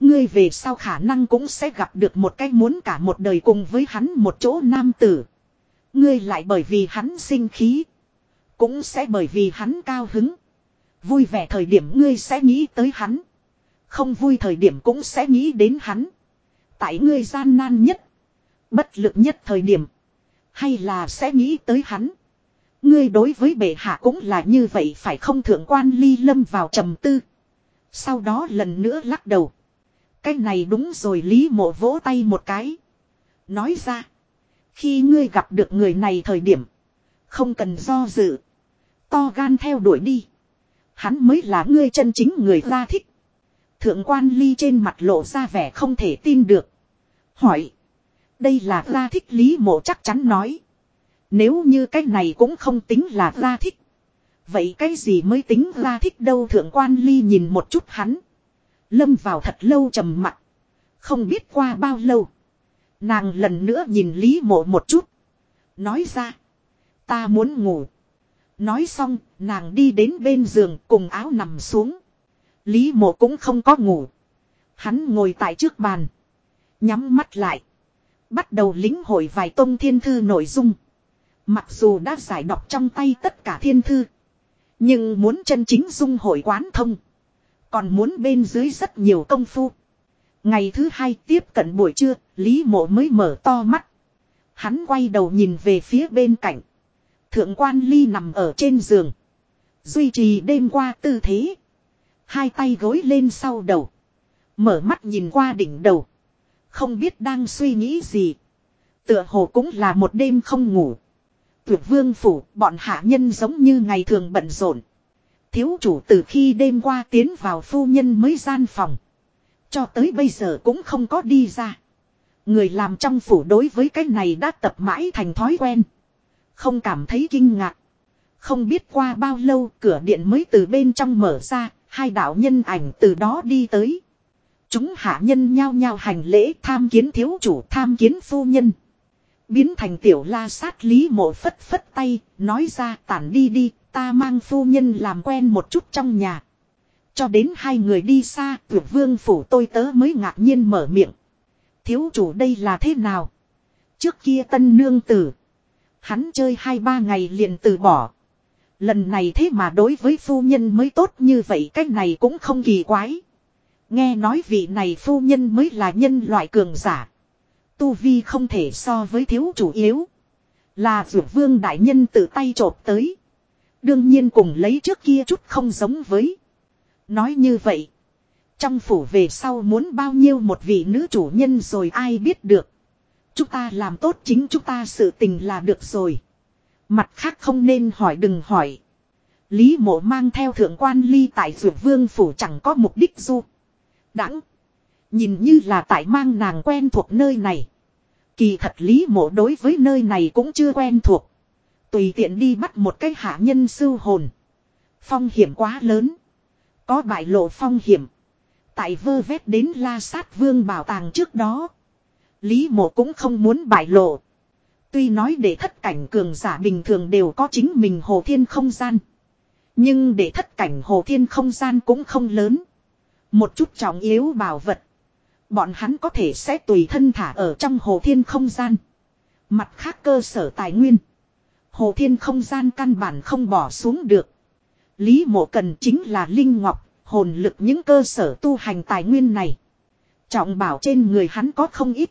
Ngươi về sau khả năng cũng sẽ gặp được một cái muốn cả một đời cùng với hắn một chỗ nam tử. Ngươi lại bởi vì hắn sinh khí. Cũng sẽ bởi vì hắn cao hứng. Vui vẻ thời điểm ngươi sẽ nghĩ tới hắn. Không vui thời điểm cũng sẽ nghĩ đến hắn. Tại ngươi gian nan nhất. Bất lực nhất thời điểm. Hay là sẽ nghĩ tới hắn. Ngươi đối với bệ hạ cũng là như vậy, phải không thượng quan ly lâm vào trầm tư. Sau đó lần nữa lắc đầu. Cái này đúng rồi, Lý mộ vỗ tay một cái. Nói ra. Khi ngươi gặp được người này thời điểm. Không cần do dự. To gan theo đuổi đi. Hắn mới là ngươi chân chính người ra thích. Thượng quan ly trên mặt lộ ra vẻ không thể tin được. Hỏi. Đây là ra thích Lý mộ chắc chắn nói. Nếu như cái này cũng không tính là ra thích. Vậy cái gì mới tính ra thích đâu thượng quan ly nhìn một chút hắn. Lâm vào thật lâu trầm mặt. Không biết qua bao lâu. Nàng lần nữa nhìn Lý mộ một chút. Nói ra. Ta muốn ngủ. Nói xong, nàng đi đến bên giường cùng áo nằm xuống. Lý mộ cũng không có ngủ. Hắn ngồi tại trước bàn. Nhắm mắt lại. Bắt đầu lính hội vài tông thiên thư nội dung. Mặc dù đã giải đọc trong tay tất cả thiên thư. Nhưng muốn chân chính dung hội quán thông. Còn muốn bên dưới rất nhiều công phu. Ngày thứ hai tiếp cận buổi trưa, Lý mộ mới mở to mắt. Hắn quay đầu nhìn về phía bên cạnh. Thượng quan ly nằm ở trên giường. Duy trì đêm qua tư thế. Hai tay gối lên sau đầu. Mở mắt nhìn qua đỉnh đầu. Không biết đang suy nghĩ gì. Tựa hồ cũng là một đêm không ngủ. Tuyệt vương phủ, bọn hạ nhân giống như ngày thường bận rộn. Thiếu chủ từ khi đêm qua tiến vào phu nhân mới gian phòng. Cho tới bây giờ cũng không có đi ra. Người làm trong phủ đối với cái này đã tập mãi thành thói quen. Không cảm thấy kinh ngạc. Không biết qua bao lâu cửa điện mới từ bên trong mở ra, hai đạo nhân ảnh từ đó đi tới. Chúng hạ nhân nhao nhao hành lễ tham kiến thiếu chủ tham kiến phu nhân. Biến thành tiểu la sát lý mộ phất phất tay, nói ra tản đi đi, ta mang phu nhân làm quen một chút trong nhà. Cho đến hai người đi xa, tuyệt vương phủ tôi tớ mới ngạc nhiên mở miệng. Thiếu chủ đây là thế nào? Trước kia tân nương tử. Hắn chơi hai ba ngày liền từ bỏ. Lần này thế mà đối với phu nhân mới tốt như vậy cách này cũng không kỳ quái. Nghe nói vị này phu nhân mới là nhân loại cường giả. Tu Vi không thể so với thiếu chủ yếu. Là dược vương đại nhân tự tay trộp tới. Đương nhiên cùng lấy trước kia chút không giống với. Nói như vậy. Trong phủ về sau muốn bao nhiêu một vị nữ chủ nhân rồi ai biết được. Chúng ta làm tốt chính chúng ta sự tình là được rồi. Mặt khác không nên hỏi đừng hỏi. Lý mộ mang theo thượng quan ly tại dược vương phủ chẳng có mục đích du. Đãng Nhìn như là tại mang nàng quen thuộc nơi này. Kỳ thật lý mộ đối với nơi này cũng chưa quen thuộc. Tùy tiện đi bắt một cái hạ nhân sư hồn. Phong hiểm quá lớn. Có bại lộ phong hiểm. Tại vơ vét đến la sát vương bảo tàng trước đó. Lý mộ cũng không muốn bại lộ. Tuy nói để thất cảnh cường giả bình thường đều có chính mình hồ thiên không gian. Nhưng để thất cảnh hồ thiên không gian cũng không lớn. Một chút trọng yếu bảo vật. Bọn hắn có thể sẽ tùy thân thả ở trong hồ thiên không gian. Mặt khác cơ sở tài nguyên. Hồ thiên không gian căn bản không bỏ xuống được. Lý mộ cần chính là Linh Ngọc, hồn lực những cơ sở tu hành tài nguyên này. Trọng bảo trên người hắn có không ít.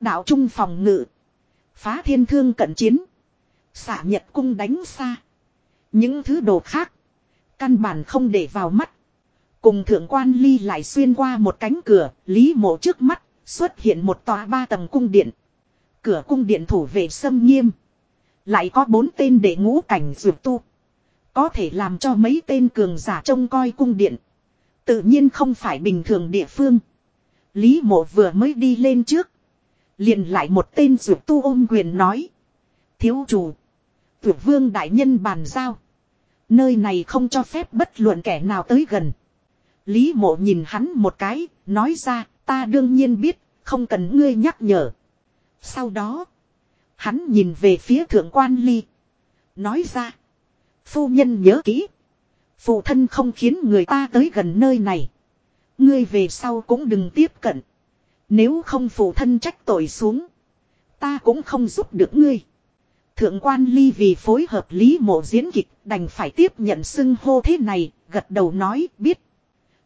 Đạo trung phòng ngự. Phá thiên thương cận chiến. Xả nhật cung đánh xa. Những thứ đồ khác. Căn bản không để vào mắt. Cùng thượng quan ly lại xuyên qua một cánh cửa. Lý mộ trước mắt. Xuất hiện một tòa ba tầng cung điện. Cửa cung điện thủ vệ sâm nghiêm. Lại có bốn tên để ngũ cảnh dược tu. Có thể làm cho mấy tên cường giả trông coi cung điện. Tự nhiên không phải bình thường địa phương. Lý mộ vừa mới đi lên trước. Liền lại một tên dược tu ôm quyền nói. Thiếu chủ. Dược vương đại nhân bàn giao. Nơi này không cho phép bất luận kẻ nào tới gần. Lý mộ nhìn hắn một cái, nói ra, ta đương nhiên biết, không cần ngươi nhắc nhở. Sau đó, hắn nhìn về phía thượng quan ly. Nói ra, phu nhân nhớ kỹ. Phụ thân không khiến người ta tới gần nơi này. Ngươi về sau cũng đừng tiếp cận. Nếu không phụ thân trách tội xuống. Ta cũng không giúp được ngươi. Thượng quan ly vì phối hợp lý mộ diễn kịch đành phải tiếp nhận xưng hô thế này, gật đầu nói biết.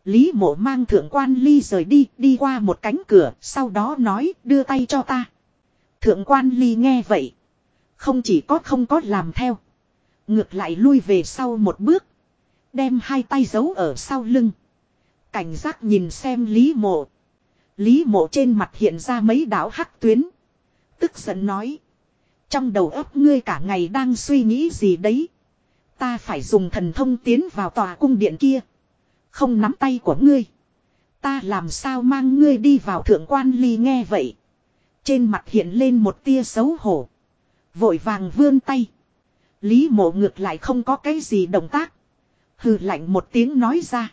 Lý mộ mang thượng quan ly rời đi, đi qua một cánh cửa, sau đó nói đưa tay cho ta. Thượng quan ly nghe vậy. Không chỉ có không có làm theo. Ngược lại lui về sau một bước. Đem hai tay giấu ở sau lưng. Cảnh giác nhìn xem Lý mộ. Lý mộ trên mặt hiện ra mấy đảo hắc tuyến. Tức giận nói. Trong đầu óc ngươi cả ngày đang suy nghĩ gì đấy. Ta phải dùng thần thông tiến vào tòa cung điện kia. Không nắm tay của ngươi. Ta làm sao mang ngươi đi vào thượng quan ly nghe vậy. Trên mặt hiện lên một tia xấu hổ. Vội vàng vươn tay. Lý mộ ngược lại không có cái gì động tác. Hừ lạnh một tiếng nói ra.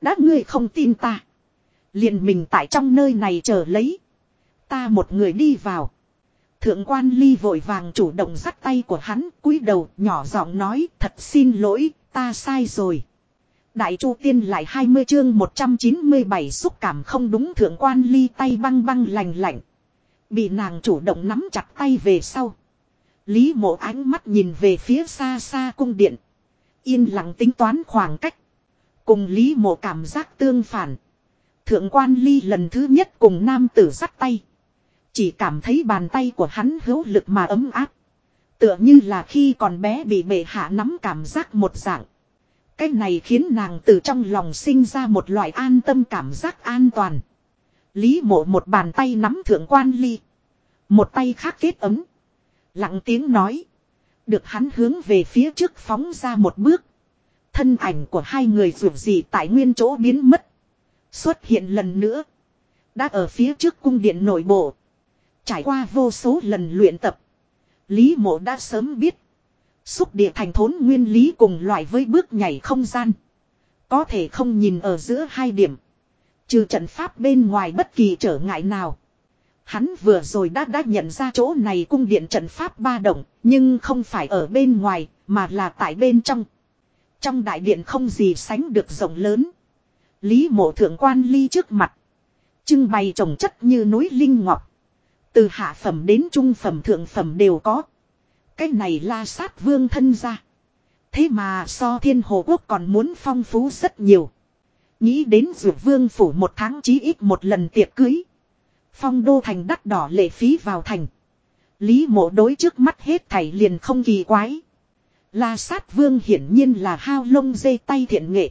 Đã ngươi không tin ta. Liền mình tại trong nơi này chờ lấy. Ta một người đi vào. Thượng quan ly vội vàng chủ động dắt tay của hắn, cúi đầu, nhỏ giọng nói, thật xin lỗi, ta sai rồi. Đại chu tiên lại 20 chương 197 xúc cảm không đúng, thượng quan ly tay băng băng lành lạnh. Bị nàng chủ động nắm chặt tay về sau. Lý mộ ánh mắt nhìn về phía xa xa cung điện. Yên lặng tính toán khoảng cách. Cùng Lý mộ cảm giác tương phản. Thượng quan ly lần thứ nhất cùng nam tử sắt tay. Chỉ cảm thấy bàn tay của hắn hữu lực mà ấm áp. Tựa như là khi còn bé bị bệ hạ nắm cảm giác một dạng. Cái này khiến nàng từ trong lòng sinh ra một loại an tâm cảm giác an toàn. Lý mộ một bàn tay nắm thượng quan ly. Một tay khác kết ấm. Lặng tiếng nói. Được hắn hướng về phía trước phóng ra một bước. Thân ảnh của hai người dù gì tại nguyên chỗ biến mất. Xuất hiện lần nữa. Đã ở phía trước cung điện nội bộ. Trải qua vô số lần luyện tập. Lý mộ đã sớm biết. Xúc địa thành thốn nguyên lý cùng loại với bước nhảy không gian. Có thể không nhìn ở giữa hai điểm. Trừ trận pháp bên ngoài bất kỳ trở ngại nào. Hắn vừa rồi đã đã nhận ra chỗ này cung điện trận pháp ba động, nhưng không phải ở bên ngoài, mà là tại bên trong. Trong đại điện không gì sánh được rộng lớn. Lý mộ thượng quan ly trước mặt. Trưng bày trồng chất như núi linh ngọc. Từ hạ phẩm đến trung phẩm thượng phẩm đều có. Cái này la sát vương thân ra. Thế mà so thiên hồ quốc còn muốn phong phú rất nhiều. Nghĩ đến dược vương phủ một tháng chí ít một lần tiệc cưới. Phong đô thành đắt đỏ lệ phí vào thành. Lý mộ đối trước mắt hết thảy liền không kỳ quái. La sát vương hiển nhiên là hao lông dây tay thiện nghệ.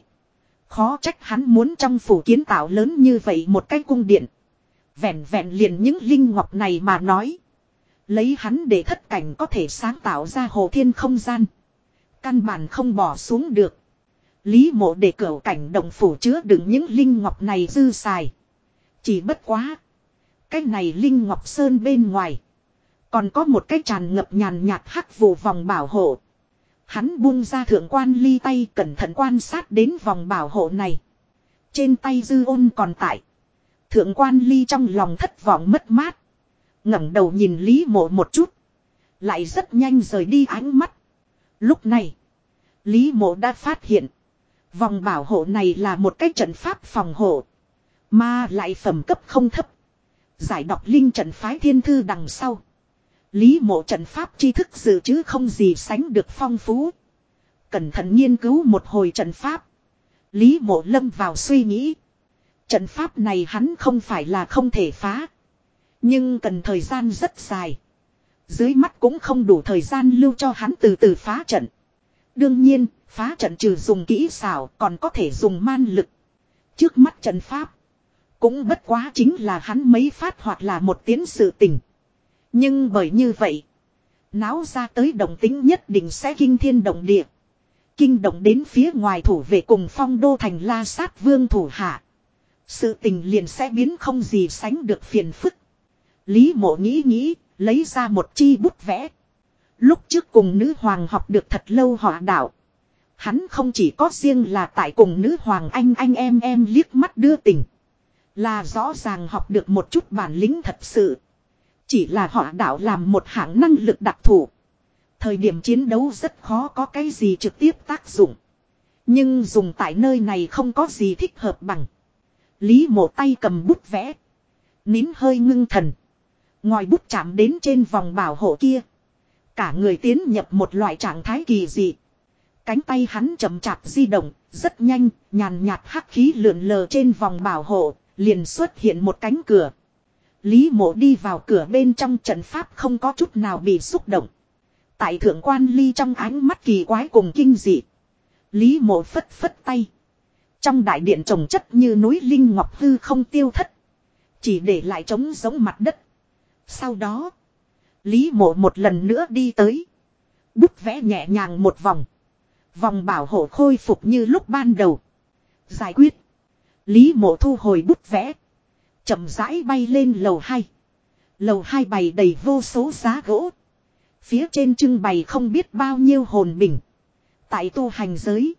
Khó trách hắn muốn trong phủ kiến tạo lớn như vậy một cái cung điện. Vẹn vẹn liền những linh ngọc này mà nói. Lấy hắn để thất cảnh có thể sáng tạo ra hồ thiên không gian. Căn bản không bỏ xuống được. Lý mộ để cửa cảnh động phủ chứa đựng những linh ngọc này dư xài. Chỉ bất quá. Cái này linh ngọc sơn bên ngoài. Còn có một cái tràn ngập nhàn nhạt hắc vụ vòng bảo hộ. Hắn buông ra thượng quan ly tay cẩn thận quan sát đến vòng bảo hộ này. Trên tay dư ôn còn tại. Thượng quan ly trong lòng thất vọng mất mát. ngẩng đầu nhìn Lý mộ một chút. Lại rất nhanh rời đi ánh mắt. Lúc này. Lý mộ đã phát hiện. Vòng bảo hộ này là một cái trận pháp phòng hộ. Mà lại phẩm cấp không thấp. Giải đọc linh trận phái thiên thư đằng sau. Lý mộ trận pháp tri thức dự chứ không gì sánh được phong phú. Cẩn thận nghiên cứu một hồi trận pháp. Lý mộ lâm vào suy nghĩ. Trận pháp này hắn không phải là không thể phá. Nhưng cần thời gian rất dài. Dưới mắt cũng không đủ thời gian lưu cho hắn từ từ phá trận. Đương nhiên, phá trận trừ dùng kỹ xảo còn có thể dùng man lực. Trước mắt trận pháp. Cũng bất quá chính là hắn mấy phát hoặc là một tiến sự tình. Nhưng bởi như vậy. Náo ra tới động tính nhất định sẽ kinh thiên động địa. Kinh động đến phía ngoài thủ về cùng phong đô thành la sát vương thủ hạ. Sự tình liền sẽ biến không gì sánh được phiền phức. Lý mộ nghĩ nghĩ, lấy ra một chi bút vẽ. Lúc trước cùng nữ hoàng học được thật lâu họa đạo. Hắn không chỉ có riêng là tại cùng nữ hoàng anh anh em em liếc mắt đưa tình. Là rõ ràng học được một chút bản lĩnh thật sự. Chỉ là họ đạo làm một hạng năng lực đặc thù. Thời điểm chiến đấu rất khó có cái gì trực tiếp tác dụng. Nhưng dùng tại nơi này không có gì thích hợp bằng. Lý mộ tay cầm bút vẽ. Nín hơi ngưng thần. Ngòi bút chạm đến trên vòng bảo hộ kia. Cả người tiến nhập một loại trạng thái kỳ dị. Cánh tay hắn chậm chạp di động, rất nhanh, nhàn nhạt hắc khí lượn lờ trên vòng bảo hộ, liền xuất hiện một cánh cửa. Lý mộ đi vào cửa bên trong trận pháp không có chút nào bị xúc động. Tại thượng quan ly trong ánh mắt kỳ quái cùng kinh dị. Lý mộ phất phất tay. Trong đại điện trồng chất như núi linh ngọc hư không tiêu thất. Chỉ để lại trống giống mặt đất. Sau đó. Lý mộ một lần nữa đi tới. Bút vẽ nhẹ nhàng một vòng. Vòng bảo hộ khôi phục như lúc ban đầu. Giải quyết. Lý mộ thu hồi bút vẽ chậm rãi bay lên lầu hai. Lầu hai bày đầy vô số giá gỗ. Phía trên trưng bày không biết bao nhiêu hồn bình. Tại tu hành giới.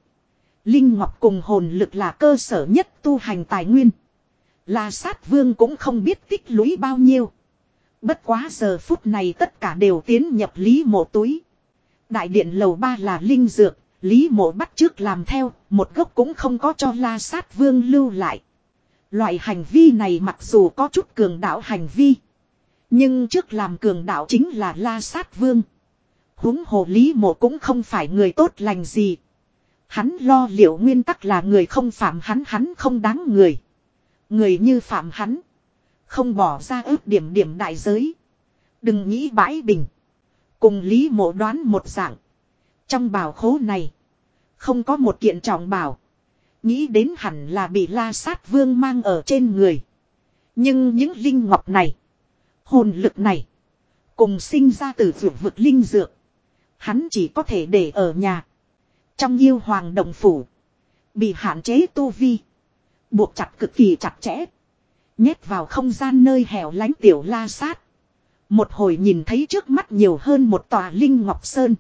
Linh Ngọc cùng hồn lực là cơ sở nhất tu hành tài nguyên. Là sát vương cũng không biết tích lũy bao nhiêu. Bất quá giờ phút này tất cả đều tiến nhập lý mộ túi. Đại điện lầu ba là linh dược, lý mộ bắt trước làm theo, một gốc cũng không có cho la sát vương lưu lại. Loại hành vi này mặc dù có chút cường đạo hành vi. Nhưng trước làm cường đạo chính là la sát vương. huống hồ lý mộ cũng không phải người tốt lành gì. Hắn lo liệu nguyên tắc là người không phạm hắn hắn không đáng người. Người như phạm hắn. Không bỏ ra ước điểm điểm đại giới. Đừng nghĩ bãi bình. Cùng lý mộ đoán một dạng. Trong bảo khố này. Không có một kiện trọng bảo. Nghĩ đến hẳn là bị la sát vương mang ở trên người. Nhưng những linh ngọc này. Hồn lực này. Cùng sinh ra từ dược vực linh dược. Hắn chỉ có thể để ở nhà. Trong yêu hoàng đồng phủ. Bị hạn chế tu vi. Buộc chặt cực kỳ chặt chẽ. Nhét vào không gian nơi hẻo lánh tiểu la sát. Một hồi nhìn thấy trước mắt nhiều hơn một tòa linh ngọc sơn.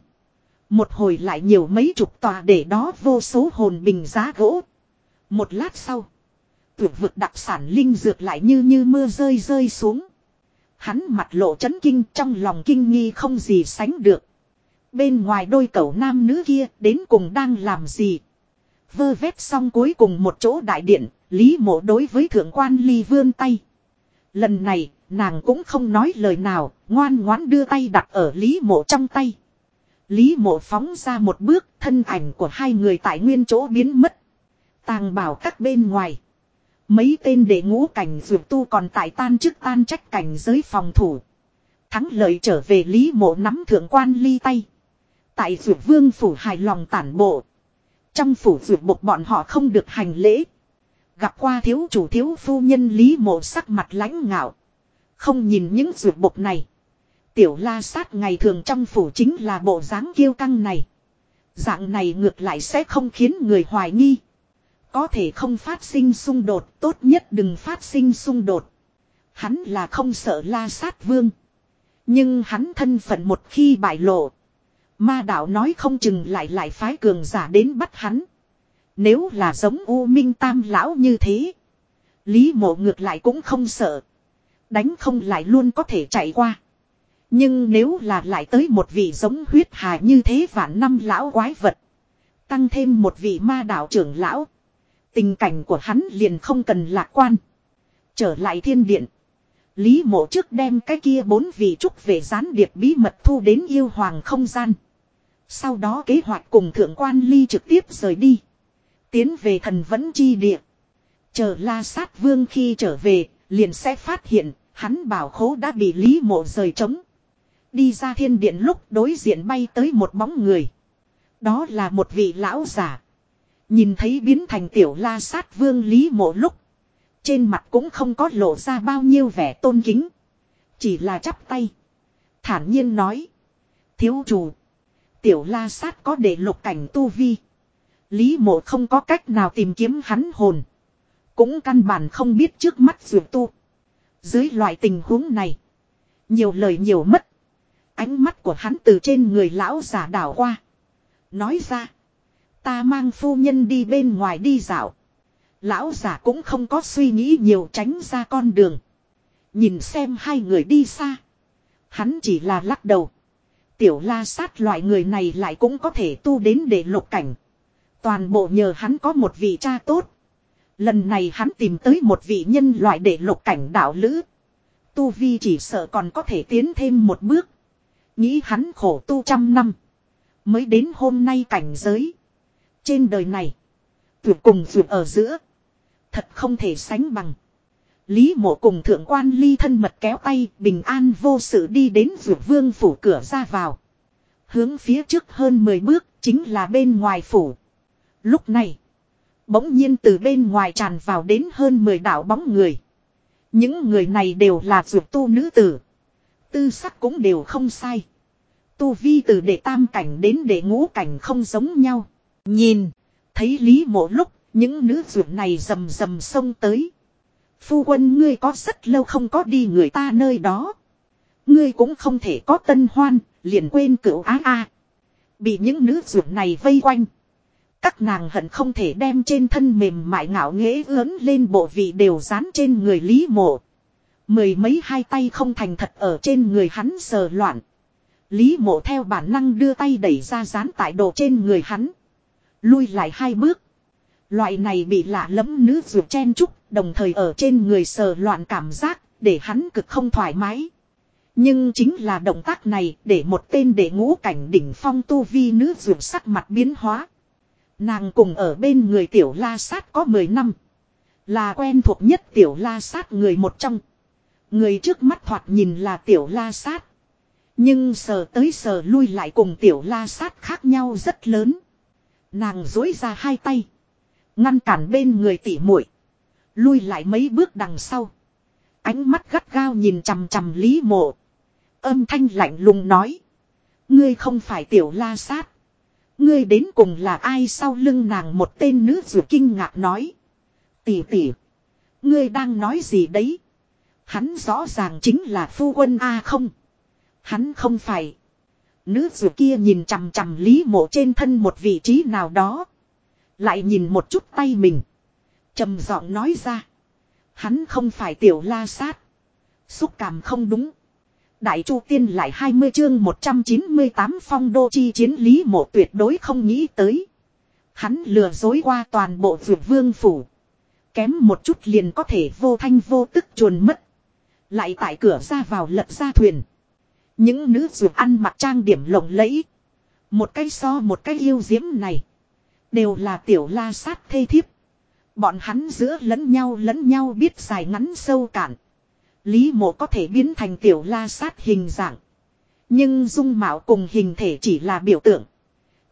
Một hồi lại nhiều mấy chục tòa để đó vô số hồn bình giá gỗ. Một lát sau. Tuyệt vực đặc sản linh dược lại như như mưa rơi rơi xuống. Hắn mặt lộ chấn kinh trong lòng kinh nghi không gì sánh được. Bên ngoài đôi cậu nam nữ kia đến cùng đang làm gì. Vơ vét xong cuối cùng một chỗ đại điện, Lý mộ đối với thượng quan ly vươn tay. Lần này, nàng cũng không nói lời nào, ngoan ngoãn đưa tay đặt ở Lý mộ trong tay. Lý mộ phóng ra một bước, thân ảnh của hai người tại nguyên chỗ biến mất. Tàng bảo các bên ngoài. Mấy tên đệ ngũ cảnh dược tu còn tại tan chức tan trách cảnh giới phòng thủ. Thắng lợi trở về Lý mộ nắm thượng quan ly tay. Tại dược vương phủ hài lòng tản bộ. Trong phủ dược bộc bọn họ không được hành lễ. Gặp qua thiếu chủ thiếu phu nhân Lý mộ sắc mặt lãnh ngạo. Không nhìn những dược bộc này. Tiểu la sát ngày thường trong phủ chính là bộ dáng kiêu căng này. Dạng này ngược lại sẽ không khiến người hoài nghi. Có thể không phát sinh xung đột, tốt nhất đừng phát sinh xung đột. Hắn là không sợ la sát vương. Nhưng hắn thân phận một khi bại lộ. Ma đạo nói không chừng lại lại phái cường giả đến bắt hắn. Nếu là giống U Minh Tam Lão như thế. Lý mộ ngược lại cũng không sợ. Đánh không lại luôn có thể chạy qua. Nhưng nếu là lại tới một vị giống huyết hà như thế vạn năm lão quái vật. Tăng thêm một vị ma đạo trưởng lão. Tình cảnh của hắn liền không cần lạc quan. Trở lại thiên điện. Lý mộ trước đem cái kia bốn vị trúc về gián điệp bí mật thu đến yêu hoàng không gian. Sau đó kế hoạch cùng thượng quan ly trực tiếp rời đi. Tiến về thần vẫn chi địa. Chờ la sát vương khi trở về, liền sẽ phát hiện, hắn bảo khố đã bị lý mộ rời trống. Đi ra thiên điện lúc đối diện bay tới một bóng người. Đó là một vị lão giả. Nhìn thấy biến thành tiểu la sát vương lý mộ lúc. Trên mặt cũng không có lộ ra bao nhiêu vẻ tôn kính. Chỉ là chắp tay. Thản nhiên nói. Thiếu chủ. Tiểu la sát có để lục cảnh tu vi. Lý mộ không có cách nào tìm kiếm hắn hồn. Cũng căn bản không biết trước mắt dược tu. Dưới loại tình huống này. Nhiều lời nhiều mất. Ánh mắt của hắn từ trên người lão giả đảo qua. Nói ra. Ta mang phu nhân đi bên ngoài đi dạo. Lão giả cũng không có suy nghĩ nhiều tránh ra con đường. Nhìn xem hai người đi xa. Hắn chỉ là lắc đầu. Tiểu la sát loại người này lại cũng có thể tu đến để lục cảnh. Toàn bộ nhờ hắn có một vị cha tốt. Lần này hắn tìm tới một vị nhân loại để lục cảnh đạo lữ. Tu Vi chỉ sợ còn có thể tiến thêm một bước. Nghĩ hắn khổ tu trăm năm. Mới đến hôm nay cảnh giới. Trên đời này. Tuyệt cùng tuyệt ở giữa. Thật không thể sánh bằng. Lý mộ cùng thượng quan ly thân mật kéo tay, bình an vô sự đi đến vượt vương phủ cửa ra vào. Hướng phía trước hơn 10 bước, chính là bên ngoài phủ. Lúc này. Bỗng nhiên từ bên ngoài tràn vào đến hơn 10 đạo bóng người. Những người này đều là vượt tu nữ tử. Tư sắc cũng đều không sai. Tu vi từ đệ tam cảnh đến đệ ngũ cảnh không giống nhau. Nhìn. Thấy Lý mộ lúc những nữ ruộng này rầm rầm xông tới. Phu quân ngươi có rất lâu không có đi người ta nơi đó. Ngươi cũng không thể có tân hoan, liền quên cửu á a. Bị những nữ ruộng này vây quanh. Các nàng hận không thể đem trên thân mềm mại ngạo nghễ ướn lên bộ vị đều dán trên người Lý Mộ. Mười mấy hai tay không thành thật ở trên người hắn sờ loạn. Lý Mộ theo bản năng đưa tay đẩy ra dán tại đồ trên người hắn. Lui lại hai bước. Loại này bị lạ lẫm nữ ruột chen chúc, đồng thời ở trên người sờ loạn cảm giác, để hắn cực không thoải mái. Nhưng chính là động tác này để một tên để ngũ cảnh đỉnh phong tu vi nữ ruột sắc mặt biến hóa. Nàng cùng ở bên người tiểu la sát có 10 năm. Là quen thuộc nhất tiểu la sát người một trong. Người trước mắt thoạt nhìn là tiểu la sát. Nhưng sờ tới sờ lui lại cùng tiểu la sát khác nhau rất lớn. Nàng dối ra hai tay. Ngăn cản bên người tỉ muội Lui lại mấy bước đằng sau. Ánh mắt gắt gao nhìn chằm chằm Lý Mộ. Âm thanh lạnh lùng nói. Ngươi không phải tiểu la sát. Ngươi đến cùng là ai sau lưng nàng một tên nữ dù kinh ngạc nói. Tỷ tỷ. Ngươi đang nói gì đấy? Hắn rõ ràng chính là phu quân A không? Hắn không phải. Nữ dù kia nhìn chằm chằm lý mộ trên thân một vị trí nào đó. Lại nhìn một chút tay mình. trầm giọng nói ra. Hắn không phải tiểu la sát. Xúc cảm không đúng. Đại Chu Tiên lại 20 chương 198 phong đô chi chiến lý mộ tuyệt đối không nghĩ tới. Hắn lừa dối qua toàn bộ vượt vương phủ. Kém một chút liền có thể vô thanh vô tức chuồn mất. Lại tại cửa ra vào lật ra thuyền. Những nữ ruột ăn mặc trang điểm lộng lẫy. Một cái so một cái yêu diễm này. Đều là tiểu la sát thê thiếp. Bọn hắn giữa lẫn nhau lẫn nhau biết dài ngắn sâu cạn. Lý mộ có thể biến thành tiểu la sát hình dạng. Nhưng dung mạo cùng hình thể chỉ là biểu tượng.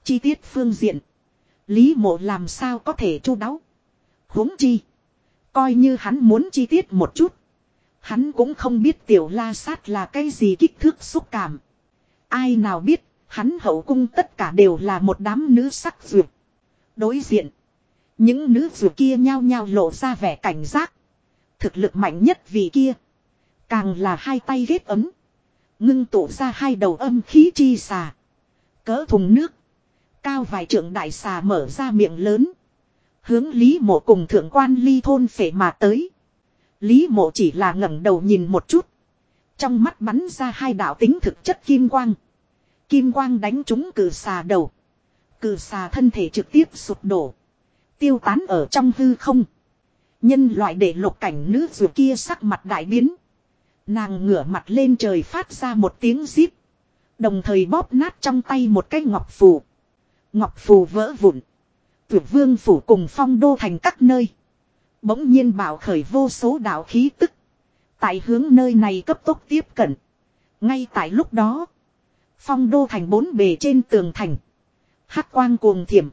Chi tiết phương diện. Lý mộ làm sao có thể chu đáo. huống chi. Coi như hắn muốn chi tiết một chút. Hắn cũng không biết tiểu la sát là cái gì kích thước xúc cảm. Ai nào biết, hắn hậu cung tất cả đều là một đám nữ sắc duyệt. Đối diện. Những nữ duyệt kia nhao nhao lộ ra vẻ cảnh giác. Thực lực mạnh nhất vì kia. Càng là hai tay ghét ấm. Ngưng tụ ra hai đầu âm khí chi xà. Cỡ thùng nước. Cao vài trượng đại xà mở ra miệng lớn. Hướng Lý mộ cùng thượng quan ly thôn phể mà tới. Lý mộ chỉ là ngẩng đầu nhìn một chút. Trong mắt bắn ra hai đạo tính thực chất kim quang. Kim quang đánh trúng cử xà đầu. Cử xà thân thể trực tiếp sụp đổ. Tiêu tán ở trong hư không. Nhân loại để lục cảnh nữ dù kia sắc mặt đại biến. Nàng ngửa mặt lên trời phát ra một tiếng zip. Đồng thời bóp nát trong tay một cái ngọc phù. Ngọc phù vỡ vụn. Tuyệt vương phủ cùng phong đô thành các nơi. Bỗng nhiên bảo khởi vô số đạo khí tức. Tại hướng nơi này cấp tốc tiếp cận. Ngay tại lúc đó. Phong đô thành bốn bề trên tường thành. hắc quang cuồng thiểm.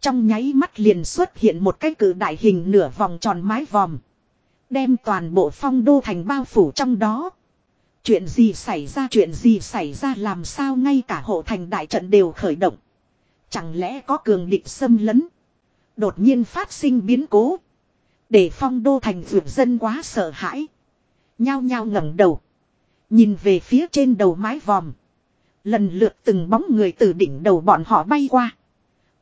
Trong nháy mắt liền xuất hiện một cái cử đại hình nửa vòng tròn mái vòm. Đem toàn bộ phong đô thành bao phủ trong đó. Chuyện gì xảy ra, chuyện gì xảy ra, làm sao ngay cả hộ thành đại trận đều khởi động. Chẳng lẽ có cường địch xâm lấn. Đột nhiên phát sinh biến cố. Để phong đô thành vượt dân quá sợ hãi. Nhao nhao ngẩng đầu. Nhìn về phía trên đầu mái vòm. Lần lượt từng bóng người từ đỉnh đầu bọn họ bay qua.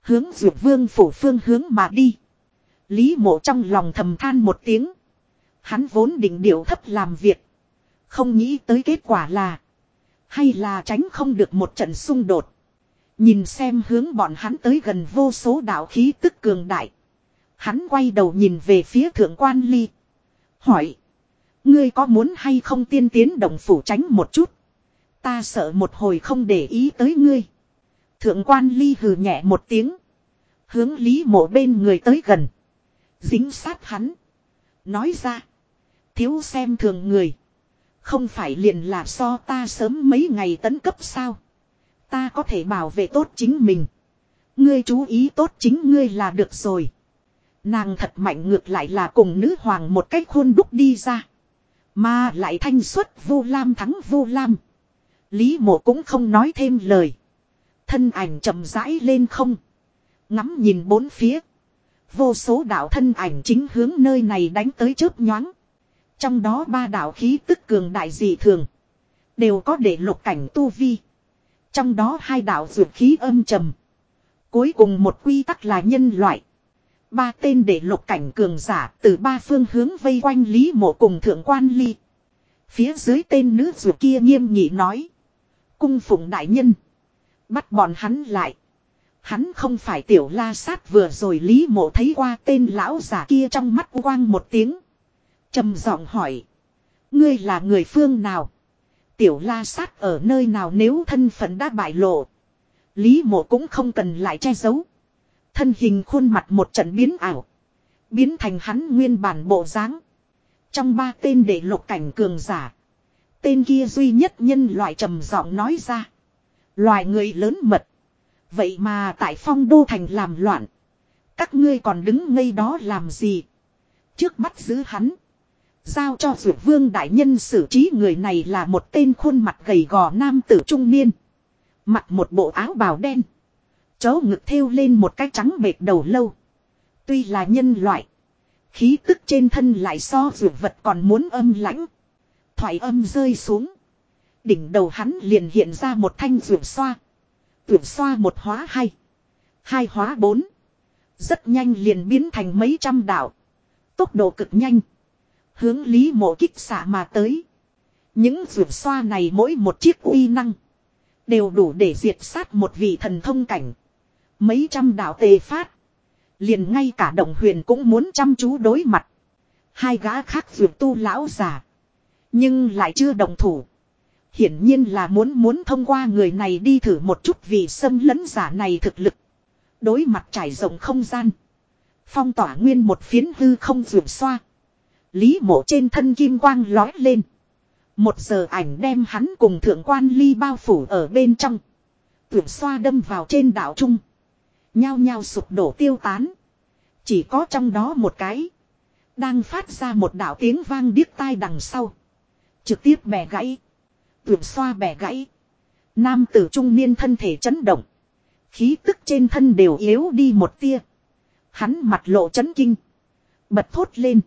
Hướng dược vương phủ phương hướng mà đi. Lý mộ trong lòng thầm than một tiếng. Hắn vốn định điệu thấp làm việc. Không nghĩ tới kết quả là. Hay là tránh không được một trận xung đột. Nhìn xem hướng bọn hắn tới gần vô số đạo khí tức cường đại. Hắn quay đầu nhìn về phía thượng quan ly. Hỏi. Ngươi có muốn hay không tiên tiến động phủ tránh một chút. Ta sợ một hồi không để ý tới ngươi. Thượng quan ly hừ nhẹ một tiếng. Hướng lý mộ bên người tới gần. Dính sát hắn. Nói ra. Thiếu xem thường người. Không phải liền là so ta sớm mấy ngày tấn cấp sao. Ta có thể bảo vệ tốt chính mình. Ngươi chú ý tốt chính ngươi là được rồi. Nàng thật mạnh ngược lại là cùng nữ hoàng một cách khuôn đúc đi ra. Mà lại thanh xuất vô lam thắng vô lam. Lý mộ cũng không nói thêm lời. Thân ảnh chậm rãi lên không. Ngắm nhìn bốn phía. Vô số đạo thân ảnh chính hướng nơi này đánh tới chớp nhoáng. Trong đó ba đạo khí tức cường đại dị thường. Đều có để lục cảnh tu vi. Trong đó hai đạo dược khí âm trầm. Cuối cùng một quy tắc là nhân loại. Ba tên để lục cảnh cường giả từ ba phương hướng vây quanh Lý Mộ cùng Thượng Quan Ly. Phía dưới tên nữ ruột kia nghiêm nghị nói. Cung phụng đại nhân. Bắt bọn hắn lại. Hắn không phải tiểu la sát vừa rồi Lý Mộ thấy qua tên lão giả kia trong mắt quang một tiếng. trầm giọng hỏi. Ngươi là người phương nào? Tiểu la sát ở nơi nào nếu thân phận đã bại lộ. Lý mộ cũng không cần lại che giấu. Thân hình khuôn mặt một trận biến ảo. Biến thành hắn nguyên bản bộ dáng. Trong ba tên để lục cảnh cường giả. Tên kia duy nhất nhân loại trầm giọng nói ra. Loài người lớn mật. Vậy mà tại phong đô thành làm loạn. Các ngươi còn đứng ngây đó làm gì? Trước bắt giữ hắn. Giao cho dược vương đại nhân xử trí người này là một tên khuôn mặt gầy gò nam tử trung niên. Mặc một bộ áo bào đen. Chó ngực thêu lên một cái trắng bệt đầu lâu. Tuy là nhân loại. Khí tức trên thân lại so dược vật còn muốn âm lãnh. Thoại âm rơi xuống. Đỉnh đầu hắn liền hiện ra một thanh dược xoa. Dược xoa một hóa hai. Hai hóa bốn. Rất nhanh liền biến thành mấy trăm đạo. Tốc độ cực nhanh. Hướng Lý Mộ kích xạ mà tới. Những rượu xoa này mỗi một chiếc uy năng. Đều đủ để diệt sát một vị thần thông cảnh. Mấy trăm đạo tề phát. Liền ngay cả đồng huyền cũng muốn chăm chú đối mặt. Hai gã khác vượt tu lão giả. Nhưng lại chưa đồng thủ. Hiển nhiên là muốn muốn thông qua người này đi thử một chút vì xâm lấn giả này thực lực. Đối mặt trải rộng không gian. Phong tỏa nguyên một phiến hư không vượt xoa. Lý mộ trên thân kim quang lói lên. Một giờ ảnh đem hắn cùng thượng quan ly bao phủ ở bên trong. Tuyển xoa đâm vào trên đảo trung. Nhao nhao sụp đổ tiêu tán. Chỉ có trong đó một cái. Đang phát ra một đạo tiếng vang điếc tai đằng sau. Trực tiếp bẻ gãy. Tuyển xoa bẻ gãy. Nam tử trung niên thân thể chấn động. Khí tức trên thân đều yếu đi một tia. Hắn mặt lộ chấn kinh. Bật thốt lên.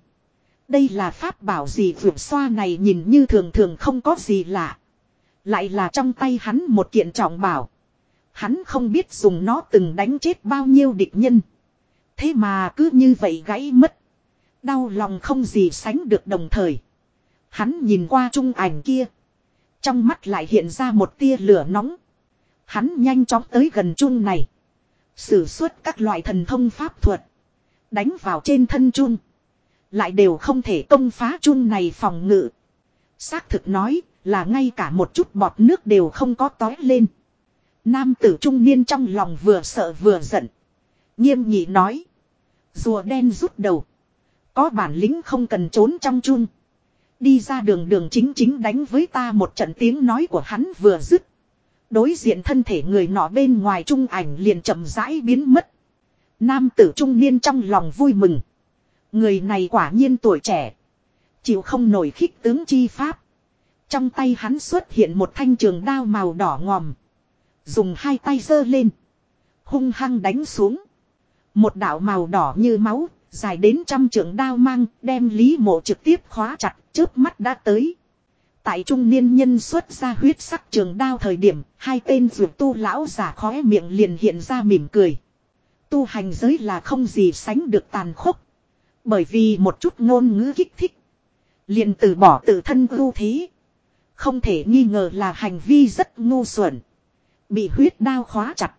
Đây là pháp bảo gì vượt xoa này nhìn như thường thường không có gì lạ. Lại là trong tay hắn một kiện trọng bảo. Hắn không biết dùng nó từng đánh chết bao nhiêu địch nhân. Thế mà cứ như vậy gãy mất. Đau lòng không gì sánh được đồng thời. Hắn nhìn qua trung ảnh kia. Trong mắt lại hiện ra một tia lửa nóng. Hắn nhanh chóng tới gần chung này. Sử xuất các loại thần thông pháp thuật. Đánh vào trên thân chung. Lại đều không thể công phá chung này phòng ngự. Xác thực nói là ngay cả một chút bọt nước đều không có tói lên. Nam tử trung niên trong lòng vừa sợ vừa giận. Nghiêm nhị nói. Rùa đen rút đầu. Có bản lĩnh không cần trốn trong chung. Đi ra đường đường chính chính đánh với ta một trận tiếng nói của hắn vừa dứt. Đối diện thân thể người nọ bên ngoài trung ảnh liền chậm rãi biến mất. Nam tử trung niên trong lòng vui mừng. Người này quả nhiên tuổi trẻ. Chịu không nổi khích tướng chi pháp. Trong tay hắn xuất hiện một thanh trường đao màu đỏ ngòm. Dùng hai tay giơ lên. Hung hăng đánh xuống. Một đạo màu đỏ như máu, dài đến trăm trường đao mang, đem Lý Mộ trực tiếp khóa chặt, trước mắt đã tới. Tại trung niên nhân xuất ra huyết sắc trường đao thời điểm, hai tên dược tu lão giả khóe miệng liền hiện ra mỉm cười. Tu hành giới là không gì sánh được tàn khốc. Bởi vì một chút ngôn ngữ kích thích. Liền từ bỏ tự thân ưu thế. Không thể nghi ngờ là hành vi rất ngu xuẩn. Bị huyết đao khóa chặt.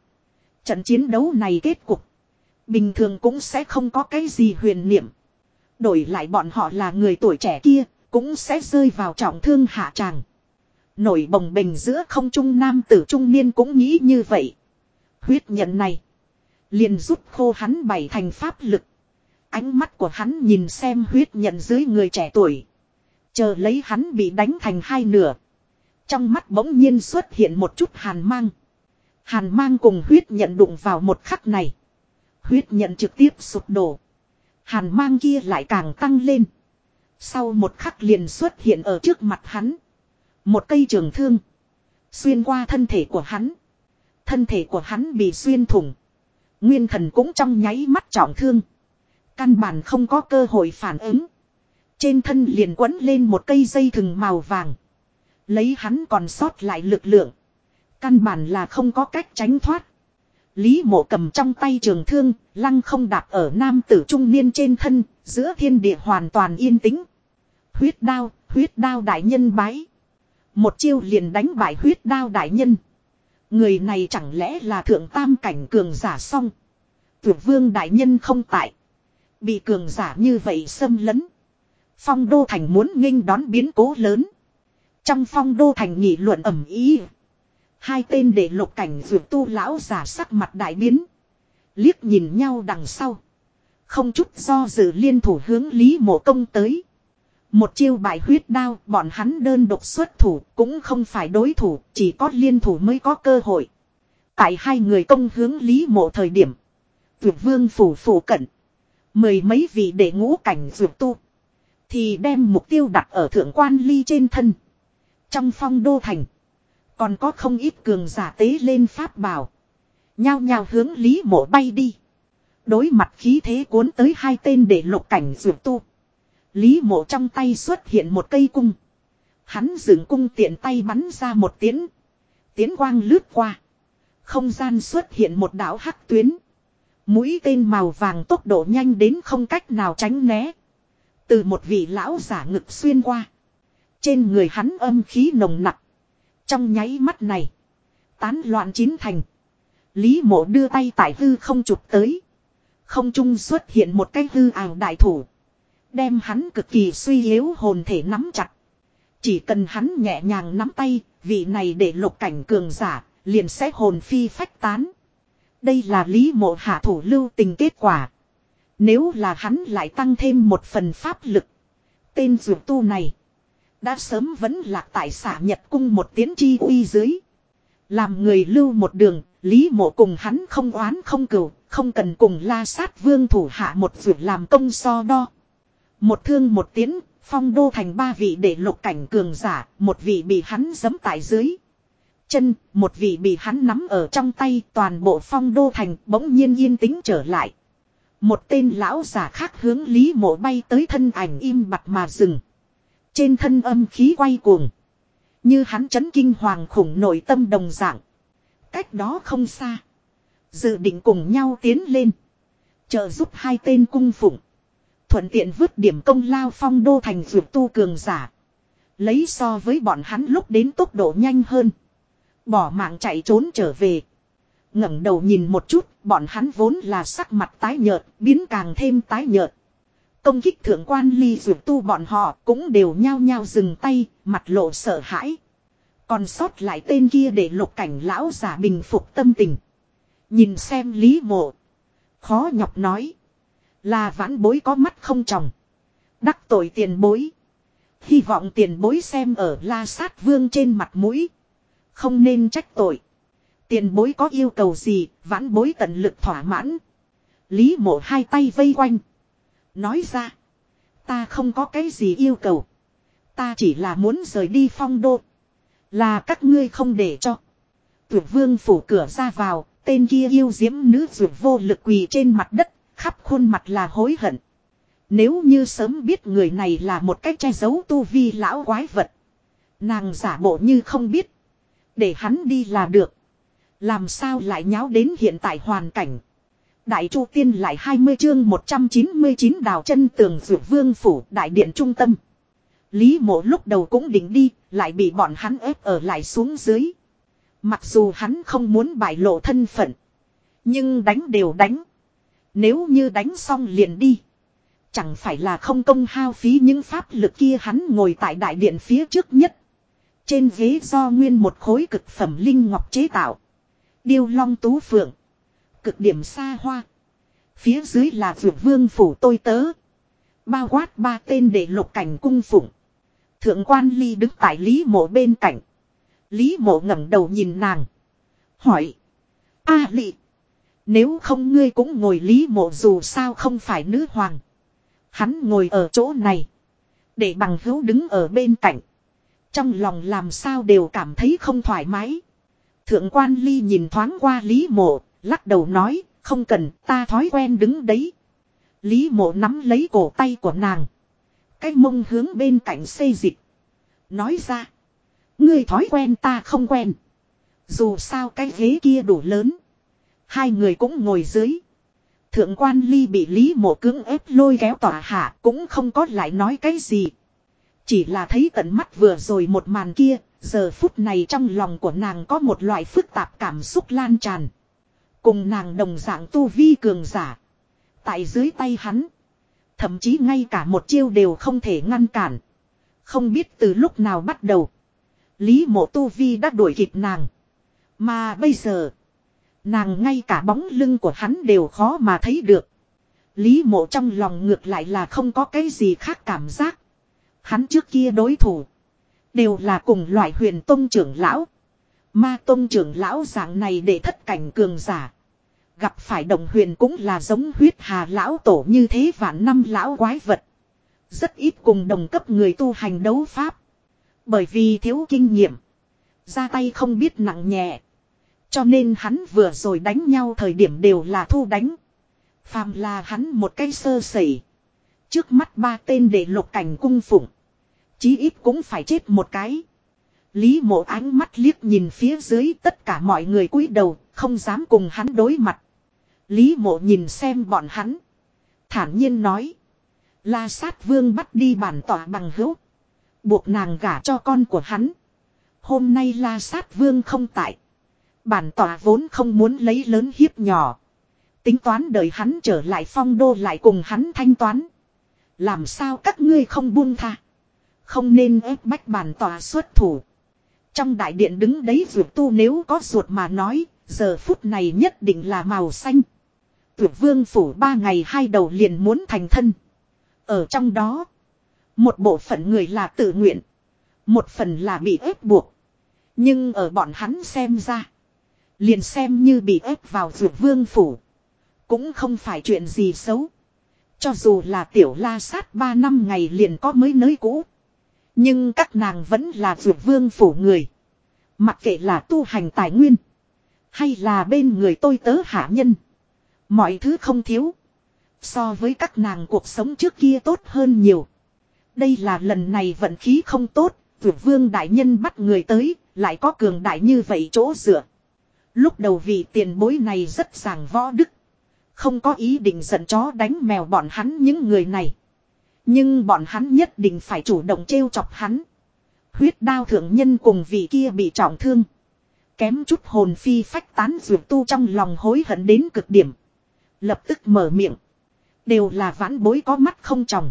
Trận chiến đấu này kết cục. Bình thường cũng sẽ không có cái gì huyền niệm. Đổi lại bọn họ là người tuổi trẻ kia, cũng sẽ rơi vào trọng thương hạ tràng. Nổi bồng bình giữa không trung nam tử trung niên cũng nghĩ như vậy. Huyết nhận này. Liền rút khô hắn bảy thành pháp lực. Ánh mắt của hắn nhìn xem huyết nhận dưới người trẻ tuổi. Chờ lấy hắn bị đánh thành hai nửa. Trong mắt bỗng nhiên xuất hiện một chút hàn mang. Hàn mang cùng huyết nhận đụng vào một khắc này. Huyết nhận trực tiếp sụp đổ. Hàn mang kia lại càng tăng lên. Sau một khắc liền xuất hiện ở trước mặt hắn. Một cây trường thương. Xuyên qua thân thể của hắn. Thân thể của hắn bị xuyên thủng. Nguyên thần cũng trong nháy mắt trọng thương. Căn bản không có cơ hội phản ứng. Trên thân liền quấn lên một cây dây thừng màu vàng. Lấy hắn còn sót lại lực lượng. Căn bản là không có cách tránh thoát. Lý mộ cầm trong tay trường thương, lăng không đạp ở nam tử trung niên trên thân, giữa thiên địa hoàn toàn yên tĩnh. Huyết đao, huyết đao đại nhân bái. Một chiêu liền đánh bại huyết đao đại nhân. Người này chẳng lẽ là thượng tam cảnh cường giả song. Tuyệt vương đại nhân không tại. Bị cường giả như vậy xâm lấn. Phong đô thành muốn nghênh đón biến cố lớn. Trong phong đô thành nghị luận ẩm ý. Hai tên để lục cảnh dược tu lão giả sắc mặt đại biến. Liếc nhìn nhau đằng sau. Không chút do dự liên thủ hướng Lý Mộ Công tới. Một chiêu bại huyết đao, bọn hắn đơn độc xuất thủ, cũng không phải đối thủ, chỉ có liên thủ mới có cơ hội. Tại hai người công hướng Lý Mộ thời điểm. Tuyệt vương phủ phủ cận. Mười mấy vị để ngũ cảnh dược tu. Thì đem mục tiêu đặt ở thượng quan ly trên thân. Trong phong đô thành. Còn có không ít cường giả tế lên pháp bảo. Nhao nhao hướng Lý mộ bay đi. Đối mặt khí thế cuốn tới hai tên để lục cảnh dược tu. Lý mộ trong tay xuất hiện một cây cung. Hắn dựng cung tiện tay bắn ra một tiến. Tiến quang lướt qua. Không gian xuất hiện một đảo hắc tuyến. Mũi tên màu vàng tốc độ nhanh đến không cách nào tránh né. Từ một vị lão giả ngực xuyên qua. Trên người hắn âm khí nồng nặc. Trong nháy mắt này. Tán loạn chín thành. Lý mộ đưa tay tại hư không chụp tới. Không trung xuất hiện một cái hư ảo đại thủ. Đem hắn cực kỳ suy yếu hồn thể nắm chặt. Chỉ cần hắn nhẹ nhàng nắm tay, vị này để lục cảnh cường giả, liền sẽ hồn phi phách tán. Đây là lý mộ hạ thủ lưu tình kết quả. Nếu là hắn lại tăng thêm một phần pháp lực. Tên dược tu này. Đã sớm vẫn lạc tại xả nhật cung một tiến chi uy dưới. Làm người lưu một đường, Lý mộ cùng hắn không oán không cừu, không cần cùng la sát vương thủ hạ một vượt làm công so đo. Một thương một tiến, phong đô thành ba vị để lục cảnh cường giả, một vị bị hắn giấm tại dưới. Chân, một vị bị hắn nắm ở trong tay, toàn bộ phong đô thành bỗng nhiên yên tĩnh trở lại. Một tên lão giả khác hướng Lý mộ bay tới thân ảnh im bặt mà dừng. Trên thân âm khí quay cuồng. Như hắn chấn kinh hoàng khủng nội tâm đồng dạng. Cách đó không xa. Dự định cùng nhau tiến lên. Trợ giúp hai tên cung phụng. Thuận tiện vứt điểm công lao phong đô thành vượt tu cường giả. Lấy so với bọn hắn lúc đến tốc độ nhanh hơn. Bỏ mạng chạy trốn trở về. ngẩng đầu nhìn một chút, bọn hắn vốn là sắc mặt tái nhợt, biến càng thêm tái nhợt. Công kích thượng quan ly dược tu bọn họ cũng đều nhao nhao dừng tay, mặt lộ sợ hãi. Còn sót lại tên kia để lục cảnh lão giả bình phục tâm tình. Nhìn xem lý mộ. Khó nhọc nói. Là vãn bối có mắt không tròng. Đắc tội tiền bối. Hy vọng tiền bối xem ở la sát vương trên mặt mũi. Không nên trách tội. Tiền bối có yêu cầu gì, vãn bối tận lực thỏa mãn. Lý mộ hai tay vây quanh. Nói ra. Ta không có cái gì yêu cầu. Ta chỉ là muốn rời đi phong đô. Là các ngươi không để cho. Tuyệt vương phủ cửa ra vào, tên kia yêu diễm nữ dược vô lực quỳ trên mặt đất, khắp khuôn mặt là hối hận. Nếu như sớm biết người này là một cách che giấu tu vi lão quái vật. Nàng giả bộ như không biết. Để hắn đi là được. Làm sao lại nháo đến hiện tại hoàn cảnh. Đại Chu Tiên lại 20 chương 199 đào chân tường dược vương phủ đại điện trung tâm. Lý mộ lúc đầu cũng định đi, lại bị bọn hắn ép ở lại xuống dưới. Mặc dù hắn không muốn bại lộ thân phận. Nhưng đánh đều đánh. Nếu như đánh xong liền đi. Chẳng phải là không công hao phí những pháp lực kia hắn ngồi tại đại điện phía trước nhất. Trên ghế do nguyên một khối cực phẩm linh ngọc chế tạo. Điêu long tú phượng. Cực điểm xa hoa. Phía dưới là vượt vương phủ tôi tớ. Bao quát ba tên để lục cảnh cung phụng. Thượng quan ly đứng tại Lý mộ bên cạnh. Lý mộ ngẩng đầu nhìn nàng. Hỏi. A à, lị. Nếu không ngươi cũng ngồi Lý mộ dù sao không phải nữ hoàng. Hắn ngồi ở chỗ này. Để bằng hữu đứng ở bên cạnh. Trong lòng làm sao đều cảm thấy không thoải mái. Thượng quan ly nhìn thoáng qua Lý mộ. Lắc đầu nói. Không cần ta thói quen đứng đấy. Lý mộ nắm lấy cổ tay của nàng. Cái mông hướng bên cạnh xây dịch. Nói ra. Ngươi thói quen ta không quen. Dù sao cái ghế kia đủ lớn. Hai người cũng ngồi dưới. Thượng quan ly bị Lý mộ cưỡng ép lôi kéo tỏa hạ cũng không có lại nói cái gì. Chỉ là thấy tận mắt vừa rồi một màn kia, giờ phút này trong lòng của nàng có một loại phức tạp cảm xúc lan tràn. Cùng nàng đồng dạng tu vi cường giả. Tại dưới tay hắn. Thậm chí ngay cả một chiêu đều không thể ngăn cản. Không biết từ lúc nào bắt đầu. Lý mộ tu vi đã đuổi kịp nàng. Mà bây giờ. Nàng ngay cả bóng lưng của hắn đều khó mà thấy được. Lý mộ trong lòng ngược lại là không có cái gì khác cảm giác. Hắn trước kia đối thủ. Đều là cùng loại huyền tông trưởng lão. Ma tông trưởng lão dạng này để thất cảnh cường giả. Gặp phải đồng huyền cũng là giống huyết hà lão tổ như thế vạn năm lão quái vật. Rất ít cùng đồng cấp người tu hành đấu pháp. Bởi vì thiếu kinh nghiệm. Ra tay không biết nặng nhẹ. Cho nên hắn vừa rồi đánh nhau thời điểm đều là thu đánh. Phàm là hắn một cây sơ sẩy. Trước mắt ba tên để lục cảnh cung phụng. Chí ít cũng phải chết một cái. Lý mộ ánh mắt liếc nhìn phía dưới tất cả mọi người cúi đầu, không dám cùng hắn đối mặt. Lý mộ nhìn xem bọn hắn. Thản nhiên nói. La sát vương bắt đi bản tỏa bằng hữu. Buộc nàng gả cho con của hắn. Hôm nay la sát vương không tại. Bản tỏa vốn không muốn lấy lớn hiếp nhỏ. Tính toán đợi hắn trở lại phong đô lại cùng hắn thanh toán. Làm sao các ngươi không buông tha. Không nên ép bách bản tỏa xuất thủ. Trong đại điện đứng đấy ruột tu nếu có ruột mà nói, giờ phút này nhất định là màu xanh. Tuyệt vương phủ ba ngày hai đầu liền muốn thành thân. Ở trong đó, một bộ phận người là tự nguyện, một phần là bị ép buộc. Nhưng ở bọn hắn xem ra, liền xem như bị ép vào ruột vương phủ. Cũng không phải chuyện gì xấu. Cho dù là tiểu la sát ba năm ngày liền có mới nới cũ. Nhưng các nàng vẫn là dược vương phủ người. Mặc kệ là tu hành tài nguyên. Hay là bên người tôi tớ hạ nhân. Mọi thứ không thiếu. So với các nàng cuộc sống trước kia tốt hơn nhiều. Đây là lần này vận khí không tốt, vượt vương đại nhân bắt người tới, lại có cường đại như vậy chỗ dựa. Lúc đầu vị tiền bối này rất sàng võ đức. Không có ý định giận chó đánh mèo bọn hắn những người này. Nhưng bọn hắn nhất định phải chủ động trêu chọc hắn. Huyết đao thượng nhân cùng vị kia bị trọng thương. Kém chút hồn phi phách tán dược tu trong lòng hối hận đến cực điểm. Lập tức mở miệng. Đều là vãn bối có mắt không tròng.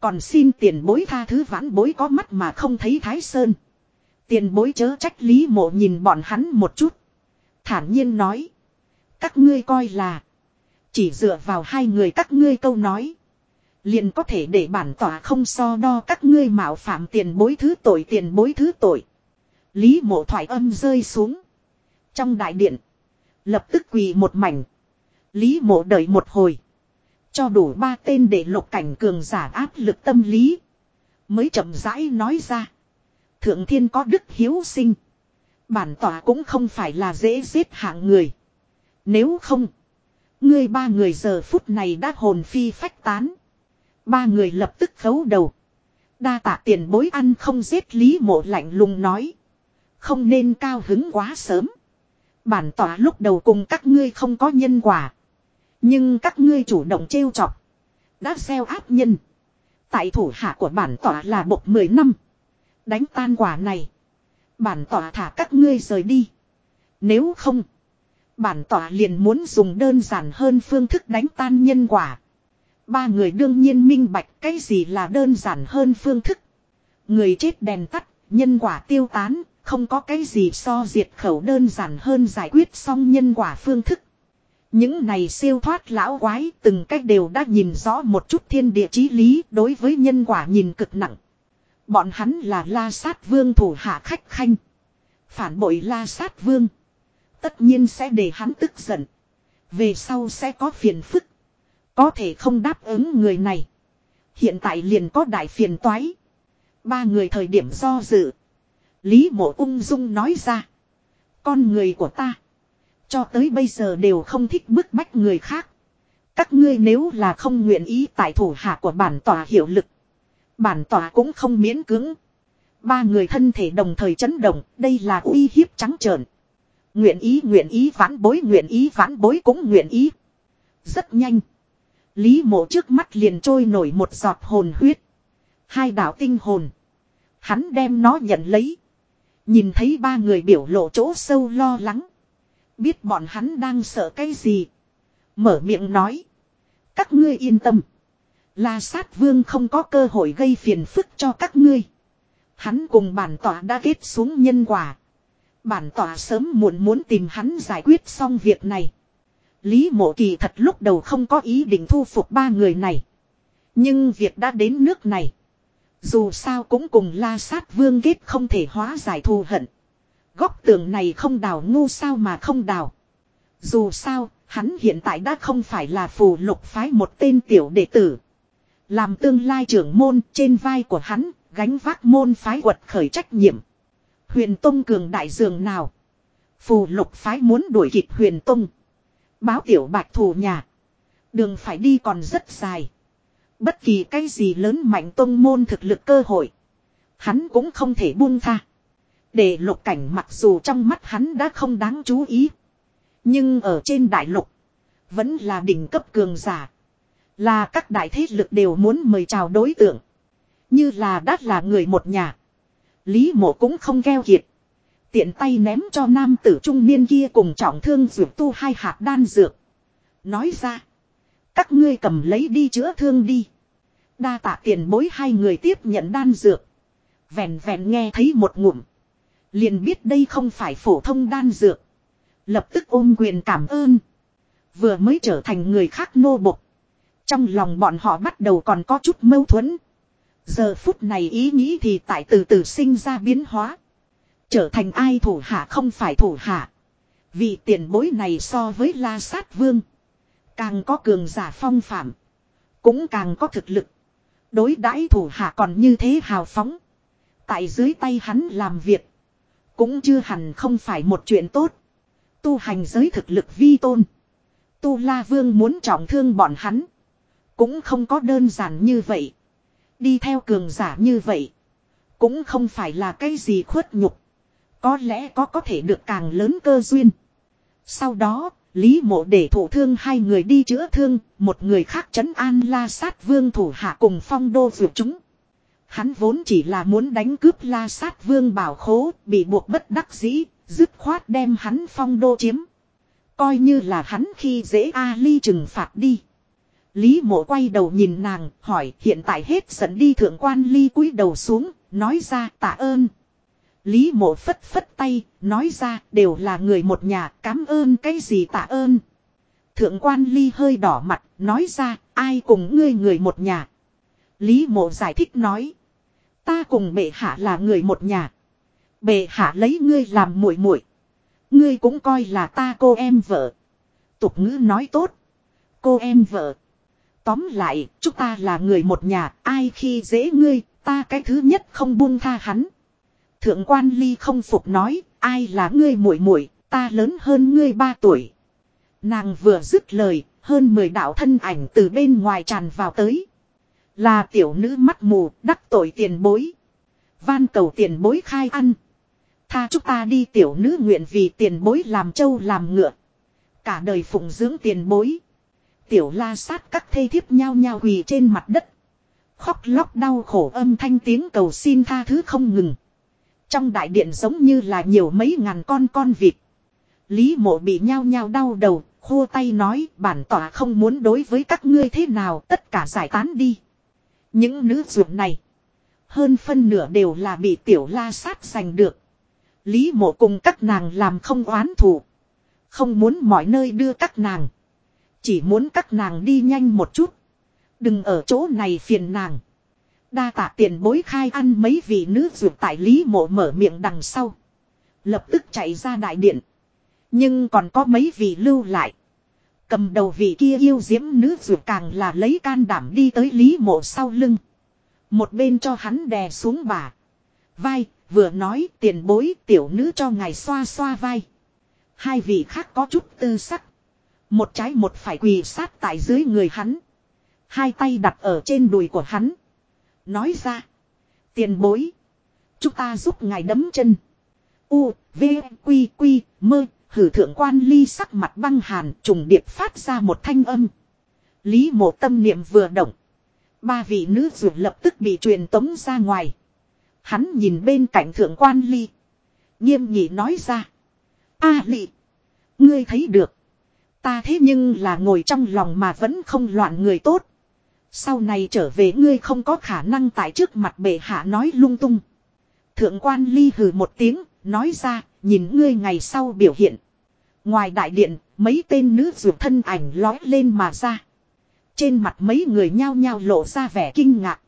Còn xin tiền bối tha thứ vãn bối có mắt mà không thấy thái sơn. Tiền bối chớ trách lý mộ nhìn bọn hắn một chút. Thản nhiên nói. Các ngươi coi là. Chỉ dựa vào hai người các ngươi câu nói. Liền có thể để bản tỏa không so đo các ngươi mạo phạm tiền bối thứ tội tiền bối thứ tội. Lý mộ thoại âm rơi xuống. Trong đại điện. Lập tức quỳ một mảnh. Lý mộ đợi một hồi. Cho đủ ba tên để lục cảnh cường giả áp lực tâm lý. Mới chậm rãi nói ra. Thượng thiên có đức hiếu sinh. Bản tỏa cũng không phải là dễ giết hạng người. Nếu không. Ngươi ba người giờ phút này đã hồn phi phách tán. Ba người lập tức khấu đầu. Đa tạ tiền bối ăn không giết lý mộ lạnh lùng nói. Không nên cao hứng quá sớm. Bản tỏa lúc đầu cùng các ngươi không có nhân quả. Nhưng các ngươi chủ động trêu chọc. Đã gieo áp nhân. Tại thủ hạ của bản tỏa là bộc 10 năm. Đánh tan quả này. Bản tỏa thả các ngươi rời đi. Nếu không. Bản tỏa liền muốn dùng đơn giản hơn phương thức đánh tan nhân quả. Ba người đương nhiên minh bạch cái gì là đơn giản hơn phương thức. Người chết đèn tắt, nhân quả tiêu tán, không có cái gì so diệt khẩu đơn giản hơn giải quyết xong nhân quả phương thức. Những này siêu thoát lão quái từng cách đều đã nhìn rõ một chút thiên địa chí lý đối với nhân quả nhìn cực nặng. Bọn hắn là la sát vương thủ hạ khách khanh. Phản bội la sát vương. Tất nhiên sẽ để hắn tức giận. Về sau sẽ có phiền phức. Có thể không đáp ứng người này. Hiện tại liền có đại phiền toái. Ba người thời điểm do dự. Lý mộ ung dung nói ra. Con người của ta. Cho tới bây giờ đều không thích bức bách người khác. Các ngươi nếu là không nguyện ý tại thủ hạ của bản tòa hiệu lực. Bản tòa cũng không miễn cưỡng. Ba người thân thể đồng thời chấn động, đây là uy hiếp trắng trợn. Nguyện ý nguyện ý vãn bối nguyện ý vãn bối cũng nguyện ý. Rất nhanh. Lý mộ trước mắt liền trôi nổi một giọt hồn huyết. Hai đạo tinh hồn. Hắn đem nó nhận lấy. Nhìn thấy ba người biểu lộ chỗ sâu lo lắng. Biết bọn hắn đang sợ cái gì. Mở miệng nói. Các ngươi yên tâm. La sát vương không có cơ hội gây phiền phức cho các ngươi. Hắn cùng bản tỏa đã kết xuống nhân quả. Bản tỏa sớm muộn muốn tìm hắn giải quyết xong việc này. Lý mộ kỳ thật lúc đầu không có ý định thu phục ba người này. Nhưng việc đã đến nước này. Dù sao cũng cùng la sát vương kết không thể hóa giải thù hận. Góc tường này không đào ngu sao mà không đào. Dù sao, hắn hiện tại đã không phải là phù lục phái một tên tiểu đệ tử. Làm tương lai trưởng môn trên vai của hắn, gánh vác môn phái quật khởi trách nhiệm. Huyền Tông cường đại dường nào? Phù lục phái muốn đuổi kịp huyền Tông. Báo tiểu bạch thủ nhà. Đường phải đi còn rất dài. Bất kỳ cái gì lớn mạnh tông môn thực lực cơ hội. Hắn cũng không thể buông tha. Để lục cảnh mặc dù trong mắt hắn đã không đáng chú ý. Nhưng ở trên đại lục. Vẫn là đỉnh cấp cường giả. Là các đại thế lực đều muốn mời chào đối tượng. Như là đã là người một nhà. Lý mộ cũng không keo kiệt. Tiện tay ném cho nam tử trung niên kia cùng trọng thương dược tu hai hạt đan dược. Nói ra. Các ngươi cầm lấy đi chữa thương đi. Đa tạ tiền bối hai người tiếp nhận đan dược. Vẹn vẹn nghe thấy một ngụm. Liền biết đây không phải phổ thông đan dược. Lập tức ôm quyền cảm ơn. Vừa mới trở thành người khác nô bộc. Trong lòng bọn họ bắt đầu còn có chút mâu thuẫn. Giờ phút này ý nghĩ thì tại từ từ sinh ra biến hóa. Trở thành ai thủ hạ không phải thủ hạ. Vì tiền bối này so với la sát vương. Càng có cường giả phong phạm. Cũng càng có thực lực. Đối đãi thủ hạ còn như thế hào phóng. Tại dưới tay hắn làm việc. Cũng chưa hẳn không phải một chuyện tốt. Tu hành giới thực lực vi tôn. Tu La Vương muốn trọng thương bọn hắn. Cũng không có đơn giản như vậy. Đi theo cường giả như vậy. Cũng không phải là cái gì khuất nhục. Có lẽ có có thể được càng lớn cơ duyên. Sau đó, Lý mộ để thủ thương hai người đi chữa thương, một người khác trấn an la sát vương thủ hạ cùng phong đô vượt chúng. Hắn vốn chỉ là muốn đánh cướp la sát vương bảo khố, bị buộc bất đắc dĩ, dứt khoát đem hắn phong đô chiếm. Coi như là hắn khi dễ A-ly trừng phạt đi. Lý mộ quay đầu nhìn nàng, hỏi hiện tại hết giận đi thượng quan ly cúi đầu xuống, nói ra tạ ơn. Lý mộ phất phất tay, nói ra đều là người một nhà, cảm ơn cái gì tạ ơn. Thượng quan ly hơi đỏ mặt, nói ra, ai cùng ngươi người một nhà. Lý mộ giải thích nói. Ta cùng bệ hạ là người một nhà. Bệ hạ lấy ngươi làm muội muội, Ngươi cũng coi là ta cô em vợ. Tục ngữ nói tốt. Cô em vợ. Tóm lại, chúng ta là người một nhà, ai khi dễ ngươi, ta cái thứ nhất không buông tha hắn. Thượng quan ly không phục nói, ai là ngươi muội muội, ta lớn hơn ngươi ba tuổi. Nàng vừa dứt lời, hơn mười đạo thân ảnh từ bên ngoài tràn vào tới. Là tiểu nữ mắt mù, đắc tội tiền bối. Van cầu tiền bối khai ăn. Tha chúng ta đi tiểu nữ nguyện vì tiền bối làm trâu làm ngựa. Cả đời phụng dưỡng tiền bối. Tiểu la sát các thây thiếp nhao nhao quỳ trên mặt đất. Khóc lóc đau khổ âm thanh tiếng cầu xin tha thứ không ngừng. Trong đại điện giống như là nhiều mấy ngàn con con vịt. Lý mộ bị nhao nhao đau đầu, khô tay nói bản tỏa không muốn đối với các ngươi thế nào tất cả giải tán đi. Những nữ ruột này, hơn phân nửa đều là bị tiểu la sát giành được. Lý mộ cùng các nàng làm không oán thù. Không muốn mọi nơi đưa các nàng. Chỉ muốn các nàng đi nhanh một chút. Đừng ở chỗ này phiền nàng. Đa tạ tiền bối khai ăn mấy vị nữ ruột tại Lý mộ mở miệng đằng sau. Lập tức chạy ra đại điện. Nhưng còn có mấy vị lưu lại. Cầm đầu vị kia yêu diễm nữ ruột càng là lấy can đảm đi tới Lý mộ sau lưng. Một bên cho hắn đè xuống bà. Vai, vừa nói tiền bối tiểu nữ cho ngài xoa xoa vai. Hai vị khác có chút tư sắc. Một trái một phải quỳ sát tại dưới người hắn. Hai tay đặt ở trên đùi của hắn. Nói ra. Tiền bối. Chúng ta giúp ngài đấm chân. U, V, Quy, Quy, Mơ, hử thượng quan ly sắc mặt băng hàn trùng điệp phát ra một thanh âm. Lý mộ tâm niệm vừa động. Ba vị nữ ruột lập tức bị truyền tống ra ngoài. Hắn nhìn bên cạnh thượng quan ly. Nghiêm nhị nói ra. A à, lị. Ngươi thấy được. Ta thế nhưng là ngồi trong lòng mà vẫn không loạn người tốt. Sau này trở về ngươi không có khả năng tại trước mặt bệ hạ nói lung tung. Thượng quan ly hừ một tiếng, nói ra, nhìn ngươi ngày sau biểu hiện. Ngoài đại điện, mấy tên nữ dược thân ảnh lói lên mà ra. Trên mặt mấy người nhao nhao lộ ra vẻ kinh ngạc.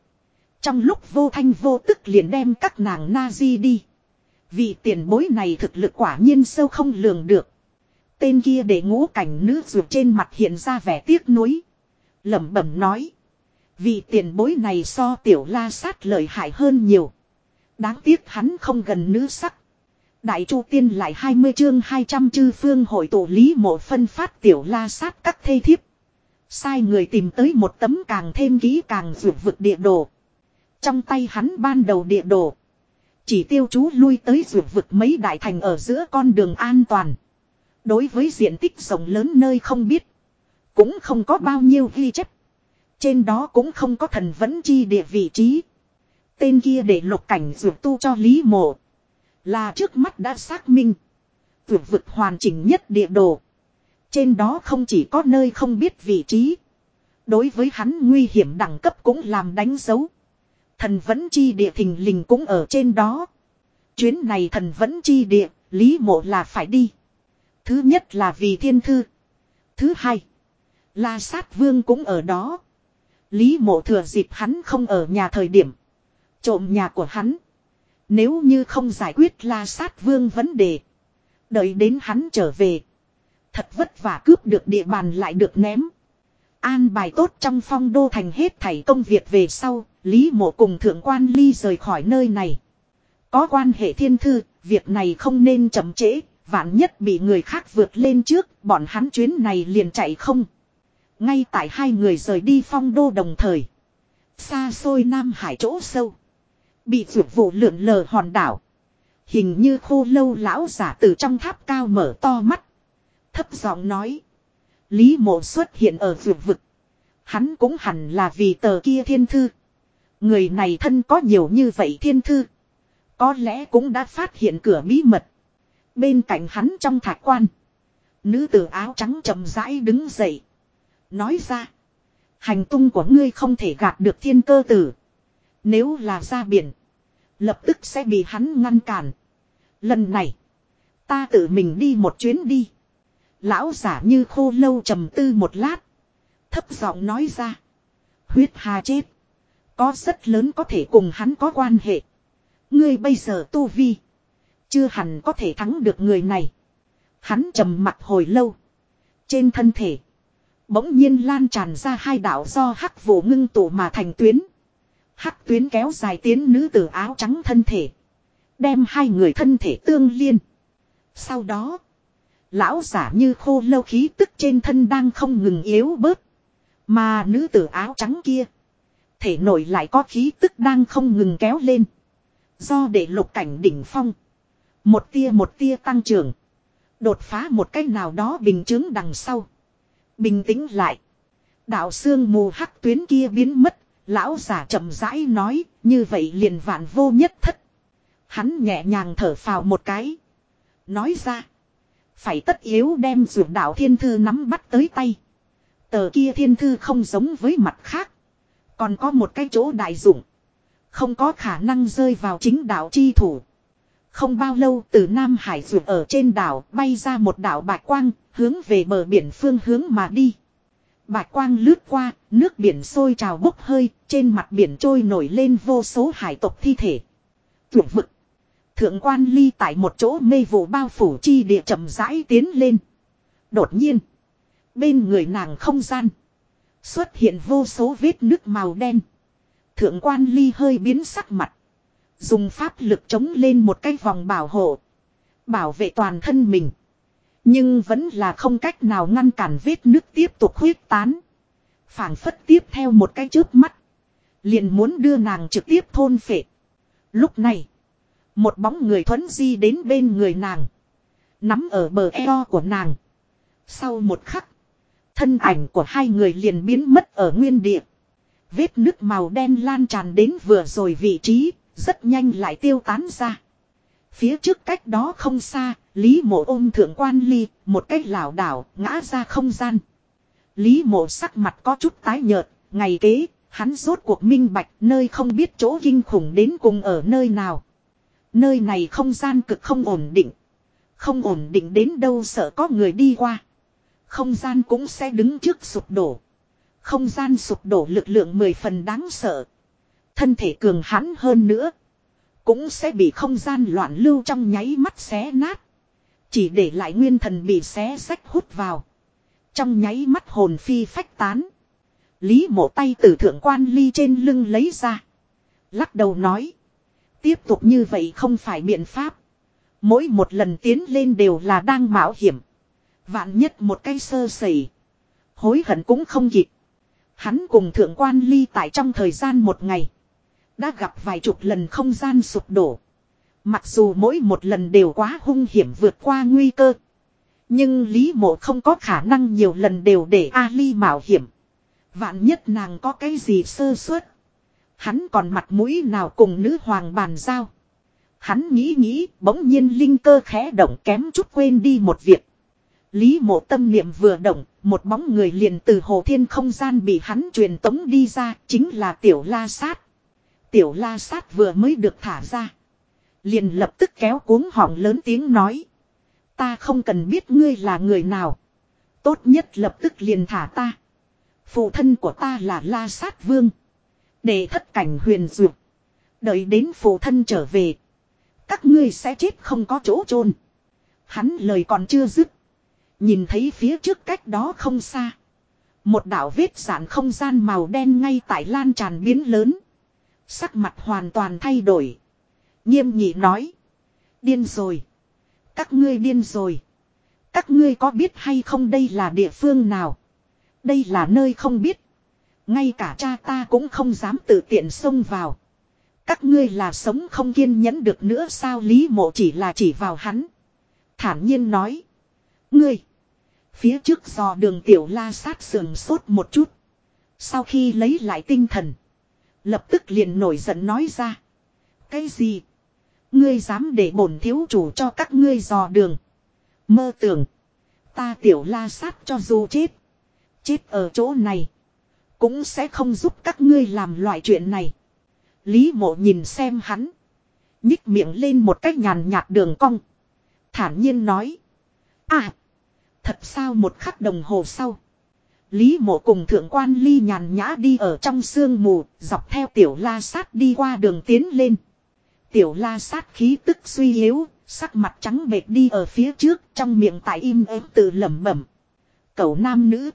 Trong lúc vô thanh vô tức liền đem các nàng na di đi. Vị tiền bối này thực lực quả nhiên sâu không lường được. Tên kia để ngũ cảnh nữ dược trên mặt hiện ra vẻ tiếc nuối. lẩm bẩm nói. Vị tiền bối này so tiểu la sát lợi hại hơn nhiều. Đáng tiếc hắn không gần nữ sắc. Đại chu tiên lại 20 chương 200 chư phương hội tổ lý mộ phân phát tiểu la sát các thê thiếp. Sai người tìm tới một tấm càng thêm kỹ càng vượt vực địa đồ. Trong tay hắn ban đầu địa đồ. Chỉ tiêu chú lui tới vượt vực mấy đại thành ở giữa con đường an toàn. Đối với diện tích rộng lớn nơi không biết. Cũng không có bao nhiêu ghi chép. Trên đó cũng không có thần vẫn chi địa vị trí. Tên kia để lục cảnh dược tu cho Lý Mộ. Là trước mắt đã xác minh. Vượt vực hoàn chỉnh nhất địa đồ. Trên đó không chỉ có nơi không biết vị trí. Đối với hắn nguy hiểm đẳng cấp cũng làm đánh dấu. Thần vẫn chi địa thình lình cũng ở trên đó. Chuyến này thần vẫn chi địa, Lý Mộ là phải đi. Thứ nhất là vì thiên thư. Thứ hai, là sát vương cũng ở đó. Lý mộ thừa dịp hắn không ở nhà thời điểm. Trộm nhà của hắn. Nếu như không giải quyết la sát vương vấn đề. Đợi đến hắn trở về. Thật vất vả cướp được địa bàn lại được ném. An bài tốt trong phong đô thành hết thảy công việc về sau. Lý mộ cùng thượng quan ly rời khỏi nơi này. Có quan hệ thiên thư, việc này không nên chậm trễ, vạn nhất bị người khác vượt lên trước, bọn hắn chuyến này liền chạy không. Ngay tại hai người rời đi phong đô đồng thời. Xa xôi Nam Hải chỗ sâu. Bị vượt vụ lượn lờ hòn đảo. Hình như khô lâu lão giả từ trong tháp cao mở to mắt. Thấp giọng nói. Lý mộ xuất hiện ở vượt vực. Hắn cũng hẳn là vì tờ kia thiên thư. Người này thân có nhiều như vậy thiên thư. Có lẽ cũng đã phát hiện cửa bí mật. Bên cạnh hắn trong thạch quan. Nữ tử áo trắng chậm rãi đứng dậy. Nói ra. Hành tung của ngươi không thể gạt được thiên cơ tử. Nếu là ra biển. Lập tức sẽ bị hắn ngăn cản. Lần này. Ta tự mình đi một chuyến đi. Lão giả như khô lâu trầm tư một lát. Thấp giọng nói ra. Huyết hà chết. Có rất lớn có thể cùng hắn có quan hệ. Ngươi bây giờ tu vi. Chưa hẳn có thể thắng được người này. Hắn trầm mặt hồi lâu. Trên thân thể. Bỗng nhiên lan tràn ra hai đạo do hắc vụ ngưng tụ mà thành tuyến. Hắc tuyến kéo dài tiến nữ tử áo trắng thân thể. Đem hai người thân thể tương liên. Sau đó. Lão giả như khô lâu khí tức trên thân đang không ngừng yếu bớt. Mà nữ tử áo trắng kia. Thể nổi lại có khí tức đang không ngừng kéo lên. Do để lục cảnh đỉnh phong. Một tia một tia tăng trưởng. Đột phá một cách nào đó bình chứng đằng sau. Bình tĩnh lại. Đạo xương mù hắc tuyến kia biến mất. Lão giả chậm rãi nói. Như vậy liền vạn vô nhất thất. Hắn nhẹ nhàng thở phào một cái. Nói ra. Phải tất yếu đem dược đạo thiên thư nắm bắt tới tay. Tờ kia thiên thư không giống với mặt khác. Còn có một cái chỗ đại dụng. Không có khả năng rơi vào chính đạo chi thủ. Không bao lâu từ Nam Hải ruột ở trên đảo bay ra một đảo bạch quang, hướng về bờ biển phương hướng mà đi. Bạch quang lướt qua, nước biển sôi trào bốc hơi, trên mặt biển trôi nổi lên vô số hải tộc thi thể. Tuyệt vực. Thượng quan ly tại một chỗ mê vụ bao phủ chi địa chậm rãi tiến lên. Đột nhiên. Bên người nàng không gian. Xuất hiện vô số vết nước màu đen. Thượng quan ly hơi biến sắc mặt. Dùng pháp lực chống lên một cái vòng bảo hộ. Bảo vệ toàn thân mình. Nhưng vẫn là không cách nào ngăn cản vết nước tiếp tục huyết tán. phảng phất tiếp theo một cái chớp mắt. Liền muốn đưa nàng trực tiếp thôn phệ. Lúc này. Một bóng người thuấn di đến bên người nàng. Nắm ở bờ eo của nàng. Sau một khắc. Thân ảnh của hai người liền biến mất ở nguyên địa. Vết nước màu đen lan tràn đến vừa rồi vị trí, rất nhanh lại tiêu tán ra. Phía trước cách đó không xa, Lý mộ ôm thượng quan ly, một cách lảo đảo, ngã ra không gian. Lý mộ sắc mặt có chút tái nhợt, ngày kế, hắn rốt cuộc minh bạch nơi không biết chỗ kinh khủng đến cùng ở nơi nào. Nơi này không gian cực không ổn định. Không ổn định đến đâu sợ có người đi qua. Không gian cũng sẽ đứng trước sụp đổ. Không gian sụp đổ lực lượng mười phần đáng sợ. Thân thể cường hãn hơn nữa. Cũng sẽ bị không gian loạn lưu trong nháy mắt xé nát. Chỉ để lại nguyên thần bị xé sách hút vào. Trong nháy mắt hồn phi phách tán. Lý mộ tay từ thượng quan ly trên lưng lấy ra. Lắc đầu nói. Tiếp tục như vậy không phải biện pháp. Mỗi một lần tiến lên đều là đang mạo hiểm. Vạn nhất một cây sơ sẩy. Hối hận cũng không kịp. Hắn cùng thượng quan ly tại trong thời gian một ngày. Đã gặp vài chục lần không gian sụp đổ. Mặc dù mỗi một lần đều quá hung hiểm vượt qua nguy cơ. Nhưng Lý Mộ không có khả năng nhiều lần đều để Ali mạo hiểm. Vạn nhất nàng có cái gì sơ suất. Hắn còn mặt mũi nào cùng nữ hoàng bàn giao. Hắn nghĩ nghĩ bỗng nhiên linh cơ khẽ động kém chút quên đi một việc. Lý mộ tâm niệm vừa động, một bóng người liền từ hồ thiên không gian bị hắn truyền tống đi ra, chính là tiểu la sát. Tiểu la sát vừa mới được thả ra. Liền lập tức kéo cuống họng lớn tiếng nói. Ta không cần biết ngươi là người nào. Tốt nhất lập tức liền thả ta. Phụ thân của ta là la sát vương. Để thất cảnh huyền dược. Đợi đến phụ thân trở về. Các ngươi sẽ chết không có chỗ chôn Hắn lời còn chưa dứt Nhìn thấy phía trước cách đó không xa. Một đảo vết giản không gian màu đen ngay tại lan tràn biến lớn. Sắc mặt hoàn toàn thay đổi. Nghiêm nhị nói. Điên rồi. Các ngươi điên rồi. Các ngươi có biết hay không đây là địa phương nào? Đây là nơi không biết. Ngay cả cha ta cũng không dám tự tiện xông vào. Các ngươi là sống không kiên nhẫn được nữa sao Lý mộ chỉ là chỉ vào hắn. Thản nhiên nói. Ngươi. Phía trước do đường tiểu la sát sườn sốt một chút. Sau khi lấy lại tinh thần. Lập tức liền nổi giận nói ra. Cái gì? Ngươi dám để bổn thiếu chủ cho các ngươi dò đường. Mơ tưởng. Ta tiểu la sát cho dù chết. Chết ở chỗ này. Cũng sẽ không giúp các ngươi làm loại chuyện này. Lý mộ nhìn xem hắn. Nhích miệng lên một cách nhàn nhạt đường cong. Thản nhiên nói. À. Thật sao một khắc đồng hồ sau. Lý mộ cùng thượng quan ly nhàn nhã đi ở trong sương mù, dọc theo tiểu la sát đi qua đường tiến lên. Tiểu la sát khí tức suy yếu, sắc mặt trắng bệt đi ở phía trước, trong miệng tại im ếm tự lẩm bẩm. Cậu nam nữ.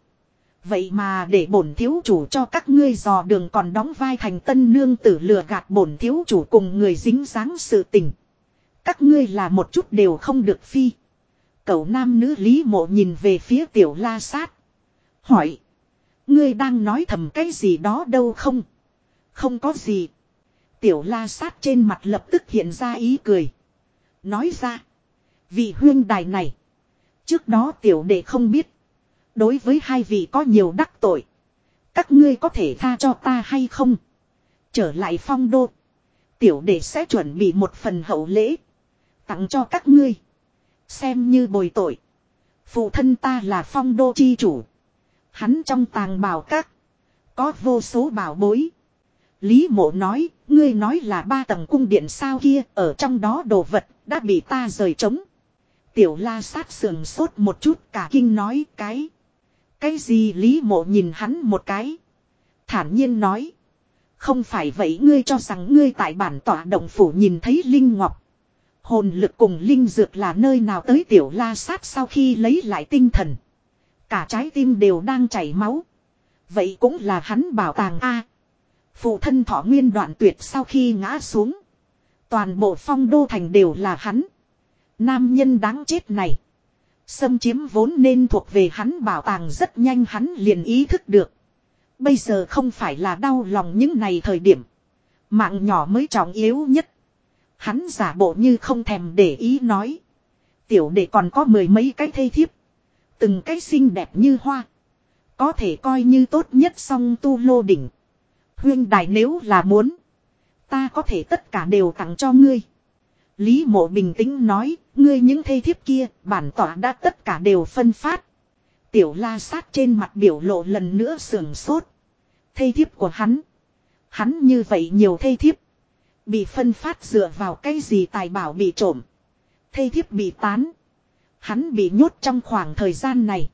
Vậy mà để bổn thiếu chủ cho các ngươi dò đường còn đóng vai thành tân nương tử lừa gạt bổn thiếu chủ cùng người dính dáng sự tình. Các ngươi là một chút đều không được phi. Cậu nam nữ lý mộ nhìn về phía tiểu la sát. Hỏi. Ngươi đang nói thầm cái gì đó đâu không? Không có gì. Tiểu la sát trên mặt lập tức hiện ra ý cười. Nói ra. Vị huyên đài này. Trước đó tiểu đệ không biết. Đối với hai vị có nhiều đắc tội. Các ngươi có thể tha cho ta hay không? Trở lại phong đô. Tiểu đệ sẽ chuẩn bị một phần hậu lễ. Tặng cho các ngươi. Xem như bồi tội. Phụ thân ta là phong đô chi chủ. Hắn trong tàng bảo các. Có vô số bảo bối. Lý mộ nói, ngươi nói là ba tầng cung điện sao kia, ở trong đó đồ vật, đã bị ta rời trống. Tiểu la sát sườn sốt một chút cả kinh nói cái. Cái gì Lý mộ nhìn hắn một cái. Thản nhiên nói. Không phải vậy ngươi cho rằng ngươi tại bản tỏa động phủ nhìn thấy Linh Ngọc. Hồn lực cùng Linh Dược là nơi nào tới tiểu la sát sau khi lấy lại tinh thần. Cả trái tim đều đang chảy máu. Vậy cũng là hắn bảo tàng A. Phụ thân thọ nguyên đoạn tuyệt sau khi ngã xuống. Toàn bộ phong đô thành đều là hắn. Nam nhân đáng chết này. Xâm chiếm vốn nên thuộc về hắn bảo tàng rất nhanh hắn liền ý thức được. Bây giờ không phải là đau lòng những này thời điểm. Mạng nhỏ mới trọng yếu nhất. Hắn giả bộ như không thèm để ý nói. Tiểu đệ còn có mười mấy cái thê thiếp. Từng cái xinh đẹp như hoa. Có thể coi như tốt nhất song tu lô đỉnh. Huyên đài nếu là muốn. Ta có thể tất cả đều tặng cho ngươi. Lý mộ bình tĩnh nói, ngươi những thây thiếp kia, bản tỏa đã tất cả đều phân phát. Tiểu la sát trên mặt biểu lộ lần nữa sườn sốt. Thây thiếp của hắn. Hắn như vậy nhiều thây thiếp. Bị phân phát dựa vào cái gì tài bảo bị trộm. Thây thiếp bị tán. Hắn bị nhốt trong khoảng thời gian này.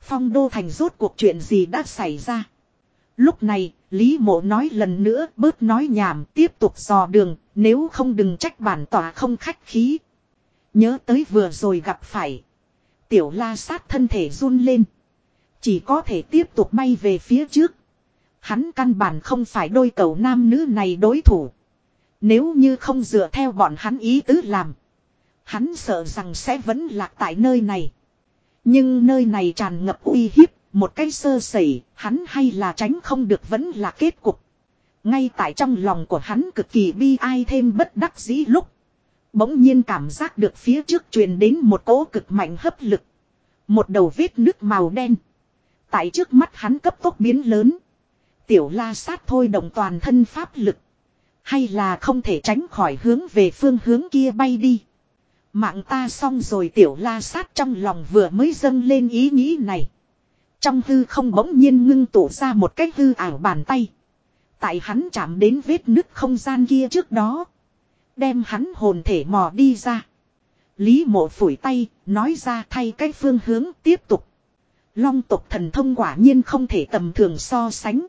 Phong đô thành rốt cuộc chuyện gì đã xảy ra. Lúc này, Lý mộ nói lần nữa bớt nói nhảm tiếp tục dò đường, nếu không đừng trách bản tỏa không khách khí. Nhớ tới vừa rồi gặp phải. Tiểu la sát thân thể run lên. Chỉ có thể tiếp tục bay về phía trước. Hắn căn bản không phải đôi cầu nam nữ này đối thủ. Nếu như không dựa theo bọn hắn ý tứ làm. Hắn sợ rằng sẽ vẫn lạc tại nơi này. Nhưng nơi này tràn ngập uy hiếp, một cái sơ sẩy, hắn hay là tránh không được vẫn là kết cục. Ngay tại trong lòng của hắn cực kỳ bi ai thêm bất đắc dĩ lúc. Bỗng nhiên cảm giác được phía trước truyền đến một cỗ cực mạnh hấp lực. Một đầu vết nước màu đen. Tại trước mắt hắn cấp tốc biến lớn. Tiểu la sát thôi đồng toàn thân pháp lực. Hay là không thể tránh khỏi hướng về phương hướng kia bay đi. Mạng ta xong rồi tiểu la sát trong lòng vừa mới dâng lên ý nghĩ này. Trong hư không bỗng nhiên ngưng tụ ra một cái hư ảo bàn tay. Tại hắn chạm đến vết nứt không gian kia trước đó. Đem hắn hồn thể mò đi ra. Lý mộ phủi tay, nói ra thay cái phương hướng tiếp tục. Long tục thần thông quả nhiên không thể tầm thường so sánh.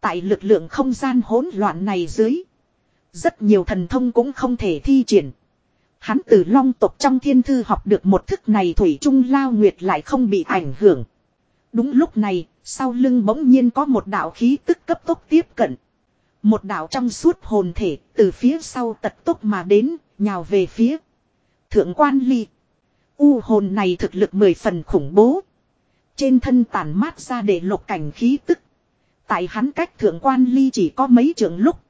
Tại lực lượng không gian hỗn loạn này dưới. Rất nhiều thần thông cũng không thể thi triển. Hắn từ long tộc trong thiên thư học được một thức này thủy trung lao nguyệt lại không bị ảnh hưởng. Đúng lúc này, sau lưng bỗng nhiên có một đạo khí tức cấp tốc tiếp cận. Một đạo trong suốt hồn thể từ phía sau tật tốc mà đến, nhào về phía. Thượng quan ly. U hồn này thực lực mười phần khủng bố. Trên thân tàn mát ra để lục cảnh khí tức. Tại hắn cách thượng quan ly chỉ có mấy trường lúc.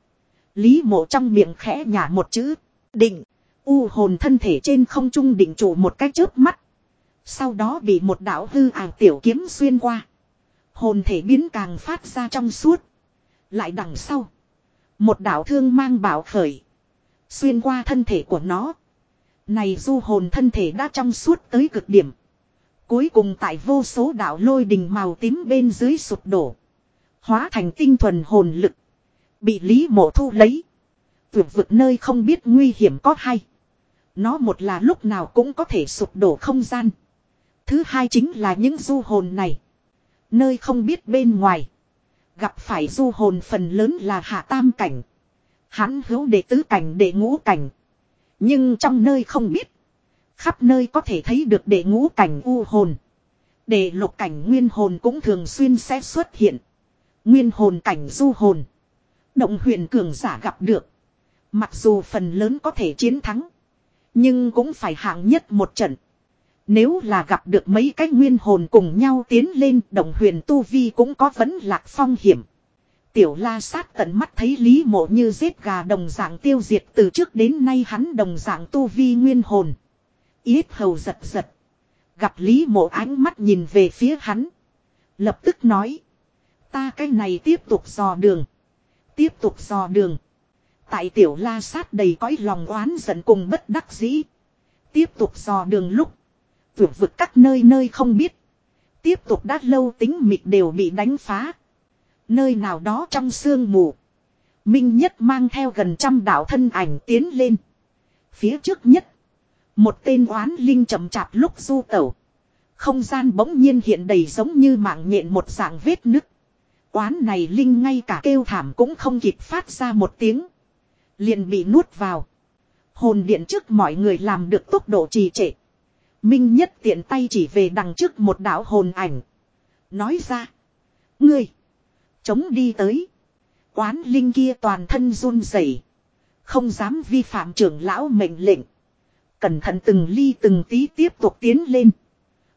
Lý mộ trong miệng khẽ nhả một chữ. Định. U hồn thân thể trên không trung định trụ một cái chớp mắt. Sau đó bị một đạo hư ảo tiểu kiếm xuyên qua. Hồn thể biến càng phát ra trong suốt. Lại đằng sau. Một đạo thương mang bảo khởi. Xuyên qua thân thể của nó. Này du hồn thân thể đã trong suốt tới cực điểm. Cuối cùng tại vô số đạo lôi đình màu tím bên dưới sụp đổ. Hóa thành tinh thuần hồn lực. Bị Lý Mộ thu lấy. Vượt vực nơi không biết nguy hiểm có hay. Nó một là lúc nào cũng có thể sụp đổ không gian. Thứ hai chính là những du hồn này. Nơi không biết bên ngoài. Gặp phải du hồn phần lớn là hạ tam cảnh. Hắn hữu đệ tứ cảnh, đệ ngũ cảnh. Nhưng trong nơi không biết. Khắp nơi có thể thấy được đệ ngũ cảnh u hồn. Đệ lục cảnh nguyên hồn cũng thường xuyên sẽ xuất hiện. Nguyên hồn cảnh du hồn. Động huyền cường giả gặp được. Mặc dù phần lớn có thể chiến thắng. Nhưng cũng phải hạng nhất một trận. Nếu là gặp được mấy cái nguyên hồn cùng nhau tiến lên, đồng huyền tu vi cũng có vấn lạc phong hiểm. Tiểu la sát tận mắt thấy lý mộ như giết gà đồng dạng tiêu diệt từ trước đến nay hắn đồng dạng tu vi nguyên hồn. Yết hầu giật giật. Gặp lý mộ ánh mắt nhìn về phía hắn. Lập tức nói. Ta cái này tiếp tục dò đường. Tiếp tục dò đường. Tại tiểu la sát đầy cõi lòng oán giận cùng bất đắc dĩ. Tiếp tục dò đường lúc. Vượt vực các nơi nơi không biết. Tiếp tục đã lâu tính mịt đều bị đánh phá. Nơi nào đó trong sương mù. Minh nhất mang theo gần trăm đạo thân ảnh tiến lên. Phía trước nhất. Một tên oán linh chậm chạp lúc du tẩu. Không gian bỗng nhiên hiện đầy giống như mạng nhện một dạng vết nứt. Oán này linh ngay cả kêu thảm cũng không kịp phát ra một tiếng. Liền bị nuốt vào. Hồn điện trước mọi người làm được tốc độ trì trệ. Minh nhất tiện tay chỉ về đằng trước một đạo hồn ảnh. Nói ra. Ngươi. Chống đi tới. Quán linh kia toàn thân run rẩy, Không dám vi phạm trưởng lão mệnh lệnh. Cẩn thận từng ly từng tí tiếp tục tiến lên.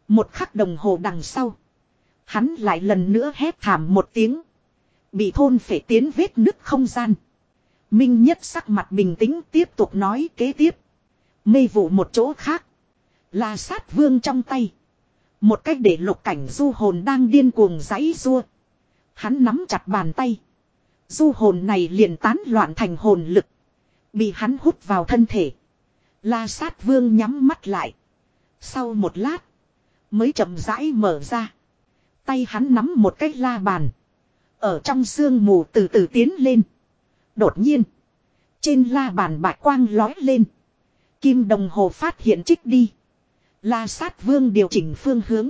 Một khắc đồng hồ đằng sau. Hắn lại lần nữa hét thảm một tiếng. Bị thôn phải tiến vết nứt không gian. Minh nhất sắc mặt bình tĩnh tiếp tục nói kế tiếp. mây vụ một chỗ khác. La sát vương trong tay. Một cách để lục cảnh du hồn đang điên cuồng giãy rua. Hắn nắm chặt bàn tay. Du hồn này liền tán loạn thành hồn lực. Bị hắn hút vào thân thể. La sát vương nhắm mắt lại. Sau một lát. Mới chậm rãi mở ra. Tay hắn nắm một cách la bàn. Ở trong sương mù từ từ tiến lên. Đột nhiên. Trên la bàn bạc quang lói lên. Kim đồng hồ phát hiện trích đi. La sát vương điều chỉnh phương hướng.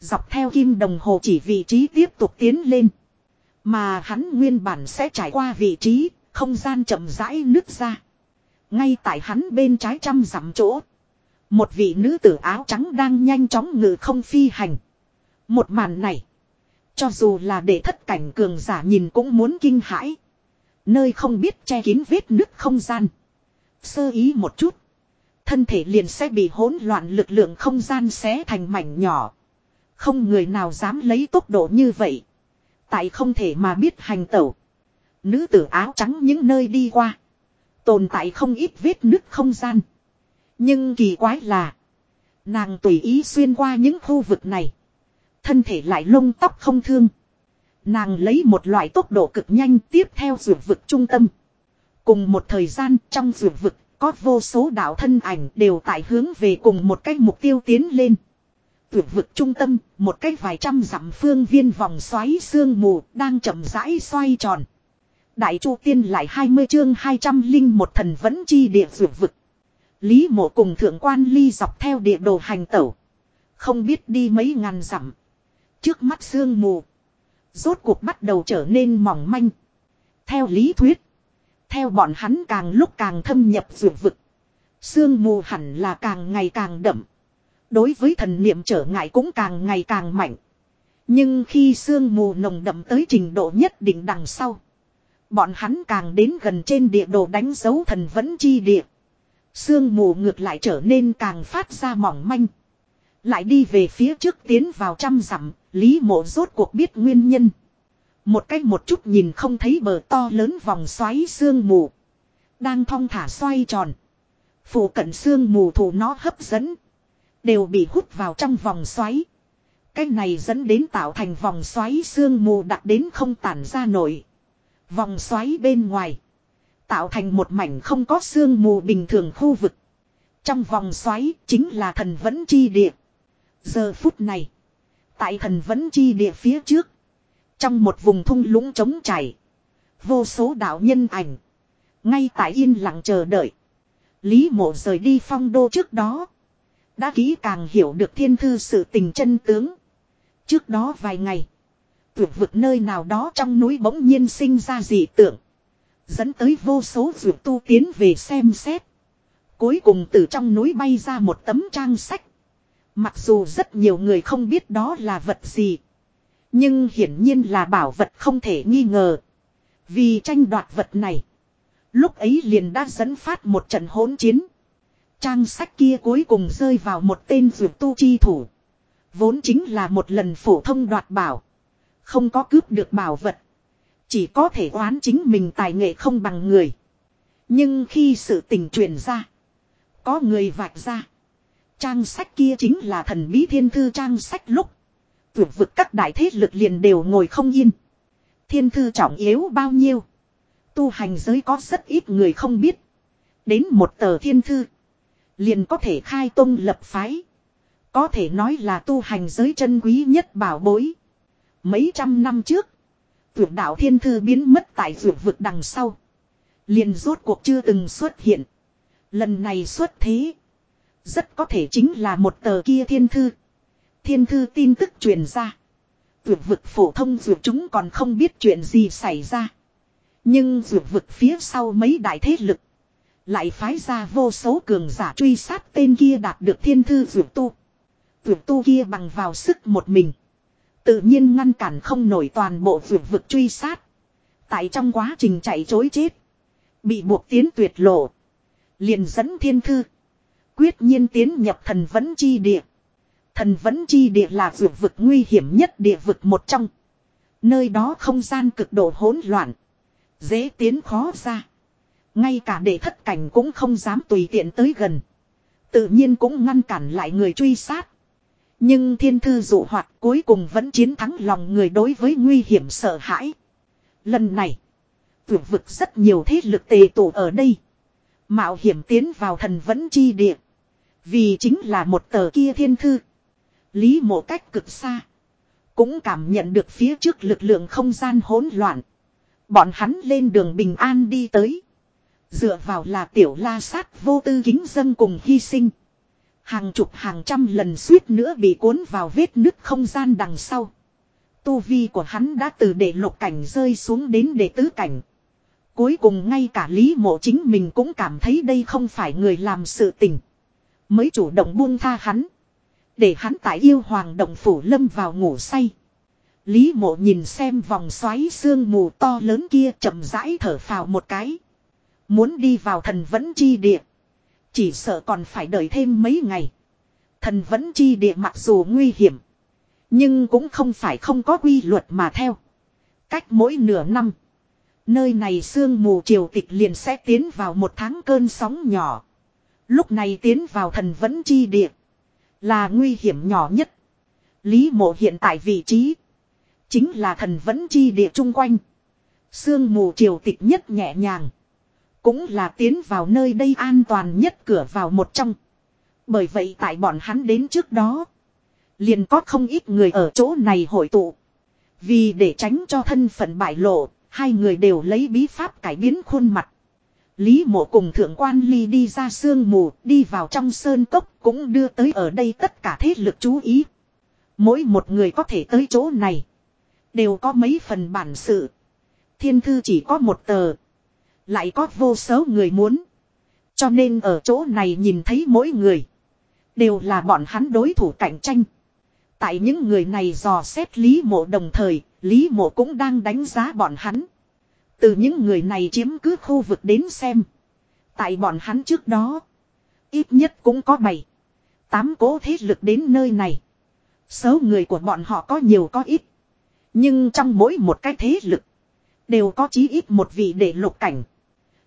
Dọc theo kim đồng hồ chỉ vị trí tiếp tục tiến lên. Mà hắn nguyên bản sẽ trải qua vị trí, không gian chậm rãi nứt ra. Ngay tại hắn bên trái trăm dặm chỗ. Một vị nữ tử áo trắng đang nhanh chóng ngự không phi hành. Một màn này. Cho dù là để thất cảnh cường giả nhìn cũng muốn kinh hãi. Nơi không biết che kín vết nứt không gian. Sơ ý một chút. Thân thể liền sẽ bị hỗn loạn lực lượng không gian xé thành mảnh nhỏ. Không người nào dám lấy tốc độ như vậy. Tại không thể mà biết hành tẩu. Nữ tử áo trắng những nơi đi qua. Tồn tại không ít vết nứt không gian. Nhưng kỳ quái là. Nàng tùy ý xuyên qua những khu vực này. Thân thể lại lông tóc không thương. Nàng lấy một loại tốc độ cực nhanh tiếp theo rượu vực trung tâm. Cùng một thời gian trong rượu vực có vô số đạo thân ảnh đều tại hướng về cùng một cái mục tiêu tiến lên. Tuyệt vực trung tâm, một cái vài trăm dặm phương viên vòng xoáy sương mù đang chậm rãi xoay tròn. Đại Chu Tiên lại 20 chương 200 linh một thần vẫn chi địa dược vực. Lý mộ cùng thượng quan ly dọc theo địa đồ hành tẩu. Không biết đi mấy ngàn dặm. Trước mắt sương mù. Rốt cuộc bắt đầu trở nên mỏng manh. Theo lý thuyết. Theo bọn hắn càng lúc càng thâm nhập dược vực. Sương mù hẳn là càng ngày càng đậm. Đối với thần niệm trở ngại cũng càng ngày càng mạnh. Nhưng khi sương mù nồng đậm tới trình độ nhất định đằng sau. Bọn hắn càng đến gần trên địa đồ đánh dấu thần vẫn chi địa. Sương mù ngược lại trở nên càng phát ra mỏng manh. Lại đi về phía trước tiến vào trăm dặm, Lý mộ rốt cuộc biết nguyên nhân. Một cách một chút nhìn không thấy bờ to lớn vòng xoáy sương mù. Đang thong thả xoay tròn. Phủ cận sương mù thủ nó hấp dẫn. Đều bị hút vào trong vòng xoáy. Cái này dẫn đến tạo thành vòng xoáy sương mù đặc đến không tản ra nổi. Vòng xoáy bên ngoài. Tạo thành một mảnh không có sương mù bình thường khu vực. Trong vòng xoáy chính là thần vẫn chi địa. Giờ phút này. Tại thần vẫn chi địa phía trước. Trong một vùng thung lũng trống chảy. Vô số đạo nhân ảnh. Ngay tại yên lặng chờ đợi. Lý mộ rời đi phong đô trước đó. Đã kỹ càng hiểu được thiên thư sự tình chân tướng. Trước đó vài ngày. Tuyệt vực nơi nào đó trong núi bỗng nhiên sinh ra dị tượng. Dẫn tới vô số vượt tu tiến về xem xét. Cuối cùng từ trong núi bay ra một tấm trang sách. Mặc dù rất nhiều người không biết đó là vật gì. Nhưng hiển nhiên là bảo vật không thể nghi ngờ. Vì tranh đoạt vật này. Lúc ấy liền đã dẫn phát một trận hỗn chiến. Trang sách kia cuối cùng rơi vào một tên dược tu chi thủ. Vốn chính là một lần phổ thông đoạt bảo. Không có cướp được bảo vật. Chỉ có thể oán chính mình tài nghệ không bằng người. Nhưng khi sự tình truyền ra. Có người vạch ra. Trang sách kia chính là thần bí thiên thư trang sách lúc. Tuyệt vực các đại thế lực liền đều ngồi không yên. Thiên thư trọng yếu bao nhiêu. Tu hành giới có rất ít người không biết. Đến một tờ thiên thư. Liền có thể khai tông lập phái. Có thể nói là tu hành giới chân quý nhất bảo bối. Mấy trăm năm trước. Tuyệt đạo thiên thư biến mất tại vượt vực đằng sau. Liền rốt cuộc chưa từng xuất hiện. Lần này xuất thế. Rất có thể chính là một tờ kia thiên thư. Thiên thư tin tức truyền ra. Tuyệt vực phổ thông vượt chúng còn không biết chuyện gì xảy ra. Nhưng vượt vực phía sau mấy đại thế lực. Lại phái ra vô số cường giả truy sát tên kia đạt được thiên thư vượt tu. Vượt tu kia bằng vào sức một mình. Tự nhiên ngăn cản không nổi toàn bộ vượt vực truy sát. Tại trong quá trình chạy chối chết. Bị buộc tiến tuyệt lộ. Liền dẫn thiên thư. Quyết nhiên tiến nhập thần vẫn chi địa. Thần vẫn chi địa là vượt vực nguy hiểm nhất địa vực một trong. Nơi đó không gian cực độ hỗn loạn. Dễ tiến khó ra. Ngay cả đệ thất cảnh cũng không dám tùy tiện tới gần. Tự nhiên cũng ngăn cản lại người truy sát. Nhưng thiên thư dụ hoạt cuối cùng vẫn chiến thắng lòng người đối với nguy hiểm sợ hãi. Lần này, tuyệt vực rất nhiều thế lực tề tụ ở đây. Mạo hiểm tiến vào thần vẫn chi địa. Vì chính là một tờ kia thiên thư. Lý mộ cách cực xa. Cũng cảm nhận được phía trước lực lượng không gian hỗn loạn. Bọn hắn lên đường bình an đi tới. Dựa vào là tiểu la sát vô tư kính dân cùng hy sinh. Hàng chục hàng trăm lần suýt nữa bị cuốn vào vết nứt không gian đằng sau. Tu vi của hắn đã từ đệ lục cảnh rơi xuống đến đệ tứ cảnh. Cuối cùng ngay cả Lý Mộ chính mình cũng cảm thấy đây không phải người làm sự tình. Mới chủ động buông tha hắn. Để hắn tại yêu hoàng động phủ lâm vào ngủ say. Lý mộ nhìn xem vòng xoáy sương mù to lớn kia chậm rãi thở phào một cái. Muốn đi vào thần vẫn chi địa. Chỉ sợ còn phải đợi thêm mấy ngày. Thần vẫn chi địa mặc dù nguy hiểm. Nhưng cũng không phải không có quy luật mà theo. Cách mỗi nửa năm. Nơi này sương mù triều tịch liền sẽ tiến vào một tháng cơn sóng nhỏ. Lúc này tiến vào thần vẫn chi địa. Là nguy hiểm nhỏ nhất. Lý mộ hiện tại vị trí. Chính là thần vẫn chi địa chung quanh. Sương mù triều tịch nhất nhẹ nhàng. Cũng là tiến vào nơi đây an toàn nhất cửa vào một trong. Bởi vậy tại bọn hắn đến trước đó. Liền có không ít người ở chỗ này hội tụ. Vì để tránh cho thân phận bại lộ, hai người đều lấy bí pháp cải biến khuôn mặt. Lý mộ cùng thượng quan ly đi ra sương mù, đi vào trong sơn cốc, cũng đưa tới ở đây tất cả thế lực chú ý. Mỗi một người có thể tới chỗ này. Đều có mấy phần bản sự. Thiên thư chỉ có một tờ. Lại có vô số người muốn. Cho nên ở chỗ này nhìn thấy mỗi người. Đều là bọn hắn đối thủ cạnh tranh. Tại những người này dò xét Lý Mộ đồng thời, Lý Mộ cũng đang đánh giá bọn hắn. Từ những người này chiếm cứ khu vực đến xem. Tại bọn hắn trước đó. Ít nhất cũng có 7. Tám cố thế lực đến nơi này. Số người của bọn họ có nhiều có ít. Nhưng trong mỗi một cái thế lực. Đều có chí ít một vị để lục cảnh.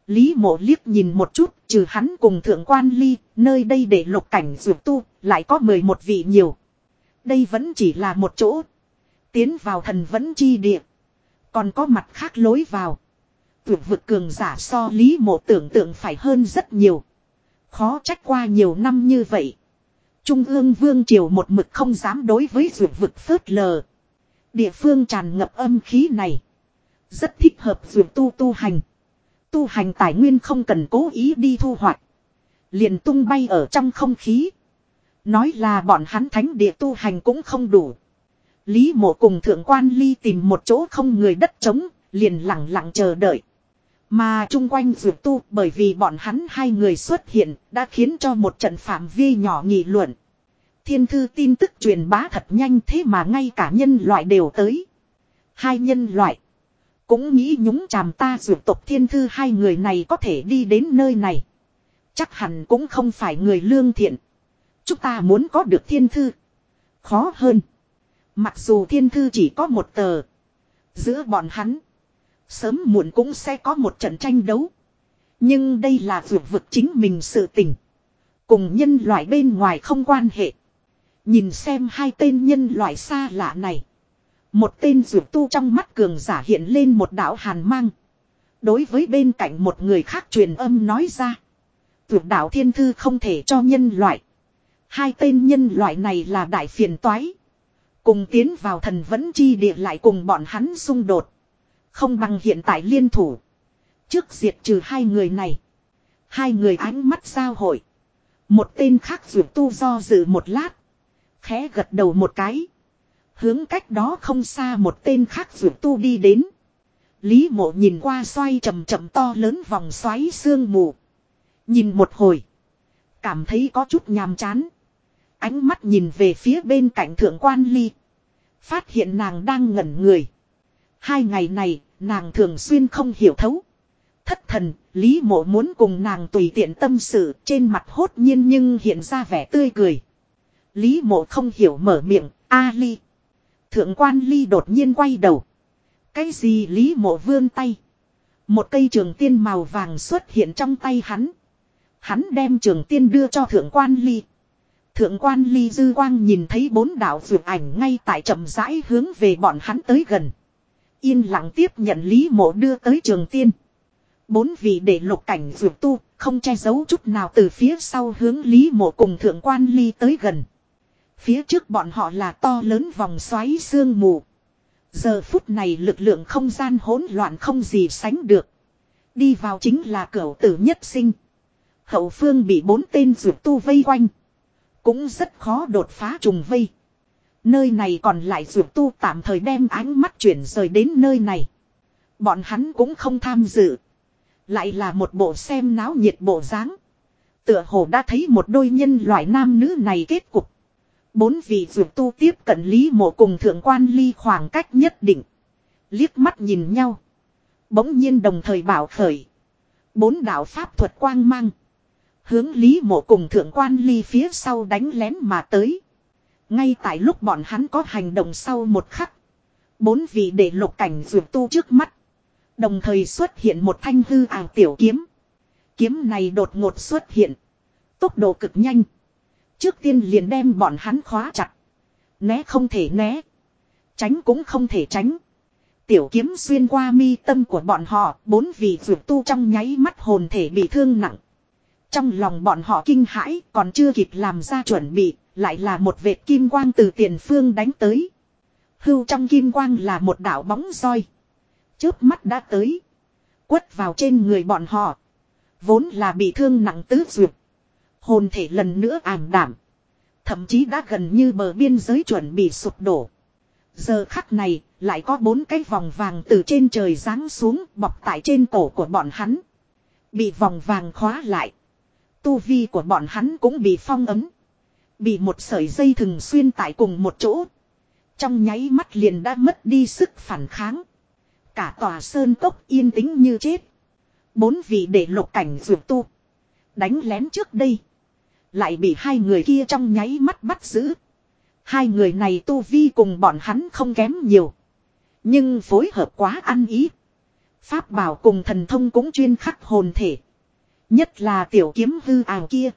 Lý mộ liếc nhìn một chút, trừ hắn cùng thượng quan ly, nơi đây để lục cảnh dược tu, lại có 11 vị nhiều. Đây vẫn chỉ là một chỗ. Tiến vào thần vẫn chi địa. Còn có mặt khác lối vào. Tuyệt vực cường giả so lý mộ tưởng tượng phải hơn rất nhiều. Khó trách qua nhiều năm như vậy. Trung ương vương triều một mực không dám đối với tuyệt vực phớt lờ. Địa phương tràn ngập âm khí này. Rất thích hợp dược tu tu hành. Tu hành tài nguyên không cần cố ý đi thu hoạch. Liền tung bay ở trong không khí. Nói là bọn hắn thánh địa tu hành cũng không đủ. Lý mộ cùng thượng quan ly tìm một chỗ không người đất trống, liền lặng lặng chờ đợi. Mà chung quanh dược tu bởi vì bọn hắn hai người xuất hiện đã khiến cho một trận phạm vi nhỏ nghị luận. Thiên thư tin tức truyền bá thật nhanh thế mà ngay cả nhân loại đều tới. Hai nhân loại. Cũng nghĩ nhúng chàm ta dược tộc thiên thư hai người này có thể đi đến nơi này. Chắc hẳn cũng không phải người lương thiện. Chúng ta muốn có được thiên thư. Khó hơn. Mặc dù thiên thư chỉ có một tờ. Giữa bọn hắn. Sớm muộn cũng sẽ có một trận tranh đấu. Nhưng đây là vượt vực chính mình sự tình. Cùng nhân loại bên ngoài không quan hệ. Nhìn xem hai tên nhân loại xa lạ này. Một tên dược tu trong mắt cường giả hiện lên một đạo hàn mang. Đối với bên cạnh một người khác truyền âm nói ra. Tuyệt đạo thiên thư không thể cho nhân loại. Hai tên nhân loại này là đại phiền toái. Cùng tiến vào thần vẫn chi địa lại cùng bọn hắn xung đột. Không bằng hiện tại liên thủ. Trước diệt trừ hai người này. Hai người ánh mắt giao hội. Một tên khác dù tu do dự một lát. Khẽ gật đầu một cái. Hướng cách đó không xa một tên khác dù tu đi đến. Lý mộ nhìn qua xoay chậm chậm to lớn vòng xoáy sương mù. Nhìn một hồi. Cảm thấy có chút nhàm chán. Ánh mắt nhìn về phía bên cạnh thượng quan ly. Phát hiện nàng đang ngẩn người. Hai ngày này, nàng thường xuyên không hiểu thấu. Thất thần, Lý mộ muốn cùng nàng tùy tiện tâm sự trên mặt hốt nhiên nhưng hiện ra vẻ tươi cười. Lý mộ không hiểu mở miệng, A ly. Thượng quan ly đột nhiên quay đầu. Cái gì Lý mộ vươn tay. Một cây trường tiên màu vàng xuất hiện trong tay hắn. Hắn đem trường tiên đưa cho thượng quan ly. Thượng quan ly dư quang nhìn thấy bốn đạo vượt ảnh ngay tại chậm rãi hướng về bọn hắn tới gần. Yên lặng tiếp nhận lý mộ đưa tới trường tiên. Bốn vị để lục cảnh vượt tu, không che giấu chút nào từ phía sau hướng lý mộ cùng thượng quan ly tới gần. Phía trước bọn họ là to lớn vòng xoáy sương mù. Giờ phút này lực lượng không gian hỗn loạn không gì sánh được. Đi vào chính là cửu tử nhất sinh. Hậu phương bị bốn tên rượu tu vây quanh. Cũng rất khó đột phá trùng vây. Nơi này còn lại rượu tu tạm thời đem ánh mắt chuyển rời đến nơi này. Bọn hắn cũng không tham dự. Lại là một bộ xem náo nhiệt bộ dáng. Tựa hồ đã thấy một đôi nhân loại nam nữ này kết cục. Bốn vị dược tu tiếp cận Lý Mộ cùng thượng quan ly khoảng cách nhất định. Liếc mắt nhìn nhau. Bỗng nhiên đồng thời bảo khởi. Bốn đạo pháp thuật quang mang. Hướng Lý Mộ cùng thượng quan ly phía sau đánh lén mà tới. Ngay tại lúc bọn hắn có hành động sau một khắc. Bốn vị để lục cảnh dược tu trước mắt. Đồng thời xuất hiện một thanh hư ảo tiểu kiếm. Kiếm này đột ngột xuất hiện. Tốc độ cực nhanh. Trước tiên liền đem bọn hắn khóa chặt. Né không thể né. Tránh cũng không thể tránh. Tiểu kiếm xuyên qua mi tâm của bọn họ, bốn vị vượt tu trong nháy mắt hồn thể bị thương nặng. Trong lòng bọn họ kinh hãi, còn chưa kịp làm ra chuẩn bị, lại là một vệt kim quang từ tiền phương đánh tới. Hưu trong kim quang là một đảo bóng roi. Chớp mắt đã tới. Quất vào trên người bọn họ. Vốn là bị thương nặng tứ duyệt. Hồn thể lần nữa ảm đảm. Thậm chí đã gần như bờ biên giới chuẩn bị sụp đổ. Giờ khắc này, lại có bốn cái vòng vàng từ trên trời giáng xuống bọc tại trên cổ của bọn hắn. Bị vòng vàng khóa lại. Tu vi của bọn hắn cũng bị phong ấm. Bị một sợi dây thừng xuyên tại cùng một chỗ. Trong nháy mắt liền đã mất đi sức phản kháng. Cả tòa sơn cốc yên tĩnh như chết. Bốn vị để lục cảnh dược tu. Đánh lén trước đây. Lại bị hai người kia trong nháy mắt bắt giữ. Hai người này tu vi cùng bọn hắn không kém nhiều. Nhưng phối hợp quá ăn ý. Pháp bảo cùng thần thông cũng chuyên khắc hồn thể. Nhất là tiểu kiếm hư ảo kia.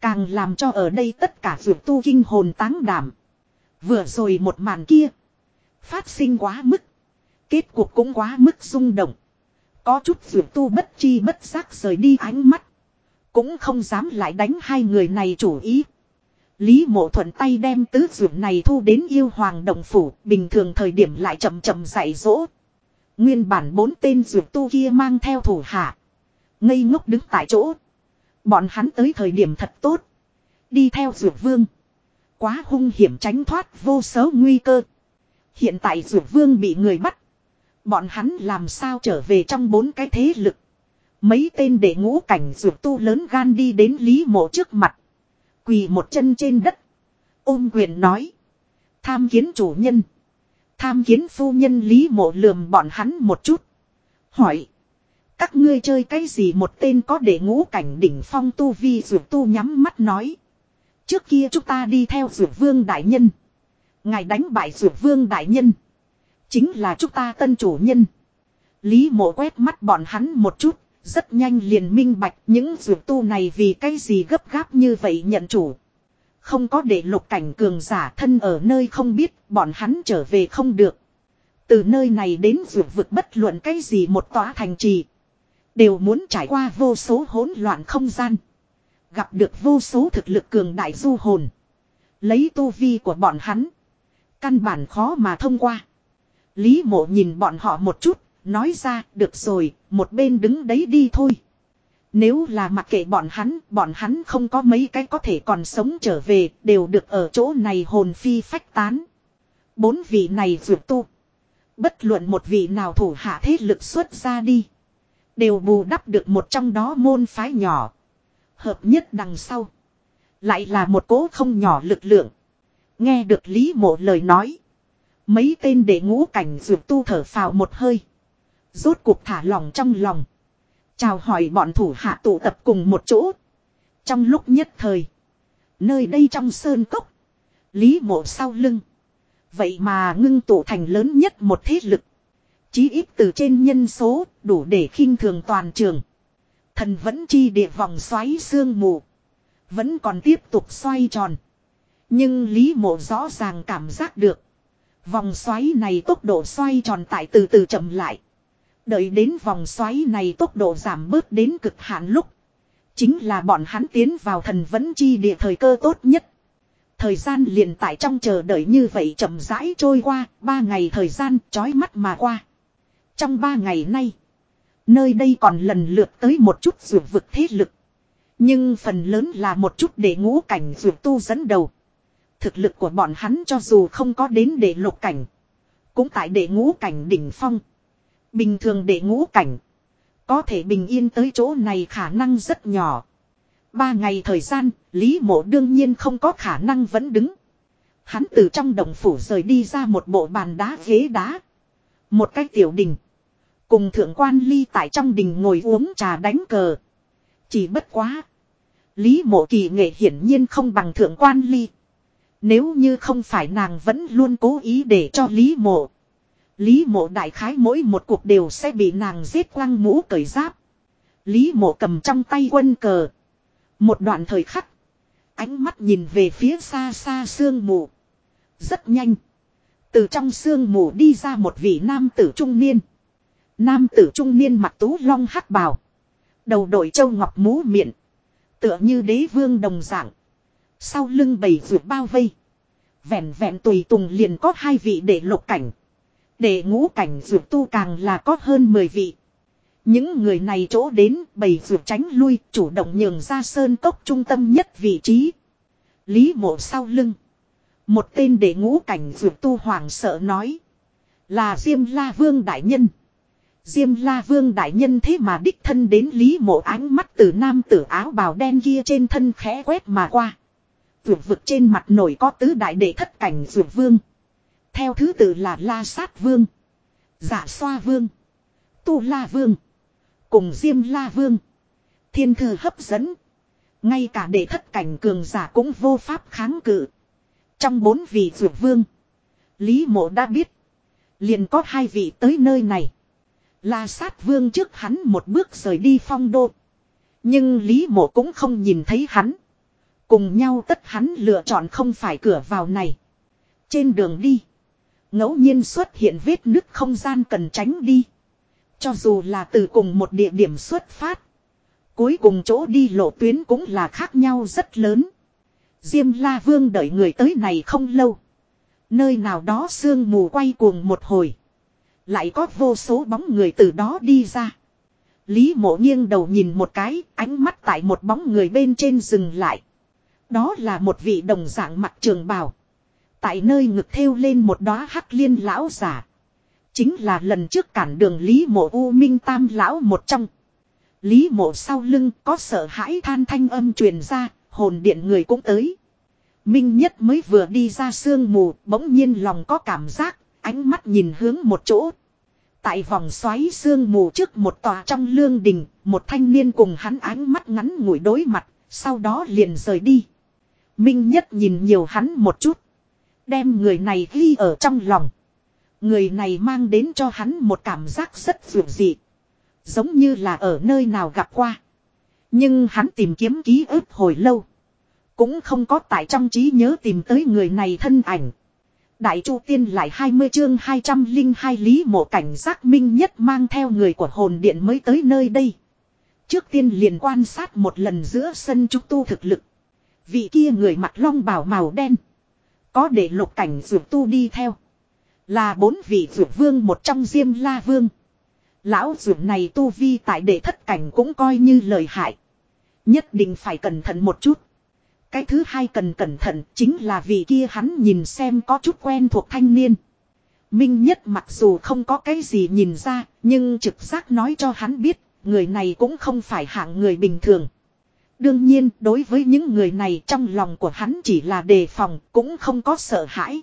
Càng làm cho ở đây tất cả vượt tu kinh hồn táng đảm. Vừa rồi một màn kia. Phát sinh quá mức. Kết cuộc cũng quá mức rung động. Có chút vượt tu bất chi bất giác rời đi ánh mắt. Cũng không dám lại đánh hai người này chủ ý. Lý mộ thuận tay đem tứ dưỡng này thu đến yêu hoàng đồng phủ, bình thường thời điểm lại chậm chậm dạy dỗ. Nguyên bản bốn tên dưỡng tu kia mang theo thủ hạ. Ngây ngốc đứng tại chỗ. Bọn hắn tới thời điểm thật tốt. Đi theo dược vương. Quá hung hiểm tránh thoát vô số nguy cơ. Hiện tại dược vương bị người bắt. Bọn hắn làm sao trở về trong bốn cái thế lực. Mấy tên đệ ngũ cảnh dược tu lớn gan đi đến Lý mộ trước mặt. Quỳ một chân trên đất. Ôm quyền nói. Tham kiến chủ nhân. Tham kiến phu nhân Lý mộ lườm bọn hắn một chút. Hỏi. Các ngươi chơi cái gì một tên có để ngũ cảnh đỉnh phong tu vi dược tu nhắm mắt nói. Trước kia chúng ta đi theo dược vương đại nhân. Ngài đánh bại dược vương đại nhân. Chính là chúng ta tân chủ nhân. Lý mộ quét mắt bọn hắn một chút. Rất nhanh liền minh bạch những dược tu này vì cái gì gấp gáp như vậy nhận chủ. Không có để lục cảnh cường giả thân ở nơi không biết, bọn hắn trở về không được. Từ nơi này đến dược vực bất luận cái gì một tòa thành trì. Đều muốn trải qua vô số hỗn loạn không gian. Gặp được vô số thực lực cường đại du hồn. Lấy tu vi của bọn hắn. Căn bản khó mà thông qua. Lý mộ nhìn bọn họ một chút. Nói ra, được rồi. Một bên đứng đấy đi thôi. Nếu là mặc kệ bọn hắn. Bọn hắn không có mấy cái có thể còn sống trở về. Đều được ở chỗ này hồn phi phách tán. Bốn vị này vượt tu. Bất luận một vị nào thủ hạ thế lực xuất ra đi. Đều bù đắp được một trong đó môn phái nhỏ. Hợp nhất đằng sau. Lại là một cố không nhỏ lực lượng. Nghe được Lý Mộ lời nói. Mấy tên đệ ngũ cảnh dược tu thở phào một hơi. Rốt cuộc thả lòng trong lòng. Chào hỏi bọn thủ hạ tụ tập cùng một chỗ. Trong lúc nhất thời. Nơi đây trong sơn cốc. Lý mộ sau lưng. Vậy mà ngưng tụ thành lớn nhất một thế lực. Chí ít từ trên nhân số đủ để khinh thường toàn trường. Thần vẫn chi địa vòng xoáy sương mù. Vẫn còn tiếp tục xoay tròn. Nhưng Lý Mộ rõ ràng cảm giác được. Vòng xoáy này tốc độ xoay tròn tại từ từ chậm lại. Đợi đến vòng xoáy này tốc độ giảm bớt đến cực hạn lúc. Chính là bọn hắn tiến vào thần vẫn chi địa thời cơ tốt nhất. Thời gian liền tại trong chờ đợi như vậy chậm rãi trôi qua, ba ngày thời gian chói mắt mà qua. Trong ba ngày nay, nơi đây còn lần lượt tới một chút dược vực thế lực. Nhưng phần lớn là một chút để ngũ cảnh dược tu dẫn đầu. Thực lực của bọn hắn cho dù không có đến để lục cảnh. Cũng tại để ngũ cảnh đỉnh phong. Bình thường để ngũ cảnh. Có thể bình yên tới chỗ này khả năng rất nhỏ. Ba ngày thời gian, Lý Mộ đương nhiên không có khả năng vẫn đứng. Hắn từ trong đồng phủ rời đi ra một bộ bàn đá ghế đá. Một cái tiểu đình. Cùng thượng quan ly tại trong đình ngồi uống trà đánh cờ. Chỉ bất quá. Lý mộ kỳ nghệ hiển nhiên không bằng thượng quan ly. Nếu như không phải nàng vẫn luôn cố ý để cho Lý mộ. Lý mộ đại khái mỗi một cuộc đều sẽ bị nàng giết quăng mũ cởi giáp. Lý mộ cầm trong tay quân cờ. Một đoạn thời khắc. Ánh mắt nhìn về phía xa xa sương mù. Rất nhanh. Từ trong sương mù đi ra một vị nam tử trung niên. Nam tử trung niên mặc tú long hắc bào. Đầu đội châu ngọc mũ miệng. Tựa như đế vương đồng dạng. Sau lưng bầy vượt bao vây. Vẹn vẹn tùy tùng liền có hai vị để lục cảnh. Để ngũ cảnh vượt tu càng là có hơn 10 vị. Những người này chỗ đến, bầy vượt tránh lui, chủ động nhường ra sơn cốc trung tâm nhất vị trí. Lý mộ sau lưng. Một tên để ngũ cảnh vượt tu hoàng sợ nói. Là Diêm La Vương Đại Nhân. Diêm La Vương Đại Nhân thế mà đích thân đến Lý Mộ ánh mắt từ nam tử áo bào đen kia trên thân khẽ quét mà qua. Vượt vực trên mặt nổi có tứ đại đệ thất cảnh vượt vương. Theo thứ tự là La Sát Vương. Giả Xoa Vương. Tu La Vương. Cùng Diêm La Vương. Thiên thư hấp dẫn. Ngay cả đệ thất cảnh cường giả cũng vô pháp kháng cự. Trong bốn vị vượt vương. Lý mộ đã biết. Liền có hai vị tới nơi này. La sát vương trước hắn một bước rời đi phong đô. Nhưng Lý mộ cũng không nhìn thấy hắn. Cùng nhau tất hắn lựa chọn không phải cửa vào này. Trên đường đi. ngẫu nhiên xuất hiện vết nứt không gian cần tránh đi. Cho dù là từ cùng một địa điểm xuất phát. Cuối cùng chỗ đi lộ tuyến cũng là khác nhau rất lớn. Diêm La Vương đợi người tới này không lâu. Nơi nào đó sương mù quay cuồng một hồi. Lại có vô số bóng người từ đó đi ra. Lý mộ nghiêng đầu nhìn một cái, ánh mắt tại một bóng người bên trên dừng lại. Đó là một vị đồng dạng mặt trường bào. Tại nơi ngực thêu lên một đóa hắc liên lão giả. Chính là lần trước cản đường Lý mộ U Minh Tam lão một trong. Lý mộ sau lưng có sợ hãi than thanh âm truyền ra, hồn điện người cũng tới. Minh nhất mới vừa đi ra sương mù, bỗng nhiên lòng có cảm giác, ánh mắt nhìn hướng một chỗ. Tại vòng xoáy sương mù trước một tòa trong lương đình, một thanh niên cùng hắn ánh mắt ngắn ngủi đối mặt, sau đó liền rời đi. Minh nhất nhìn nhiều hắn một chút. Đem người này ghi ở trong lòng. Người này mang đến cho hắn một cảm giác rất dịu dị. Giống như là ở nơi nào gặp qua. Nhưng hắn tìm kiếm ký ức hồi lâu. Cũng không có tại trong trí nhớ tìm tới người này thân ảnh. Đại Chu Tiên lại 20 chương 202 lý mộ cảnh giác minh nhất mang theo người của hồn điện mới tới nơi đây. Trước tiên liền quan sát một lần giữa sân trúc tu thực lực. Vị kia người mặt long bào màu đen. Có để lục cảnh dược tu đi theo. Là bốn vị dược vương một trong diêm la vương. Lão dược này tu vi tại đệ thất cảnh cũng coi như lời hại. Nhất định phải cẩn thận một chút. Cái thứ hai cần cẩn thận chính là vì kia hắn nhìn xem có chút quen thuộc thanh niên. Minh nhất mặc dù không có cái gì nhìn ra, nhưng trực giác nói cho hắn biết, người này cũng không phải hạng người bình thường. Đương nhiên, đối với những người này trong lòng của hắn chỉ là đề phòng, cũng không có sợ hãi.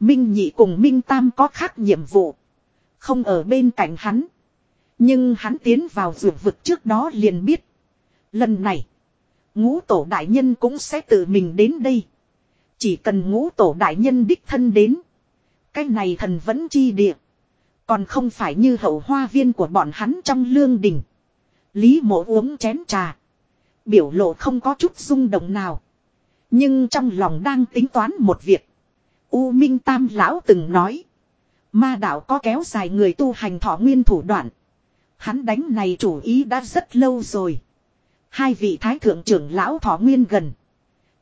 Minh nhị cùng Minh tam có khác nhiệm vụ. Không ở bên cạnh hắn. Nhưng hắn tiến vào vượt vực trước đó liền biết. Lần này, Ngũ tổ đại nhân cũng sẽ tự mình đến đây. Chỉ cần ngũ tổ đại nhân đích thân đến. Cái này thần vẫn chi địa. Còn không phải như hậu hoa viên của bọn hắn trong lương đình. Lý mộ uống chén trà. Biểu lộ không có chút rung động nào. Nhưng trong lòng đang tính toán một việc. U Minh Tam Lão từng nói. Ma đạo có kéo dài người tu hành thọ nguyên thủ đoạn. Hắn đánh này chủ ý đã rất lâu rồi. Hai vị thái thượng trưởng lão thọ nguyên gần.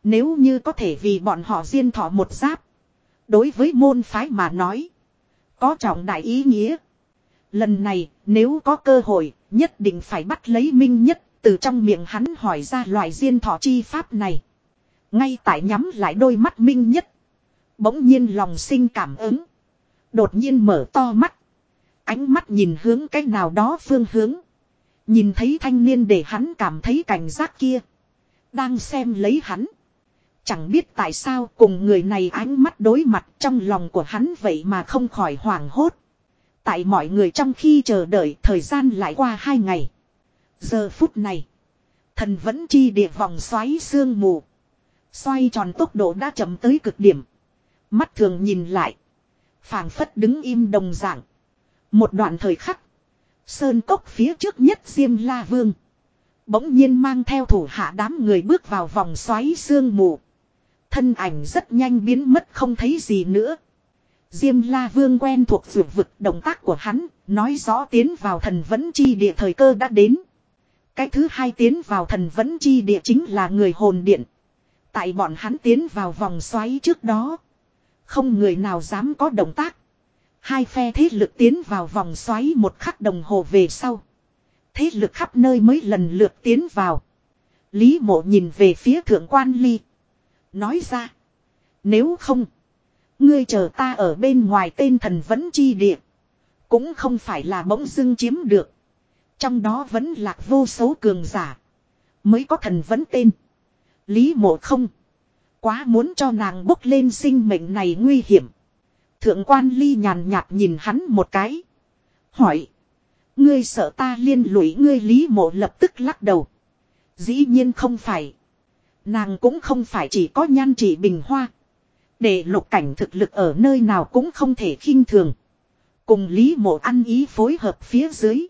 Nếu như có thể vì bọn họ riêng thọ một giáp. Đối với môn phái mà nói. Có trọng đại ý nghĩa. Lần này, nếu có cơ hội, nhất định phải bắt lấy minh nhất. Từ trong miệng hắn hỏi ra loại riêng thọ chi pháp này. Ngay tại nhắm lại đôi mắt minh nhất. Bỗng nhiên lòng sinh cảm ứng. Đột nhiên mở to mắt. Ánh mắt nhìn hướng cái nào đó phương hướng. Nhìn thấy thanh niên để hắn cảm thấy cảnh giác kia. Đang xem lấy hắn. Chẳng biết tại sao cùng người này ánh mắt đối mặt trong lòng của hắn vậy mà không khỏi hoảng hốt. Tại mọi người trong khi chờ đợi thời gian lại qua hai ngày. Giờ phút này. Thần vẫn chi địa vòng xoáy sương mù. Xoay tròn tốc độ đã chậm tới cực điểm. Mắt thường nhìn lại. phảng phất đứng im đồng dạng. Một đoạn thời khắc. Sơn cốc phía trước nhất Diêm La Vương. Bỗng nhiên mang theo thủ hạ đám người bước vào vòng xoáy sương mù. Thân ảnh rất nhanh biến mất không thấy gì nữa. Diêm La Vương quen thuộc vượt vực động tác của hắn, nói rõ tiến vào thần vẫn chi địa thời cơ đã đến. Cái thứ hai tiến vào thần vẫn chi địa chính là người hồn điện. Tại bọn hắn tiến vào vòng xoáy trước đó. Không người nào dám có động tác. Hai phe thế lực tiến vào vòng xoáy một khắc đồng hồ về sau. Thế lực khắp nơi mới lần lượt tiến vào. Lý mộ nhìn về phía thượng quan ly. Nói ra. Nếu không. Ngươi chờ ta ở bên ngoài tên thần vẫn chi địa. Cũng không phải là bỗng dưng chiếm được. Trong đó vẫn lạc vô số cường giả. Mới có thần vẫn tên. Lý mộ không. Quá muốn cho nàng bốc lên sinh mệnh này nguy hiểm. Thượng quan ly nhàn nhạt nhìn hắn một cái. Hỏi. Ngươi sợ ta liên lụy ngươi lý mộ lập tức lắc đầu. Dĩ nhiên không phải. Nàng cũng không phải chỉ có nhan chỉ bình hoa. Để lục cảnh thực lực ở nơi nào cũng không thể khinh thường. Cùng lý mộ ăn ý phối hợp phía dưới.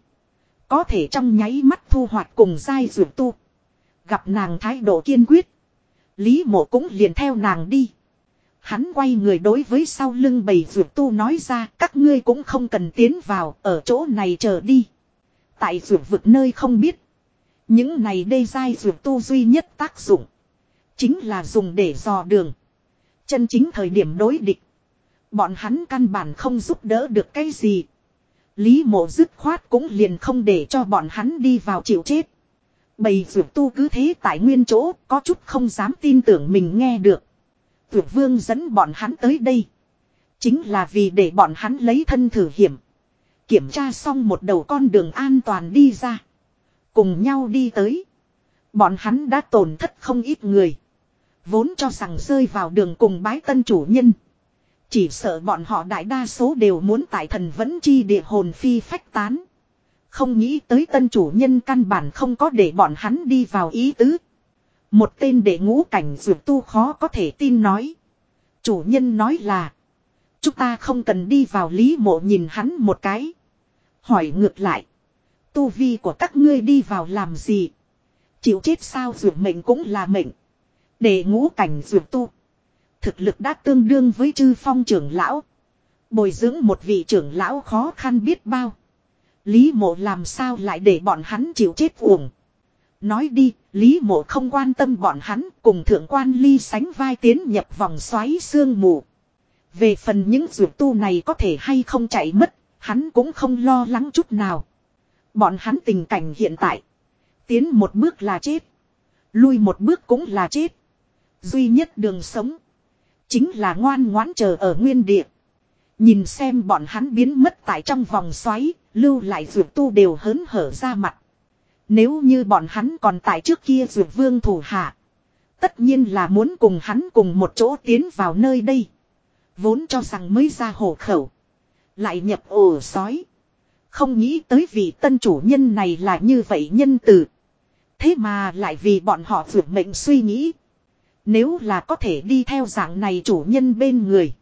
Có thể trong nháy mắt thu hoạch cùng dai dược tu. Gặp nàng thái độ kiên quyết. Lý mộ cũng liền theo nàng đi. Hắn quay người đối với sau lưng bầy vượt tu nói ra, các ngươi cũng không cần tiến vào, ở chỗ này chờ đi. Tại vượt vực nơi không biết. Những này đê dai vượt tu duy nhất tác dụng. Chính là dùng để dò đường. Chân chính thời điểm đối địch. Bọn hắn căn bản không giúp đỡ được cái gì. Lý mộ dứt khoát cũng liền không để cho bọn hắn đi vào chịu chết. Bầy vượt tu cứ thế tại nguyên chỗ, có chút không dám tin tưởng mình nghe được. Tuyệt vương dẫn bọn hắn tới đây. Chính là vì để bọn hắn lấy thân thử hiểm. Kiểm tra xong một đầu con đường an toàn đi ra. Cùng nhau đi tới. Bọn hắn đã tổn thất không ít người. Vốn cho rằng rơi vào đường cùng bái tân chủ nhân. Chỉ sợ bọn họ đại đa số đều muốn tại thần vẫn chi địa hồn phi phách tán. Không nghĩ tới tân chủ nhân căn bản không có để bọn hắn đi vào ý tứ. Một tên đệ ngũ cảnh dược tu khó có thể tin nói. Chủ nhân nói là. Chúng ta không cần đi vào lý mộ nhìn hắn một cái. Hỏi ngược lại. Tu vi của các ngươi đi vào làm gì? Chịu chết sao dược mệnh cũng là mệnh. Đệ ngũ cảnh dược tu. Thực lực đã tương đương với chư phong trưởng lão. Bồi dưỡng một vị trưởng lão khó khăn biết bao. Lý mộ làm sao lại để bọn hắn chịu chết uổng. Nói đi, Lý mộ không quan tâm bọn hắn cùng thượng quan ly sánh vai tiến nhập vòng xoáy sương mù. Về phần những dược tu này có thể hay không chạy mất, hắn cũng không lo lắng chút nào. Bọn hắn tình cảnh hiện tại. Tiến một bước là chết. Lui một bước cũng là chết. Duy nhất đường sống. Chính là ngoan ngoãn chờ ở nguyên địa. Nhìn xem bọn hắn biến mất tại trong vòng xoáy, lưu lại dược tu đều hớn hở ra mặt. Nếu như bọn hắn còn tại trước kia dược vương thủ hạ. Tất nhiên là muốn cùng hắn cùng một chỗ tiến vào nơi đây. Vốn cho rằng mới ra hổ khẩu. Lại nhập ổ sói. Không nghĩ tới vị tân chủ nhân này là như vậy nhân từ. Thế mà lại vì bọn họ vượt mệnh suy nghĩ. Nếu là có thể đi theo dạng này chủ nhân bên người.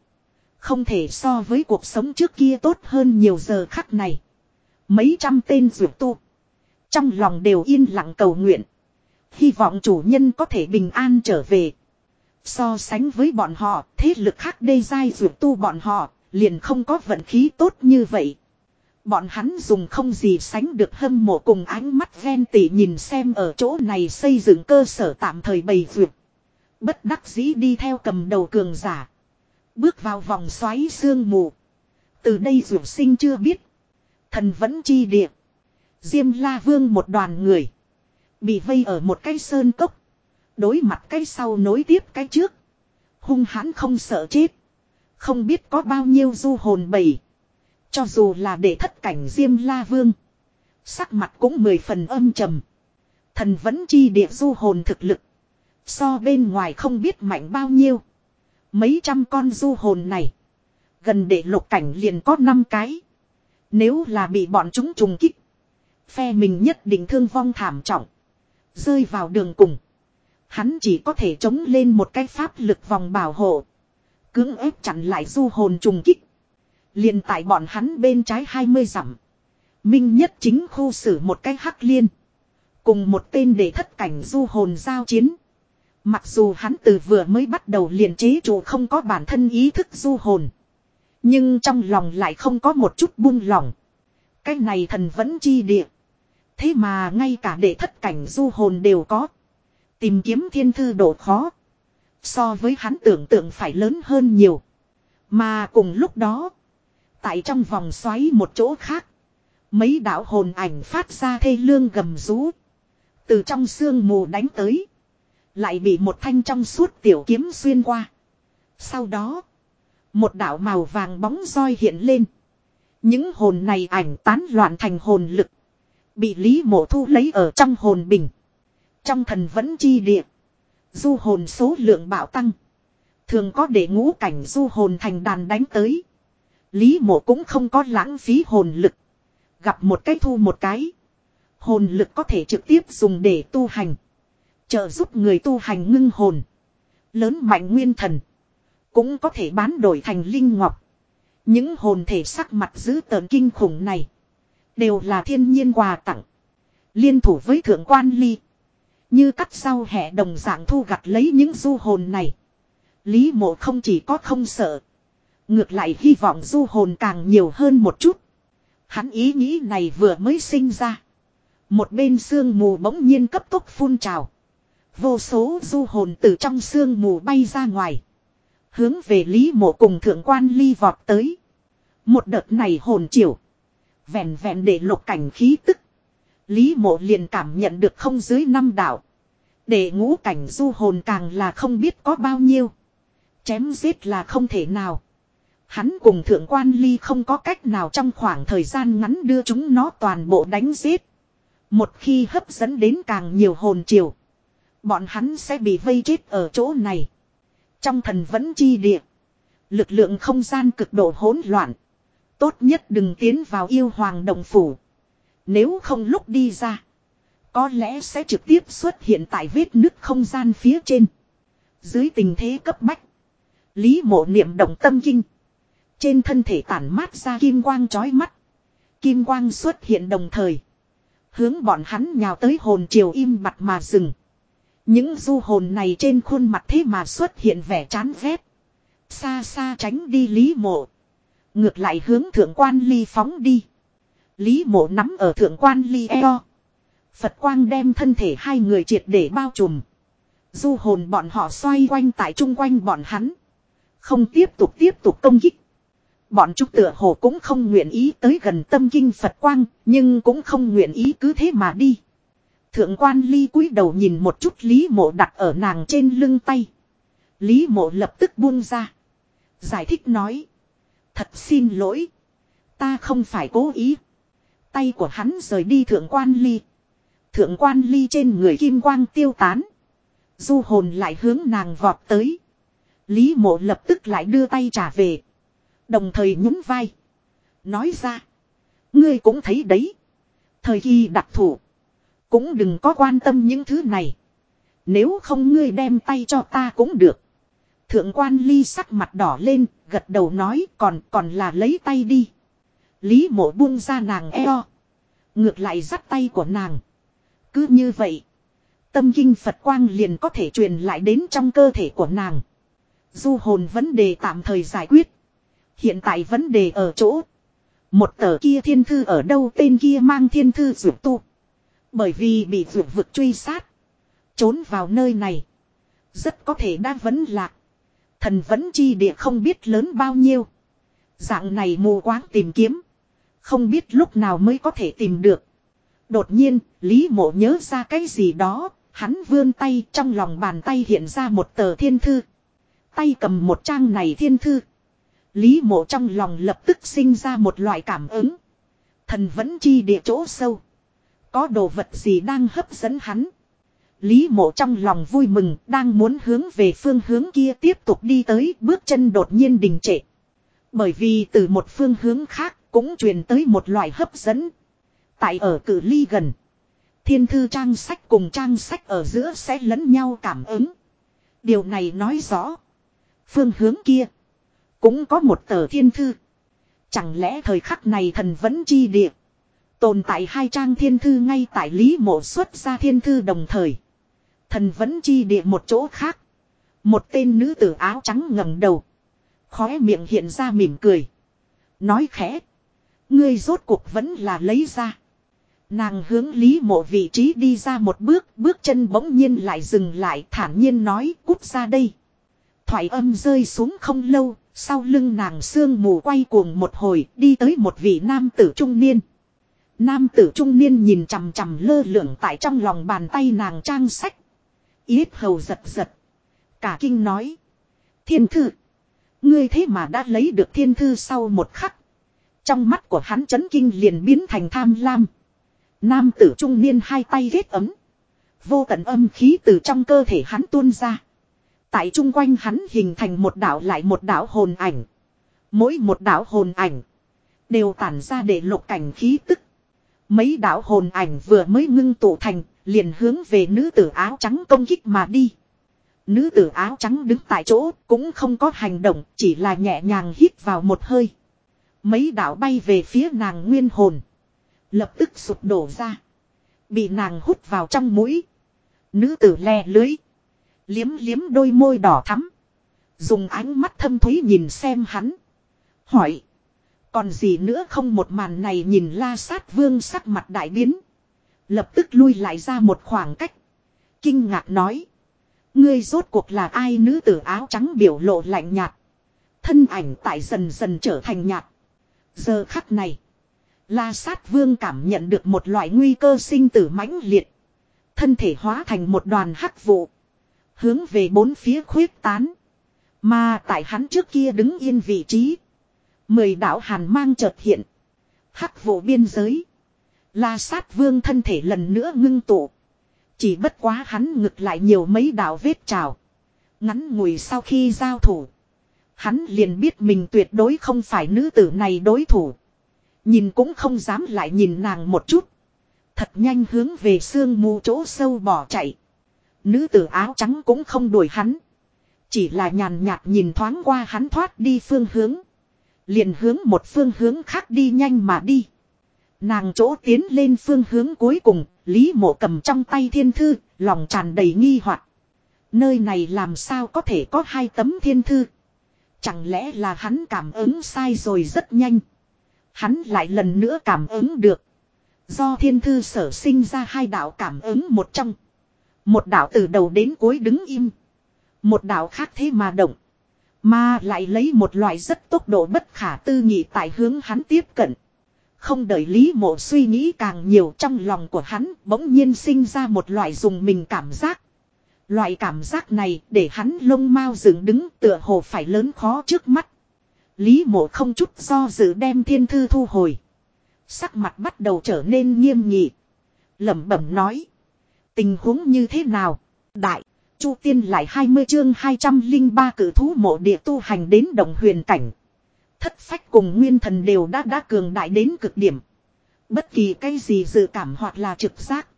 Không thể so với cuộc sống trước kia tốt hơn nhiều giờ khắc này. Mấy trăm tên dược tu. Trong lòng đều yên lặng cầu nguyện. Hy vọng chủ nhân có thể bình an trở về. So sánh với bọn họ, thế lực khác đê dai dụ tu bọn họ, liền không có vận khí tốt như vậy. Bọn hắn dùng không gì sánh được hâm mộ cùng ánh mắt ghen tỉ nhìn xem ở chỗ này xây dựng cơ sở tạm thời bày duyệt Bất đắc dĩ đi theo cầm đầu cường giả. Bước vào vòng xoáy sương mù. Từ đây dược sinh chưa biết. Thần vẫn chi địa. Diêm la vương một đoàn người. Bị vây ở một cái sơn cốc. Đối mặt cái sau nối tiếp cái trước. Hung hãn không sợ chết. Không biết có bao nhiêu du hồn bầy. Cho dù là để thất cảnh Diêm La Vương. Sắc mặt cũng mười phần âm trầm. Thần vẫn chi địa du hồn thực lực. So bên ngoài không biết mạnh bao nhiêu. Mấy trăm con du hồn này. Gần để lục cảnh liền có 5 cái. Nếu là bị bọn chúng trùng kích. Phe mình nhất định thương vong thảm trọng. Rơi vào đường cùng. Hắn chỉ có thể chống lên một cái pháp lực vòng bảo hộ. Cưỡng ép chặn lại du hồn trùng kích. liền tại bọn hắn bên trái 20 dặm. Minh nhất chính khu xử một cái hắc liên. Cùng một tên để thất cảnh du hồn giao chiến. Mặc dù hắn từ vừa mới bắt đầu liền chế chủ không có bản thân ý thức du hồn. Nhưng trong lòng lại không có một chút buông lỏng. Cái này thần vẫn chi địa. Thế mà ngay cả đệ thất cảnh du hồn đều có. Tìm kiếm thiên thư độ khó. So với hắn tưởng tượng phải lớn hơn nhiều. Mà cùng lúc đó. Tại trong vòng xoáy một chỗ khác. Mấy đạo hồn ảnh phát ra thê lương gầm rú. Từ trong sương mù đánh tới. Lại bị một thanh trong suốt tiểu kiếm xuyên qua. Sau đó. Một đạo màu vàng bóng roi hiện lên. Những hồn này ảnh tán loạn thành hồn lực. Bị Lý Mộ Thu lấy ở trong hồn bình. Trong thần vẫn chi địa. Du hồn số lượng bạo tăng. Thường có để ngũ cảnh du hồn thành đàn đánh tới. Lý mộ cũng không có lãng phí hồn lực. Gặp một cái thu một cái. Hồn lực có thể trực tiếp dùng để tu hành. Trợ giúp người tu hành ngưng hồn. Lớn mạnh nguyên thần. Cũng có thể bán đổi thành linh ngọc. Những hồn thể sắc mặt giữ tờn kinh khủng này. Đều là thiên nhiên quà tặng. Liên thủ với thượng quan ly. Như cắt sau hẻ đồng dạng thu gặt lấy những du hồn này. Lý mộ không chỉ có không sợ. Ngược lại hy vọng du hồn càng nhiều hơn một chút. Hắn ý nghĩ này vừa mới sinh ra. Một bên sương mù bỗng nhiên cấp tốc phun trào. Vô số du hồn từ trong sương mù bay ra ngoài. Hướng về Lý mộ cùng thượng quan ly vọt tới. Một đợt này hồn chiều. Vẹn vẹn để lục cảnh khí tức. Lý mộ liền cảm nhận được không dưới năm đạo. Để ngũ cảnh du hồn càng là không biết có bao nhiêu. Chém giết là không thể nào. Hắn cùng thượng quan ly không có cách nào trong khoảng thời gian ngắn đưa chúng nó toàn bộ đánh giết. Một khi hấp dẫn đến càng nhiều hồn triều, Bọn hắn sẽ bị vây chết ở chỗ này. Trong thần vẫn chi địa. Lực lượng không gian cực độ hỗn loạn. Tốt nhất đừng tiến vào yêu hoàng đồng phủ. Nếu không lúc đi ra. Có lẽ sẽ trực tiếp xuất hiện tại vết nứt không gian phía trên. Dưới tình thế cấp bách. Lý mộ niệm động tâm kinh. Trên thân thể tản mát ra kim quang chói mắt. Kim quang xuất hiện đồng thời. Hướng bọn hắn nhào tới hồn chiều im mặt mà dừng. Những du hồn này trên khuôn mặt thế mà xuất hiện vẻ chán ghét. Xa xa tránh đi Lý mộ. Ngược lại hướng thượng quan ly phóng đi. Lý mộ nắm ở thượng quan ly eo. Phật quang đem thân thể hai người triệt để bao trùm. Du hồn bọn họ xoay quanh tại chung quanh bọn hắn. Không tiếp tục tiếp tục công kích. Bọn chúng tựa hồ cũng không nguyện ý tới gần tâm kinh Phật quang, nhưng cũng không nguyện ý cứ thế mà đi. Thượng quan ly cúi đầu nhìn một chút Lý mộ đặt ở nàng trên lưng tay. Lý mộ lập tức buông ra. Giải thích nói. Thật xin lỗi. Ta không phải cố ý. Tay của hắn rời đi thượng quan ly. Thượng quan ly trên người kim quang tiêu tán. Du hồn lại hướng nàng vọt tới. Lý mộ lập tức lại đưa tay trả về. Đồng thời nhún vai. Nói ra. Ngươi cũng thấy đấy. Thời kỳ đặc thủ. Cũng đừng có quan tâm những thứ này. Nếu không ngươi đem tay cho ta cũng được. Thượng quan ly sắc mặt đỏ lên, gật đầu nói còn còn là lấy tay đi. Lý mộ buông ra nàng eo. Ngược lại dắt tay của nàng. Cứ như vậy. Tâm kinh Phật quang liền có thể truyền lại đến trong cơ thể của nàng. Du hồn vấn đề tạm thời giải quyết. Hiện tại vấn đề ở chỗ. Một tờ kia thiên thư ở đâu tên kia mang thiên thư rượu tu. Bởi vì bị vượt vực truy sát. Trốn vào nơi này. Rất có thể đã vấn lạc. Thần vẫn chi địa không biết lớn bao nhiêu. Dạng này mù quáng tìm kiếm. Không biết lúc nào mới có thể tìm được. Đột nhiên, Lý mộ nhớ ra cái gì đó. Hắn vươn tay trong lòng bàn tay hiện ra một tờ thiên thư. Tay cầm một trang này thiên thư. Lý mộ trong lòng lập tức sinh ra một loại cảm ứng. Thần vẫn chi địa chỗ sâu. Có đồ vật gì đang hấp dẫn hắn. Lý mộ trong lòng vui mừng, đang muốn hướng về phương hướng kia tiếp tục đi tới, bước chân đột nhiên đình trệ. Bởi vì từ một phương hướng khác cũng truyền tới một loại hấp dẫn. Tại ở cử ly gần. Thiên thư trang sách cùng trang sách ở giữa sẽ lẫn nhau cảm ứng. Điều này nói rõ. Phương hướng kia. Cũng có một tờ thiên thư. Chẳng lẽ thời khắc này thần vẫn chi địa. Tồn tại hai trang thiên thư ngay tại Lý Mộ xuất ra thiên thư đồng thời. Thần vẫn chi địa một chỗ khác. Một tên nữ tử áo trắng ngẩng đầu. Khóe miệng hiện ra mỉm cười. Nói khẽ. Ngươi rốt cuộc vẫn là lấy ra. Nàng hướng Lý Mộ vị trí đi ra một bước, bước chân bỗng nhiên lại dừng lại thản nhiên nói cút ra đây. Thoại âm rơi xuống không lâu, sau lưng nàng sương mù quay cuồng một hồi đi tới một vị nam tử trung niên. Nam tử trung niên nhìn chằm chằm lơ lửng tại trong lòng bàn tay nàng trang sách. Yết hầu giật giật. Cả kinh nói. Thiên thư. Ngươi thế mà đã lấy được thiên thư sau một khắc. Trong mắt của hắn chấn kinh liền biến thành tham lam. Nam tử trung niên hai tay ghét ấm. Vô tận âm khí từ trong cơ thể hắn tuôn ra. Tại chung quanh hắn hình thành một đảo lại một đảo hồn ảnh. Mỗi một đảo hồn ảnh. Đều tản ra để lục cảnh khí tức. Mấy đảo hồn ảnh vừa mới ngưng tụ thành. Liền hướng về nữ tử áo trắng công kích mà đi. Nữ tử áo trắng đứng tại chỗ cũng không có hành động. Chỉ là nhẹ nhàng hít vào một hơi. Mấy đảo bay về phía nàng nguyên hồn. Lập tức sụp đổ ra. Bị nàng hút vào trong mũi. Nữ tử le lưới. Liếm liếm đôi môi đỏ thắm. Dùng ánh mắt thâm thúy nhìn xem hắn. Hỏi. Còn gì nữa không một màn này nhìn la sát vương sắc mặt đại biến. Lập tức lui lại ra một khoảng cách. Kinh ngạc nói. Ngươi rốt cuộc là ai nữ tử áo trắng biểu lộ lạnh nhạt. Thân ảnh tại dần dần trở thành nhạt. Giờ khắc này. La sát vương cảm nhận được một loại nguy cơ sinh tử mãnh liệt. Thân thể hóa thành một đoàn hắc vụ. Hướng về bốn phía khuyết tán. Mà tại hắn trước kia đứng yên vị trí. Mười đạo hàn mang chợt hiện. Hắc vụ biên giới. La sát vương thân thể lần nữa ngưng tụ. Chỉ bất quá hắn ngực lại nhiều mấy đạo vết trào. Ngắn ngủi sau khi giao thủ. Hắn liền biết mình tuyệt đối không phải nữ tử này đối thủ. Nhìn cũng không dám lại nhìn nàng một chút. Thật nhanh hướng về xương mù chỗ sâu bỏ chạy. Nữ tử áo trắng cũng không đuổi hắn. Chỉ là nhàn nhạt nhìn thoáng qua hắn thoát đi phương hướng. Liền hướng một phương hướng khác đi nhanh mà đi. Nàng chỗ tiến lên phương hướng cuối cùng, Lý mộ cầm trong tay thiên thư, lòng tràn đầy nghi hoặc Nơi này làm sao có thể có hai tấm thiên thư. Chẳng lẽ là hắn cảm ứng sai rồi rất nhanh. Hắn lại lần nữa cảm ứng được. Do thiên thư sở sinh ra hai đạo cảm ứng một trong. Một đạo từ đầu đến cuối đứng im. Một đạo khác thế mà động. Mà lại lấy một loại rất tốc độ bất khả tư nghị tại hướng hắn tiếp cận. Không đợi Lý Mộ suy nghĩ càng nhiều trong lòng của hắn bỗng nhiên sinh ra một loại dùng mình cảm giác. Loại cảm giác này để hắn lông mau dựng đứng tựa hồ phải lớn khó trước mắt. Lý mộ không chút do dự đem thiên thư thu hồi. Sắc mặt bắt đầu trở nên nghiêm nghị. lẩm bẩm nói. Tình huống như thế nào? Đại, Chu tiên lại 20 chương 203 cử thú mộ địa tu hành đến đồng huyền cảnh. Thất phách cùng nguyên thần đều đã đã cường đại đến cực điểm. Bất kỳ cái gì dự cảm hoặc là trực giác.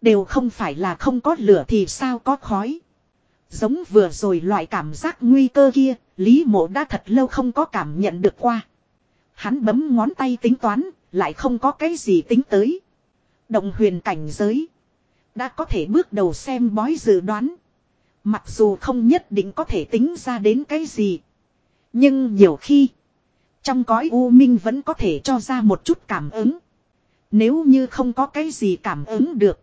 Đều không phải là không có lửa thì sao có khói. Giống vừa rồi loại cảm giác nguy cơ kia, Lý mộ đã thật lâu không có cảm nhận được qua. Hắn bấm ngón tay tính toán, lại không có cái gì tính tới. Động huyền cảnh giới. Đã có thể bước đầu xem bói dự đoán. Mặc dù không nhất định có thể tính ra đến cái gì. Nhưng nhiều khi. Trong cõi u minh vẫn có thể cho ra một chút cảm ứng. Nếu như không có cái gì cảm ứng được.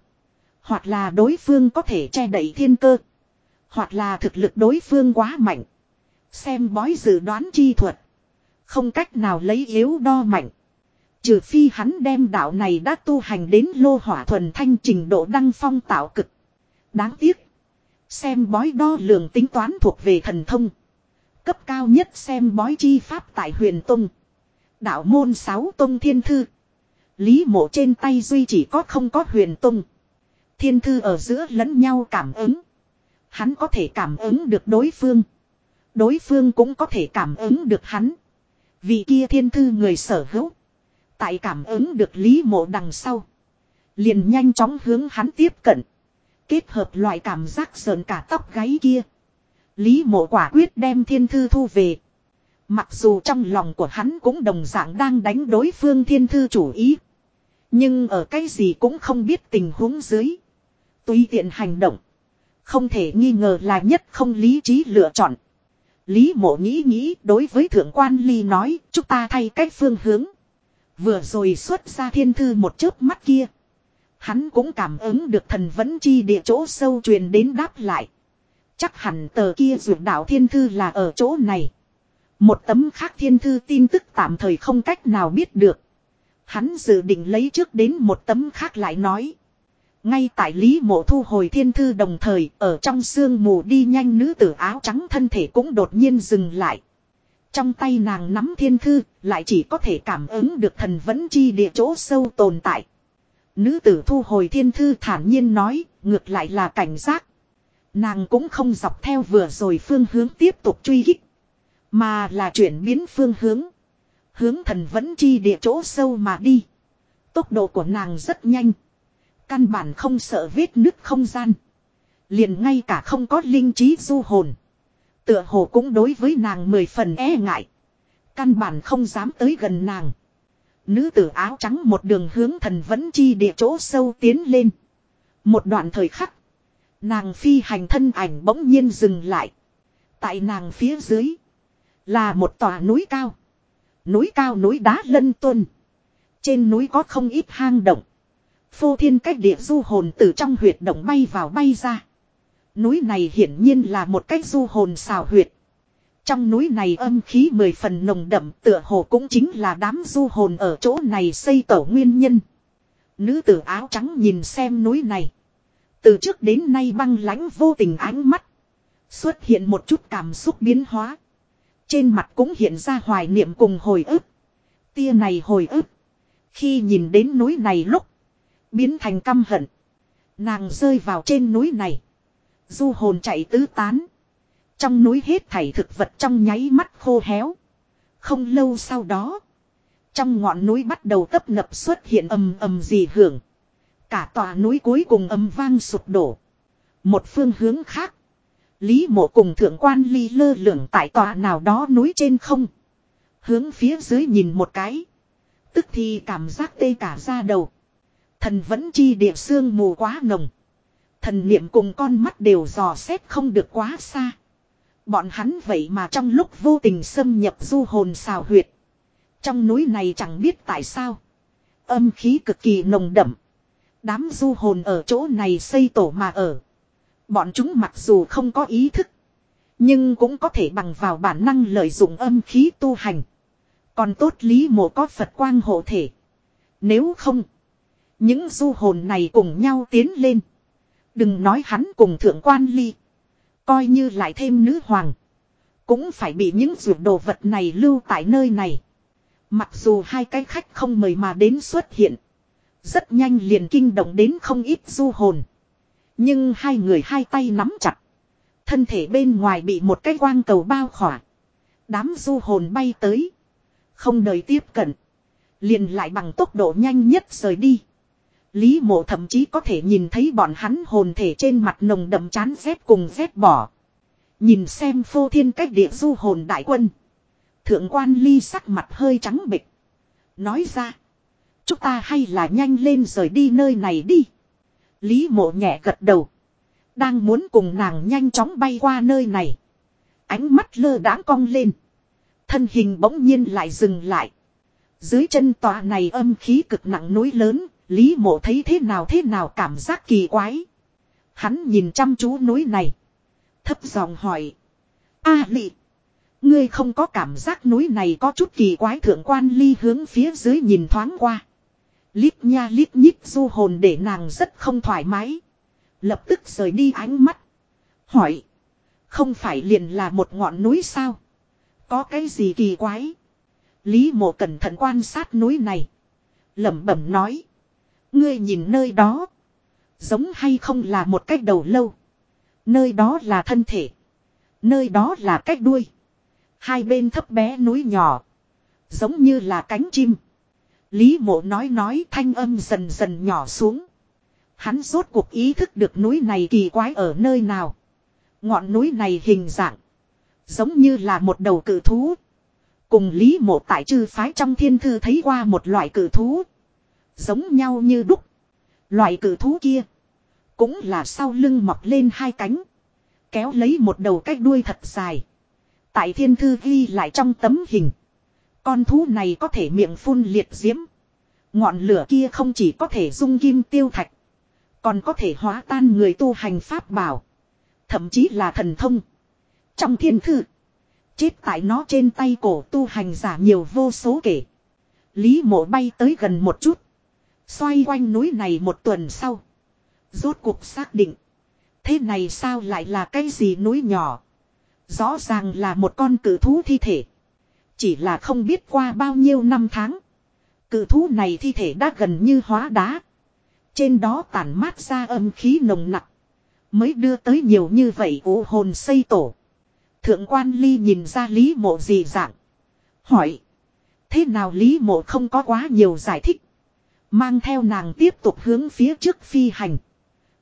Hoặc là đối phương có thể che đẩy thiên cơ. Hoặc là thực lực đối phương quá mạnh. Xem bói dự đoán chi thuật. Không cách nào lấy yếu đo mạnh. Trừ phi hắn đem đạo này đã tu hành đến lô hỏa thuần thanh trình độ đăng phong tạo cực. Đáng tiếc. Xem bói đo lường tính toán thuộc về thần thông. Cấp cao nhất xem bói chi pháp tại huyền tông. Đạo môn sáu tông thiên thư. Lý mộ trên tay duy chỉ có không có huyền tông. Thiên thư ở giữa lẫn nhau cảm ứng. Hắn có thể cảm ứng được đối phương. Đối phương cũng có thể cảm ứng được hắn. Vị kia thiên thư người sở hữu. Tại cảm ứng được lý mộ đằng sau. Liền nhanh chóng hướng hắn tiếp cận. Kết hợp loại cảm giác sờn cả tóc gáy kia. Lý mộ quả quyết đem thiên thư thu về. Mặc dù trong lòng của hắn cũng đồng dạng đang đánh đối phương thiên thư chủ ý. Nhưng ở cái gì cũng không biết tình huống dưới. Tùy tiện hành động. Không thể nghi ngờ là nhất không lý trí lựa chọn. Lý mộ nghĩ nghĩ đối với thượng quan ly nói, chúng ta thay cách phương hướng. Vừa rồi xuất ra thiên thư một chớp mắt kia. Hắn cũng cảm ứng được thần vẫn chi địa chỗ sâu truyền đến đáp lại. Chắc hẳn tờ kia dược đạo thiên thư là ở chỗ này. Một tấm khác thiên thư tin tức tạm thời không cách nào biết được. Hắn dự định lấy trước đến một tấm khác lại nói. Ngay tại Lý Mộ thu hồi thiên thư đồng thời, ở trong sương mù đi nhanh nữ tử áo trắng thân thể cũng đột nhiên dừng lại. Trong tay nàng nắm thiên thư, lại chỉ có thể cảm ứng được thần vẫn chi địa chỗ sâu tồn tại. Nữ tử thu hồi thiên thư thản nhiên nói, ngược lại là cảnh giác. Nàng cũng không dọc theo vừa rồi phương hướng tiếp tục truy kích. Mà là chuyển biến phương hướng. Hướng thần vẫn chi địa chỗ sâu mà đi. Tốc độ của nàng rất nhanh. Căn bản không sợ vết nứt không gian. Liền ngay cả không có linh trí du hồn. Tựa hồ cũng đối với nàng mười phần e ngại. Căn bản không dám tới gần nàng. Nữ tử áo trắng một đường hướng thần vẫn chi địa chỗ sâu tiến lên. Một đoạn thời khắc. Nàng phi hành thân ảnh bỗng nhiên dừng lại. Tại nàng phía dưới. Là một tòa núi cao. Núi cao núi đá lân tuân. Trên núi có không ít hang động. Phô thiên cách địa du hồn từ trong huyệt động bay vào bay ra. Núi này hiển nhiên là một cách du hồn xào huyệt. Trong núi này âm khí mười phần nồng đậm, tựa hồ cũng chính là đám du hồn ở chỗ này xây tổ nguyên nhân. Nữ tử áo trắng nhìn xem núi này. Từ trước đến nay băng lãnh vô tình ánh mắt. Xuất hiện một chút cảm xúc biến hóa. Trên mặt cũng hiện ra hoài niệm cùng hồi ức. Tia này hồi ức. Khi nhìn đến núi này lúc. Biến thành căm hận. Nàng rơi vào trên núi này. Du hồn chạy tứ tán. Trong núi hết thảy thực vật trong nháy mắt khô héo. Không lâu sau đó. Trong ngọn núi bắt đầu tấp nập xuất hiện ầm ầm gì hưởng. Cả tòa núi cuối cùng âm vang sụp đổ. Một phương hướng khác. Lý mộ cùng thượng quan ly lơ lửng tại tòa nào đó núi trên không. Hướng phía dưới nhìn một cái. Tức thì cảm giác tê cả ra đầu. Thần vẫn chi địa xương mù quá nồng. Thần niệm cùng con mắt đều dò xét không được quá xa. Bọn hắn vậy mà trong lúc vô tình xâm nhập du hồn xào huyệt. Trong núi này chẳng biết tại sao. Âm khí cực kỳ nồng đậm. Đám du hồn ở chỗ này xây tổ mà ở. Bọn chúng mặc dù không có ý thức. Nhưng cũng có thể bằng vào bản năng lợi dụng âm khí tu hành. Còn tốt lý mộ có Phật quang hộ thể. Nếu không. Những du hồn này cùng nhau tiến lên. Đừng nói hắn cùng thượng quan ly. Coi như lại thêm nữ hoàng. Cũng phải bị những ruột đồ vật này lưu tại nơi này. Mặc dù hai cái khách không mời mà đến xuất hiện. Rất nhanh liền kinh động đến không ít du hồn. Nhưng hai người hai tay nắm chặt. Thân thể bên ngoài bị một cái quang cầu bao khỏa. Đám du hồn bay tới. Không đợi tiếp cận. Liền lại bằng tốc độ nhanh nhất rời đi. Lý mộ thậm chí có thể nhìn thấy bọn hắn hồn thể trên mặt nồng đậm chán rét cùng rét bỏ. Nhìn xem phô thiên cách địa du hồn đại quân. Thượng quan ly sắc mặt hơi trắng bịch. Nói ra. Chúng ta hay là nhanh lên rời đi nơi này đi. Lý mộ nhẹ gật đầu. Đang muốn cùng nàng nhanh chóng bay qua nơi này. Ánh mắt lơ đãng cong lên. Thân hình bỗng nhiên lại dừng lại. Dưới chân tòa này âm khí cực nặng núi lớn, Lý mộ thấy thế nào thế nào cảm giác kỳ quái. Hắn nhìn chăm chú núi này. Thấp giọng hỏi. A à, lị. Ngươi không có cảm giác núi này có chút kỳ quái thượng quan ly hướng phía dưới nhìn thoáng qua. Lít nha lít nhít du hồn để nàng rất không thoải mái. Lập tức rời đi ánh mắt. Hỏi. Không phải liền là một ngọn núi sao? Có cái gì kỳ quái? Lý mộ cẩn thận quan sát núi này. lẩm bẩm nói. Ngươi nhìn nơi đó. Giống hay không là một cách đầu lâu. Nơi đó là thân thể. Nơi đó là cách đuôi. Hai bên thấp bé núi nhỏ. Giống như là cánh chim. Lý mộ nói nói thanh âm dần dần nhỏ xuống. Hắn rốt cuộc ý thức được núi này kỳ quái ở nơi nào. Ngọn núi này hình dạng. Giống như là một đầu cự thú. Cùng Lý mộ tại chư phái trong thiên thư thấy qua một loại cự thú. Giống nhau như đúc. Loại cự thú kia. Cũng là sau lưng mọc lên hai cánh. Kéo lấy một đầu cách đuôi thật dài. Tại thiên thư ghi lại trong tấm hình. Con thú này có thể miệng phun liệt diễm. Ngọn lửa kia không chỉ có thể dung kim tiêu thạch. Còn có thể hóa tan người tu hành pháp bảo. Thậm chí là thần thông. Trong thiên thư. Chết tại nó trên tay cổ tu hành giả nhiều vô số kể. Lý mộ bay tới gần một chút. Xoay quanh núi này một tuần sau. Rốt cuộc xác định. Thế này sao lại là cái gì núi nhỏ. Rõ ràng là một con cử thú thi thể. Chỉ là không biết qua bao nhiêu năm tháng. Cự thú này thi thể đã gần như hóa đá. Trên đó tản mát ra âm khí nồng nặc. Mới đưa tới nhiều như vậy ủ hồn xây tổ. Thượng quan ly nhìn ra lý mộ gì dạng. Hỏi. Thế nào lý mộ không có quá nhiều giải thích. Mang theo nàng tiếp tục hướng phía trước phi hành.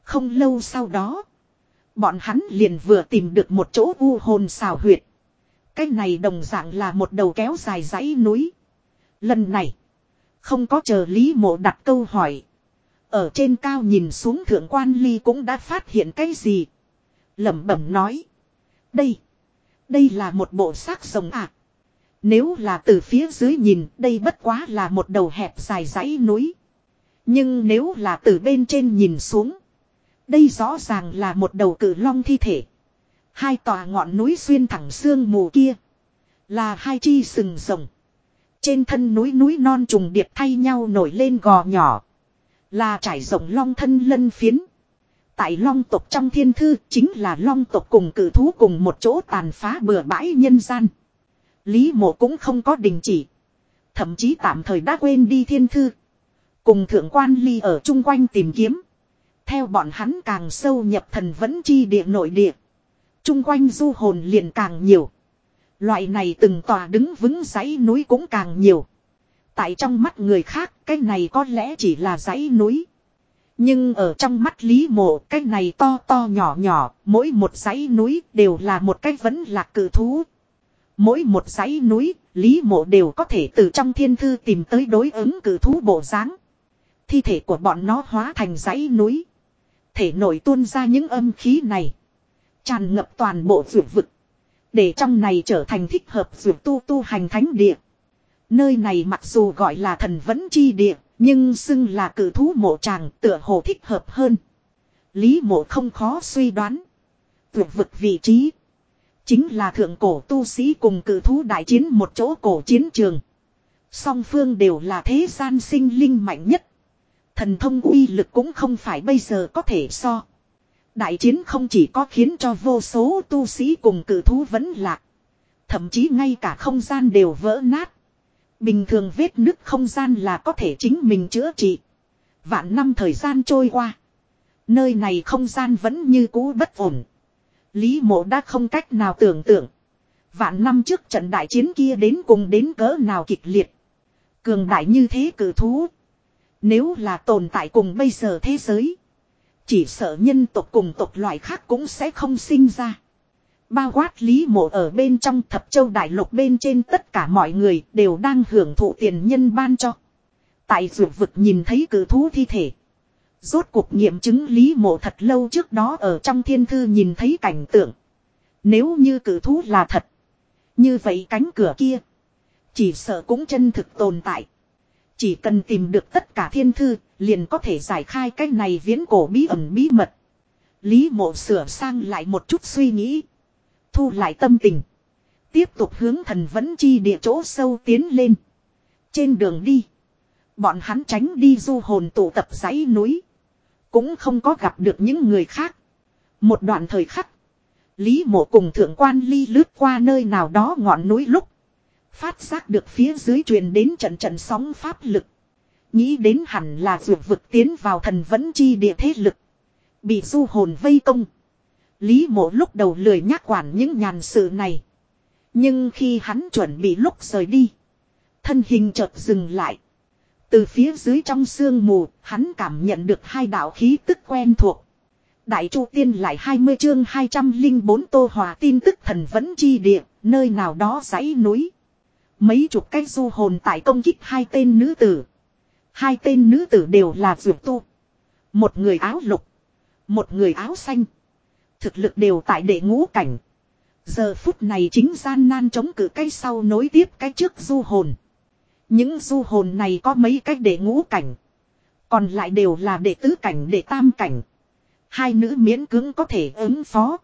Không lâu sau đó. Bọn hắn liền vừa tìm được một chỗ u hồn xào huyệt. Cái này đồng dạng là một đầu kéo dài dãy núi. Lần này. Không có chờ Lý mộ đặt câu hỏi. Ở trên cao nhìn xuống thượng quan ly cũng đã phát hiện cái gì. lẩm bẩm nói. Đây. Đây là một bộ xác rồng à. Nếu là từ phía dưới nhìn, đây bất quá là một đầu hẹp dài dãy núi. Nhưng nếu là từ bên trên nhìn xuống, đây rõ ràng là một đầu cử long thi thể. Hai tòa ngọn núi xuyên thẳng xương mù kia, là hai chi sừng rồng. Trên thân núi núi non trùng điệp thay nhau nổi lên gò nhỏ, là trải rộng long thân lân phiến. Tại long tộc trong thiên thư chính là long tộc cùng cử thú cùng một chỗ tàn phá bừa bãi nhân gian. Lý mộ cũng không có đình chỉ. Thậm chí tạm thời đã quên đi thiên thư. Cùng thượng quan ly ở chung quanh tìm kiếm. Theo bọn hắn càng sâu nhập thần vẫn chi địa nội địa. Chung quanh du hồn liền càng nhiều. Loại này từng tòa đứng vững dãy núi cũng càng nhiều. Tại trong mắt người khác cái này có lẽ chỉ là dãy núi. Nhưng ở trong mắt Lý Mộ cái này to to nhỏ nhỏ, mỗi một dãy núi đều là một cái vẫn lạc cử thú. Mỗi một dãy núi, Lý Mộ đều có thể từ trong thiên thư tìm tới đối ứng cử thú bộ dáng. Thi thể của bọn nó hóa thành dãy núi. Thể nổi tuôn ra những âm khí này. Tràn ngập toàn bộ vượt vực. Để trong này trở thành thích hợp vượt tu tu hành thánh địa. Nơi này mặc dù gọi là thần vẫn chi địa, nhưng xưng là cử thú mộ tràng tựa hồ thích hợp hơn. Lý mộ không khó suy đoán. Vượt vực vị trí. Chính là thượng cổ tu sĩ cùng cử thú đại chiến một chỗ cổ chiến trường. Song phương đều là thế gian sinh linh mạnh nhất. Thần thông uy lực cũng không phải bây giờ có thể so. Đại chiến không chỉ có khiến cho vô số tu sĩ cùng cử thú vẫn lạc. Thậm chí ngay cả không gian đều vỡ nát. Bình thường vết nứt không gian là có thể chính mình chữa trị. Vạn năm thời gian trôi qua. Nơi này không gian vẫn như cũ bất ổn. Lý mộ đã không cách nào tưởng tượng. Vạn năm trước trận đại chiến kia đến cùng đến cỡ nào kịch liệt. Cường đại như thế cử thú. Nếu là tồn tại cùng bây giờ thế giới. Chỉ sợ nhân tộc cùng tộc loại khác cũng sẽ không sinh ra. Bao quát lý mộ ở bên trong thập châu đại lục bên trên tất cả mọi người đều đang hưởng thụ tiền nhân ban cho. Tại ruột vực nhìn thấy cử thú thi thể. Rốt cuộc nghiệm chứng lý mộ thật lâu trước đó ở trong thiên thư nhìn thấy cảnh tượng. Nếu như cử thú là thật. Như vậy cánh cửa kia. Chỉ sợ cũng chân thực tồn tại. Chỉ cần tìm được tất cả thiên thư, liền có thể giải khai cái này viễn cổ bí ẩn bí mật. Lý mộ sửa sang lại một chút suy nghĩ. Thu lại tâm tình. Tiếp tục hướng thần vẫn chi địa chỗ sâu tiến lên. Trên đường đi. Bọn hắn tránh đi du hồn tụ tập dãy núi. Cũng không có gặp được những người khác. Một đoạn thời khắc. Lý mộ cùng thượng quan ly lướt qua nơi nào đó ngọn núi lúc. Phát giác được phía dưới truyền đến trận trận sóng pháp lực. Nghĩ đến hẳn là vượt vực tiến vào thần vẫn chi địa thế lực. Bị du hồn vây công. Lý mộ lúc đầu lười nhắc quản những nhàn sự này. Nhưng khi hắn chuẩn bị lúc rời đi. Thân hình chợt dừng lại. Từ phía dưới trong sương mù, hắn cảm nhận được hai đạo khí tức quen thuộc. Đại Chu Tiên lại 20 chương 204 Tô Hòa tin tức thần vẫn chi địa, nơi nào đó dãy núi. Mấy chục cái du hồn tại công kích hai tên nữ tử. Hai tên nữ tử đều là dược tu. Một người áo lục. Một người áo xanh. Thực lực đều tại đệ ngũ cảnh. Giờ phút này chính gian nan chống cự cái sau nối tiếp cái trước du hồn. Những du hồn này có mấy cách đệ ngũ cảnh. Còn lại đều là đệ tứ cảnh, đệ tam cảnh. Hai nữ miễn cưỡng có thể ứng phó.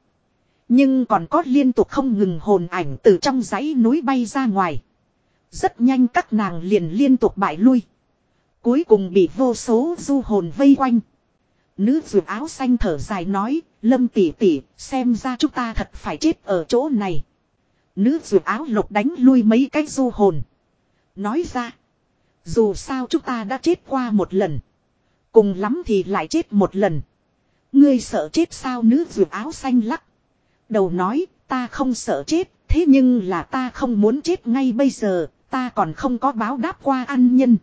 Nhưng còn có liên tục không ngừng hồn ảnh từ trong dãy núi bay ra ngoài. Rất nhanh các nàng liền liên tục bại lui. Cuối cùng bị vô số du hồn vây quanh. Nữ dù áo xanh thở dài nói, lâm tỷ tỷ, xem ra chúng ta thật phải chết ở chỗ này. Nữ dù áo lục đánh lui mấy cái du hồn. Nói ra, dù sao chúng ta đã chết qua một lần. Cùng lắm thì lại chết một lần. Ngươi sợ chết sao nữ dù áo xanh lắc. Đầu nói, ta không sợ chết, thế nhưng là ta không muốn chết ngay bây giờ, ta còn không có báo đáp qua ăn nhân.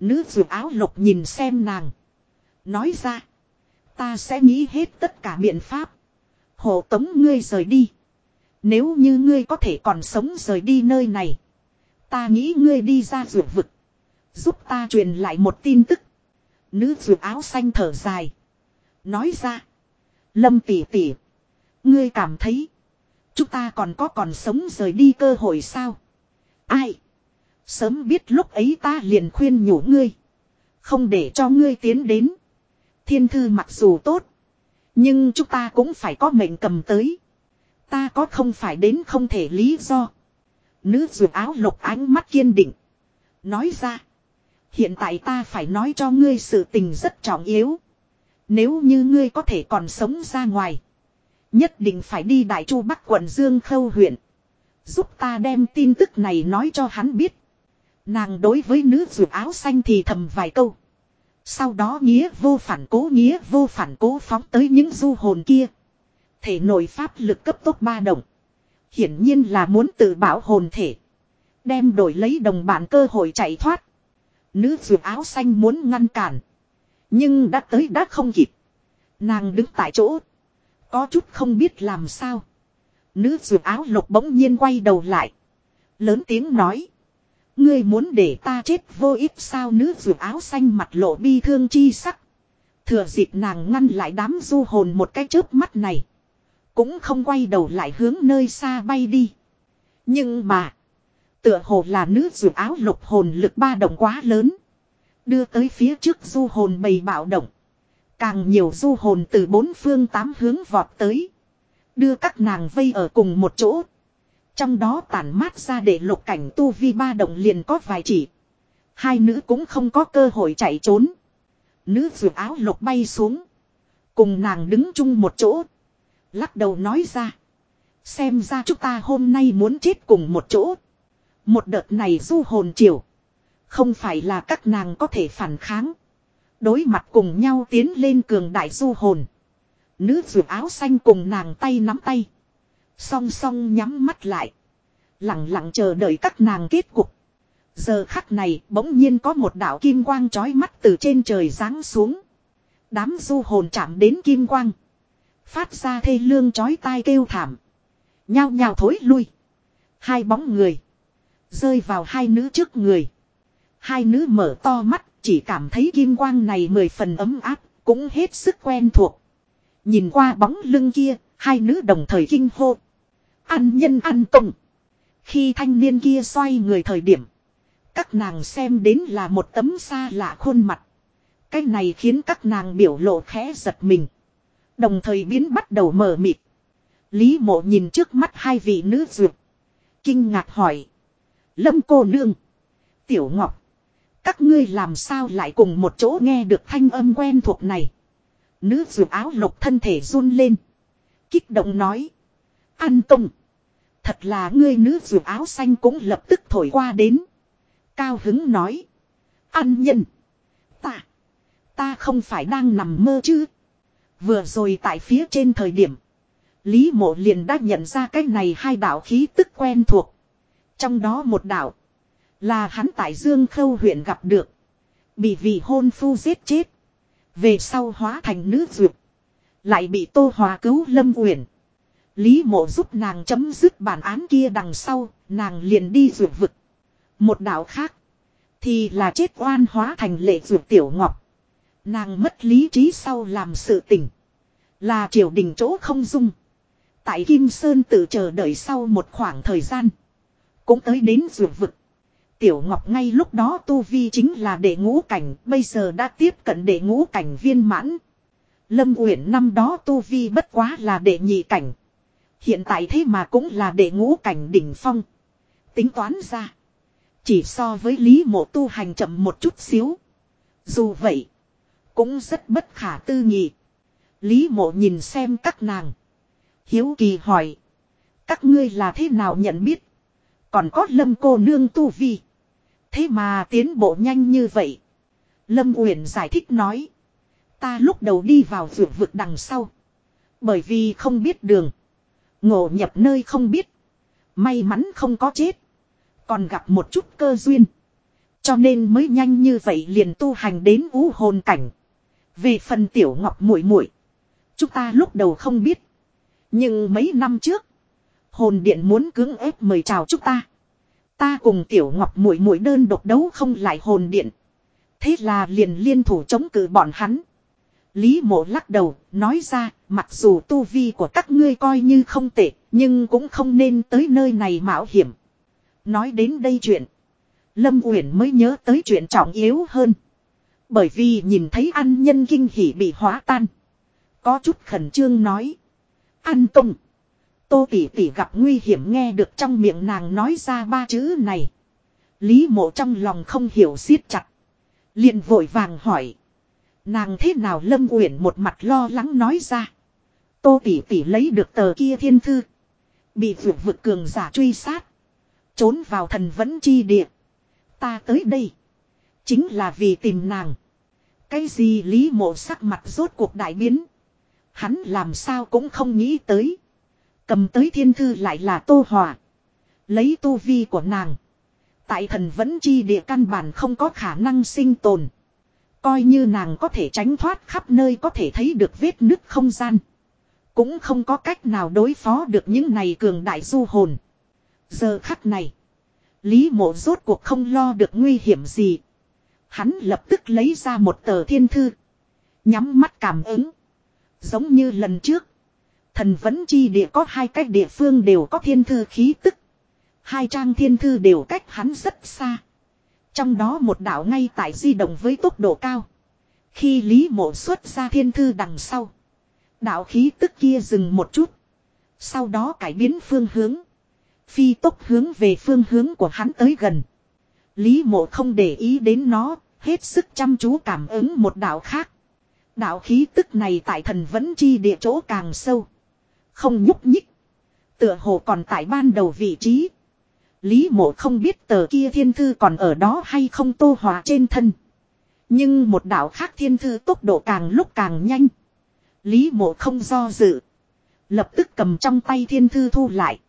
Nữ dù áo lục nhìn xem nàng. Nói ra. Ta sẽ nghĩ hết tất cả biện pháp. Hộ tống ngươi rời đi. Nếu như ngươi có thể còn sống rời đi nơi này. Ta nghĩ ngươi đi ra ruột vực. Giúp ta truyền lại một tin tức. Nữ ruột áo xanh thở dài. Nói ra. Lâm tỷ tỷ. Ngươi cảm thấy. Chúng ta còn có còn sống rời đi cơ hội sao? Ai? Sớm biết lúc ấy ta liền khuyên nhủ ngươi. Không để cho ngươi tiến đến. Thiên thư mặc dù tốt. Nhưng chúng ta cũng phải có mệnh cầm tới. Ta có không phải đến không thể lý do. Nữ dù áo lục ánh mắt kiên định. Nói ra. Hiện tại ta phải nói cho ngươi sự tình rất trọng yếu. Nếu như ngươi có thể còn sống ra ngoài. Nhất định phải đi Đại Chu Bắc quận Dương Khâu huyện. Giúp ta đem tin tức này nói cho hắn biết. Nàng đối với nữ dù áo xanh thì thầm vài câu. Sau đó nghĩa vô phản cố nghĩa vô phản cố phóng tới những du hồn kia. Thể nội pháp lực cấp tốc ba động. Hiển nhiên là muốn tự bảo hồn thể. Đem đổi lấy đồng bạn cơ hội chạy thoát. Nữ dù áo xanh muốn ngăn cản. Nhưng đã tới đã không kịp. Nàng đứng tại chỗ. Có chút không biết làm sao. Nữ dù áo lục bỗng nhiên quay đầu lại. Lớn tiếng nói. Ngươi muốn để ta chết vô ích sao nữ dù áo xanh mặt lộ bi thương chi sắc. Thừa dịp nàng ngăn lại đám du hồn một cái chớp mắt này. Cũng không quay đầu lại hướng nơi xa bay đi. Nhưng mà. Tựa hồ là nữ dù áo lục hồn lực ba động quá lớn. Đưa tới phía trước du hồn bầy bạo động. Càng nhiều du hồn từ bốn phương tám hướng vọt tới. Đưa các nàng vây ở cùng một chỗ. Trong đó tản mát ra để lục cảnh tu vi ba đồng liền có vài chỉ. Hai nữ cũng không có cơ hội chạy trốn. Nữ dù áo lục bay xuống. Cùng nàng đứng chung một chỗ. Lắc đầu nói ra. Xem ra chúng ta hôm nay muốn chết cùng một chỗ. Một đợt này du hồn chiều. Không phải là các nàng có thể phản kháng. Đối mặt cùng nhau tiến lên cường đại du hồn. Nữ dù áo xanh cùng nàng tay nắm tay. Song song nhắm mắt lại. Lặng lặng chờ đợi các nàng kết cục. Giờ khắc này, bỗng nhiên có một đạo kim quang chói mắt từ trên trời giáng xuống. Đám du hồn chạm đến kim quang. Phát ra thê lương chói tai kêu thảm. Nhao nhao thối lui. Hai bóng người. Rơi vào hai nữ trước người. Hai nữ mở to mắt, chỉ cảm thấy kim quang này mười phần ấm áp. Cũng hết sức quen thuộc. Nhìn qua bóng lưng kia. Hai nữ đồng thời kinh hô. Ăn nhân ăn công. Khi thanh niên kia xoay người thời điểm. Các nàng xem đến là một tấm xa lạ khuôn mặt. Cái này khiến các nàng biểu lộ khẽ giật mình. Đồng thời biến bắt đầu mở mịt. Lý mộ nhìn trước mắt hai vị nữ dược. Kinh ngạc hỏi. Lâm cô nương. Tiểu Ngọc. Các ngươi làm sao lại cùng một chỗ nghe được thanh âm quen thuộc này. Nữ dược áo lục thân thể run lên. Kích động nói. An Tùng. Thật là ngươi nữ dù áo xanh cũng lập tức thổi qua đến. Cao hứng nói. an nhân. Ta. Ta không phải đang nằm mơ chứ. Vừa rồi tại phía trên thời điểm. Lý mộ liền đã nhận ra cái này hai đạo khí tức quen thuộc. Trong đó một đạo. Là hắn tại Dương Khâu huyện gặp được. Bị vị hôn phu giết chết. Về sau hóa thành nữ dược. Lại bị Tô Hòa cứu Lâm Uyển. Lý mộ giúp nàng chấm dứt bản án kia đằng sau, nàng liền đi ruột vực. Một đạo khác, thì là chết oan hóa thành lệ ruột tiểu ngọc. Nàng mất lý trí sau làm sự tình. Là triều đình chỗ không dung. Tại Kim Sơn tự chờ đợi sau một khoảng thời gian. Cũng tới đến ruột vực. Tiểu Ngọc ngay lúc đó tu vi chính là đệ ngũ cảnh, bây giờ đã tiếp cận đệ ngũ cảnh viên mãn. Lâm Uyển năm đó tu vi bất quá là đệ nhị cảnh. Hiện tại thế mà cũng là đệ ngũ cảnh đỉnh phong. Tính toán ra. Chỉ so với Lý Mộ tu hành chậm một chút xíu. Dù vậy. Cũng rất bất khả tư nghị. Lý Mộ nhìn xem các nàng. Hiếu kỳ hỏi. Các ngươi là thế nào nhận biết. Còn có lâm cô nương tu vi. Thế mà tiến bộ nhanh như vậy. Lâm Uyển giải thích nói. Ta lúc đầu đi vào vượt vực đằng sau. Bởi vì không biết đường. Ngộ nhập nơi không biết. May mắn không có chết. Còn gặp một chút cơ duyên. Cho nên mới nhanh như vậy liền tu hành đến ú hồn cảnh. Về phần tiểu ngọc muội muội, chúng ta lúc đầu không biết. Nhưng mấy năm trước, hồn điện muốn cưỡng ép mời chào chúng ta. Ta cùng tiểu ngọc muội muội đơn độc đấu không lại hồn điện. Thế là liền liên thủ chống cự bọn hắn. Lý mộ lắc đầu, nói ra, mặc dù tu vi của các ngươi coi như không tệ, nhưng cũng không nên tới nơi này mạo hiểm. Nói đến đây chuyện. Lâm Uyển mới nhớ tới chuyện trọng yếu hơn. Bởi vì nhìn thấy ăn nhân kinh hỉ bị hóa tan. Có chút khẩn trương nói. Ăn tung. Tô tỷ tỷ gặp nguy hiểm nghe được trong miệng nàng nói ra ba chữ này. Lý mộ trong lòng không hiểu siết chặt. liền vội vàng hỏi. Nàng thế nào Lâm Uyển một mặt lo lắng nói ra. Tô tỷ tỷ lấy được tờ kia thiên thư. Bị vượt vực cường giả truy sát. Trốn vào thần vẫn chi địa. Ta tới đây. Chính là vì tìm nàng. Cái gì lý mộ sắc mặt rốt cuộc đại biến. Hắn làm sao cũng không nghĩ tới. Cầm tới thiên thư lại là tô hòa. Lấy tu vi của nàng. Tại thần vẫn chi địa căn bản không có khả năng sinh tồn. Coi như nàng có thể tránh thoát khắp nơi có thể thấy được vết nứt không gian. Cũng không có cách nào đối phó được những này cường đại du hồn. Giờ khắc này. Lý mộ rốt cuộc không lo được nguy hiểm gì. Hắn lập tức lấy ra một tờ thiên thư. Nhắm mắt cảm ứng. Giống như lần trước. Thần vẫn chi địa có hai cách địa phương đều có thiên thư khí tức. Hai trang thiên thư đều cách hắn rất xa. Trong đó một đạo ngay tại di động với tốc độ cao. Khi Lý Mộ xuất ra thiên thư đằng sau. Đạo khí tức kia dừng một chút. Sau đó cải biến phương hướng. Phi tốc hướng về phương hướng của hắn tới gần. Lý mộ không để ý đến nó, hết sức chăm chú cảm ứng một đạo khác. Đạo khí tức này tại thần vẫn chi địa chỗ càng sâu. Không nhúc nhích. Tựa hồ còn tại ban đầu vị trí. Lý mộ không biết tờ kia thiên thư còn ở đó hay không tô hòa trên thân. Nhưng một đạo khác thiên thư tốc độ càng lúc càng nhanh. Lý mộ không do dự. Lập tức cầm trong tay thiên thư thu lại.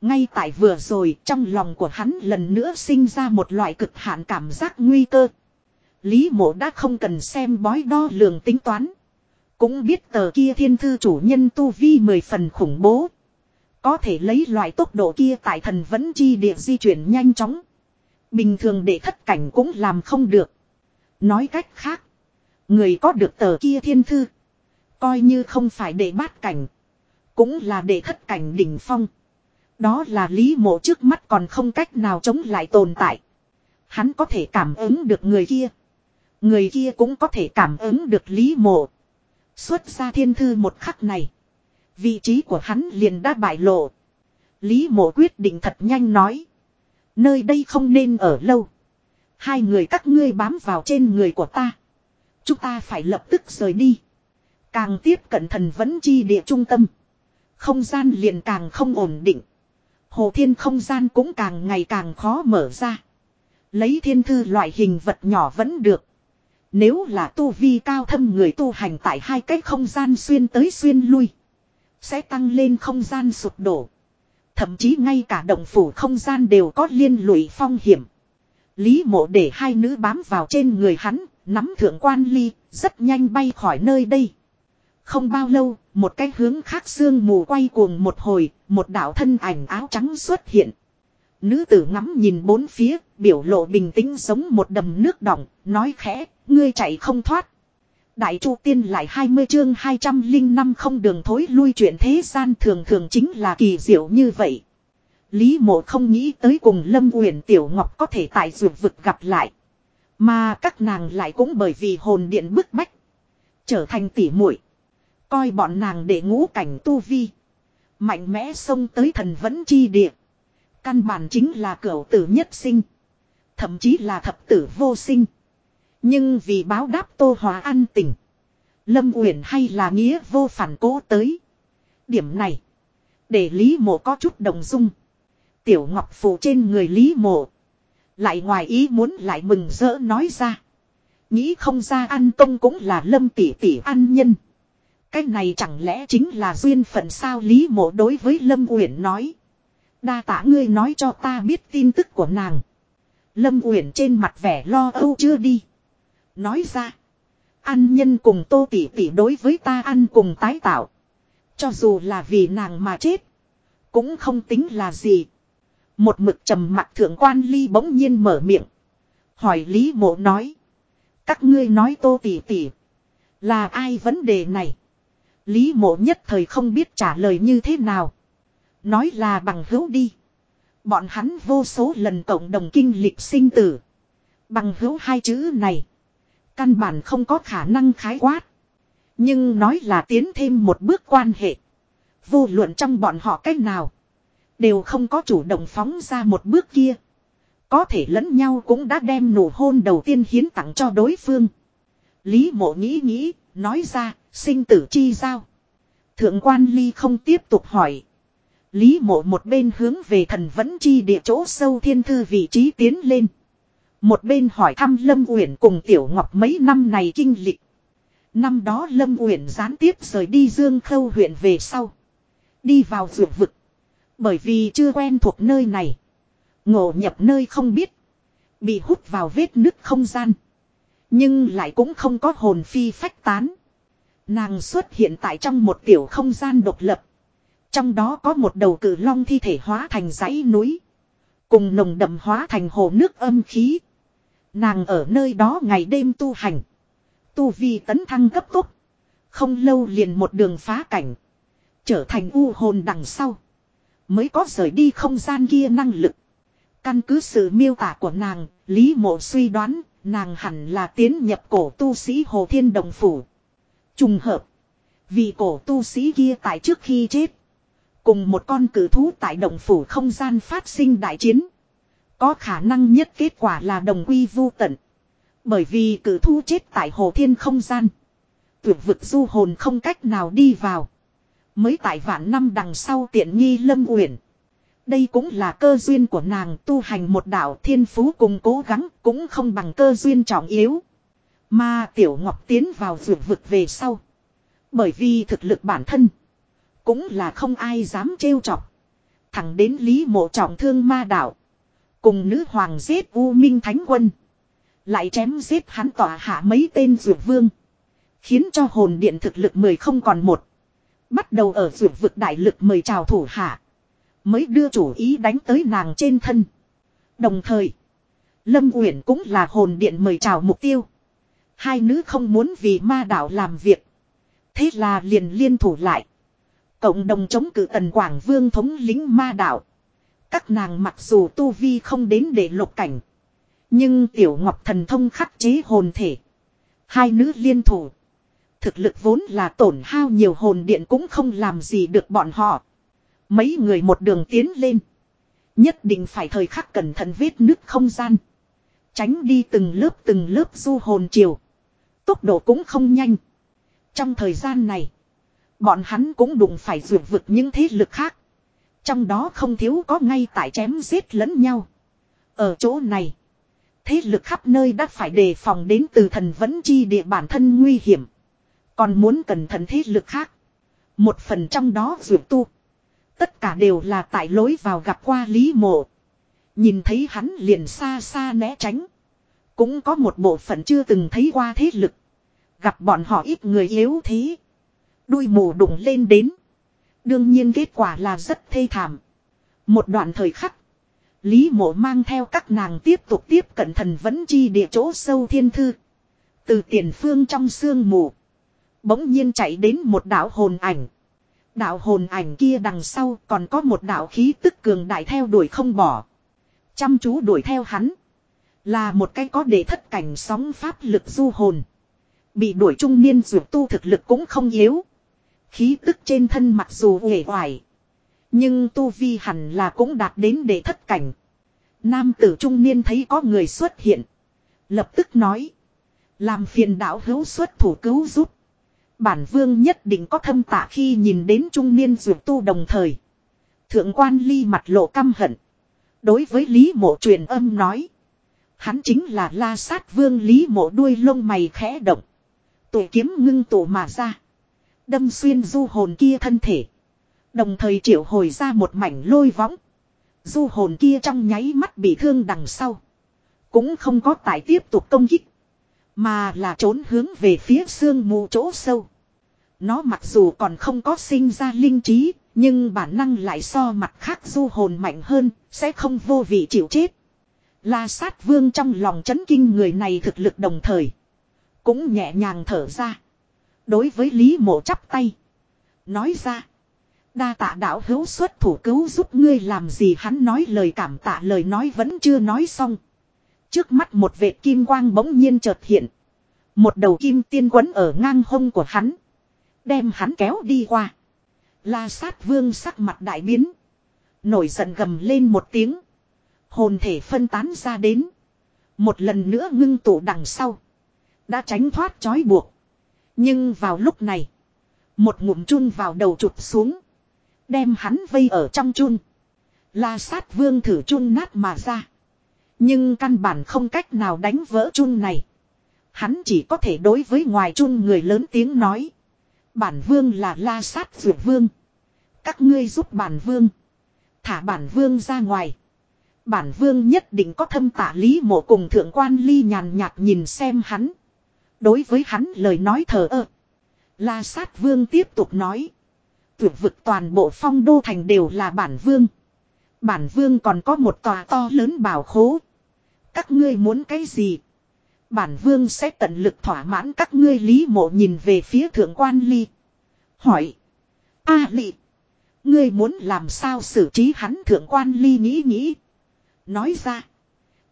Ngay tại vừa rồi, trong lòng của hắn lần nữa sinh ra một loại cực hạn cảm giác nguy cơ. Lý mộ đã không cần xem bói đo lường tính toán. Cũng biết tờ kia thiên thư chủ nhân tu vi mười phần khủng bố. Có thể lấy loại tốc độ kia tại thần vẫn chi địa di chuyển nhanh chóng. Bình thường để thất cảnh cũng làm không được. Nói cách khác. Người có được tờ kia thiên thư. Coi như không phải để bát cảnh. Cũng là để thất cảnh đỉnh phong. Đó là lý mộ trước mắt còn không cách nào chống lại tồn tại. Hắn có thể cảm ứng được người kia. Người kia cũng có thể cảm ứng được lý mộ. Xuất ra thiên thư một khắc này. Vị trí của hắn liền đã bại lộ. Lý mộ quyết định thật nhanh nói. Nơi đây không nên ở lâu. Hai người các ngươi bám vào trên người của ta. Chúng ta phải lập tức rời đi. Càng tiếp cận thần vẫn chi địa trung tâm. Không gian liền càng không ổn định. Hồ thiên không gian cũng càng ngày càng khó mở ra. Lấy thiên thư loại hình vật nhỏ vẫn được. Nếu là tu vi cao thâm người tu hành tại hai cái không gian xuyên tới xuyên lui. Sẽ tăng lên không gian sụp đổ. Thậm chí ngay cả động phủ không gian đều có liên lụy phong hiểm. Lý mộ để hai nữ bám vào trên người hắn, nắm thượng quan ly, rất nhanh bay khỏi nơi đây. Không bao lâu, một cái hướng khác xương mù quay cuồng một hồi, một đạo thân ảnh áo trắng xuất hiện. Nữ tử ngắm nhìn bốn phía, biểu lộ bình tĩnh giống một đầm nước đọng, nói khẽ, ngươi chạy không thoát. Đại Chu Tiên lại 20 chương 205 không đường thối lui chuyện thế gian thường thường chính là kỳ diệu như vậy. Lý mộ không nghĩ tới cùng Lâm Uyển Tiểu Ngọc có thể tại dược vực gặp lại. Mà các nàng lại cũng bởi vì hồn điện bức bách. Trở thành tỉ muội Coi bọn nàng để ngũ cảnh tu vi. Mạnh mẽ xông tới thần vẫn chi địa. Căn bản chính là cửu tử nhất sinh. Thậm chí là thập tử vô sinh. Nhưng vì báo đáp tô hòa an tình. Lâm Uyển hay là nghĩa vô phản cố tới. Điểm này. Để Lý Mộ có chút đồng dung. Tiểu Ngọc Phụ trên người Lý Mộ. Lại ngoài ý muốn lại mừng rỡ nói ra. Nghĩ không ra ăn công cũng là lâm tỷ tỷ ăn nhân. Cái này chẳng lẽ chính là duyên phận sao Lý Mộ đối với Lâm Uyển nói. Đa tả ngươi nói cho ta biết tin tức của nàng. Lâm Uyển trên mặt vẻ lo âu chưa đi. Nói ra. Ăn nhân cùng tô tỷ tỷ đối với ta ăn cùng tái tạo. Cho dù là vì nàng mà chết. Cũng không tính là gì. Một mực trầm mặt thượng quan ly bỗng nhiên mở miệng. Hỏi Lý Mộ nói. Các ngươi nói tô tỷ tỷ. Là ai vấn đề này? Lý mộ nhất thời không biết trả lời như thế nào. Nói là bằng hữu đi. Bọn hắn vô số lần cộng đồng kinh lịch sinh tử. Bằng hữu hai chữ này. Căn bản không có khả năng khái quát. Nhưng nói là tiến thêm một bước quan hệ. Vô luận trong bọn họ cách nào. Đều không có chủ động phóng ra một bước kia. Có thể lẫn nhau cũng đã đem nụ hôn đầu tiên hiến tặng cho đối phương. Lý mộ nghĩ nghĩ, nói ra, sinh tử chi giao. Thượng quan ly không tiếp tục hỏi. Lý mộ một bên hướng về thần vẫn chi địa chỗ sâu thiên thư vị trí tiến lên. Một bên hỏi thăm Lâm Uyển cùng Tiểu Ngọc mấy năm này kinh lịch. Năm đó Lâm Uyển gián tiếp rời đi Dương Khâu huyện về sau. Đi vào dược vực. Bởi vì chưa quen thuộc nơi này. Ngộ nhập nơi không biết. Bị hút vào vết nứt không gian. Nhưng lại cũng không có hồn phi phách tán. Nàng xuất hiện tại trong một tiểu không gian độc lập. Trong đó có một đầu cử long thi thể hóa thành dãy núi. Cùng nồng đậm hóa thành hồ nước âm khí. Nàng ở nơi đó ngày đêm tu hành. Tu vi tấn thăng cấp tốc. Không lâu liền một đường phá cảnh. Trở thành u hồn đằng sau. Mới có rời đi không gian kia năng lực. Căn cứ sự miêu tả của nàng, Lý Mộ suy đoán, nàng hẳn là tiến nhập cổ tu sĩ Hồ Thiên Đồng Phủ. Trùng hợp. Vì cổ tu sĩ kia tại trước khi chết. Cùng một con cử thú tại đồng phủ không gian phát sinh đại chiến. Có khả năng nhất kết quả là đồng quy vu tận. Bởi vì cử thu chết tại hồ thiên không gian. Tuyệt vực du hồn không cách nào đi vào. Mới tại vạn năm đằng sau tiện nghi lâm uyển. Đây cũng là cơ duyên của nàng tu hành một đạo thiên phú cùng cố gắng cũng không bằng cơ duyên trọng yếu. Mà Tiểu Ngọc tiến vào vượt vực về sau. Bởi vì thực lực bản thân. Cũng là không ai dám trêu chọc. Thẳng đến Lý Mộ trọng thương ma đạo. Cùng nữ hoàng giết U Minh Thánh Quân. Lại chém giết hắn tỏa hạ mấy tên rượu vương. Khiến cho hồn điện thực lực mười không còn một. Bắt đầu ở rượu vực đại lực mời chào thủ hạ. Mới đưa chủ ý đánh tới nàng trên thân. Đồng thời. Lâm Uyển cũng là hồn điện mời chào mục tiêu. Hai nữ không muốn vì ma đạo làm việc. Thế là liền liên thủ lại. Cộng đồng chống cự tần Quảng Vương thống lính ma đạo. Các nàng mặc dù tu vi không đến để lục cảnh. Nhưng tiểu ngọc thần thông khắc chế hồn thể. Hai nữ liên thủ. Thực lực vốn là tổn hao nhiều hồn điện cũng không làm gì được bọn họ. Mấy người một đường tiến lên. Nhất định phải thời khắc cẩn thận vết nứt không gian. Tránh đi từng lớp từng lớp du hồn chiều. Tốc độ cũng không nhanh. Trong thời gian này. Bọn hắn cũng đụng phải vượt vực những thế lực khác. Trong đó không thiếu có ngay tại chém giết lẫn nhau. Ở chỗ này. Thế lực khắp nơi đã phải đề phòng đến từ thần vẫn chi địa bản thân nguy hiểm. Còn muốn cẩn thận thế lực khác. Một phần trong đó vượt tu. Tất cả đều là tại lối vào gặp qua Lý Mộ. Nhìn thấy hắn liền xa xa né tránh. Cũng có một bộ phận chưa từng thấy qua thế lực. Gặp bọn họ ít người yếu thế. Đuôi mù đụng lên đến. Đương nhiên kết quả là rất thê thảm. Một đoạn thời khắc. Lý mộ mang theo các nàng tiếp tục tiếp cận thần vẫn chi địa chỗ sâu thiên thư. Từ tiền phương trong sương mù. Bỗng nhiên chạy đến một đạo hồn ảnh. Đạo hồn ảnh kia đằng sau còn có một đạo khí tức cường đại theo đuổi không bỏ. Chăm chú đuổi theo hắn. Là một cái có để thất cảnh sóng pháp lực du hồn. Bị đuổi trung niên dù tu thực lực cũng không yếu. Khí tức trên thân mặc dù uể oải. Nhưng tu vi hẳn là cũng đạt đến để thất cảnh. Nam tử trung niên thấy có người xuất hiện. Lập tức nói. Làm phiền đạo hữu xuất thủ cứu giúp. Bản vương nhất định có thâm tạ khi nhìn đến trung niên dược tu đồng thời. Thượng quan ly mặt lộ căm hận. Đối với Lý mộ truyền âm nói. Hắn chính là la sát vương Lý mộ đuôi lông mày khẽ động. Tụ kiếm ngưng tụ mà ra. Đâm xuyên du hồn kia thân thể. Đồng thời triệu hồi ra một mảnh lôi võng. Du hồn kia trong nháy mắt bị thương đằng sau. Cũng không có tài tiếp tục công kích. Mà là trốn hướng về phía xương mù chỗ sâu. Nó mặc dù còn không có sinh ra linh trí, nhưng bản năng lại so mặt khác du hồn mạnh hơn, sẽ không vô vị chịu chết. La sát vương trong lòng chấn kinh người này thực lực đồng thời. Cũng nhẹ nhàng thở ra. Đối với Lý mộ chắp tay. Nói ra. Đa tạ đạo hữu xuất thủ cứu giúp ngươi làm gì hắn nói lời cảm tạ lời nói vẫn chưa nói xong. Trước mắt một vệt kim quang bỗng nhiên chợt hiện. Một đầu kim tiên quấn ở ngang hông của hắn. Đem hắn kéo đi qua. La sát vương sắc mặt đại biến. Nổi giận gầm lên một tiếng. Hồn thể phân tán ra đến. Một lần nữa ngưng tụ đằng sau. Đã tránh thoát trói buộc. Nhưng vào lúc này. Một ngụm chun vào đầu chụp xuống. Đem hắn vây ở trong chun. La sát vương thử chun nát mà ra. Nhưng căn bản không cách nào đánh vỡ chun này. Hắn chỉ có thể đối với ngoài chun người lớn tiếng nói. Bản vương là la sát dược vương. Các ngươi giúp bản vương. Thả bản vương ra ngoài. Bản vương nhất định có thâm tả lý mộ cùng thượng quan ly nhàn nhạt nhìn xem hắn. Đối với hắn lời nói thờ ơ. La sát vương tiếp tục nói. Tuyệt vực toàn bộ phong đô thành đều là bản vương. Bản vương còn có một tòa to lớn bảo khố. Các ngươi muốn cái gì? Bản vương sẽ tận lực thỏa mãn các ngươi lý mộ nhìn về phía thượng quan ly. Hỏi. A à, lị. Ngươi muốn làm sao xử trí hắn thượng quan ly nghĩ nghĩ. Nói ra.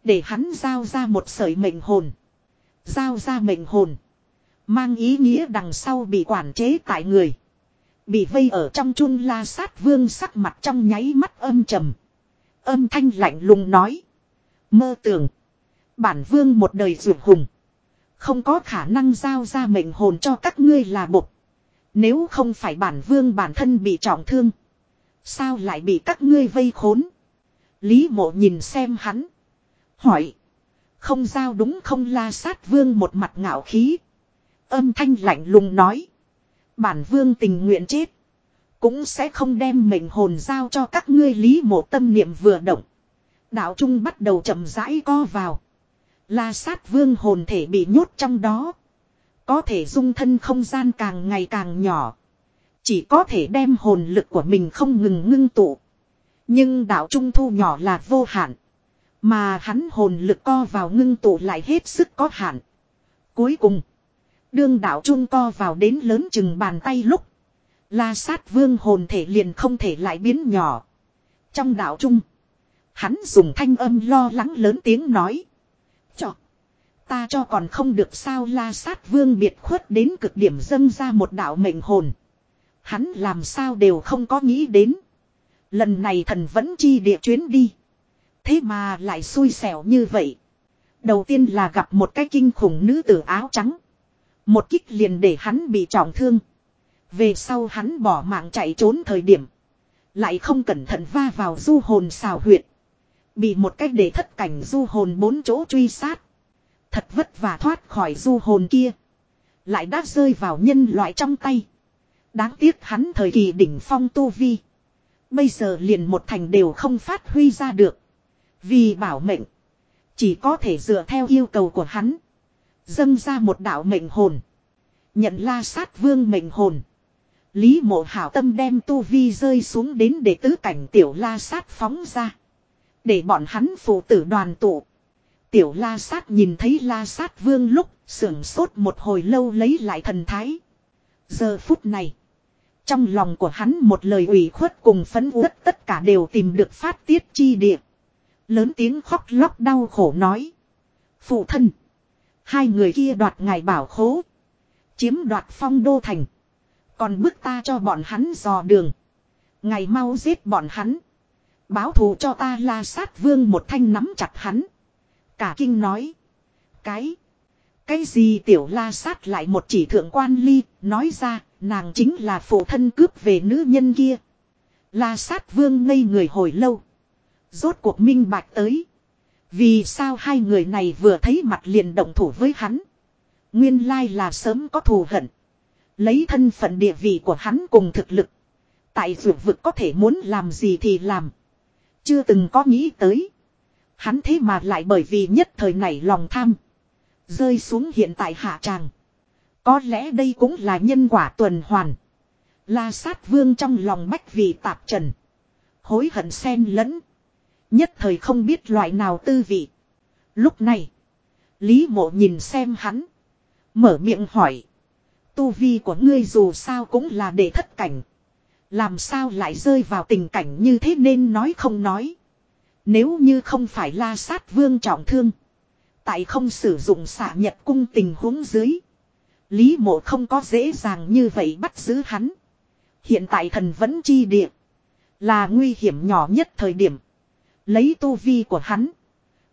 Để hắn giao ra một sợi mệnh hồn. Giao ra mệnh hồn. Mang ý nghĩa đằng sau bị quản chế tại người. Bị vây ở trong chun la sát vương sắc mặt trong nháy mắt âm trầm. Âm thanh lạnh lùng nói. Mơ tưởng. Bản vương một đời ruột hùng. Không có khả năng giao ra mệnh hồn cho các ngươi là bột. Nếu không phải bản vương bản thân bị trọng thương. Sao lại bị các ngươi vây khốn? Lý mộ nhìn xem hắn. Hỏi. Không giao đúng không la sát vương một mặt ngạo khí. Âm thanh lạnh lùng nói. Bản vương tình nguyện chết. Cũng sẽ không đem mệnh hồn giao cho các ngươi lý mộ tâm niệm vừa động. Đạo trung bắt đầu chậm rãi co vào. La sát vương hồn thể bị nhốt trong đó. Có thể dung thân không gian càng ngày càng nhỏ. Chỉ có thể đem hồn lực của mình không ngừng ngưng tụ. Nhưng đạo trung thu nhỏ là vô hạn. Mà hắn hồn lực co vào ngưng tụ lại hết sức có hạn. Cuối cùng. Đương đạo trung co vào đến lớn chừng bàn tay lúc. La sát vương hồn thể liền không thể lại biến nhỏ. Trong đạo trung. Hắn dùng thanh âm lo lắng lớn tiếng nói. "chọc, Ta cho còn không được sao la sát vương biệt khuất đến cực điểm dâng ra một đạo mệnh hồn. Hắn làm sao đều không có nghĩ đến. Lần này thần vẫn chi địa chuyến đi. Thế mà lại xui xẻo như vậy. Đầu tiên là gặp một cái kinh khủng nữ tử áo trắng. Một kích liền để hắn bị trọng thương. Về sau hắn bỏ mạng chạy trốn thời điểm. Lại không cẩn thận va vào du hồn xào huyệt. Bị một cách để thất cảnh du hồn bốn chỗ truy sát. Thật vất vả thoát khỏi du hồn kia. Lại đã rơi vào nhân loại trong tay. Đáng tiếc hắn thời kỳ đỉnh phong tu vi. Bây giờ liền một thành đều không phát huy ra được. Vì bảo mệnh. Chỉ có thể dựa theo yêu cầu của hắn. Dâng ra một đạo mệnh hồn. Nhận la sát vương mệnh hồn. Lý mộ hảo tâm đem tu vi rơi xuống đến để tứ cảnh tiểu la sát phóng ra. Để bọn hắn phụ tử đoàn tụ. Tiểu la sát nhìn thấy la sát vương lúc sưởng sốt một hồi lâu lấy lại thần thái. Giờ phút này. Trong lòng của hắn một lời ủy khuất cùng phấn uất tất cả đều tìm được phát tiết chi địa. Lớn tiếng khóc lóc đau khổ nói. Phụ thân. Hai người kia đoạt ngài bảo khố. Chiếm đoạt phong đô thành. Còn bức ta cho bọn hắn dò đường. Ngày mau giết bọn hắn. Báo thù cho ta la sát vương một thanh nắm chặt hắn. Cả kinh nói. Cái. Cái gì tiểu la sát lại một chỉ thượng quan ly. Nói ra, nàng chính là phụ thân cướp về nữ nhân kia. La sát vương ngây người hồi lâu. Rốt cuộc minh bạch tới. Vì sao hai người này vừa thấy mặt liền động thủ với hắn. Nguyên lai là sớm có thù hận. Lấy thân phận địa vị của hắn cùng thực lực. Tại vượt vực có thể muốn làm gì thì làm. Chưa từng có nghĩ tới. Hắn thế mà lại bởi vì nhất thời này lòng tham. Rơi xuống hiện tại hạ tràng. Có lẽ đây cũng là nhân quả tuần hoàn. La sát vương trong lòng bách vì tạp trần. Hối hận xen lẫn. Nhất thời không biết loại nào tư vị. Lúc này. Lý mộ nhìn xem hắn. Mở miệng hỏi. Tu vi của ngươi dù sao cũng là để thất cảnh. Làm sao lại rơi vào tình cảnh như thế nên nói không nói. Nếu như không phải la sát vương trọng thương. Tại không sử dụng xạ nhật cung tình huống dưới. Lý mộ không có dễ dàng như vậy bắt giữ hắn. Hiện tại thần vẫn chi địa. Là nguy hiểm nhỏ nhất thời điểm. Lấy tu vi của hắn.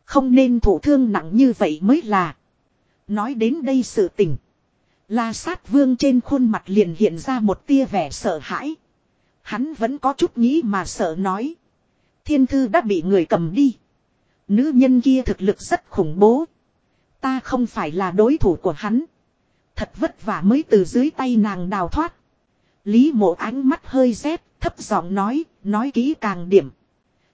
Không nên thụ thương nặng như vậy mới là. Nói đến đây sự tình. La sát vương trên khuôn mặt liền hiện ra một tia vẻ sợ hãi. Hắn vẫn có chút nghĩ mà sợ nói. Thiên thư đã bị người cầm đi. Nữ nhân kia thực lực rất khủng bố. Ta không phải là đối thủ của hắn. Thật vất vả mới từ dưới tay nàng đào thoát. Lý mộ ánh mắt hơi rét, thấp giọng nói, nói kỹ càng điểm.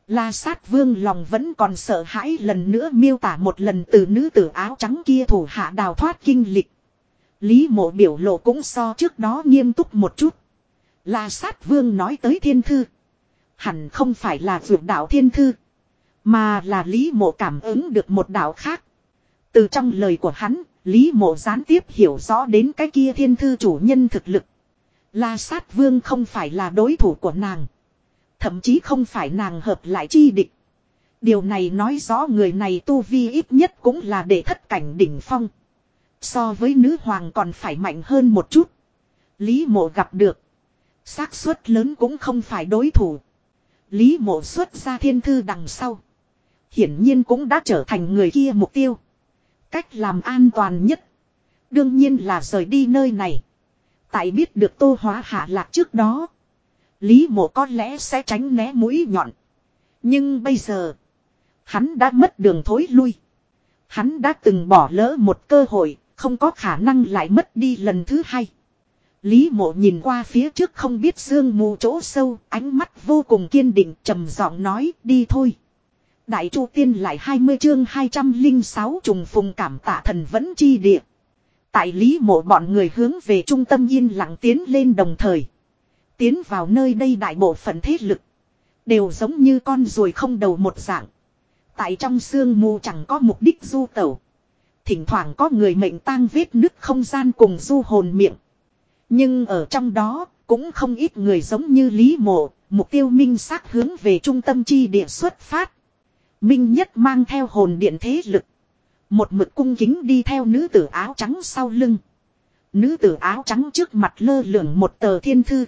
La sát vương lòng vẫn còn sợ hãi lần nữa miêu tả một lần từ nữ tử áo trắng kia thủ hạ đào thoát kinh lịch. Lý mộ biểu lộ cũng so trước đó nghiêm túc một chút. La sát vương nói tới thiên thư. Hẳn không phải là vượt đạo thiên thư. Mà là Lý mộ cảm ứng được một đạo khác. Từ trong lời của hắn, Lý mộ gián tiếp hiểu rõ đến cái kia thiên thư chủ nhân thực lực. La sát vương không phải là đối thủ của nàng. Thậm chí không phải nàng hợp lại chi địch. Điều này nói rõ người này tu vi ít nhất cũng là để thất cảnh đỉnh phong. So với nữ hoàng còn phải mạnh hơn một chút. Lý mộ gặp được. xác suất lớn cũng không phải đối thủ. Lý mộ xuất ra thiên thư đằng sau. Hiển nhiên cũng đã trở thành người kia mục tiêu. Cách làm an toàn nhất. Đương nhiên là rời đi nơi này. Tại biết được tô hóa hạ lạc trước đó. Lý mộ có lẽ sẽ tránh né mũi nhọn. Nhưng bây giờ. Hắn đã mất đường thối lui. Hắn đã từng bỏ lỡ một cơ hội. Không có khả năng lại mất đi lần thứ hai. Lý mộ nhìn qua phía trước không biết sương mù chỗ sâu. Ánh mắt vô cùng kiên định, trầm giọng nói, đi thôi. Đại Chu Tiên lại 20 chương 206 trùng phùng cảm tạ thần vẫn chi địa. Tại Lý mộ bọn người hướng về trung tâm yên lặng tiến lên đồng thời. Tiến vào nơi đây đại bộ phận thế lực. Đều giống như con ruồi không đầu một dạng. Tại trong sương mù chẳng có mục đích du tẩu. Thỉnh thoảng có người mệnh tang vết nứt không gian cùng du hồn miệng. Nhưng ở trong đó cũng không ít người giống như Lý Mộ, mục tiêu minh xác hướng về trung tâm chi địa xuất phát. Minh nhất mang theo hồn điện thế lực. Một mực cung kính đi theo nữ tử áo trắng sau lưng. Nữ tử áo trắng trước mặt lơ lửng một tờ thiên thư.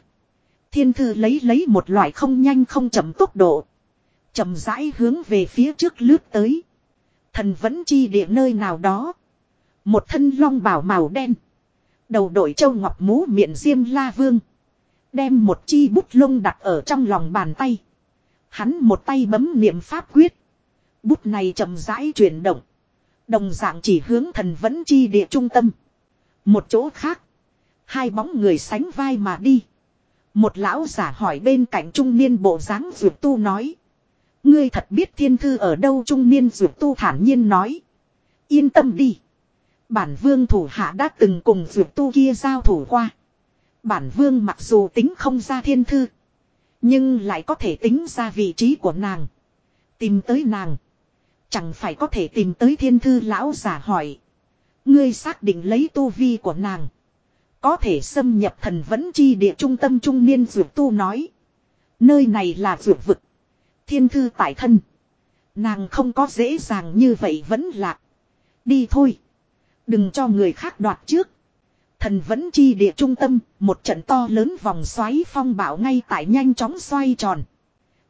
Thiên thư lấy lấy một loại không nhanh không chậm tốc độ. chậm rãi hướng về phía trước lướt tới. Thần vẫn chi địa nơi nào đó. Một thân long bảo màu đen. Đầu đội châu ngọc mũ miệng diêm la vương. Đem một chi bút lông đặt ở trong lòng bàn tay. Hắn một tay bấm niệm pháp quyết. Bút này chậm rãi chuyển động. Đồng dạng chỉ hướng thần vẫn chi địa trung tâm. Một chỗ khác. Hai bóng người sánh vai mà đi. Một lão giả hỏi bên cạnh trung niên bộ dáng dược tu nói. Ngươi thật biết thiên thư ở đâu trung niên dược tu thản nhiên nói. Yên tâm đi. Bản vương thủ hạ đã từng cùng dược tu kia giao thủ qua. Bản vương mặc dù tính không ra thiên thư. Nhưng lại có thể tính ra vị trí của nàng. Tìm tới nàng. Chẳng phải có thể tìm tới thiên thư lão giả hỏi. Ngươi xác định lấy tu vi của nàng. Có thể xâm nhập thần vẫn chi địa trung tâm trung niên dược tu nói. Nơi này là dược vực. Thiên thư tại thân. Nàng không có dễ dàng như vậy vẫn lạc. Đi thôi. Đừng cho người khác đoạt trước. Thần vẫn chi địa trung tâm, một trận to lớn vòng xoáy phong bạo ngay tại nhanh chóng xoay tròn.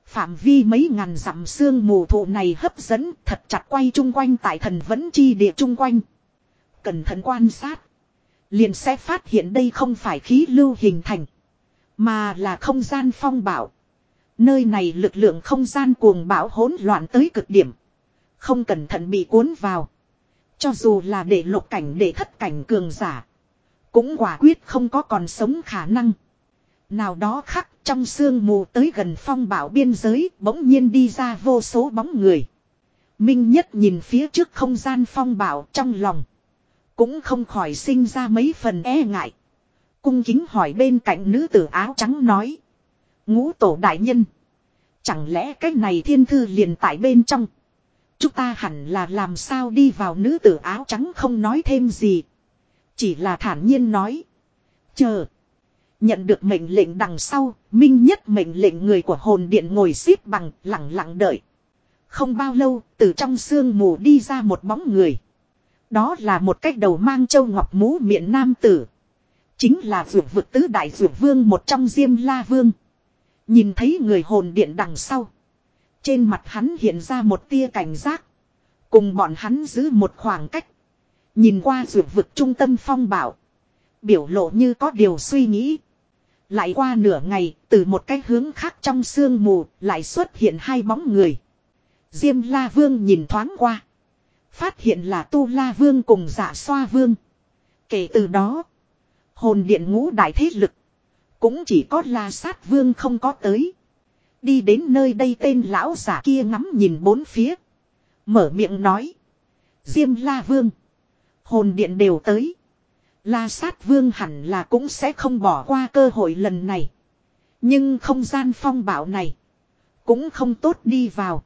Phạm vi mấy ngàn dặm xương mù thụ này hấp dẫn thật chặt quay chung quanh tại thần vẫn chi địa chung quanh. Cẩn thận quan sát. Liền sẽ phát hiện đây không phải khí lưu hình thành. Mà là không gian phong bảo. Nơi này lực lượng không gian cuồng bão hỗn loạn tới cực điểm. Không cẩn thận bị cuốn vào. Cho dù là để lục cảnh, để thất cảnh cường giả. Cũng quả quyết không có còn sống khả năng. Nào đó khắc trong sương mù tới gần phong bảo biên giới, bỗng nhiên đi ra vô số bóng người. Minh nhất nhìn phía trước không gian phong bảo trong lòng. Cũng không khỏi sinh ra mấy phần e ngại. Cung kính hỏi bên cạnh nữ tử áo trắng nói. Ngũ tổ đại nhân. Chẳng lẽ cái này thiên thư liền tại bên trong. Chúng ta hẳn là làm sao đi vào nữ tử áo trắng không nói thêm gì. Chỉ là thản nhiên nói. Chờ. Nhận được mệnh lệnh đằng sau, minh nhất mệnh lệnh người của hồn điện ngồi xếp bằng, lặng lặng đợi. Không bao lâu, từ trong sương mù đi ra một bóng người. Đó là một cách đầu mang châu ngọc mũ miệng nam tử. Chính là vượt vực tứ đại vượt vương một trong diêm la vương. Nhìn thấy người hồn điện đằng sau. Trên mặt hắn hiện ra một tia cảnh giác. Cùng bọn hắn giữ một khoảng cách. Nhìn qua vượt vực trung tâm phong bảo. Biểu lộ như có điều suy nghĩ. Lại qua nửa ngày, từ một cái hướng khác trong sương mù, lại xuất hiện hai bóng người. Diêm La Vương nhìn thoáng qua. Phát hiện là Tu La Vương cùng dạ xoa vương. Kể từ đó, hồn điện ngũ đại thế lực. Cũng chỉ có La Sát Vương không có tới. Đi đến nơi đây tên lão giả kia ngắm nhìn bốn phía. Mở miệng nói. Diêm La Vương. Hồn điện đều tới. La sát vương hẳn là cũng sẽ không bỏ qua cơ hội lần này. Nhưng không gian phong bạo này. Cũng không tốt đi vào.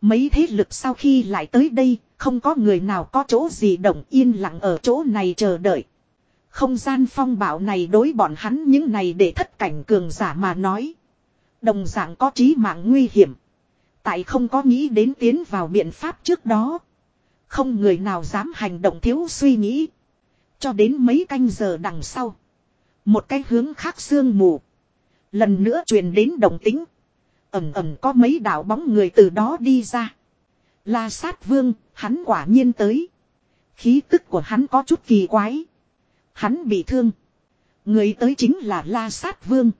Mấy thế lực sau khi lại tới đây. Không có người nào có chỗ gì động yên lặng ở chỗ này chờ đợi. Không gian phong bảo này đối bọn hắn những này để thất cảnh cường giả mà nói. Đồng dạng có trí mạng nguy hiểm. Tại không có nghĩ đến tiến vào biện pháp trước đó. Không người nào dám hành động thiếu suy nghĩ. Cho đến mấy canh giờ đằng sau. Một cái hướng khác sương mù. Lần nữa truyền đến đồng tính. Ẩm ẩm có mấy đạo bóng người từ đó đi ra. La sát vương, hắn quả nhiên tới. Khí tức của hắn có chút kỳ quái. Hắn bị thương. Người tới chính là La sát vương.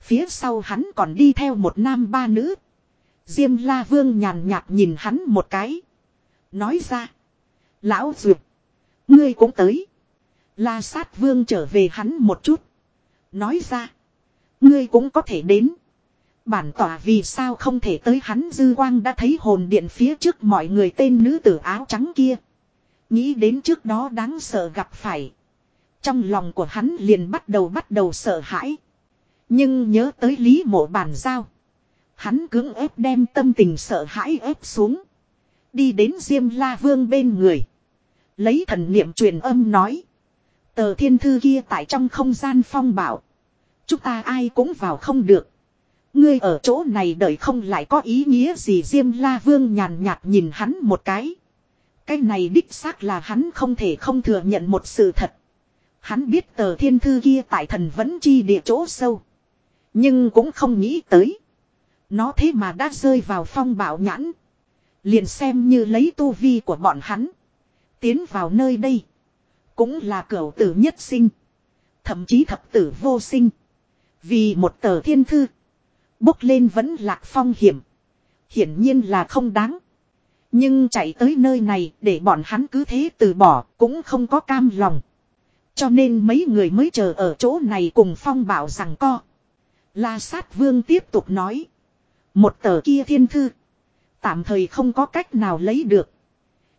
Phía sau hắn còn đi theo một nam ba nữ. Diêm la vương nhàn nhạt nhìn hắn một cái. Nói ra. Lão Duyệt. Ngươi cũng tới. La sát vương trở về hắn một chút. Nói ra. Ngươi cũng có thể đến. Bản tỏa vì sao không thể tới hắn dư quang đã thấy hồn điện phía trước mọi người tên nữ tử áo trắng kia. Nghĩ đến trước đó đáng sợ gặp phải. Trong lòng của hắn liền bắt đầu bắt đầu sợ hãi. Nhưng nhớ tới lý mộ bàn giao. Hắn cưỡng ép đem tâm tình sợ hãi ép xuống. Đi đến Diêm La Vương bên người. Lấy thần niệm truyền âm nói. Tờ thiên thư kia tại trong không gian phong bảo. Chúng ta ai cũng vào không được. Ngươi ở chỗ này đợi không lại có ý nghĩa gì Diêm La Vương nhàn nhạt nhìn hắn một cái. Cái này đích xác là hắn không thể không thừa nhận một sự thật. Hắn biết tờ thiên thư kia tại thần vẫn chi địa chỗ sâu. Nhưng cũng không nghĩ tới. Nó thế mà đã rơi vào phong bảo nhãn. Liền xem như lấy tu vi của bọn hắn. Tiến vào nơi đây. Cũng là cửu tử nhất sinh. Thậm chí thập tử vô sinh. Vì một tờ thiên thư. Bốc lên vẫn lạc phong hiểm. Hiển nhiên là không đáng. Nhưng chạy tới nơi này để bọn hắn cứ thế từ bỏ cũng không có cam lòng. Cho nên mấy người mới chờ ở chỗ này cùng phong bảo rằng co. La sát vương tiếp tục nói. Một tờ kia thiên thư. Tạm thời không có cách nào lấy được.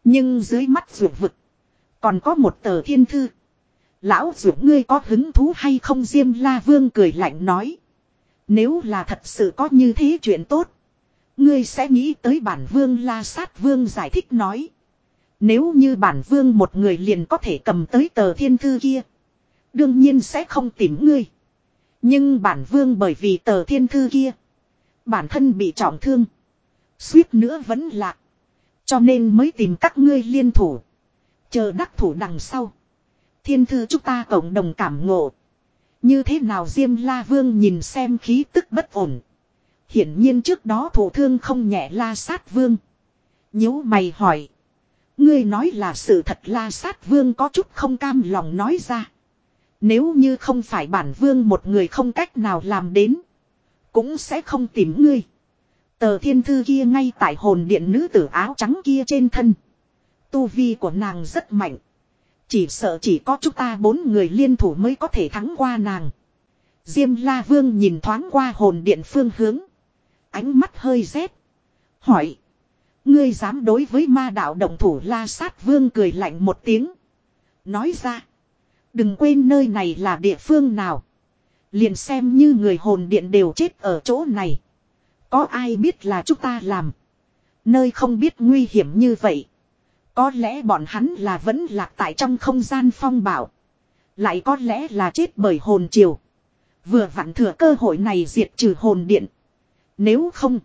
Nhưng dưới mắt rượu vực. Còn có một tờ thiên thư. Lão rượu ngươi có hứng thú hay không Diêm La Vương cười lạnh nói. Nếu là thật sự có như thế chuyện tốt. Ngươi sẽ nghĩ tới bản vương La Sát Vương giải thích nói. Nếu như bản vương một người liền có thể cầm tới tờ thiên thư kia. Đương nhiên sẽ không tìm ngươi. Nhưng bản vương bởi vì tờ thiên thư kia. Bản thân bị trọng thương. Suýt nữa vẫn lạc. Cho nên mới tìm các ngươi liên thủ. Chờ đắc thủ đằng sau. Thiên thư chúng ta cộng đồng cảm ngộ. Như thế nào Diêm La Vương nhìn xem khí tức bất ổn. Hiển nhiên trước đó thủ thương không nhẹ La Sát Vương. nhíu mày hỏi. Ngươi nói là sự thật La Sát Vương có chút không cam lòng nói ra. Nếu như không phải bản vương một người không cách nào làm đến. Cũng sẽ không tìm ngươi. Tờ thiên thư kia ngay tại hồn điện nữ tử áo trắng kia trên thân. Tu vi của nàng rất mạnh. Chỉ sợ chỉ có chúng ta bốn người liên thủ mới có thể thắng qua nàng. Diêm la vương nhìn thoáng qua hồn điện phương hướng. Ánh mắt hơi rét. Hỏi. Ngươi dám đối với ma đạo động thủ la sát vương cười lạnh một tiếng. Nói ra. Đừng quên nơi này là địa phương nào. Liền xem như người hồn điện đều chết ở chỗ này. Có ai biết là chúng ta làm. Nơi không biết nguy hiểm như vậy. Có lẽ bọn hắn là vẫn lạc tại trong không gian phong bảo. Lại có lẽ là chết bởi hồn triều. Vừa vặn thừa cơ hội này diệt trừ hồn điện. Nếu không.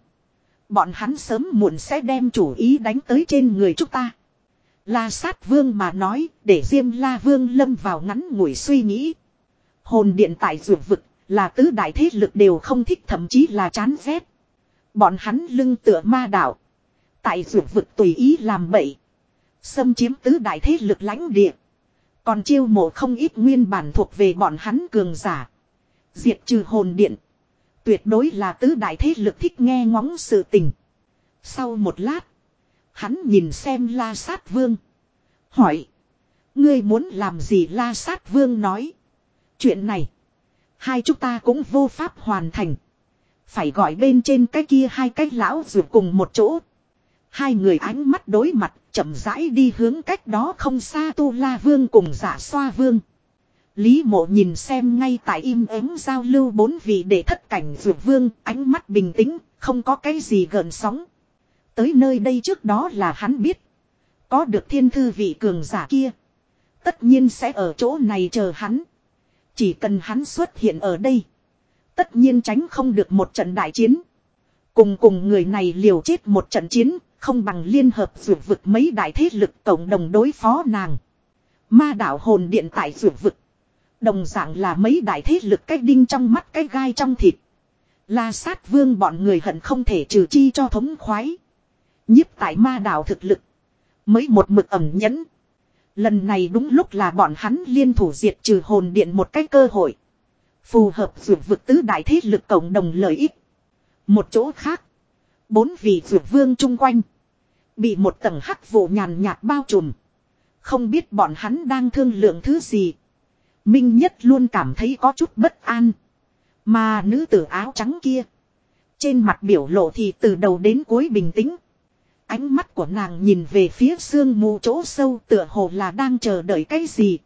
Bọn hắn sớm muộn sẽ đem chủ ý đánh tới trên người chúng ta. La sát vương mà nói, để Diêm La vương lâm vào ngắn ngủi suy nghĩ. Hồn điện tại ruột vực là tứ đại thế lực đều không thích, thậm chí là chán ghét. Bọn hắn lưng tựa ma đạo. Tại ruột vực tùy ý làm bậy. Xâm chiếm tứ đại thế lực lãnh địa. Còn chiêu mộ không ít nguyên bản thuộc về bọn hắn cường giả. Diệt trừ hồn điện. Tuyệt đối là tứ đại thế lực thích nghe ngóng sự tình. Sau một lát. Hắn nhìn xem la sát vương. Hỏi. Ngươi muốn làm gì la sát vương nói. Chuyện này. Hai chúng ta cũng vô pháp hoàn thành. Phải gọi bên trên cái kia hai cái lão rượu cùng một chỗ. Hai người ánh mắt đối mặt chậm rãi đi hướng cách đó không xa tu la vương cùng giả xoa vương. Lý mộ nhìn xem ngay tại im ắng giao lưu bốn vị để thất cảnh dược vương, ánh mắt bình tĩnh, không có cái gì gợn sóng. Tới nơi đây trước đó là hắn biết. Có được thiên thư vị cường giả kia. Tất nhiên sẽ ở chỗ này chờ hắn. Chỉ cần hắn xuất hiện ở đây. Tất nhiên tránh không được một trận đại chiến. Cùng cùng người này liều chết một trận chiến, không bằng liên hợp vượt vực mấy đại thế lực cộng đồng đối phó nàng. Ma đảo hồn điện tại vượt vực. Đồng dạng là mấy đại thế lực cái đinh trong mắt cái gai trong thịt. La sát vương bọn người hận không thể trừ chi cho thống khoái. nhiếp tại ma đảo thực lực. Mới một mực ẩm nhẫn. Lần này đúng lúc là bọn hắn liên thủ diệt trừ hồn điện một cái cơ hội. Phù hợp vượt vực tứ đại thế lực cộng đồng lợi ích. Một chỗ khác. Bốn vị dược vương chung quanh. Bị một tầng hắc vụ nhàn nhạt bao trùm. Không biết bọn hắn đang thương lượng thứ gì. Minh Nhất luôn cảm thấy có chút bất an. Mà nữ tử áo trắng kia. Trên mặt biểu lộ thì từ đầu đến cuối bình tĩnh. Ánh mắt của nàng nhìn về phía sương mù chỗ sâu tựa hồ là đang chờ đợi cái gì.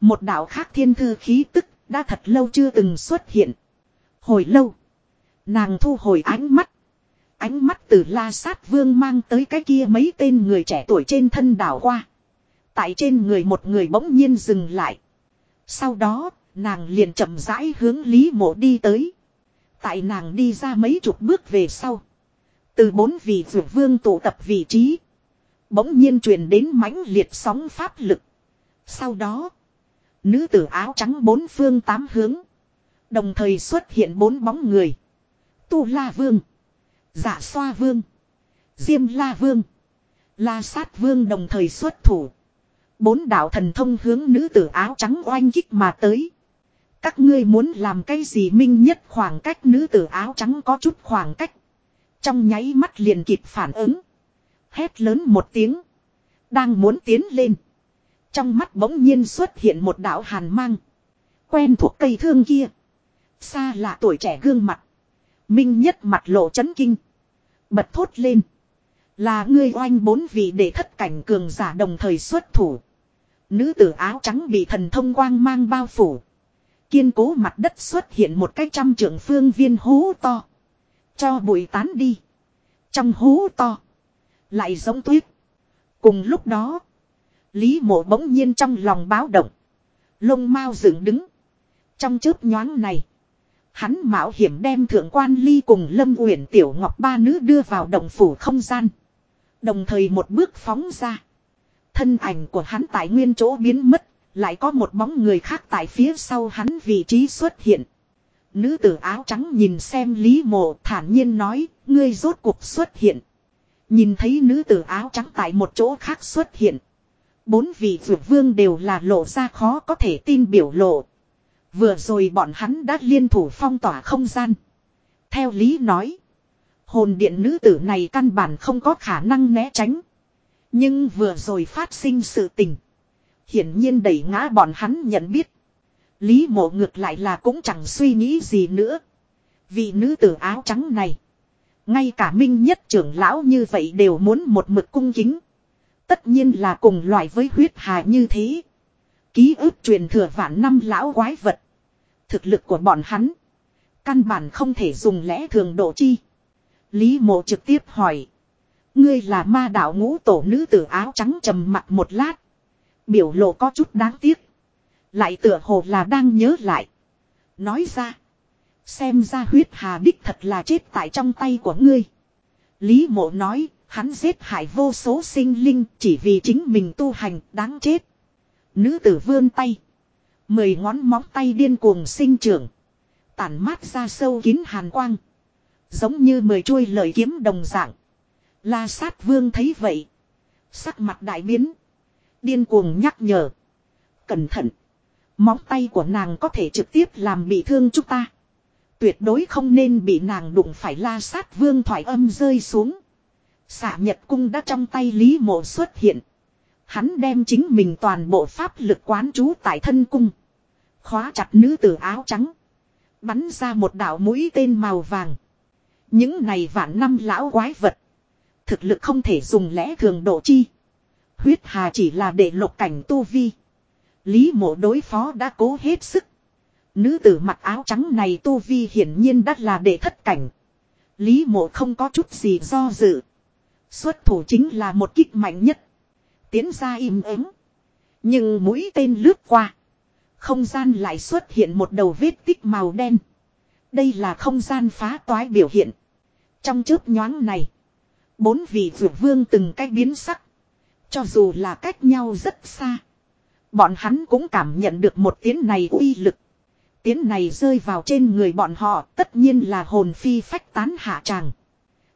Một đạo khác thiên thư khí tức đã thật lâu chưa từng xuất hiện. Hồi lâu. Nàng thu hồi ánh mắt. Ánh mắt từ la sát vương mang tới cái kia mấy tên người trẻ tuổi trên thân đảo qua. Tại trên người một người bỗng nhiên dừng lại. Sau đó, nàng liền chậm rãi hướng Lý Mộ đi tới. Tại nàng đi ra mấy chục bước về sau. Từ bốn vị vượt vương tụ tập vị trí. Bỗng nhiên truyền đến mãnh liệt sóng pháp lực. Sau đó, nữ tử áo trắng bốn phương tám hướng. Đồng thời xuất hiện bốn bóng người. Tu La Vương. Dạ Xoa Vương. Diêm La Vương. La Sát Vương đồng thời xuất thủ. Bốn đạo thần thông hướng nữ tử áo trắng oanh kích mà tới. Các ngươi muốn làm cái gì minh nhất khoảng cách nữ tử áo trắng có chút khoảng cách. Trong nháy mắt liền kịp phản ứng. Hét lớn một tiếng. Đang muốn tiến lên. Trong mắt bỗng nhiên xuất hiện một đạo hàn mang. Quen thuộc cây thương kia. Xa lạ tuổi trẻ gương mặt. Minh nhất mặt lộ chấn kinh. Bật thốt lên. Là ngươi oanh bốn vị để thất cảnh cường giả đồng thời xuất thủ. Nữ tử áo trắng bị thần thông quang mang bao phủ. Kiên cố mặt đất xuất hiện một cái trăm trưởng phương viên hố to. Cho bụi tán đi. Trong hố to. Lại giống tuyết. Cùng lúc đó. Lý mộ bỗng nhiên trong lòng báo động. Lông mau dựng đứng. Trong chớp nhoáng này. Hắn mạo hiểm đem thượng quan ly cùng Lâm Uyển Tiểu Ngọc ba nữ đưa vào đồng phủ không gian. Đồng thời một bước phóng ra. Thân ảnh của hắn tại nguyên chỗ biến mất, lại có một bóng người khác tại phía sau hắn vị trí xuất hiện. Nữ tử áo trắng nhìn xem Lý Mộ thản nhiên nói, ngươi rốt cuộc xuất hiện. Nhìn thấy nữ tử áo trắng tại một chỗ khác xuất hiện. Bốn vị vượt vương đều là lộ ra khó có thể tin biểu lộ. Vừa rồi bọn hắn đã liên thủ phong tỏa không gian. Theo lý nói. Hồn điện nữ tử này căn bản không có khả năng né tránh. Nhưng vừa rồi phát sinh sự tình. Hiển nhiên đẩy ngã bọn hắn nhận biết. Lý mộ ngược lại là cũng chẳng suy nghĩ gì nữa. Vị nữ tử áo trắng này. Ngay cả minh nhất trưởng lão như vậy đều muốn một mực cung kính. Tất nhiên là cùng loại với huyết hà như thế. Ký ức truyền thừa vạn năm lão quái vật. Thực lực của bọn hắn. Căn bản không thể dùng lẽ thường độ chi. Lý mộ trực tiếp hỏi. Ngươi là ma đạo ngũ tổ nữ tử áo trắng trầm mặt một lát. Biểu lộ có chút đáng tiếc. Lại tựa hồ là đang nhớ lại. Nói ra. Xem ra huyết hà đích thật là chết tại trong tay của ngươi. Lý mộ nói, hắn giết hại vô số sinh linh chỉ vì chính mình tu hành đáng chết. Nữ tử vươn tay. Mười ngón móng tay điên cuồng sinh trưởng. Tản mát ra sâu kín hàn quang. Giống như mười chuôi lời kiếm đồng dạng. La sát vương thấy vậy. Sắc mặt đại biến. Điên cuồng nhắc nhở. Cẩn thận. Móng tay của nàng có thể trực tiếp làm bị thương chúng ta. Tuyệt đối không nên bị nàng đụng phải la sát vương thoại âm rơi xuống. Xạ nhật cung đã trong tay Lý Mộ xuất hiện. Hắn đem chính mình toàn bộ pháp lực quán trú tại thân cung. Khóa chặt nữ tử áo trắng. Bắn ra một đạo mũi tên màu vàng. Những này vạn năm lão quái vật. Thực lực không thể dùng lẽ thường độ chi. Huyết hà chỉ là để lục cảnh tu vi. Lý mộ đối phó đã cố hết sức. Nữ tử mặc áo trắng này tu vi hiển nhiên đắt là để thất cảnh. Lý mộ không có chút gì do dự. Xuất thủ chính là một kích mạnh nhất. Tiến ra im ắng. Nhưng mũi tên lướt qua. Không gian lại xuất hiện một đầu vết tích màu đen. Đây là không gian phá toái biểu hiện. Trong chớp nhoáng này. Bốn vị vượt vương từng cách biến sắc. Cho dù là cách nhau rất xa. Bọn hắn cũng cảm nhận được một tiếng này uy lực. Tiếng này rơi vào trên người bọn họ, tất nhiên là hồn phi phách tán hạ tràng.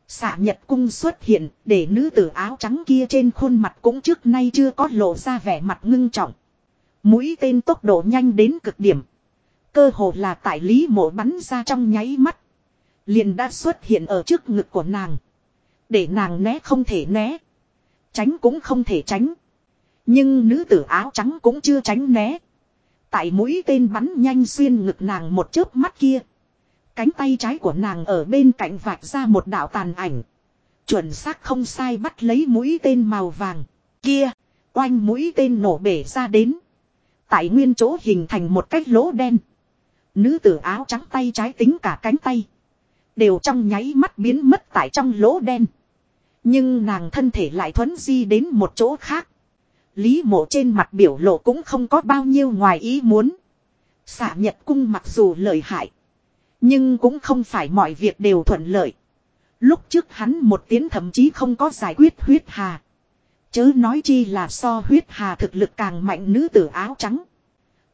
Xạ nhật cung xuất hiện, để nữ tử áo trắng kia trên khuôn mặt cũng trước nay chưa có lộ ra vẻ mặt ngưng trọng. Mũi tên tốc độ nhanh đến cực điểm. Cơ hồ là tại lý mộ bắn ra trong nháy mắt. Liền đã xuất hiện ở trước ngực của nàng. Để nàng né không thể né. Tránh cũng không thể tránh. Nhưng nữ tử áo trắng cũng chưa tránh né. Tại mũi tên bắn nhanh xuyên ngực nàng một chớp mắt kia. Cánh tay trái của nàng ở bên cạnh vạch ra một đạo tàn ảnh. Chuẩn xác không sai bắt lấy mũi tên màu vàng. Kia, oanh mũi tên nổ bể ra đến. Tại nguyên chỗ hình thành một cái lỗ đen. Nữ tử áo trắng tay trái tính cả cánh tay. Đều trong nháy mắt biến mất tại trong lỗ đen. Nhưng nàng thân thể lại thuấn di đến một chỗ khác. Lý mộ trên mặt biểu lộ cũng không có bao nhiêu ngoài ý muốn. Xả nhật cung mặc dù lợi hại. Nhưng cũng không phải mọi việc đều thuận lợi. Lúc trước hắn một tiếng thậm chí không có giải quyết huyết hà. Chớ nói chi là so huyết hà thực lực càng mạnh nữ tử áo trắng.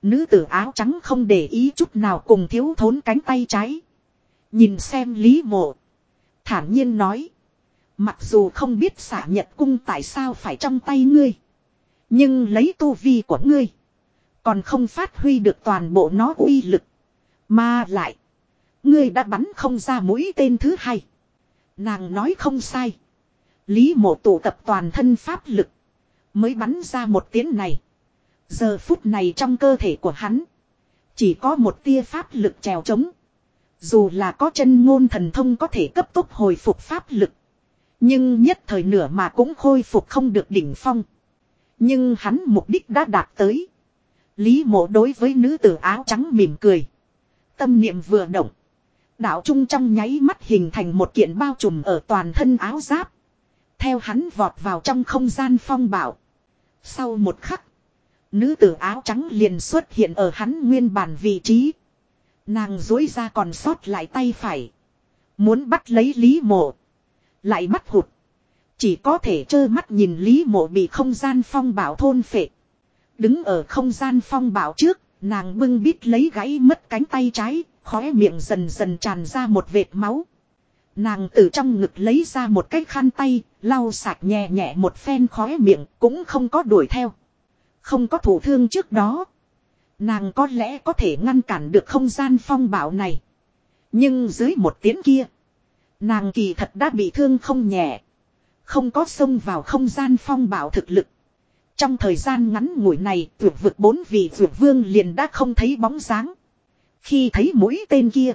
Nữ tử áo trắng không để ý chút nào cùng thiếu thốn cánh tay trái. Nhìn xem Lý Mộ. Thản nhiên nói. Mặc dù không biết xả nhật cung tại sao phải trong tay ngươi. Nhưng lấy tu vi của ngươi. Còn không phát huy được toàn bộ nó uy lực. Mà lại. Ngươi đã bắn không ra mũi tên thứ hai. Nàng nói không sai. Lý mộ tụ tập toàn thân pháp lực. Mới bắn ra một tiếng này. Giờ phút này trong cơ thể của hắn. Chỉ có một tia pháp lực trèo trống. Dù là có chân ngôn thần thông có thể cấp tốc hồi phục pháp lực. Nhưng nhất thời nửa mà cũng khôi phục không được đỉnh phong. Nhưng hắn mục đích đã đạt tới. Lý mộ đối với nữ tử áo trắng mỉm cười. Tâm niệm vừa động. Đạo trung trong nháy mắt hình thành một kiện bao trùm ở toàn thân áo giáp. Theo hắn vọt vào trong không gian phong bảo. Sau một khắc. Nữ tử áo trắng liền xuất hiện ở hắn nguyên bản vị trí. Nàng dối ra còn sót lại tay phải. Muốn bắt lấy Lý Mộ. Lại mắt hụt. Chỉ có thể trơ mắt nhìn Lý Mộ bị không gian phong bảo thôn phệ. Đứng ở không gian phong bảo trước, nàng bưng bít lấy gãy mất cánh tay trái, khóe miệng dần dần tràn ra một vệt máu. Nàng từ trong ngực lấy ra một cái khăn tay, lau sạch nhẹ nhẹ một phen khóe miệng, cũng không có đuổi theo. Không có thủ thương trước đó. Nàng có lẽ có thể ngăn cản được không gian phong bạo này. Nhưng dưới một tiếng kia. Nàng kỳ thật đã bị thương không nhẹ. Không có xông vào không gian phong bạo thực lực. Trong thời gian ngắn ngủi này tuyệt vực bốn vị tuyệt vương liền đã không thấy bóng dáng. Khi thấy mũi tên kia.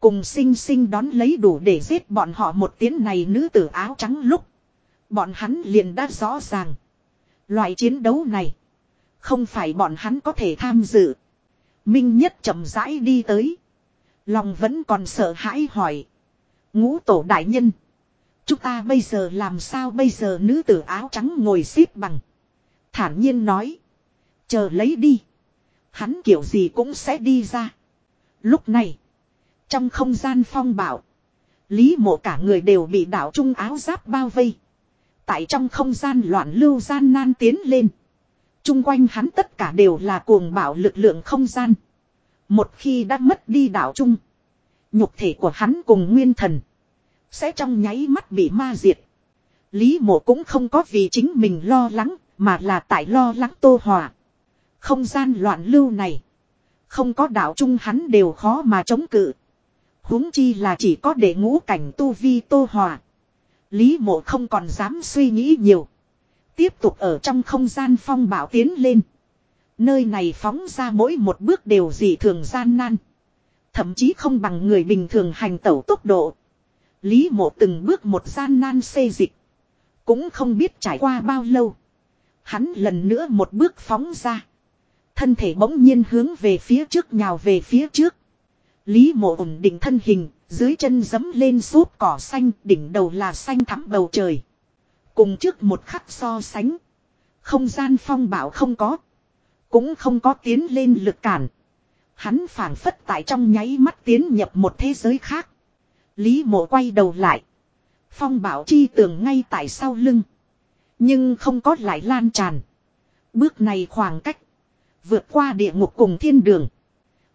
Cùng sinh sinh đón lấy đủ để giết bọn họ một tiếng này nữ tử áo trắng lúc. Bọn hắn liền đã rõ ràng. Loại chiến đấu này. Không phải bọn hắn có thể tham dự. Minh nhất chậm rãi đi tới. Lòng vẫn còn sợ hãi hỏi. Ngũ tổ đại nhân. Chúng ta bây giờ làm sao bây giờ nữ tử áo trắng ngồi xếp bằng. Thản nhiên nói. Chờ lấy đi. Hắn kiểu gì cũng sẽ đi ra. Lúc này. Trong không gian phong bảo. Lý mộ cả người đều bị đảo trung áo giáp bao vây. Tại trong không gian loạn lưu gian nan tiến lên. Trung quanh hắn tất cả đều là cuồng bảo lực lượng không gian. Một khi đã mất đi đảo trung. Nhục thể của hắn cùng nguyên thần. Sẽ trong nháy mắt bị ma diệt. Lý mộ cũng không có vì chính mình lo lắng. Mà là tại lo lắng tô hòa. Không gian loạn lưu này. Không có đạo trung hắn đều khó mà chống cự huống chi là chỉ có để ngũ cảnh tu vi tô hòa. Lý mộ không còn dám suy nghĩ nhiều. Tiếp tục ở trong không gian phong bảo tiến lên. Nơi này phóng ra mỗi một bước đều dị thường gian nan. Thậm chí không bằng người bình thường hành tẩu tốc độ. Lý mộ từng bước một gian nan xê dịch. Cũng không biết trải qua bao lâu. Hắn lần nữa một bước phóng ra. Thân thể bỗng nhiên hướng về phía trước nhào về phía trước. Lý mộ ổn định thân hình, dưới chân dấm lên xốp cỏ xanh, đỉnh đầu là xanh thắm bầu trời. Cùng trước một khắc so sánh. Không gian phong bảo không có. Cũng không có tiến lên lực cản. Hắn phảng phất tại trong nháy mắt tiến nhập một thế giới khác. Lý mộ quay đầu lại. Phong bảo chi tường ngay tại sau lưng. Nhưng không có lại lan tràn. Bước này khoảng cách. Vượt qua địa ngục cùng thiên đường.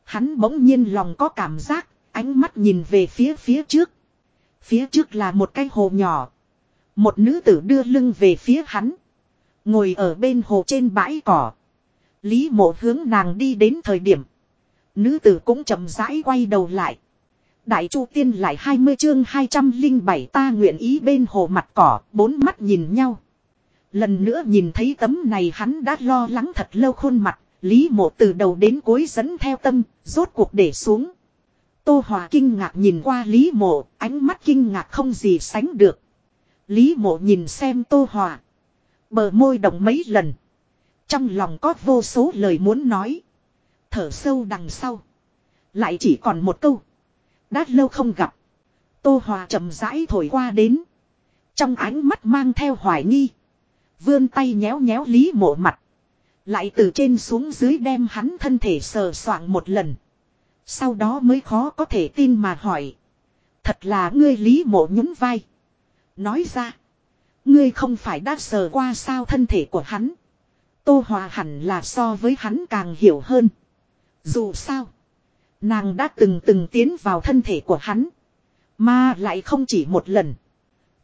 Hắn bỗng nhiên lòng có cảm giác, ánh mắt nhìn về phía phía trước. Phía trước là một cái hồ nhỏ. Một nữ tử đưa lưng về phía hắn. Ngồi ở bên hồ trên bãi cỏ. Lý mộ hướng nàng đi đến thời điểm. Nữ tử cũng chậm rãi quay đầu lại. Đại chu tiên lại 20 chương 207 ta nguyện ý bên hồ mặt cỏ, bốn mắt nhìn nhau. Lần nữa nhìn thấy tấm này hắn đã lo lắng thật lâu khuôn mặt, Lý mộ từ đầu đến cuối dẫn theo tâm, rốt cuộc để xuống. Tô Hòa kinh ngạc nhìn qua Lý mộ, ánh mắt kinh ngạc không gì sánh được. Lý mộ nhìn xem Tô Hòa. Bờ môi động mấy lần. Trong lòng có vô số lời muốn nói. Thở sâu đằng sau. Lại chỉ còn một câu. Đã lâu không gặp. Tô Hòa chậm rãi thổi qua đến. Trong ánh mắt mang theo hoài nghi. Vươn tay nhéo nhéo Lý mộ mặt. Lại từ trên xuống dưới đem hắn thân thể sờ soạng một lần. Sau đó mới khó có thể tin mà hỏi. Thật là ngươi lý mộ nhún vai. Nói ra. Ngươi không phải đã sờ qua sao thân thể của hắn. Tô Hòa hẳn là so với hắn càng hiểu hơn. Dù sao. Nàng đã từng từng tiến vào thân thể của hắn. Mà lại không chỉ một lần.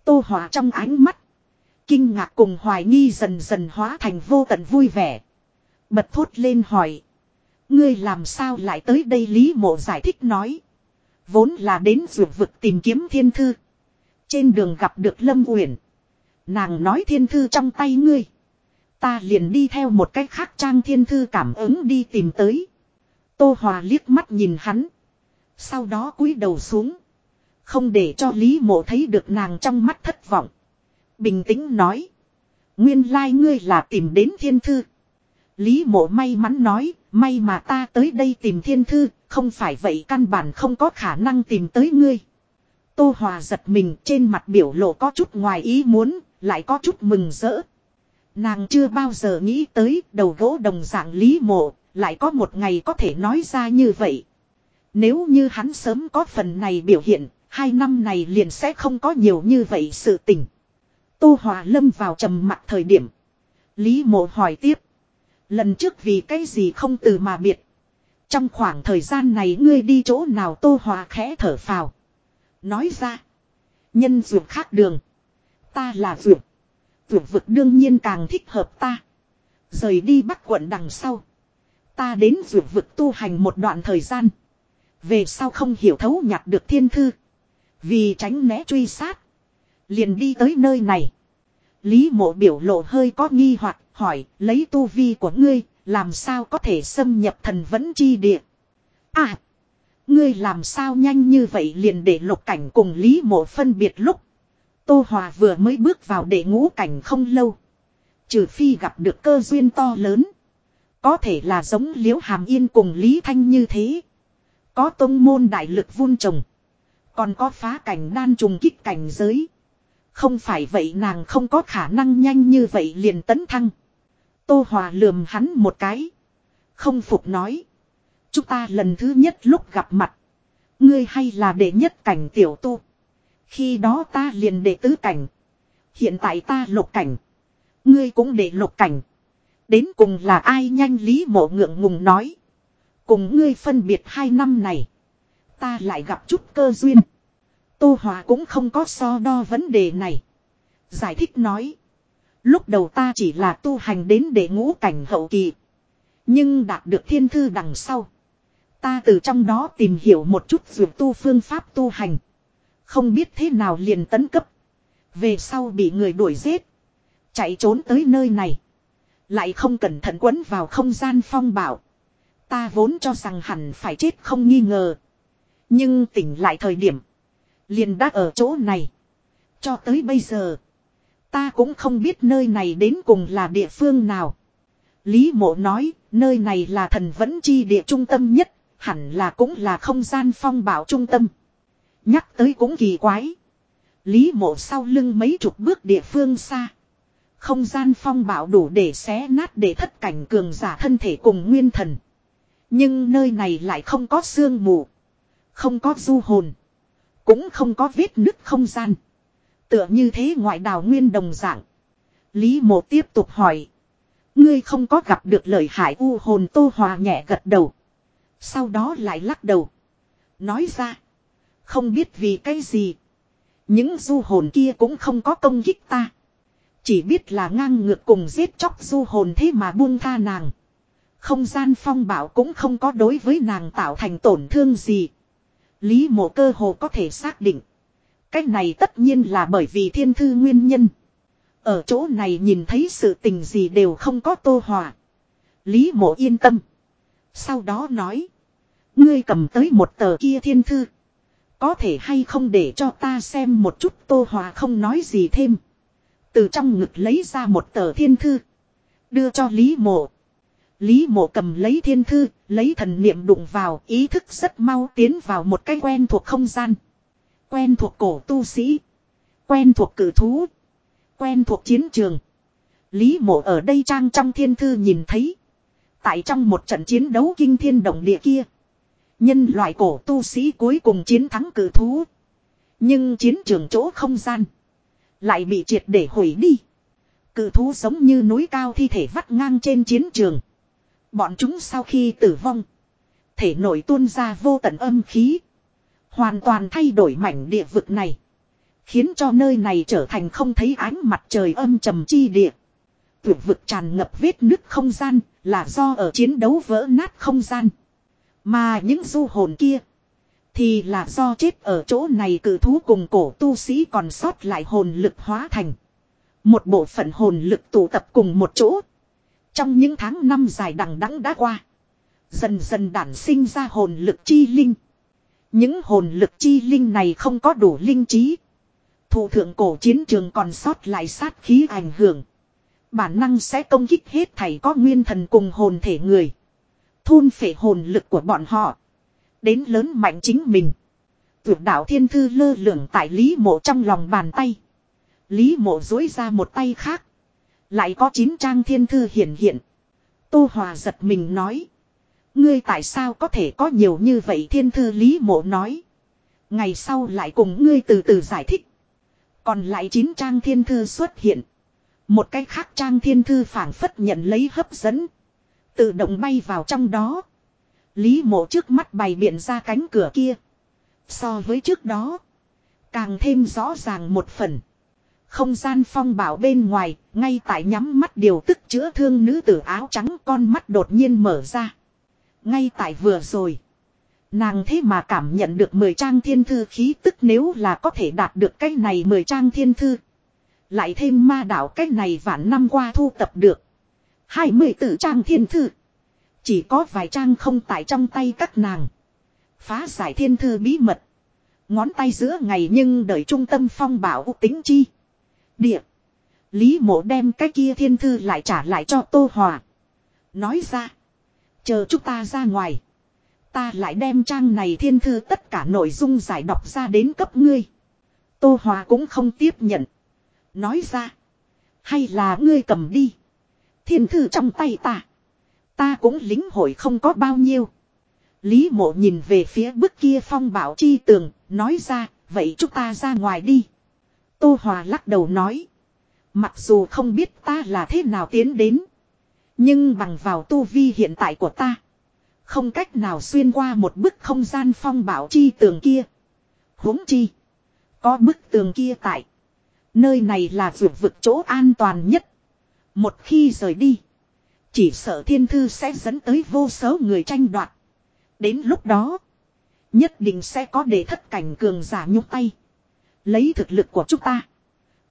Tô Hòa trong ánh mắt. Kinh ngạc cùng hoài nghi dần dần hóa thành vô tận vui vẻ. Bật thốt lên hỏi. Ngươi làm sao lại tới đây Lý mộ giải thích nói. Vốn là đến ruột vực tìm kiếm thiên thư. Trên đường gặp được Lâm Uyển. Nàng nói thiên thư trong tay ngươi. Ta liền đi theo một cách khác trang thiên thư cảm ứng đi tìm tới. Tô Hòa liếc mắt nhìn hắn. Sau đó cúi đầu xuống. Không để cho Lý mộ thấy được nàng trong mắt thất vọng. Bình tĩnh nói. Nguyên lai like ngươi là tìm đến thiên thư. Lý mộ may mắn nói, may mà ta tới đây tìm thiên thư, không phải vậy căn bản không có khả năng tìm tới ngươi. Tô Hòa giật mình trên mặt biểu lộ có chút ngoài ý muốn, lại có chút mừng rỡ. Nàng chưa bao giờ nghĩ tới đầu gỗ đồng dạng lý mộ, lại có một ngày có thể nói ra như vậy. Nếu như hắn sớm có phần này biểu hiện, hai năm này liền sẽ không có nhiều như vậy sự tình. Tô Hòa lâm vào trầm mặt thời điểm. Lý mộ hỏi tiếp. Lần trước vì cái gì không từ mà biệt. Trong khoảng thời gian này ngươi đi chỗ nào tô hòa khẽ thở phào. Nói ra. Nhân dược khác đường. Ta là dược. Dược vực đương nhiên càng thích hợp ta. Rời đi bắc quận đằng sau. Ta đến dược vực tu hành một đoạn thời gian. Về sau không hiểu thấu nhặt được thiên thư. Vì tránh né truy sát. Liền đi tới nơi này. Lý mộ biểu lộ hơi có nghi hoặc hỏi, lấy tu vi của ngươi, làm sao có thể xâm nhập thần vẫn chi địa. À, ngươi làm sao nhanh như vậy liền để lục cảnh cùng Lý mộ phân biệt lúc. Tô Hòa vừa mới bước vào đệ ngũ cảnh không lâu. Trừ phi gặp được cơ duyên to lớn. Có thể là giống liễu hàm yên cùng Lý Thanh như thế. Có tông môn đại lực vun trồng. Còn có phá cảnh đan trùng kích cảnh giới. Không phải vậy nàng không có khả năng nhanh như vậy liền tấn thăng. Tô Hòa lườm hắn một cái. Không phục nói. Chúng ta lần thứ nhất lúc gặp mặt. Ngươi hay là đệ nhất cảnh tiểu tu. Khi đó ta liền đệ tứ cảnh. Hiện tại ta lục cảnh. Ngươi cũng đệ lục cảnh. Đến cùng là ai nhanh lý mộ ngượng ngùng nói. Cùng ngươi phân biệt hai năm này. Ta lại gặp chút cơ duyên. Tô Hòa cũng không có so đo vấn đề này. Giải thích nói. Lúc đầu ta chỉ là tu hành đến để ngũ cảnh hậu kỳ. Nhưng đạt được thiên thư đằng sau. Ta từ trong đó tìm hiểu một chút dù tu phương pháp tu hành. Không biết thế nào liền tấn cấp. Về sau bị người đuổi giết. Chạy trốn tới nơi này. Lại không cẩn thận quấn vào không gian phong bảo. Ta vốn cho rằng hẳn phải chết không nghi ngờ. Nhưng tỉnh lại thời điểm. Liền đã ở chỗ này. Cho tới bây giờ. Ta cũng không biết nơi này đến cùng là địa phương nào. Lý mộ nói, nơi này là thần vẫn chi địa trung tâm nhất, hẳn là cũng là không gian phong bảo trung tâm. Nhắc tới cũng kỳ quái. Lý mộ sau lưng mấy chục bước địa phương xa. Không gian phong bảo đủ để xé nát để thất cảnh cường giả thân thể cùng nguyên thần. Nhưng nơi này lại không có sương mù. Không có du hồn. Cũng không có vết nứt không gian. Tựa như thế ngoại đào nguyên đồng dạng. Lý mộ tiếp tục hỏi. Ngươi không có gặp được lời hải u hồn tô hòa nhẹ gật đầu. Sau đó lại lắc đầu. Nói ra. Không biết vì cái gì. Những du hồn kia cũng không có công kích ta. Chỉ biết là ngang ngược cùng giết chóc du hồn thế mà buông tha nàng. Không gian phong bảo cũng không có đối với nàng tạo thành tổn thương gì. Lý mộ cơ hồ có thể xác định. Cách này tất nhiên là bởi vì thiên thư nguyên nhân. Ở chỗ này nhìn thấy sự tình gì đều không có tô hòa. Lý mộ yên tâm. Sau đó nói. Ngươi cầm tới một tờ kia thiên thư. Có thể hay không để cho ta xem một chút tô hòa không nói gì thêm. Từ trong ngực lấy ra một tờ thiên thư. Đưa cho Lý mộ. Lý mộ cầm lấy thiên thư, lấy thần niệm đụng vào, ý thức rất mau tiến vào một cái quen thuộc không gian. Quen thuộc cổ tu sĩ. Quen thuộc cử thú. Quen thuộc chiến trường. Lý mộ ở đây trang trong thiên thư nhìn thấy. Tại trong một trận chiến đấu kinh thiên động địa kia. Nhân loại cổ tu sĩ cuối cùng chiến thắng cử thú. Nhưng chiến trường chỗ không gian. Lại bị triệt để hủy đi. Cử thú giống như núi cao thi thể vắt ngang trên chiến trường. Bọn chúng sau khi tử vong. Thể nổi tuôn ra vô tận âm khí. Hoàn toàn thay đổi mảnh địa vực này. Khiến cho nơi này trở thành không thấy ánh mặt trời âm trầm chi địa. Tuyệt vực tràn ngập vết nứt không gian là do ở chiến đấu vỡ nát không gian. Mà những du hồn kia. Thì là do chết ở chỗ này cử thú cùng cổ tu sĩ còn sót lại hồn lực hóa thành. Một bộ phận hồn lực tụ tập cùng một chỗ. Trong những tháng năm dài đằng đẵng đã qua. Dần dần đản sinh ra hồn lực chi linh. Những hồn lực chi linh này không có đủ linh trí. Thủ thượng cổ chiến trường còn sót lại sát khí ảnh hưởng. Bản năng sẽ công kích hết thảy có nguyên thần cùng hồn thể người. Thôn phệ hồn lực của bọn họ. Đến lớn mạnh chính mình. Tuyệt đạo thiên thư lơ lửng tại Lý mộ trong lòng bàn tay. Lý mộ dối ra một tay khác. Lại có chín trang thiên thư hiện hiện. Tô Hòa giật mình nói. Ngươi tại sao có thể có nhiều như vậy thiên thư Lý mộ nói. Ngày sau lại cùng ngươi từ từ giải thích. Còn lại chín trang thiên thư xuất hiện. Một cái khác trang thiên thư phản phất nhận lấy hấp dẫn. Tự động bay vào trong đó. Lý mộ trước mắt bày biện ra cánh cửa kia. So với trước đó. Càng thêm rõ ràng một phần. Không gian phong bảo bên ngoài, ngay tại nhắm mắt điều tức chữa thương nữ tử áo trắng con mắt đột nhiên mở ra. Ngay tại vừa rồi. Nàng thế mà cảm nhận được 10 trang thiên thư khí tức nếu là có thể đạt được cái này 10 trang thiên thư. Lại thêm ma đạo cái này vạn năm qua thu tập được. 20 tử trang thiên thư. Chỉ có vài trang không tại trong tay các nàng. Phá giải thiên thư bí mật. Ngón tay giữa ngày nhưng đợi trung tâm phong bảo tính chi. Địa. Lý mộ đem cái kia thiên thư lại trả lại cho Tô Hòa. Nói ra. Chờ chúng ta ra ngoài. Ta lại đem trang này thiên thư tất cả nội dung giải đọc ra đến cấp ngươi. Tô Hòa cũng không tiếp nhận. Nói ra. Hay là ngươi cầm đi. Thiên thư trong tay ta. Ta cũng lính hội không có bao nhiêu. Lý mộ nhìn về phía bức kia phong bảo chi tường, nói ra, vậy chúng ta ra ngoài đi. Tô Hòa lắc đầu nói. Mặc dù không biết ta là thế nào tiến đến. Nhưng bằng vào tu vi hiện tại của ta. Không cách nào xuyên qua một bức không gian phong bảo chi tường kia. huống chi. Có bức tường kia tại. Nơi này là vượt vực chỗ an toàn nhất. Một khi rời đi. Chỉ sợ thiên thư sẽ dẫn tới vô số người tranh đoạt. Đến lúc đó. Nhất định sẽ có để thất cảnh cường giả nhúc tay. Lấy thực lực của chúng ta.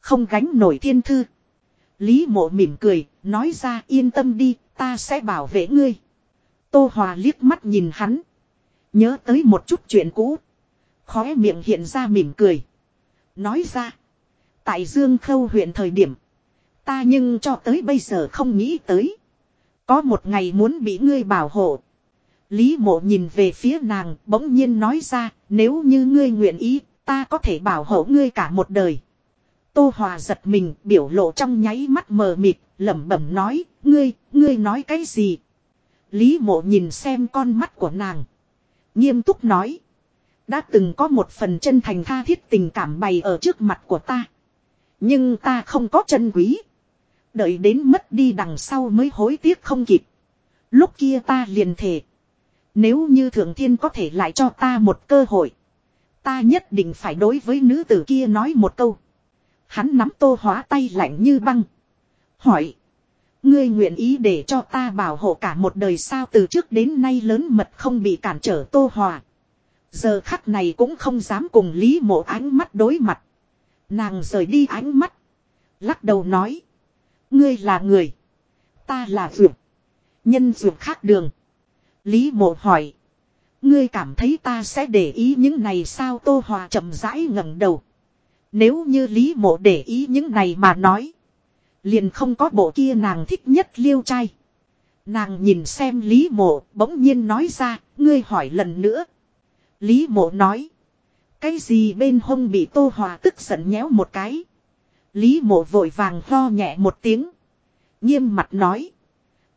Không gánh nổi thiên thư. Lý mộ mỉm cười, nói ra yên tâm đi, ta sẽ bảo vệ ngươi. Tô Hòa liếc mắt nhìn hắn. Nhớ tới một chút chuyện cũ. Khóe miệng hiện ra mỉm cười. Nói ra. Tại Dương Khâu huyện thời điểm. Ta nhưng cho tới bây giờ không nghĩ tới. Có một ngày muốn bị ngươi bảo hộ. Lý mộ nhìn về phía nàng bỗng nhiên nói ra. Nếu như ngươi nguyện ý ta có thể bảo hộ ngươi cả một đời. Tô Hòa giật mình biểu lộ trong nháy mắt mờ mịt lẩm bẩm nói. Ngươi, ngươi nói cái gì? Lý mộ nhìn xem con mắt của nàng. Nghiêm túc nói. Đã từng có một phần chân thành tha thiết tình cảm bày ở trước mặt của ta. Nhưng ta không có chân quý. Đợi đến mất đi đằng sau mới hối tiếc không kịp. Lúc kia ta liền thề. Nếu như thượng thiên có thể lại cho ta một cơ hội. Ta nhất định phải đối với nữ tử kia nói một câu. Hắn nắm tô hóa tay lạnh như băng. Hỏi. Ngươi nguyện ý để cho ta bảo hộ cả một đời sao từ trước đến nay lớn mật không bị cản trở tô hòa. Giờ khắc này cũng không dám cùng Lý mộ ánh mắt đối mặt. Nàng rời đi ánh mắt. Lắc đầu nói. Ngươi là người. Ta là vượt. Nhân vượt khác đường. Lý mộ hỏi. Ngươi cảm thấy ta sẽ để ý những này sao Tô Hòa chậm rãi ngẩng đầu. Nếu như Lý mộ để ý những này mà nói. Liền không có bộ kia nàng thích nhất liêu trai. Nàng nhìn xem Lý mộ, bỗng nhiên nói ra. Ngươi hỏi lần nữa. Lý mộ nói. Cái gì bên hông bị Tô Hòa tức giận nhéo một cái. Lý mộ vội vàng ho nhẹ một tiếng. Nghiêm mặt nói.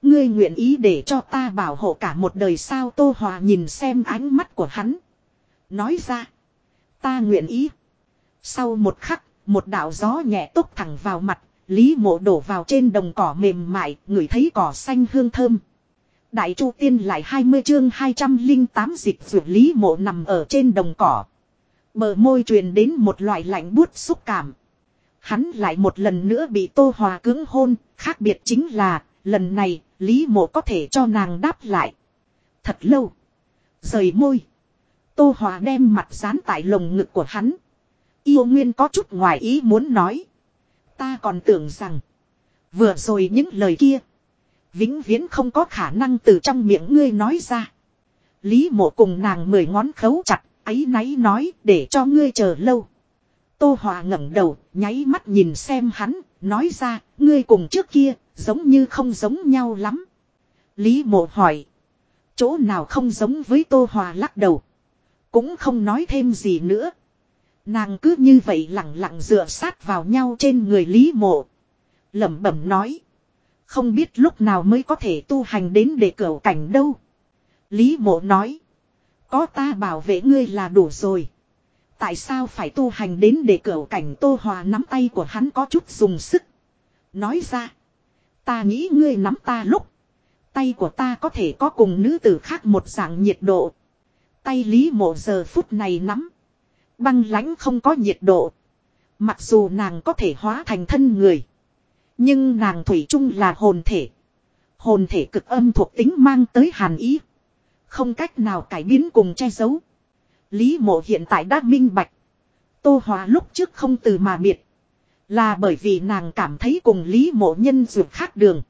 Ngươi nguyện ý để cho ta bảo hộ cả một đời sao Tô Hòa nhìn xem ánh mắt của hắn. Nói ra. Ta nguyện ý. Sau một khắc, một đạo gió nhẹ tốc thẳng vào mặt, Lý mộ đổ vào trên đồng cỏ mềm mại, ngửi thấy cỏ xanh hương thơm. Đại Chu Tiên lại 20 chương 208 dịch vượt Lý mộ nằm ở trên đồng cỏ. Bờ môi truyền đến một loại lạnh buốt xúc cảm. Hắn lại một lần nữa bị Tô Hòa cứng hôn, khác biệt chính là, lần này, Lý mộ có thể cho nàng đáp lại. Thật lâu. Rời môi. Tô Hòa đem mặt dán tại lồng ngực của hắn. Yêu Nguyên có chút ngoài ý muốn nói. Ta còn tưởng rằng. Vừa rồi những lời kia. Vĩnh viễn không có khả năng từ trong miệng ngươi nói ra. Lý mộ cùng nàng mười ngón khấu chặt. Ấy náy nói để cho ngươi chờ lâu. Tô Hòa ngẩng đầu, nháy mắt nhìn xem hắn, nói ra, ngươi cùng trước kia, giống như không giống nhau lắm. Lý mộ hỏi. Chỗ nào không giống với Tô Hòa lắc đầu. Cũng không nói thêm gì nữa. Nàng cứ như vậy lặng lặng dựa sát vào nhau trên người Lý mộ. lẩm bẩm nói. Không biết lúc nào mới có thể tu hành đến để cửa cảnh đâu. Lý mộ nói. Có ta bảo vệ ngươi là đủ rồi. Tại sao phải tu hành đến để cửa cảnh Tô Hòa nắm tay của hắn có chút dùng sức. Nói ra. Ta nghĩ ngươi nắm ta lúc. Tay của ta có thể có cùng nữ tử khác một dạng nhiệt độ. Tay Lý mộ giờ phút này nắm. Băng lãnh không có nhiệt độ. Mặc dù nàng có thể hóa thành thân người. Nhưng nàng thủy chung là hồn thể. Hồn thể cực âm thuộc tính mang tới hàn ý. Không cách nào cải biến cùng che giấu. Lý mộ hiện tại đã minh bạch. Tô Hòa lúc trước không từ mà biệt. Là bởi vì nàng cảm thấy cùng Lý mộ nhân dược khác đường.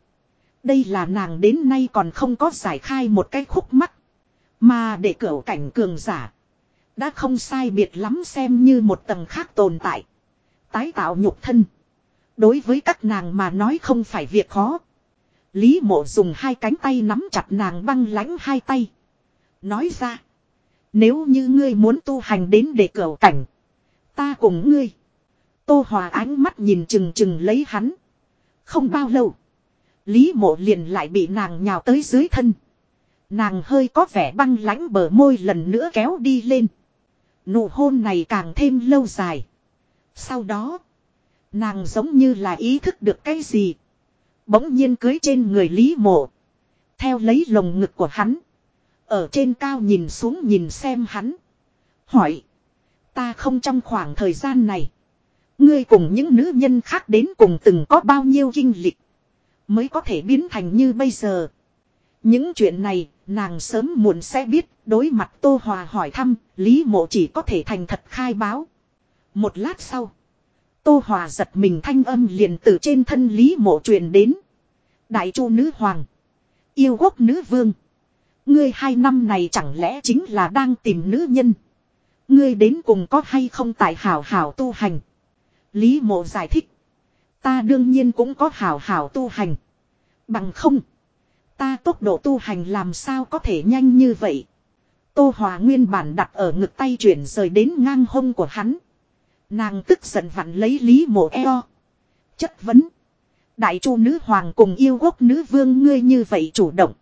Đây là nàng đến nay còn không có giải khai một cái khúc mắc. Mà để cửa cảnh cường giả. Đã không sai biệt lắm xem như một tầng khác tồn tại. Tái tạo nhục thân. Đối với các nàng mà nói không phải việc khó. Lý mộ dùng hai cánh tay nắm chặt nàng băng lãnh hai tay. Nói ra. Nếu như ngươi muốn tu hành đến để cửa cảnh. Ta cùng ngươi. Tô Hòa ánh mắt nhìn chừng chừng lấy hắn. Không bao lâu. Lý mộ liền lại bị nàng nhào tới dưới thân. Nàng hơi có vẻ băng lãnh bờ môi lần nữa kéo đi lên. Nụ hôn này càng thêm lâu dài. Sau đó, nàng giống như là ý thức được cái gì. Bỗng nhiên cưới trên người Lý mộ. Theo lấy lồng ngực của hắn. Ở trên cao nhìn xuống nhìn xem hắn. Hỏi. Ta không trong khoảng thời gian này. Ngươi cùng những nữ nhân khác đến cùng từng có bao nhiêu kinh lịch. Mới có thể biến thành như bây giờ. Những chuyện này, nàng sớm muộn sẽ biết, đối mặt Tô Hòa hỏi thăm, Lý Mộ chỉ có thể thành thật khai báo. Một lát sau, Tô Hòa giật mình thanh âm liền từ trên thân Lý Mộ truyền đến. Đại chu nữ hoàng, yêu quốc nữ vương. Ngươi hai năm này chẳng lẽ chính là đang tìm nữ nhân. Ngươi đến cùng có hay không tại hảo hảo tu hành. Lý Mộ giải thích. Ta đương nhiên cũng có hảo hảo tu hành. Bằng không. Ta tốc độ tu hành làm sao có thể nhanh như vậy. Tô Hòa nguyên bản đặt ở ngực tay chuyển rời đến ngang hông của hắn. Nàng tức giận vặn lấy Lý Mộ eo. Chất vấn. Đại chu nữ hoàng cùng yêu quốc nữ vương ngươi như vậy chủ động.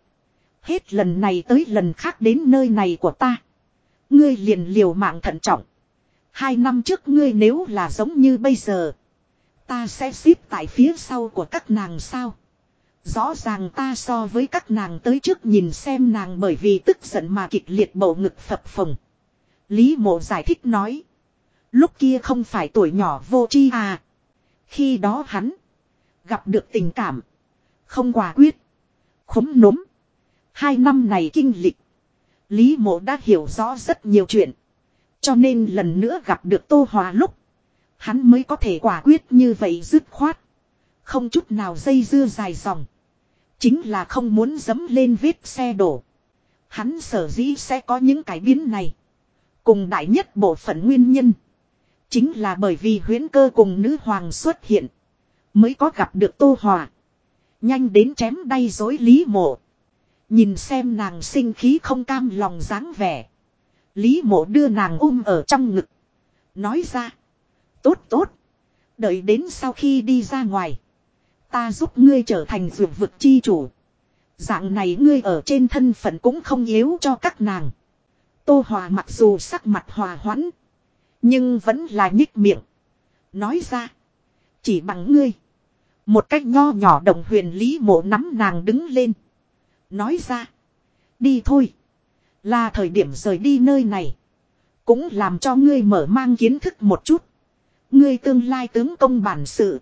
Hết lần này tới lần khác đến nơi này của ta. Ngươi liền liều mạng thận trọng. Hai năm trước ngươi nếu là giống như bây giờ. Ta sẽ xếp tại phía sau của các nàng sao. Rõ ràng ta so với các nàng tới trước nhìn xem nàng bởi vì tức giận mà kịch liệt bầu ngực phập phồng. Lý mộ giải thích nói. Lúc kia không phải tuổi nhỏ vô chi à. Khi đó hắn. Gặp được tình cảm. Không quả quyết. Khống núm. Hai năm này kinh lịch. Lý mộ đã hiểu rõ rất nhiều chuyện. Cho nên lần nữa gặp được Tô Hòa lúc. Hắn mới có thể quả quyết như vậy dứt khoát. Không chút nào dây dưa dài dòng. Chính là không muốn dấm lên vết xe đổ. Hắn sở dĩ sẽ có những cái biến này. Cùng đại nhất bộ phận nguyên nhân. Chính là bởi vì huyến cơ cùng nữ hoàng xuất hiện. Mới có gặp được Tô Hòa. Nhanh đến chém đay dối lý mộ. Nhìn xem nàng sinh khí không cam lòng dáng vẻ. Lý mộ đưa nàng ôm ở trong ngực. Nói ra. Tốt tốt. Đợi đến sau khi đi ra ngoài. Ta giúp ngươi trở thành vượt vực chi chủ. Dạng này ngươi ở trên thân phận cũng không yếu cho các nàng. Tô Hòa mặc dù sắc mặt hòa hoãn. Nhưng vẫn là nhích miệng. Nói ra. Chỉ bằng ngươi. Một cách nho nhỏ đồng huyền lý mộ nắm nàng đứng lên. Nói ra. Đi thôi. Là thời điểm rời đi nơi này. Cũng làm cho ngươi mở mang kiến thức một chút. Ngươi tương lai tướng công bản sự.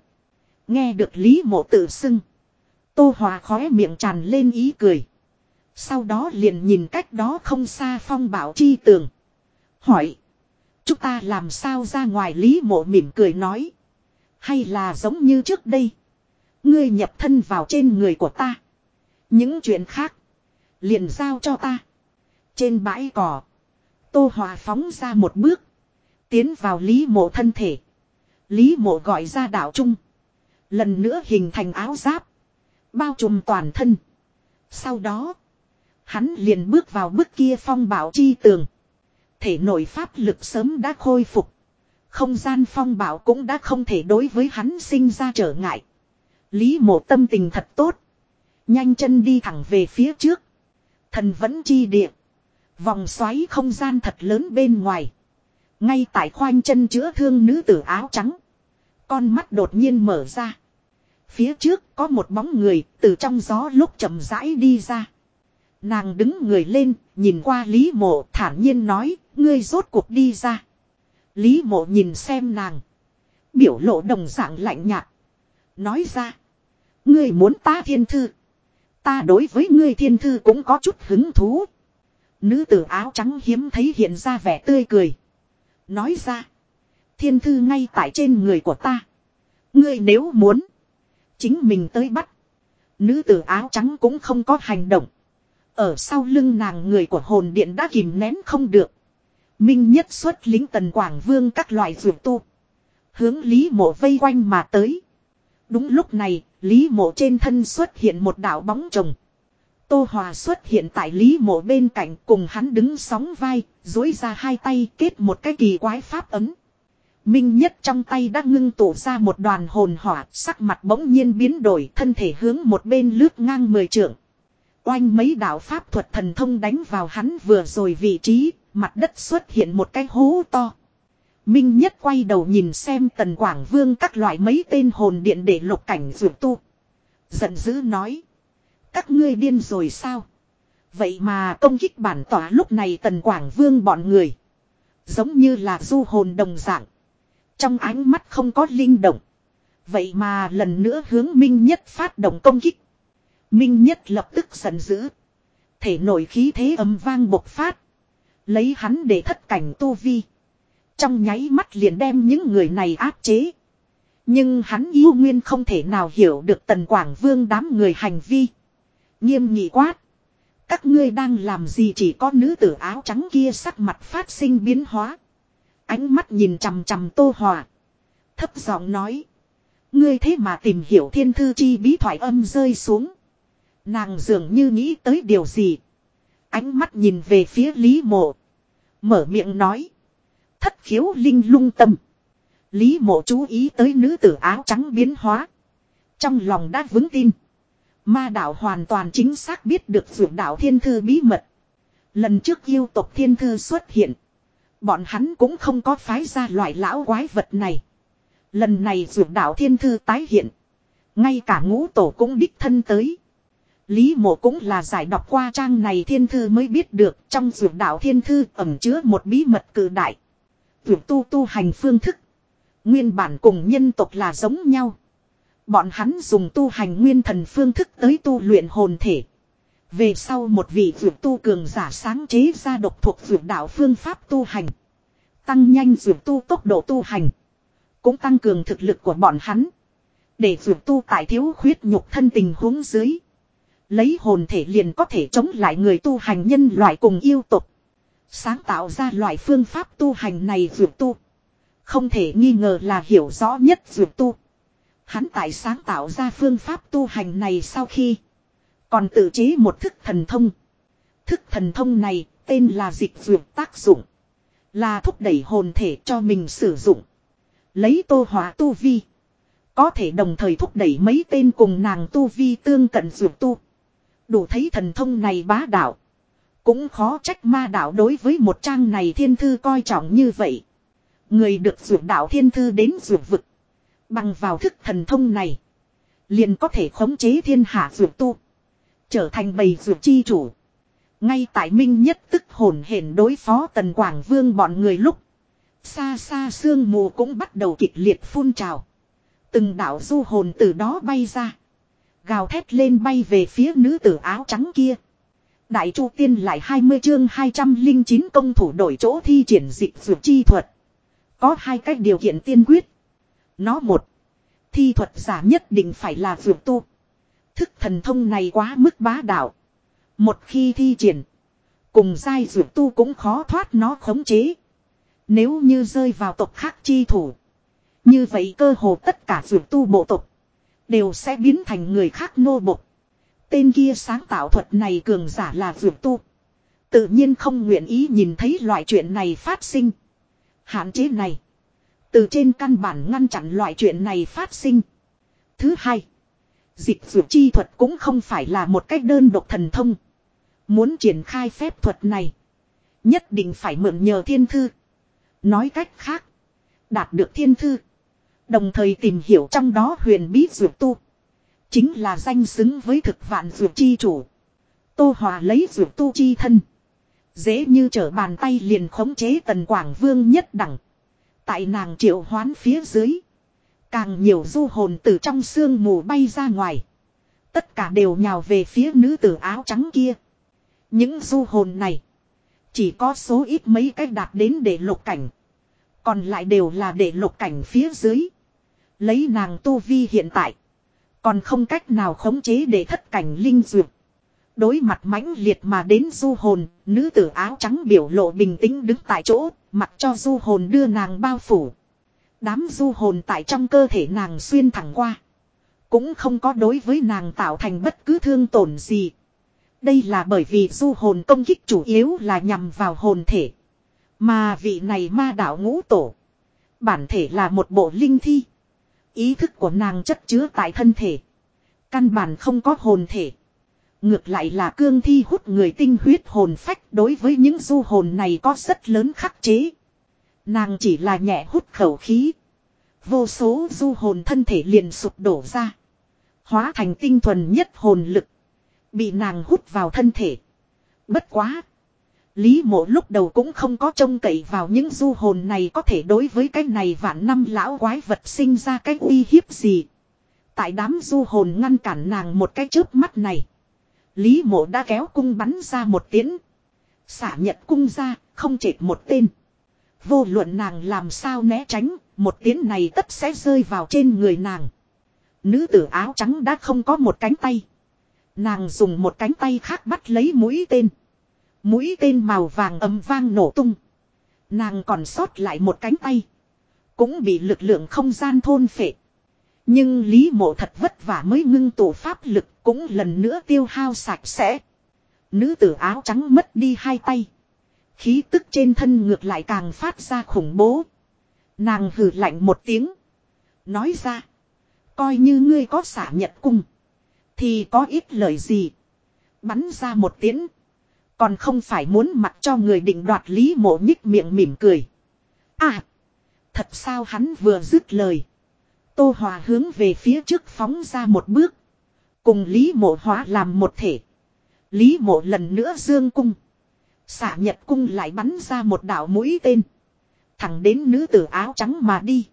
Nghe được Lý mộ tự xưng. Tô Hòa khóe miệng tràn lên ý cười. Sau đó liền nhìn cách đó không xa phong bảo chi tường. Hỏi. Chúng ta làm sao ra ngoài Lý mộ mỉm cười nói. Hay là giống như trước đây. Ngươi nhập thân vào trên người của ta. Những chuyện khác. Liền giao cho ta. Trên bãi cỏ. Tô Hòa phóng ra một bước. Tiến vào Lý mộ thân thể. Lý mộ gọi ra đạo trung. Lần nữa hình thành áo giáp. Bao trùm toàn thân. Sau đó. Hắn liền bước vào bức kia phong bảo chi tường. Thể nội pháp lực sớm đã khôi phục. Không gian phong bảo cũng đã không thể đối với hắn sinh ra trở ngại. Lý mộ tâm tình thật tốt. Nhanh chân đi thẳng về phía trước. Thần vẫn chi địa. Vòng xoáy không gian thật lớn bên ngoài. Ngay tại khoanh chân chữa thương nữ tử áo trắng. Con mắt đột nhiên mở ra. Phía trước có một bóng người từ trong gió lúc chậm rãi đi ra. Nàng đứng người lên, nhìn qua Lý Mộ thản nhiên nói, ngươi rốt cuộc đi ra. Lý Mộ nhìn xem nàng. Biểu lộ đồng dạng lạnh nhạt. Nói ra. Ngươi muốn ta thiên thư. Ta đối với ngươi thiên thư cũng có chút hứng thú. Nữ tử áo trắng hiếm thấy hiện ra vẻ tươi cười. Nói ra. Thiên thư ngay tại trên người của ta. Ngươi nếu muốn. Chính mình tới bắt. Nữ tử áo trắng cũng không có hành động. Ở sau lưng nàng người của hồn điện đã kìm nén không được. Minh nhất xuất lính tần quảng vương các loại dược tu. Hướng Lý mộ vây quanh mà tới. Đúng lúc này, Lý mộ trên thân xuất hiện một đạo bóng chồng. Tô Hòa xuất hiện tại Lý mộ bên cạnh cùng hắn đứng sóng vai, dối ra hai tay kết một cái kỳ quái pháp ấm. Minh nhất trong tay đã ngưng tụ ra một đoàn hồn hỏa, sắc mặt bỗng nhiên biến đổi, thân thể hướng một bên lướt ngang mười trượng. Oanh mấy đạo pháp thuật thần thông đánh vào hắn vừa rồi vị trí, mặt đất xuất hiện một cái hố to. Minh nhất quay đầu nhìn xem tần quảng vương các loại mấy tên hồn điện để lục cảnh dược tu. Giận dữ nói. Các ngươi điên rồi sao? Vậy mà công kích bản tỏa lúc này tần quảng vương bọn người. Giống như là du hồn đồng dạng. Trong ánh mắt không có linh động. Vậy mà lần nữa hướng Minh Nhất phát động công kích. Minh Nhất lập tức giận dữ. Thể nổi khí thế âm vang bộc phát. Lấy hắn để thất cảnh tu vi. Trong nháy mắt liền đem những người này áp chế. Nhưng hắn yêu nguyên không thể nào hiểu được tần quảng vương đám người hành vi. Nghiêm nghị quát. Các ngươi đang làm gì chỉ có nữ tử áo trắng kia sắc mặt phát sinh biến hóa. Ánh mắt nhìn chằm chằm tô hòa. Thấp giọng nói. Ngươi thế mà tìm hiểu thiên thư chi bí thoại âm rơi xuống. Nàng dường như nghĩ tới điều gì. Ánh mắt nhìn về phía Lý Mộ. Mở miệng nói. Thất khiếu linh lung tâm. Lý mộ chú ý tới nữ tử áo trắng biến hóa. Trong lòng đã vững tin. Ma đạo hoàn toàn chính xác biết được dược đạo thiên thư bí mật. Lần trước yêu tộc thiên thư xuất hiện. Bọn hắn cũng không có phái ra loại lão quái vật này. Lần này dược đạo thiên thư tái hiện. Ngay cả ngũ tổ cũng đích thân tới. Lý mộ cũng là giải đọc qua trang này thiên thư mới biết được trong dược đạo thiên thư ẩm chứa một bí mật cử đại. Dược tu tu hành phương thức. Nguyên bản cùng nhân tộc là giống nhau. Bọn hắn dùng tu hành nguyên thần phương thức tới tu luyện hồn thể. Về sau một vị dược tu cường giả sáng chế ra độc thuộc dược đạo phương pháp tu hành. Tăng nhanh dược tu tốc độ tu hành. Cũng tăng cường thực lực của bọn hắn. Để dược tu tại thiếu khuyết nhục thân tình huống dưới. Lấy hồn thể liền có thể chống lại người tu hành nhân loại cùng yêu tục. Sáng tạo ra loại phương pháp tu hành này dược tu. Không thể nghi ngờ là hiểu rõ nhất dược tu. Hắn tại sáng tạo ra phương pháp tu hành này sau khi. Còn tự chế một thức thần thông. Thức thần thông này tên là dịch dược tác dụng. Là thúc đẩy hồn thể cho mình sử dụng. Lấy tô hóa tu vi. Có thể đồng thời thúc đẩy mấy tên cùng nàng tu vi tương cận dược tu. Đủ thấy thần thông này bá đạo. Cũng khó trách ma đạo đối với một trang này thiên thư coi trọng như vậy. Người được dược đạo thiên thư đến dược vực. Bằng vào thức thần thông này. Liền có thể khống chế thiên hạ dược tu. Trở thành bầy dược chi chủ. Ngay tại Minh nhất tức hồn hển đối phó tần Quảng Vương bọn người lúc. Xa xa sương mù cũng bắt đầu kịch liệt phun trào. Từng đạo du hồn từ đó bay ra. Gào thét lên bay về phía nữ tử áo trắng kia. Đại Chu Tiên lại 20 chương 209 công thủ đổi chỗ thi triển dịch dược chi thuật. Có hai cách điều kiện tiên quyết. Nó một. Thi thuật giả nhất định phải là dược tu. Thức thần thông này quá mức bá đạo. Một khi thi triển. Cùng giai dụ tu cũng khó thoát nó khống chế. Nếu như rơi vào tộc khác chi thủ. Như vậy cơ hồ tất cả dụ tu bộ tộc. Đều sẽ biến thành người khác nô bộc. Tên kia sáng tạo thuật này cường giả là dụ tu. Tự nhiên không nguyện ý nhìn thấy loại chuyện này phát sinh. Hạn chế này. Từ trên căn bản ngăn chặn loại chuyện này phát sinh. Thứ hai. Dịch dược chi thuật cũng không phải là một cách đơn độc thần thông. Muốn triển khai phép thuật này. Nhất định phải mượn nhờ thiên thư. Nói cách khác. Đạt được thiên thư. Đồng thời tìm hiểu trong đó huyền bí dược tu. Chính là danh xứng với thực vạn dược chi chủ. Tô Hòa lấy dược tu chi thân. Dễ như trở bàn tay liền khống chế tần Quảng Vương nhất đẳng. Tại nàng triệu hoán phía dưới. Càng nhiều du hồn từ trong xương mù bay ra ngoài. Tất cả đều nhào về phía nữ tử áo trắng kia. Những du hồn này. Chỉ có số ít mấy cách đạt đến để lục cảnh. Còn lại đều là để lục cảnh phía dưới. Lấy nàng tu vi hiện tại. Còn không cách nào khống chế để thất cảnh linh duyệt. Đối mặt mãnh liệt mà đến du hồn, nữ tử áo trắng biểu lộ bình tĩnh đứng tại chỗ, mặc cho du hồn đưa nàng bao phủ. Đám du hồn tại trong cơ thể nàng xuyên thẳng qua. Cũng không có đối với nàng tạo thành bất cứ thương tổn gì. Đây là bởi vì du hồn công kích chủ yếu là nhằm vào hồn thể. Mà vị này ma đạo ngũ tổ. Bản thể là một bộ linh thi. Ý thức của nàng chất chứa tại thân thể. Căn bản không có hồn thể. Ngược lại là cương thi hút người tinh huyết hồn phách đối với những du hồn này có rất lớn khắc chế. Nàng chỉ là nhẹ hút khẩu khí. Vô số du hồn thân thể liền sụp đổ ra. Hóa thành tinh thuần nhất hồn lực. Bị nàng hút vào thân thể. Bất quá. Lý mộ lúc đầu cũng không có trông cậy vào những du hồn này có thể đối với cái này vạn năm lão quái vật sinh ra cái uy hiếp gì. Tại đám du hồn ngăn cản nàng một cái chớp mắt này. Lý mộ đã kéo cung bắn ra một tiếng. Xả nhật cung ra, không chệt một tên. Vô luận nàng làm sao né tránh, một tiếng này tất sẽ rơi vào trên người nàng. Nữ tử áo trắng đã không có một cánh tay. Nàng dùng một cánh tay khác bắt lấy mũi tên. Mũi tên màu vàng ấm vang nổ tung. Nàng còn sót lại một cánh tay. Cũng bị lực lượng không gian thôn phệ. Nhưng Lý Mộ thật vất vả mới ngưng tụ pháp lực cũng lần nữa tiêu hao sạch sẽ. Nữ tử áo trắng mất đi hai tay. Khí tức trên thân ngược lại càng phát ra khủng bố. Nàng hừ lạnh một tiếng. Nói ra. Coi như ngươi có xả nhật cung. Thì có ít lời gì. Bắn ra một tiếng. Còn không phải muốn mặc cho người định đoạt lý mộ nhích miệng mỉm cười. À. Thật sao hắn vừa dứt lời. Tô Hòa hướng về phía trước phóng ra một bước. Cùng Lý Mộ hóa làm một thể. Lý Mộ lần nữa dương cung. Xả nhật cung lại bắn ra một đạo mũi tên. Thẳng đến nữ tử áo trắng mà đi.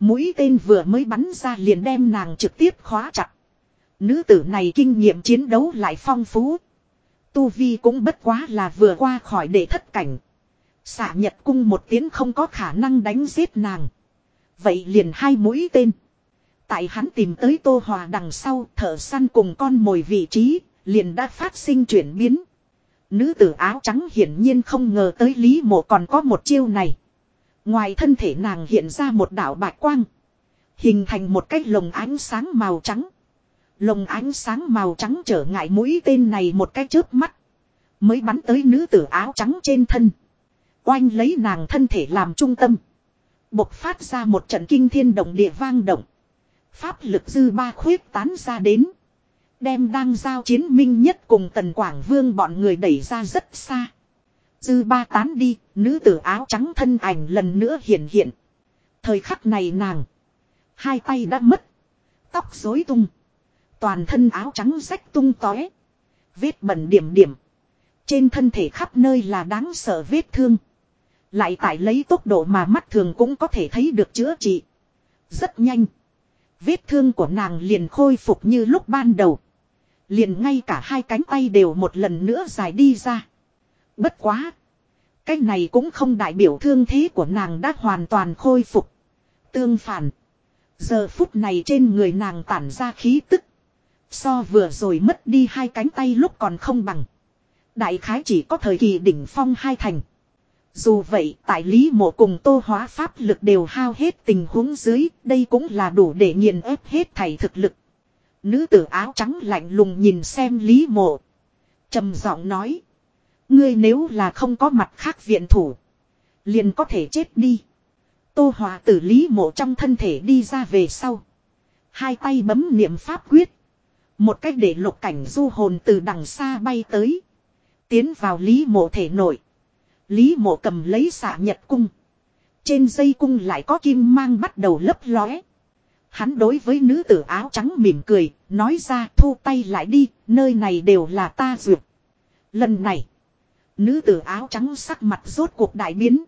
Mũi tên vừa mới bắn ra liền đem nàng trực tiếp khóa chặt. Nữ tử này kinh nghiệm chiến đấu lại phong phú. Tu Vi cũng bất quá là vừa qua khỏi để thất cảnh. Xả nhật cung một tiếng không có khả năng đánh giết nàng. Vậy liền hai mũi tên. Tại hắn tìm tới Tô Hòa đằng sau thở săn cùng con mồi vị trí, liền đã phát sinh chuyển biến. Nữ tử áo trắng hiển nhiên không ngờ tới Lý Mộ còn có một chiêu này. Ngoài thân thể nàng hiện ra một đạo bạch quang. Hình thành một cái lồng ánh sáng màu trắng. Lồng ánh sáng màu trắng trở ngại mũi tên này một cái chớp mắt. Mới bắn tới nữ tử áo trắng trên thân. Oanh lấy nàng thân thể làm trung tâm. Bộc phát ra một trận kinh thiên động địa vang động. Pháp lực dư ba khuyết tán ra đến. Đem đang giao chiến minh nhất cùng tần Quảng Vương bọn người đẩy ra rất xa. Dư ba tán đi, nữ tử áo trắng thân ảnh lần nữa hiện hiện. Thời khắc này nàng. Hai tay đã mất. Tóc rối tung. Toàn thân áo trắng rách tung tóe. Vết bẩn điểm điểm. Trên thân thể khắp nơi là đáng sợ vết thương. Lại tại lấy tốc độ mà mắt thường cũng có thể thấy được chữa trị. Rất nhanh. Vết thương của nàng liền khôi phục như lúc ban đầu. Liền ngay cả hai cánh tay đều một lần nữa dài đi ra. Bất quá. Cái này cũng không đại biểu thương thế của nàng đã hoàn toàn khôi phục. Tương phản. Giờ phút này trên người nàng tản ra khí tức. So vừa rồi mất đi hai cánh tay lúc còn không bằng. Đại khái chỉ có thời kỳ đỉnh phong hai thành. Dù vậy, tại Lý Mộ cùng Tô Hóa Pháp lực đều hao hết tình huống dưới, đây cũng là đủ để nghiền ép hết thảy thực lực. Nữ tử áo trắng lạnh lùng nhìn xem Lý Mộ. trầm giọng nói. Ngươi nếu là không có mặt khác viện thủ. Liền có thể chết đi. Tô Hòa tử Lý Mộ trong thân thể đi ra về sau. Hai tay bấm niệm pháp quyết. Một cách để lục cảnh du hồn từ đằng xa bay tới. Tiến vào Lý Mộ thể nội. Lý mộ cầm lấy xạ nhật cung. Trên dây cung lại có kim mang bắt đầu lấp lóe. Hắn đối với nữ tử áo trắng mỉm cười, nói ra thu tay lại đi, nơi này đều là ta duyệt. Lần này, nữ tử áo trắng sắc mặt rốt cuộc đại biến.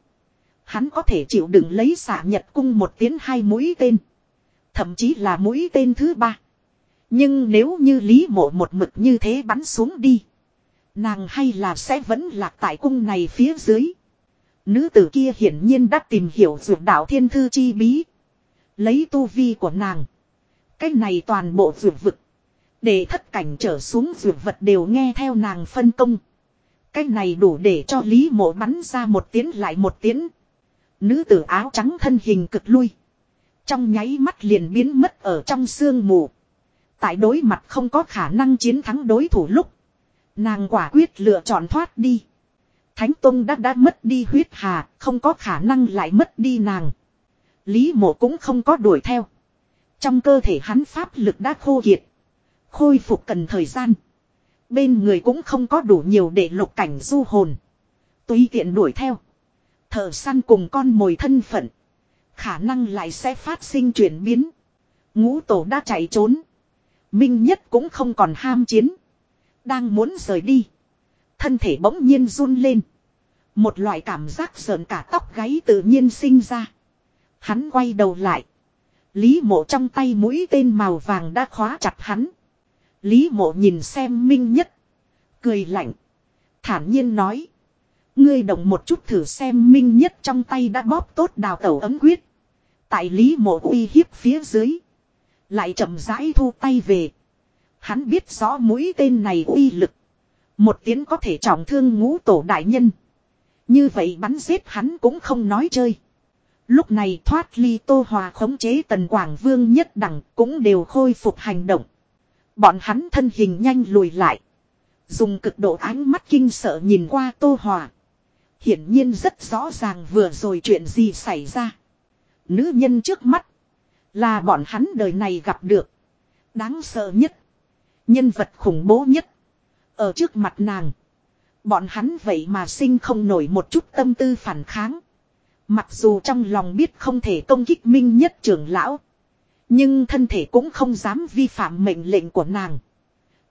Hắn có thể chịu đựng lấy xạ nhật cung một tiếng hai mũi tên. Thậm chí là mũi tên thứ ba. Nhưng nếu như lý mộ một mực như thế bắn xuống đi. Nàng hay là sẽ vẫn lạc tại cung này phía dưới. Nữ tử kia hiển nhiên đã tìm hiểu dược đạo thiên thư chi bí. Lấy tu vi của nàng. Cái này toàn bộ dược vực. Để thất cảnh trở xuống dược vật đều nghe theo nàng phân công. Cái này đủ để cho Lý mộ bắn ra một tiếng lại một tiếng. Nữ tử áo trắng thân hình cực lui. Trong nháy mắt liền biến mất ở trong sương mù. Tại đối mặt không có khả năng chiến thắng đối thủ lúc. Nàng quả quyết lựa chọn thoát đi. Thánh Tông đã đã mất đi huyết hà, không có khả năng lại mất đi nàng. Lý mộ cũng không có đuổi theo. Trong cơ thể hắn pháp lực đã khô kiệt. Khôi phục cần thời gian. Bên người cũng không có đủ nhiều để lục cảnh du hồn. Tùy tiện đuổi theo. Thợ săn cùng con mồi thân phận. Khả năng lại sẽ phát sinh chuyển biến. Ngũ tổ đã chạy trốn. Minh nhất cũng không còn ham chiến. Đang muốn rời đi. Thân thể bỗng nhiên run lên. Một loại cảm giác sờn cả tóc gáy tự nhiên sinh ra. Hắn quay đầu lại. Lý mộ trong tay mũi tên màu vàng đã khóa chặt hắn. Lý mộ nhìn xem minh nhất. Cười lạnh. Thản nhiên nói. Ngươi động một chút thử xem minh nhất trong tay đã bóp tốt đào tẩu ấm quyết. Tại lý mộ uy hiếp phía dưới. Lại chậm rãi thu tay về. Hắn biết rõ mũi tên này uy lực. Một tiếng có thể trọng thương ngũ tổ đại nhân. Như vậy bắn giết hắn cũng không nói chơi. Lúc này thoát ly tô hòa khống chế tần quảng vương nhất đẳng cũng đều khôi phục hành động. Bọn hắn thân hình nhanh lùi lại. Dùng cực độ ánh mắt kinh sợ nhìn qua tô hòa. Hiển nhiên rất rõ ràng vừa rồi chuyện gì xảy ra. Nữ nhân trước mắt. Là bọn hắn đời này gặp được. Đáng sợ nhất. Nhân vật khủng bố nhất. Ở trước mặt nàng. Bọn hắn vậy mà sinh không nổi một chút tâm tư phản kháng. Mặc dù trong lòng biết không thể công kích minh nhất trưởng lão. Nhưng thân thể cũng không dám vi phạm mệnh lệnh của nàng.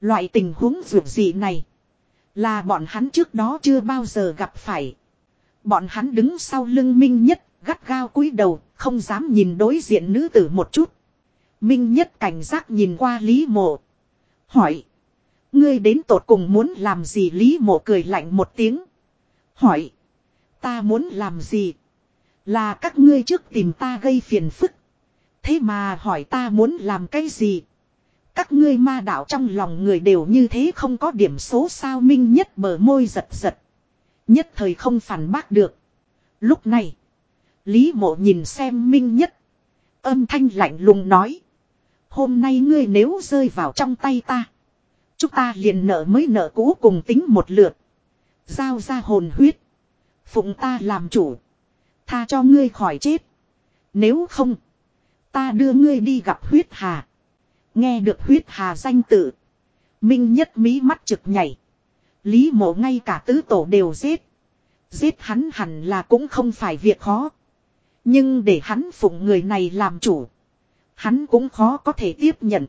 Loại tình huống dược gì này. Là bọn hắn trước đó chưa bao giờ gặp phải. Bọn hắn đứng sau lưng minh nhất, gắt gao cúi đầu, không dám nhìn đối diện nữ tử một chút. Minh nhất cảnh giác nhìn qua Lý Mộ. Hỏi. Ngươi đến tột cùng muốn làm gì Lý Mộ cười lạnh một tiếng. Hỏi. Ta muốn làm gì? Là các ngươi trước tìm ta gây phiền phức. Thế mà hỏi ta muốn làm cái gì? Các ngươi ma đạo trong lòng người đều như thế không có điểm số sao minh nhất bờ môi giật giật. Nhất thời không phản bác được. Lúc này. Lý mộ nhìn xem minh nhất. Âm thanh lạnh lùng nói. Hôm nay ngươi nếu rơi vào trong tay ta. Chúng ta liền nợ mới nợ cũ cùng tính một lượt. Giao ra hồn huyết. Phụng ta làm chủ. Tha cho ngươi khỏi chết. Nếu không. Ta đưa ngươi đi gặp huyết hà. Nghe được huyết hà danh tự. Minh nhất mí mắt trực nhảy. Lý mộ ngay cả tứ tổ đều giết. Giết hắn hẳn là cũng không phải việc khó. Nhưng để hắn phụng người này làm chủ. Hắn cũng khó có thể tiếp nhận.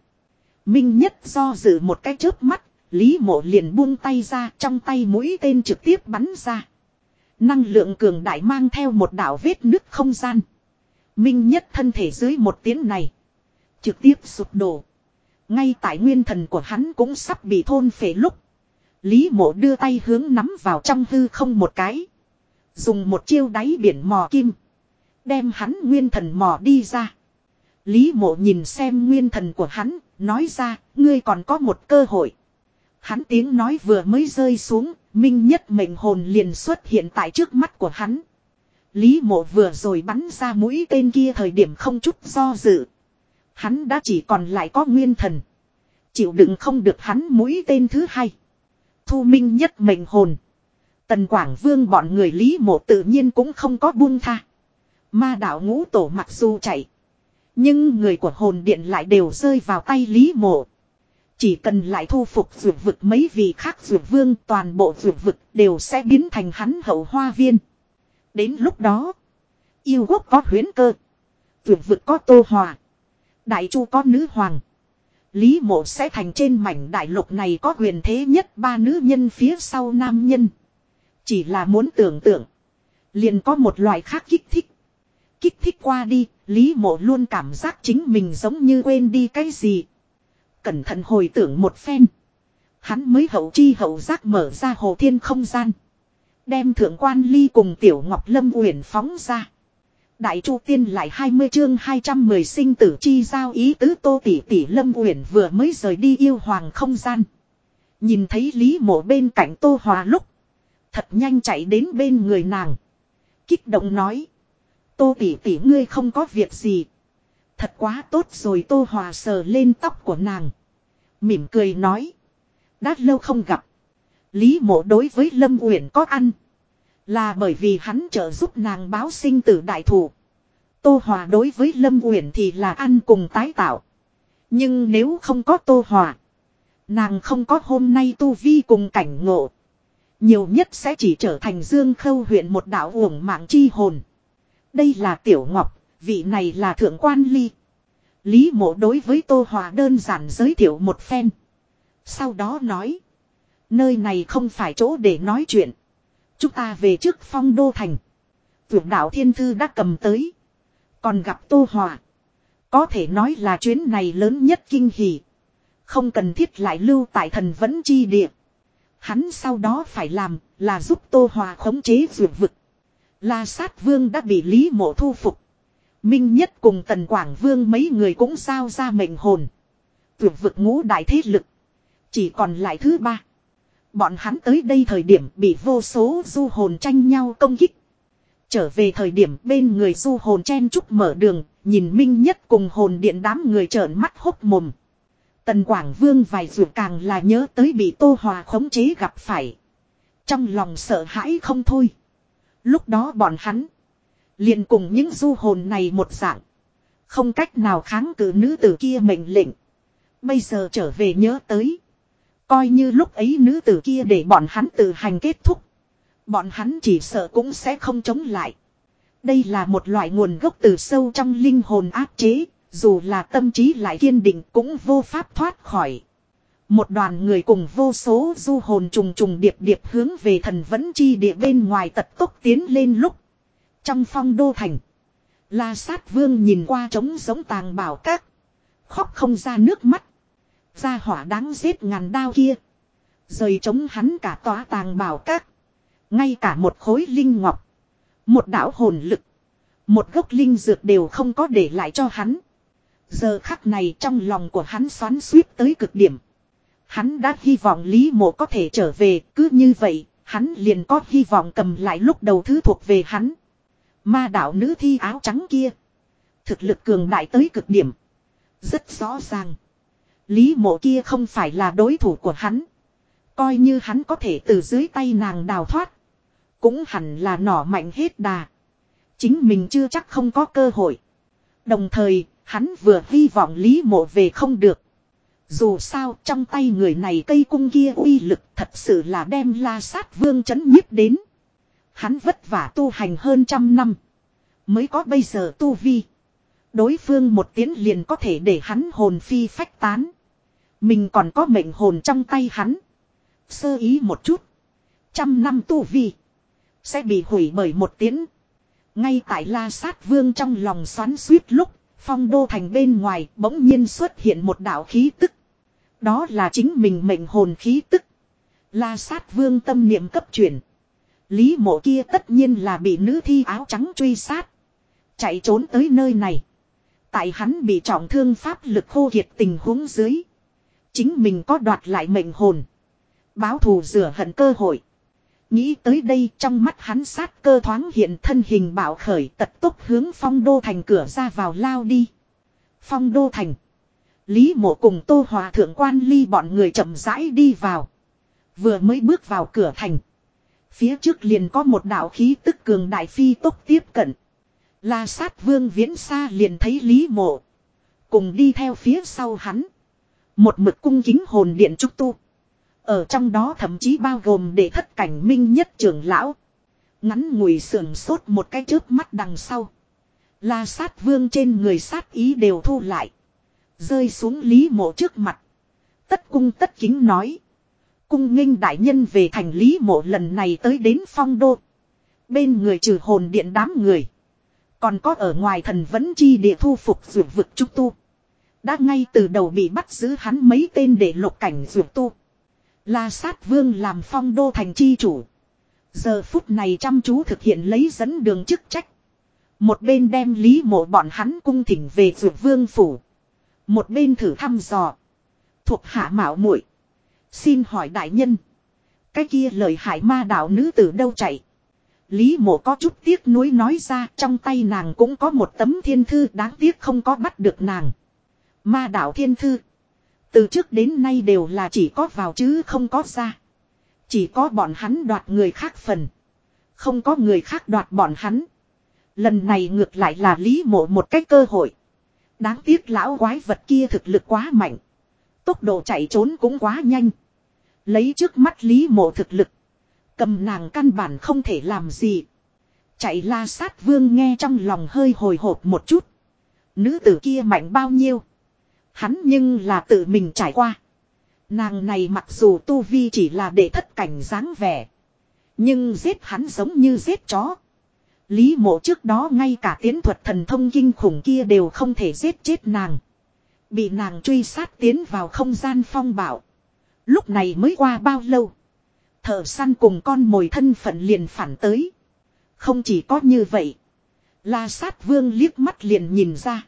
Minh nhất do dự một cái chớp mắt. Lý mộ liền buông tay ra, trong tay mũi tên trực tiếp bắn ra. Năng lượng cường đại mang theo một đảo vết nứt không gian. Minh nhất thân thể dưới một tiếng này. Trực tiếp sụp đổ. Ngay tại nguyên thần của hắn cũng sắp bị thôn phệ lúc. Lý mộ đưa tay hướng nắm vào trong hư không một cái. Dùng một chiêu đáy biển mò kim. Đem hắn nguyên thần mò đi ra. Lý mộ nhìn xem nguyên thần của hắn, nói ra, ngươi còn có một cơ hội. Hắn tiếng nói vừa mới rơi xuống, minh nhất mệnh hồn liền xuất hiện tại trước mắt của hắn. Lý mộ vừa rồi bắn ra mũi tên kia thời điểm không chút do dự. Hắn đã chỉ còn lại có nguyên thần. Chịu đựng không được hắn mũi tên thứ hai. Thu minh nhất mệnh hồn. Tần Quảng Vương bọn người Lý mộ tự nhiên cũng không có buông tha. Ma đạo ngũ tổ mặc dù chạy. Nhưng người của hồn điện lại đều rơi vào tay Lý mộ. Chỉ cần lại thu phục dược vực mấy vị khác dược vương toàn bộ dược vực đều sẽ biến thành hắn hậu hoa viên. Đến lúc đó, yêu quốc có huyến cơ, dược vực có tô hòa, đại chu có nữ hoàng. Lý mộ sẽ thành trên mảnh đại lục này có quyền thế nhất ba nữ nhân phía sau nam nhân. Chỉ là muốn tưởng tượng. Liền có một loại khác kích thích. Kích thích qua đi, Lý mộ luôn cảm giác chính mình giống như quên đi cái gì. Cẩn thận hồi tưởng một phen. Hắn mới hậu chi hậu giác mở ra hồ thiên không gian. Đem thượng quan ly cùng tiểu ngọc lâm uyển phóng ra. Đại chu tiên lại 20 chương 210 sinh tử chi giao ý tứ tô tỷ tỷ lâm uyển vừa mới rời đi yêu hoàng không gian. Nhìn thấy lý mộ bên cạnh tô hòa lúc. Thật nhanh chạy đến bên người nàng. Kích động nói. Tô tỷ tỷ ngươi không có việc gì. Thật quá tốt rồi Tô Hòa sờ lên tóc của nàng. Mỉm cười nói. Đã lâu không gặp. Lý mộ đối với Lâm Uyển có ăn. Là bởi vì hắn trợ giúp nàng báo sinh tử đại thủ. Tô Hòa đối với Lâm Uyển thì là ăn cùng tái tạo. Nhưng nếu không có Tô Hòa. Nàng không có hôm nay tu vi cùng cảnh ngộ. Nhiều nhất sẽ chỉ trở thành Dương Khâu huyện một đạo uổng mạng chi hồn. Đây là Tiểu Ngọc, vị này là Thượng Quan Ly. Lý mộ đối với Tô Hòa đơn giản giới thiệu một phen. Sau đó nói. Nơi này không phải chỗ để nói chuyện. Chúng ta về trước phong đô thành. Vượng đạo thiên thư đã cầm tới. Còn gặp Tô Hòa. Có thể nói là chuyến này lớn nhất kinh hỉ. Không cần thiết lại lưu tại thần vẫn chi địa. Hắn sau đó phải làm là giúp Tô Hòa khống chế vượt vực. La sát vương đã bị Lý mộ thu phục. Minh nhất cùng tần quảng vương mấy người cũng giao ra mệnh hồn. Vượt vực ngũ đại thế lực. Chỉ còn lại thứ ba. Bọn hắn tới đây thời điểm bị vô số du hồn tranh nhau công kích. Trở về thời điểm bên người du hồn chen trúc mở đường, nhìn Minh Nhất cùng hồn điện đám người trợn mắt hốc mồm. Tần Quảng Vương vài ruột càng là nhớ tới bị Tô Hòa khống chế gặp phải. Trong lòng sợ hãi không thôi. Lúc đó bọn hắn liền cùng những du hồn này một dạng. Không cách nào kháng cự nữ tử kia mệnh lệnh. Bây giờ trở về nhớ tới. Coi như lúc ấy nữ tử kia để bọn hắn tự hành kết thúc. Bọn hắn chỉ sợ cũng sẽ không chống lại. Đây là một loại nguồn gốc từ sâu trong linh hồn áp chế, dù là tâm trí lại kiên định cũng vô pháp thoát khỏi. Một đoàn người cùng vô số du hồn trùng trùng điệp điệp hướng về thần vẫn chi địa bên ngoài tật tốc tiến lên lúc. Trong phong đô thành, La sát vương nhìn qua trống giống tàng bảo các. Khóc không ra nước mắt. ra hỏa đáng giết ngàn đao kia. Rời chống hắn cả tòa tàng bảo các. Ngay cả một khối linh ngọc. Một đạo hồn lực. Một gốc linh dược đều không có để lại cho hắn. Giờ khắc này trong lòng của hắn xoắn suýt tới cực điểm. Hắn đã hy vọng Lý Mộ có thể trở về, cứ như vậy, hắn liền có hy vọng cầm lại lúc đầu thứ thuộc về hắn. Ma đạo nữ thi áo trắng kia. Thực lực cường đại tới cực điểm. Rất rõ ràng. Lý mộ kia không phải là đối thủ của hắn. Coi như hắn có thể từ dưới tay nàng đào thoát. Cũng hẳn là nỏ mạnh hết đà. Chính mình chưa chắc không có cơ hội. Đồng thời, hắn vừa hy vọng Lý mộ về không được. Dù sao trong tay người này cây cung kia uy lực thật sự là đem la sát vương chấn nhiếp đến. Hắn vất vả tu hành hơn trăm năm. Mới có bây giờ tu vi. Đối phương một tiếng liền có thể để hắn hồn phi phách tán. Mình còn có mệnh hồn trong tay hắn. Sơ ý một chút. Trăm năm tu vi. Sẽ bị hủy bởi một tiếng. Ngay tại la sát vương trong lòng xoắn suýt lúc. Phong đô thành bên ngoài bỗng nhiên xuất hiện một đạo khí tức. Đó là chính mình mệnh hồn khí tức. La sát vương tâm niệm cấp chuyển. Lý mộ kia tất nhiên là bị nữ thi áo trắng truy sát. Chạy trốn tới nơi này. Tại hắn bị trọng thương pháp lực khô kiệt tình huống dưới. Chính mình có đoạt lại mệnh hồn. Báo thù rửa hận cơ hội. Nghĩ tới đây trong mắt hắn sát cơ thoáng hiện thân hình bảo khởi tật tốc hướng phong đô thành cửa ra vào lao đi. Phong đô thành. Lý mộ cùng tô hòa thượng quan ly bọn người chậm rãi đi vào. Vừa mới bước vào cửa thành. Phía trước liền có một đạo khí tức cường đại phi tốc tiếp cận. La sát vương viễn xa liền thấy Lý mộ. Cùng đi theo phía sau hắn. Một mực cung kính hồn điện trúc tu. Ở trong đó thậm chí bao gồm để thất cảnh minh nhất trưởng lão. Ngắn ngủi sườn sốt một cái trước mắt đằng sau. La sát vương trên người sát ý đều thu lại. Rơi xuống lý mộ trước mặt. Tất cung tất kính nói. Cung nghênh đại nhân về thành lý mộ lần này tới đến phong đô. Bên người trừ hồn điện đám người. Còn có ở ngoài thần vẫn chi địa thu phục dược vực trúc tu. Đã ngay từ đầu bị bắt giữ hắn mấy tên để lục cảnh dược tu. La sát vương làm phong đô thành chi chủ. Giờ phút này chăm chú thực hiện lấy dẫn đường chức trách. Một bên đem lý mộ bọn hắn cung thỉnh về dược vương phủ. Một bên thử thăm dò. Thuộc hạ mạo muội Xin hỏi đại nhân. Cái kia lời hại ma đạo nữ tử đâu chạy. Lý mộ có chút tiếc nuối nói ra, trong tay nàng cũng có một tấm thiên thư, đáng tiếc không có bắt được nàng. Ma đạo thiên thư. Từ trước đến nay đều là chỉ có vào chứ không có ra. Chỉ có bọn hắn đoạt người khác phần. Không có người khác đoạt bọn hắn. Lần này ngược lại là Lý Mộ một cách cơ hội. Đáng tiếc lão quái vật kia thực lực quá mạnh. Tốc độ chạy trốn cũng quá nhanh. Lấy trước mắt Lý Mộ thực lực. Cầm nàng căn bản không thể làm gì. Chạy la sát vương nghe trong lòng hơi hồi hộp một chút. Nữ tử kia mạnh bao nhiêu. Hắn nhưng là tự mình trải qua. Nàng này mặc dù tu vi chỉ là để thất cảnh dáng vẻ. Nhưng giết hắn giống như giết chó. Lý mộ trước đó ngay cả tiến thuật thần thông kinh khủng kia đều không thể giết chết nàng. Bị nàng truy sát tiến vào không gian phong bảo. Lúc này mới qua bao lâu. Thợ săn cùng con mồi thân phận liền phản tới. Không chỉ có như vậy. La sát vương liếc mắt liền nhìn ra.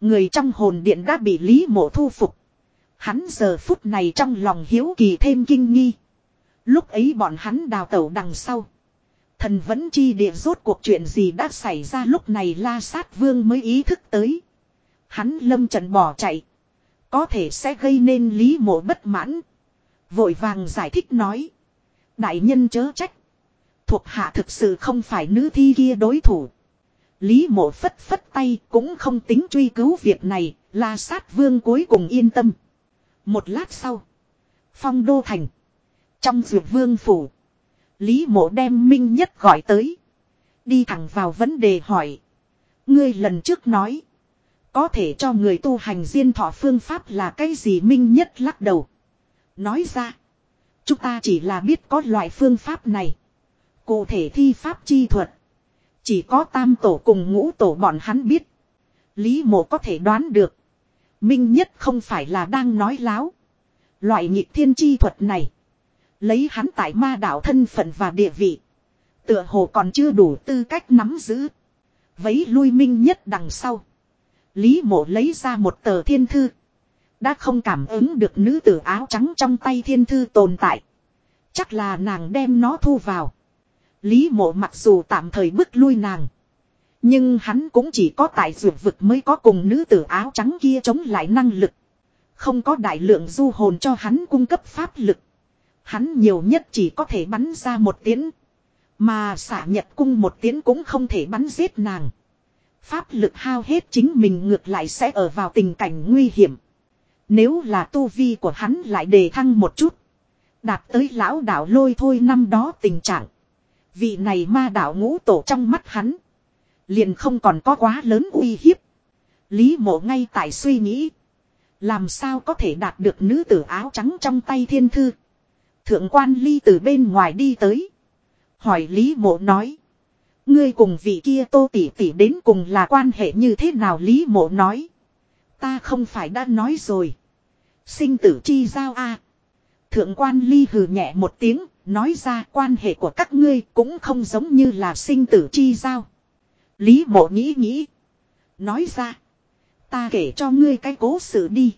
Người trong hồn điện đã bị Lý mộ thu phục. Hắn giờ phút này trong lòng hiếu kỳ thêm kinh nghi. Lúc ấy bọn hắn đào tẩu đằng sau. Thần vẫn chi địa rốt cuộc chuyện gì đã xảy ra lúc này la sát vương mới ý thức tới. Hắn lâm trận bỏ chạy. Có thể sẽ gây nên lý mộ bất mãn. Vội vàng giải thích nói. Đại nhân chớ trách. Thuộc hạ thực sự không phải nữ thi kia đối thủ. Lý mộ phất phất tay cũng không tính truy cứu việc này. La sát vương cuối cùng yên tâm. Một lát sau. Phong đô thành. Trong dược vương phủ. Lý mộ đem Minh Nhất gọi tới. Đi thẳng vào vấn đề hỏi. Ngươi lần trước nói. Có thể cho người tu hành diên thọ phương pháp là cái gì Minh Nhất lắc đầu. Nói ra. Chúng ta chỉ là biết có loại phương pháp này. Cụ thể thi pháp chi thuật. Chỉ có tam tổ cùng ngũ tổ bọn hắn biết. Lý mộ có thể đoán được. Minh Nhất không phải là đang nói láo. Loại nhịp thiên chi thuật này. Lấy hắn tại ma đạo thân phận và địa vị. Tựa hồ còn chưa đủ tư cách nắm giữ. Vấy lui minh nhất đằng sau. Lý mộ lấy ra một tờ thiên thư. Đã không cảm ứng được nữ tử áo trắng trong tay thiên thư tồn tại. Chắc là nàng đem nó thu vào. Lý mộ mặc dù tạm thời bước lui nàng. Nhưng hắn cũng chỉ có tại dược vực mới có cùng nữ tử áo trắng kia chống lại năng lực. Không có đại lượng du hồn cho hắn cung cấp pháp lực. Hắn nhiều nhất chỉ có thể bắn ra một tiếng. Mà xả nhật cung một tiếng cũng không thể bắn giết nàng. Pháp lực hao hết chính mình ngược lại sẽ ở vào tình cảnh nguy hiểm. Nếu là tu vi của hắn lại đề thăng một chút. Đạt tới lão đạo lôi thôi năm đó tình trạng. Vị này ma đạo ngũ tổ trong mắt hắn. Liền không còn có quá lớn uy hiếp. Lý mộ ngay tại suy nghĩ. Làm sao có thể đạt được nữ tử áo trắng trong tay thiên thư. Thượng quan ly từ bên ngoài đi tới. Hỏi Lý mộ nói. Ngươi cùng vị kia tô tỷ tỷ đến cùng là quan hệ như thế nào Lý mộ nói. Ta không phải đã nói rồi. Sinh tử chi giao a Thượng quan ly hừ nhẹ một tiếng, nói ra quan hệ của các ngươi cũng không giống như là sinh tử chi giao. Lý mộ nghĩ nghĩ. Nói ra. Ta kể cho ngươi cái cố sự đi.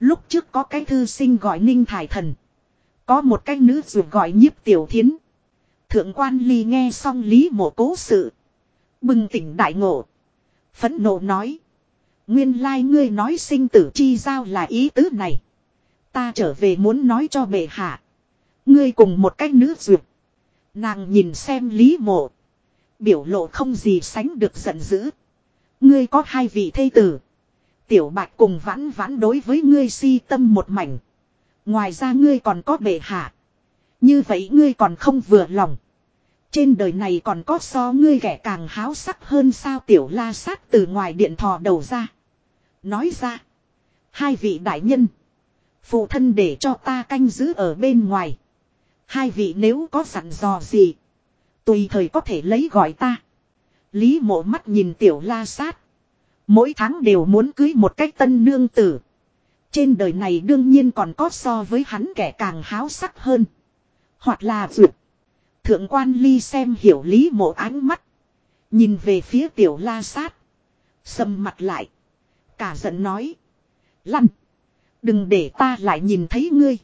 Lúc trước có cái thư sinh gọi Ninh Thải Thần. Có một cái nữ dù gọi nhiếp tiểu thiến. Thượng quan ly nghe xong lý mộ cố sự. Bừng tỉnh đại ngộ. Phấn nộ nói. Nguyên lai ngươi nói sinh tử chi giao là ý tứ này. Ta trở về muốn nói cho bệ hạ. Ngươi cùng một cách nữ duyệt. Nàng nhìn xem lý mộ. Biểu lộ không gì sánh được giận dữ. Ngươi có hai vị thây tử. Tiểu bạch cùng vãn vãn đối với ngươi si tâm một mảnh. Ngoài ra ngươi còn có bệ hạ. Như vậy ngươi còn không vừa lòng. Trên đời này còn có so ngươi ghẻ càng háo sắc hơn sao tiểu la sát từ ngoài điện thò đầu ra. Nói ra. Hai vị đại nhân. Phụ thân để cho ta canh giữ ở bên ngoài. Hai vị nếu có sẵn dò gì. Tùy thời có thể lấy gọi ta. Lý mộ mắt nhìn tiểu la sát. Mỗi tháng đều muốn cưới một cách tân nương tử. Trên đời này đương nhiên còn có so với hắn kẻ càng háo sắc hơn. Hoặc là vượt. Thượng quan ly xem hiểu lý mộ ánh mắt. Nhìn về phía tiểu la sát. Sầm mặt lại. Cả giận nói. Lăn. Đừng để ta lại nhìn thấy ngươi.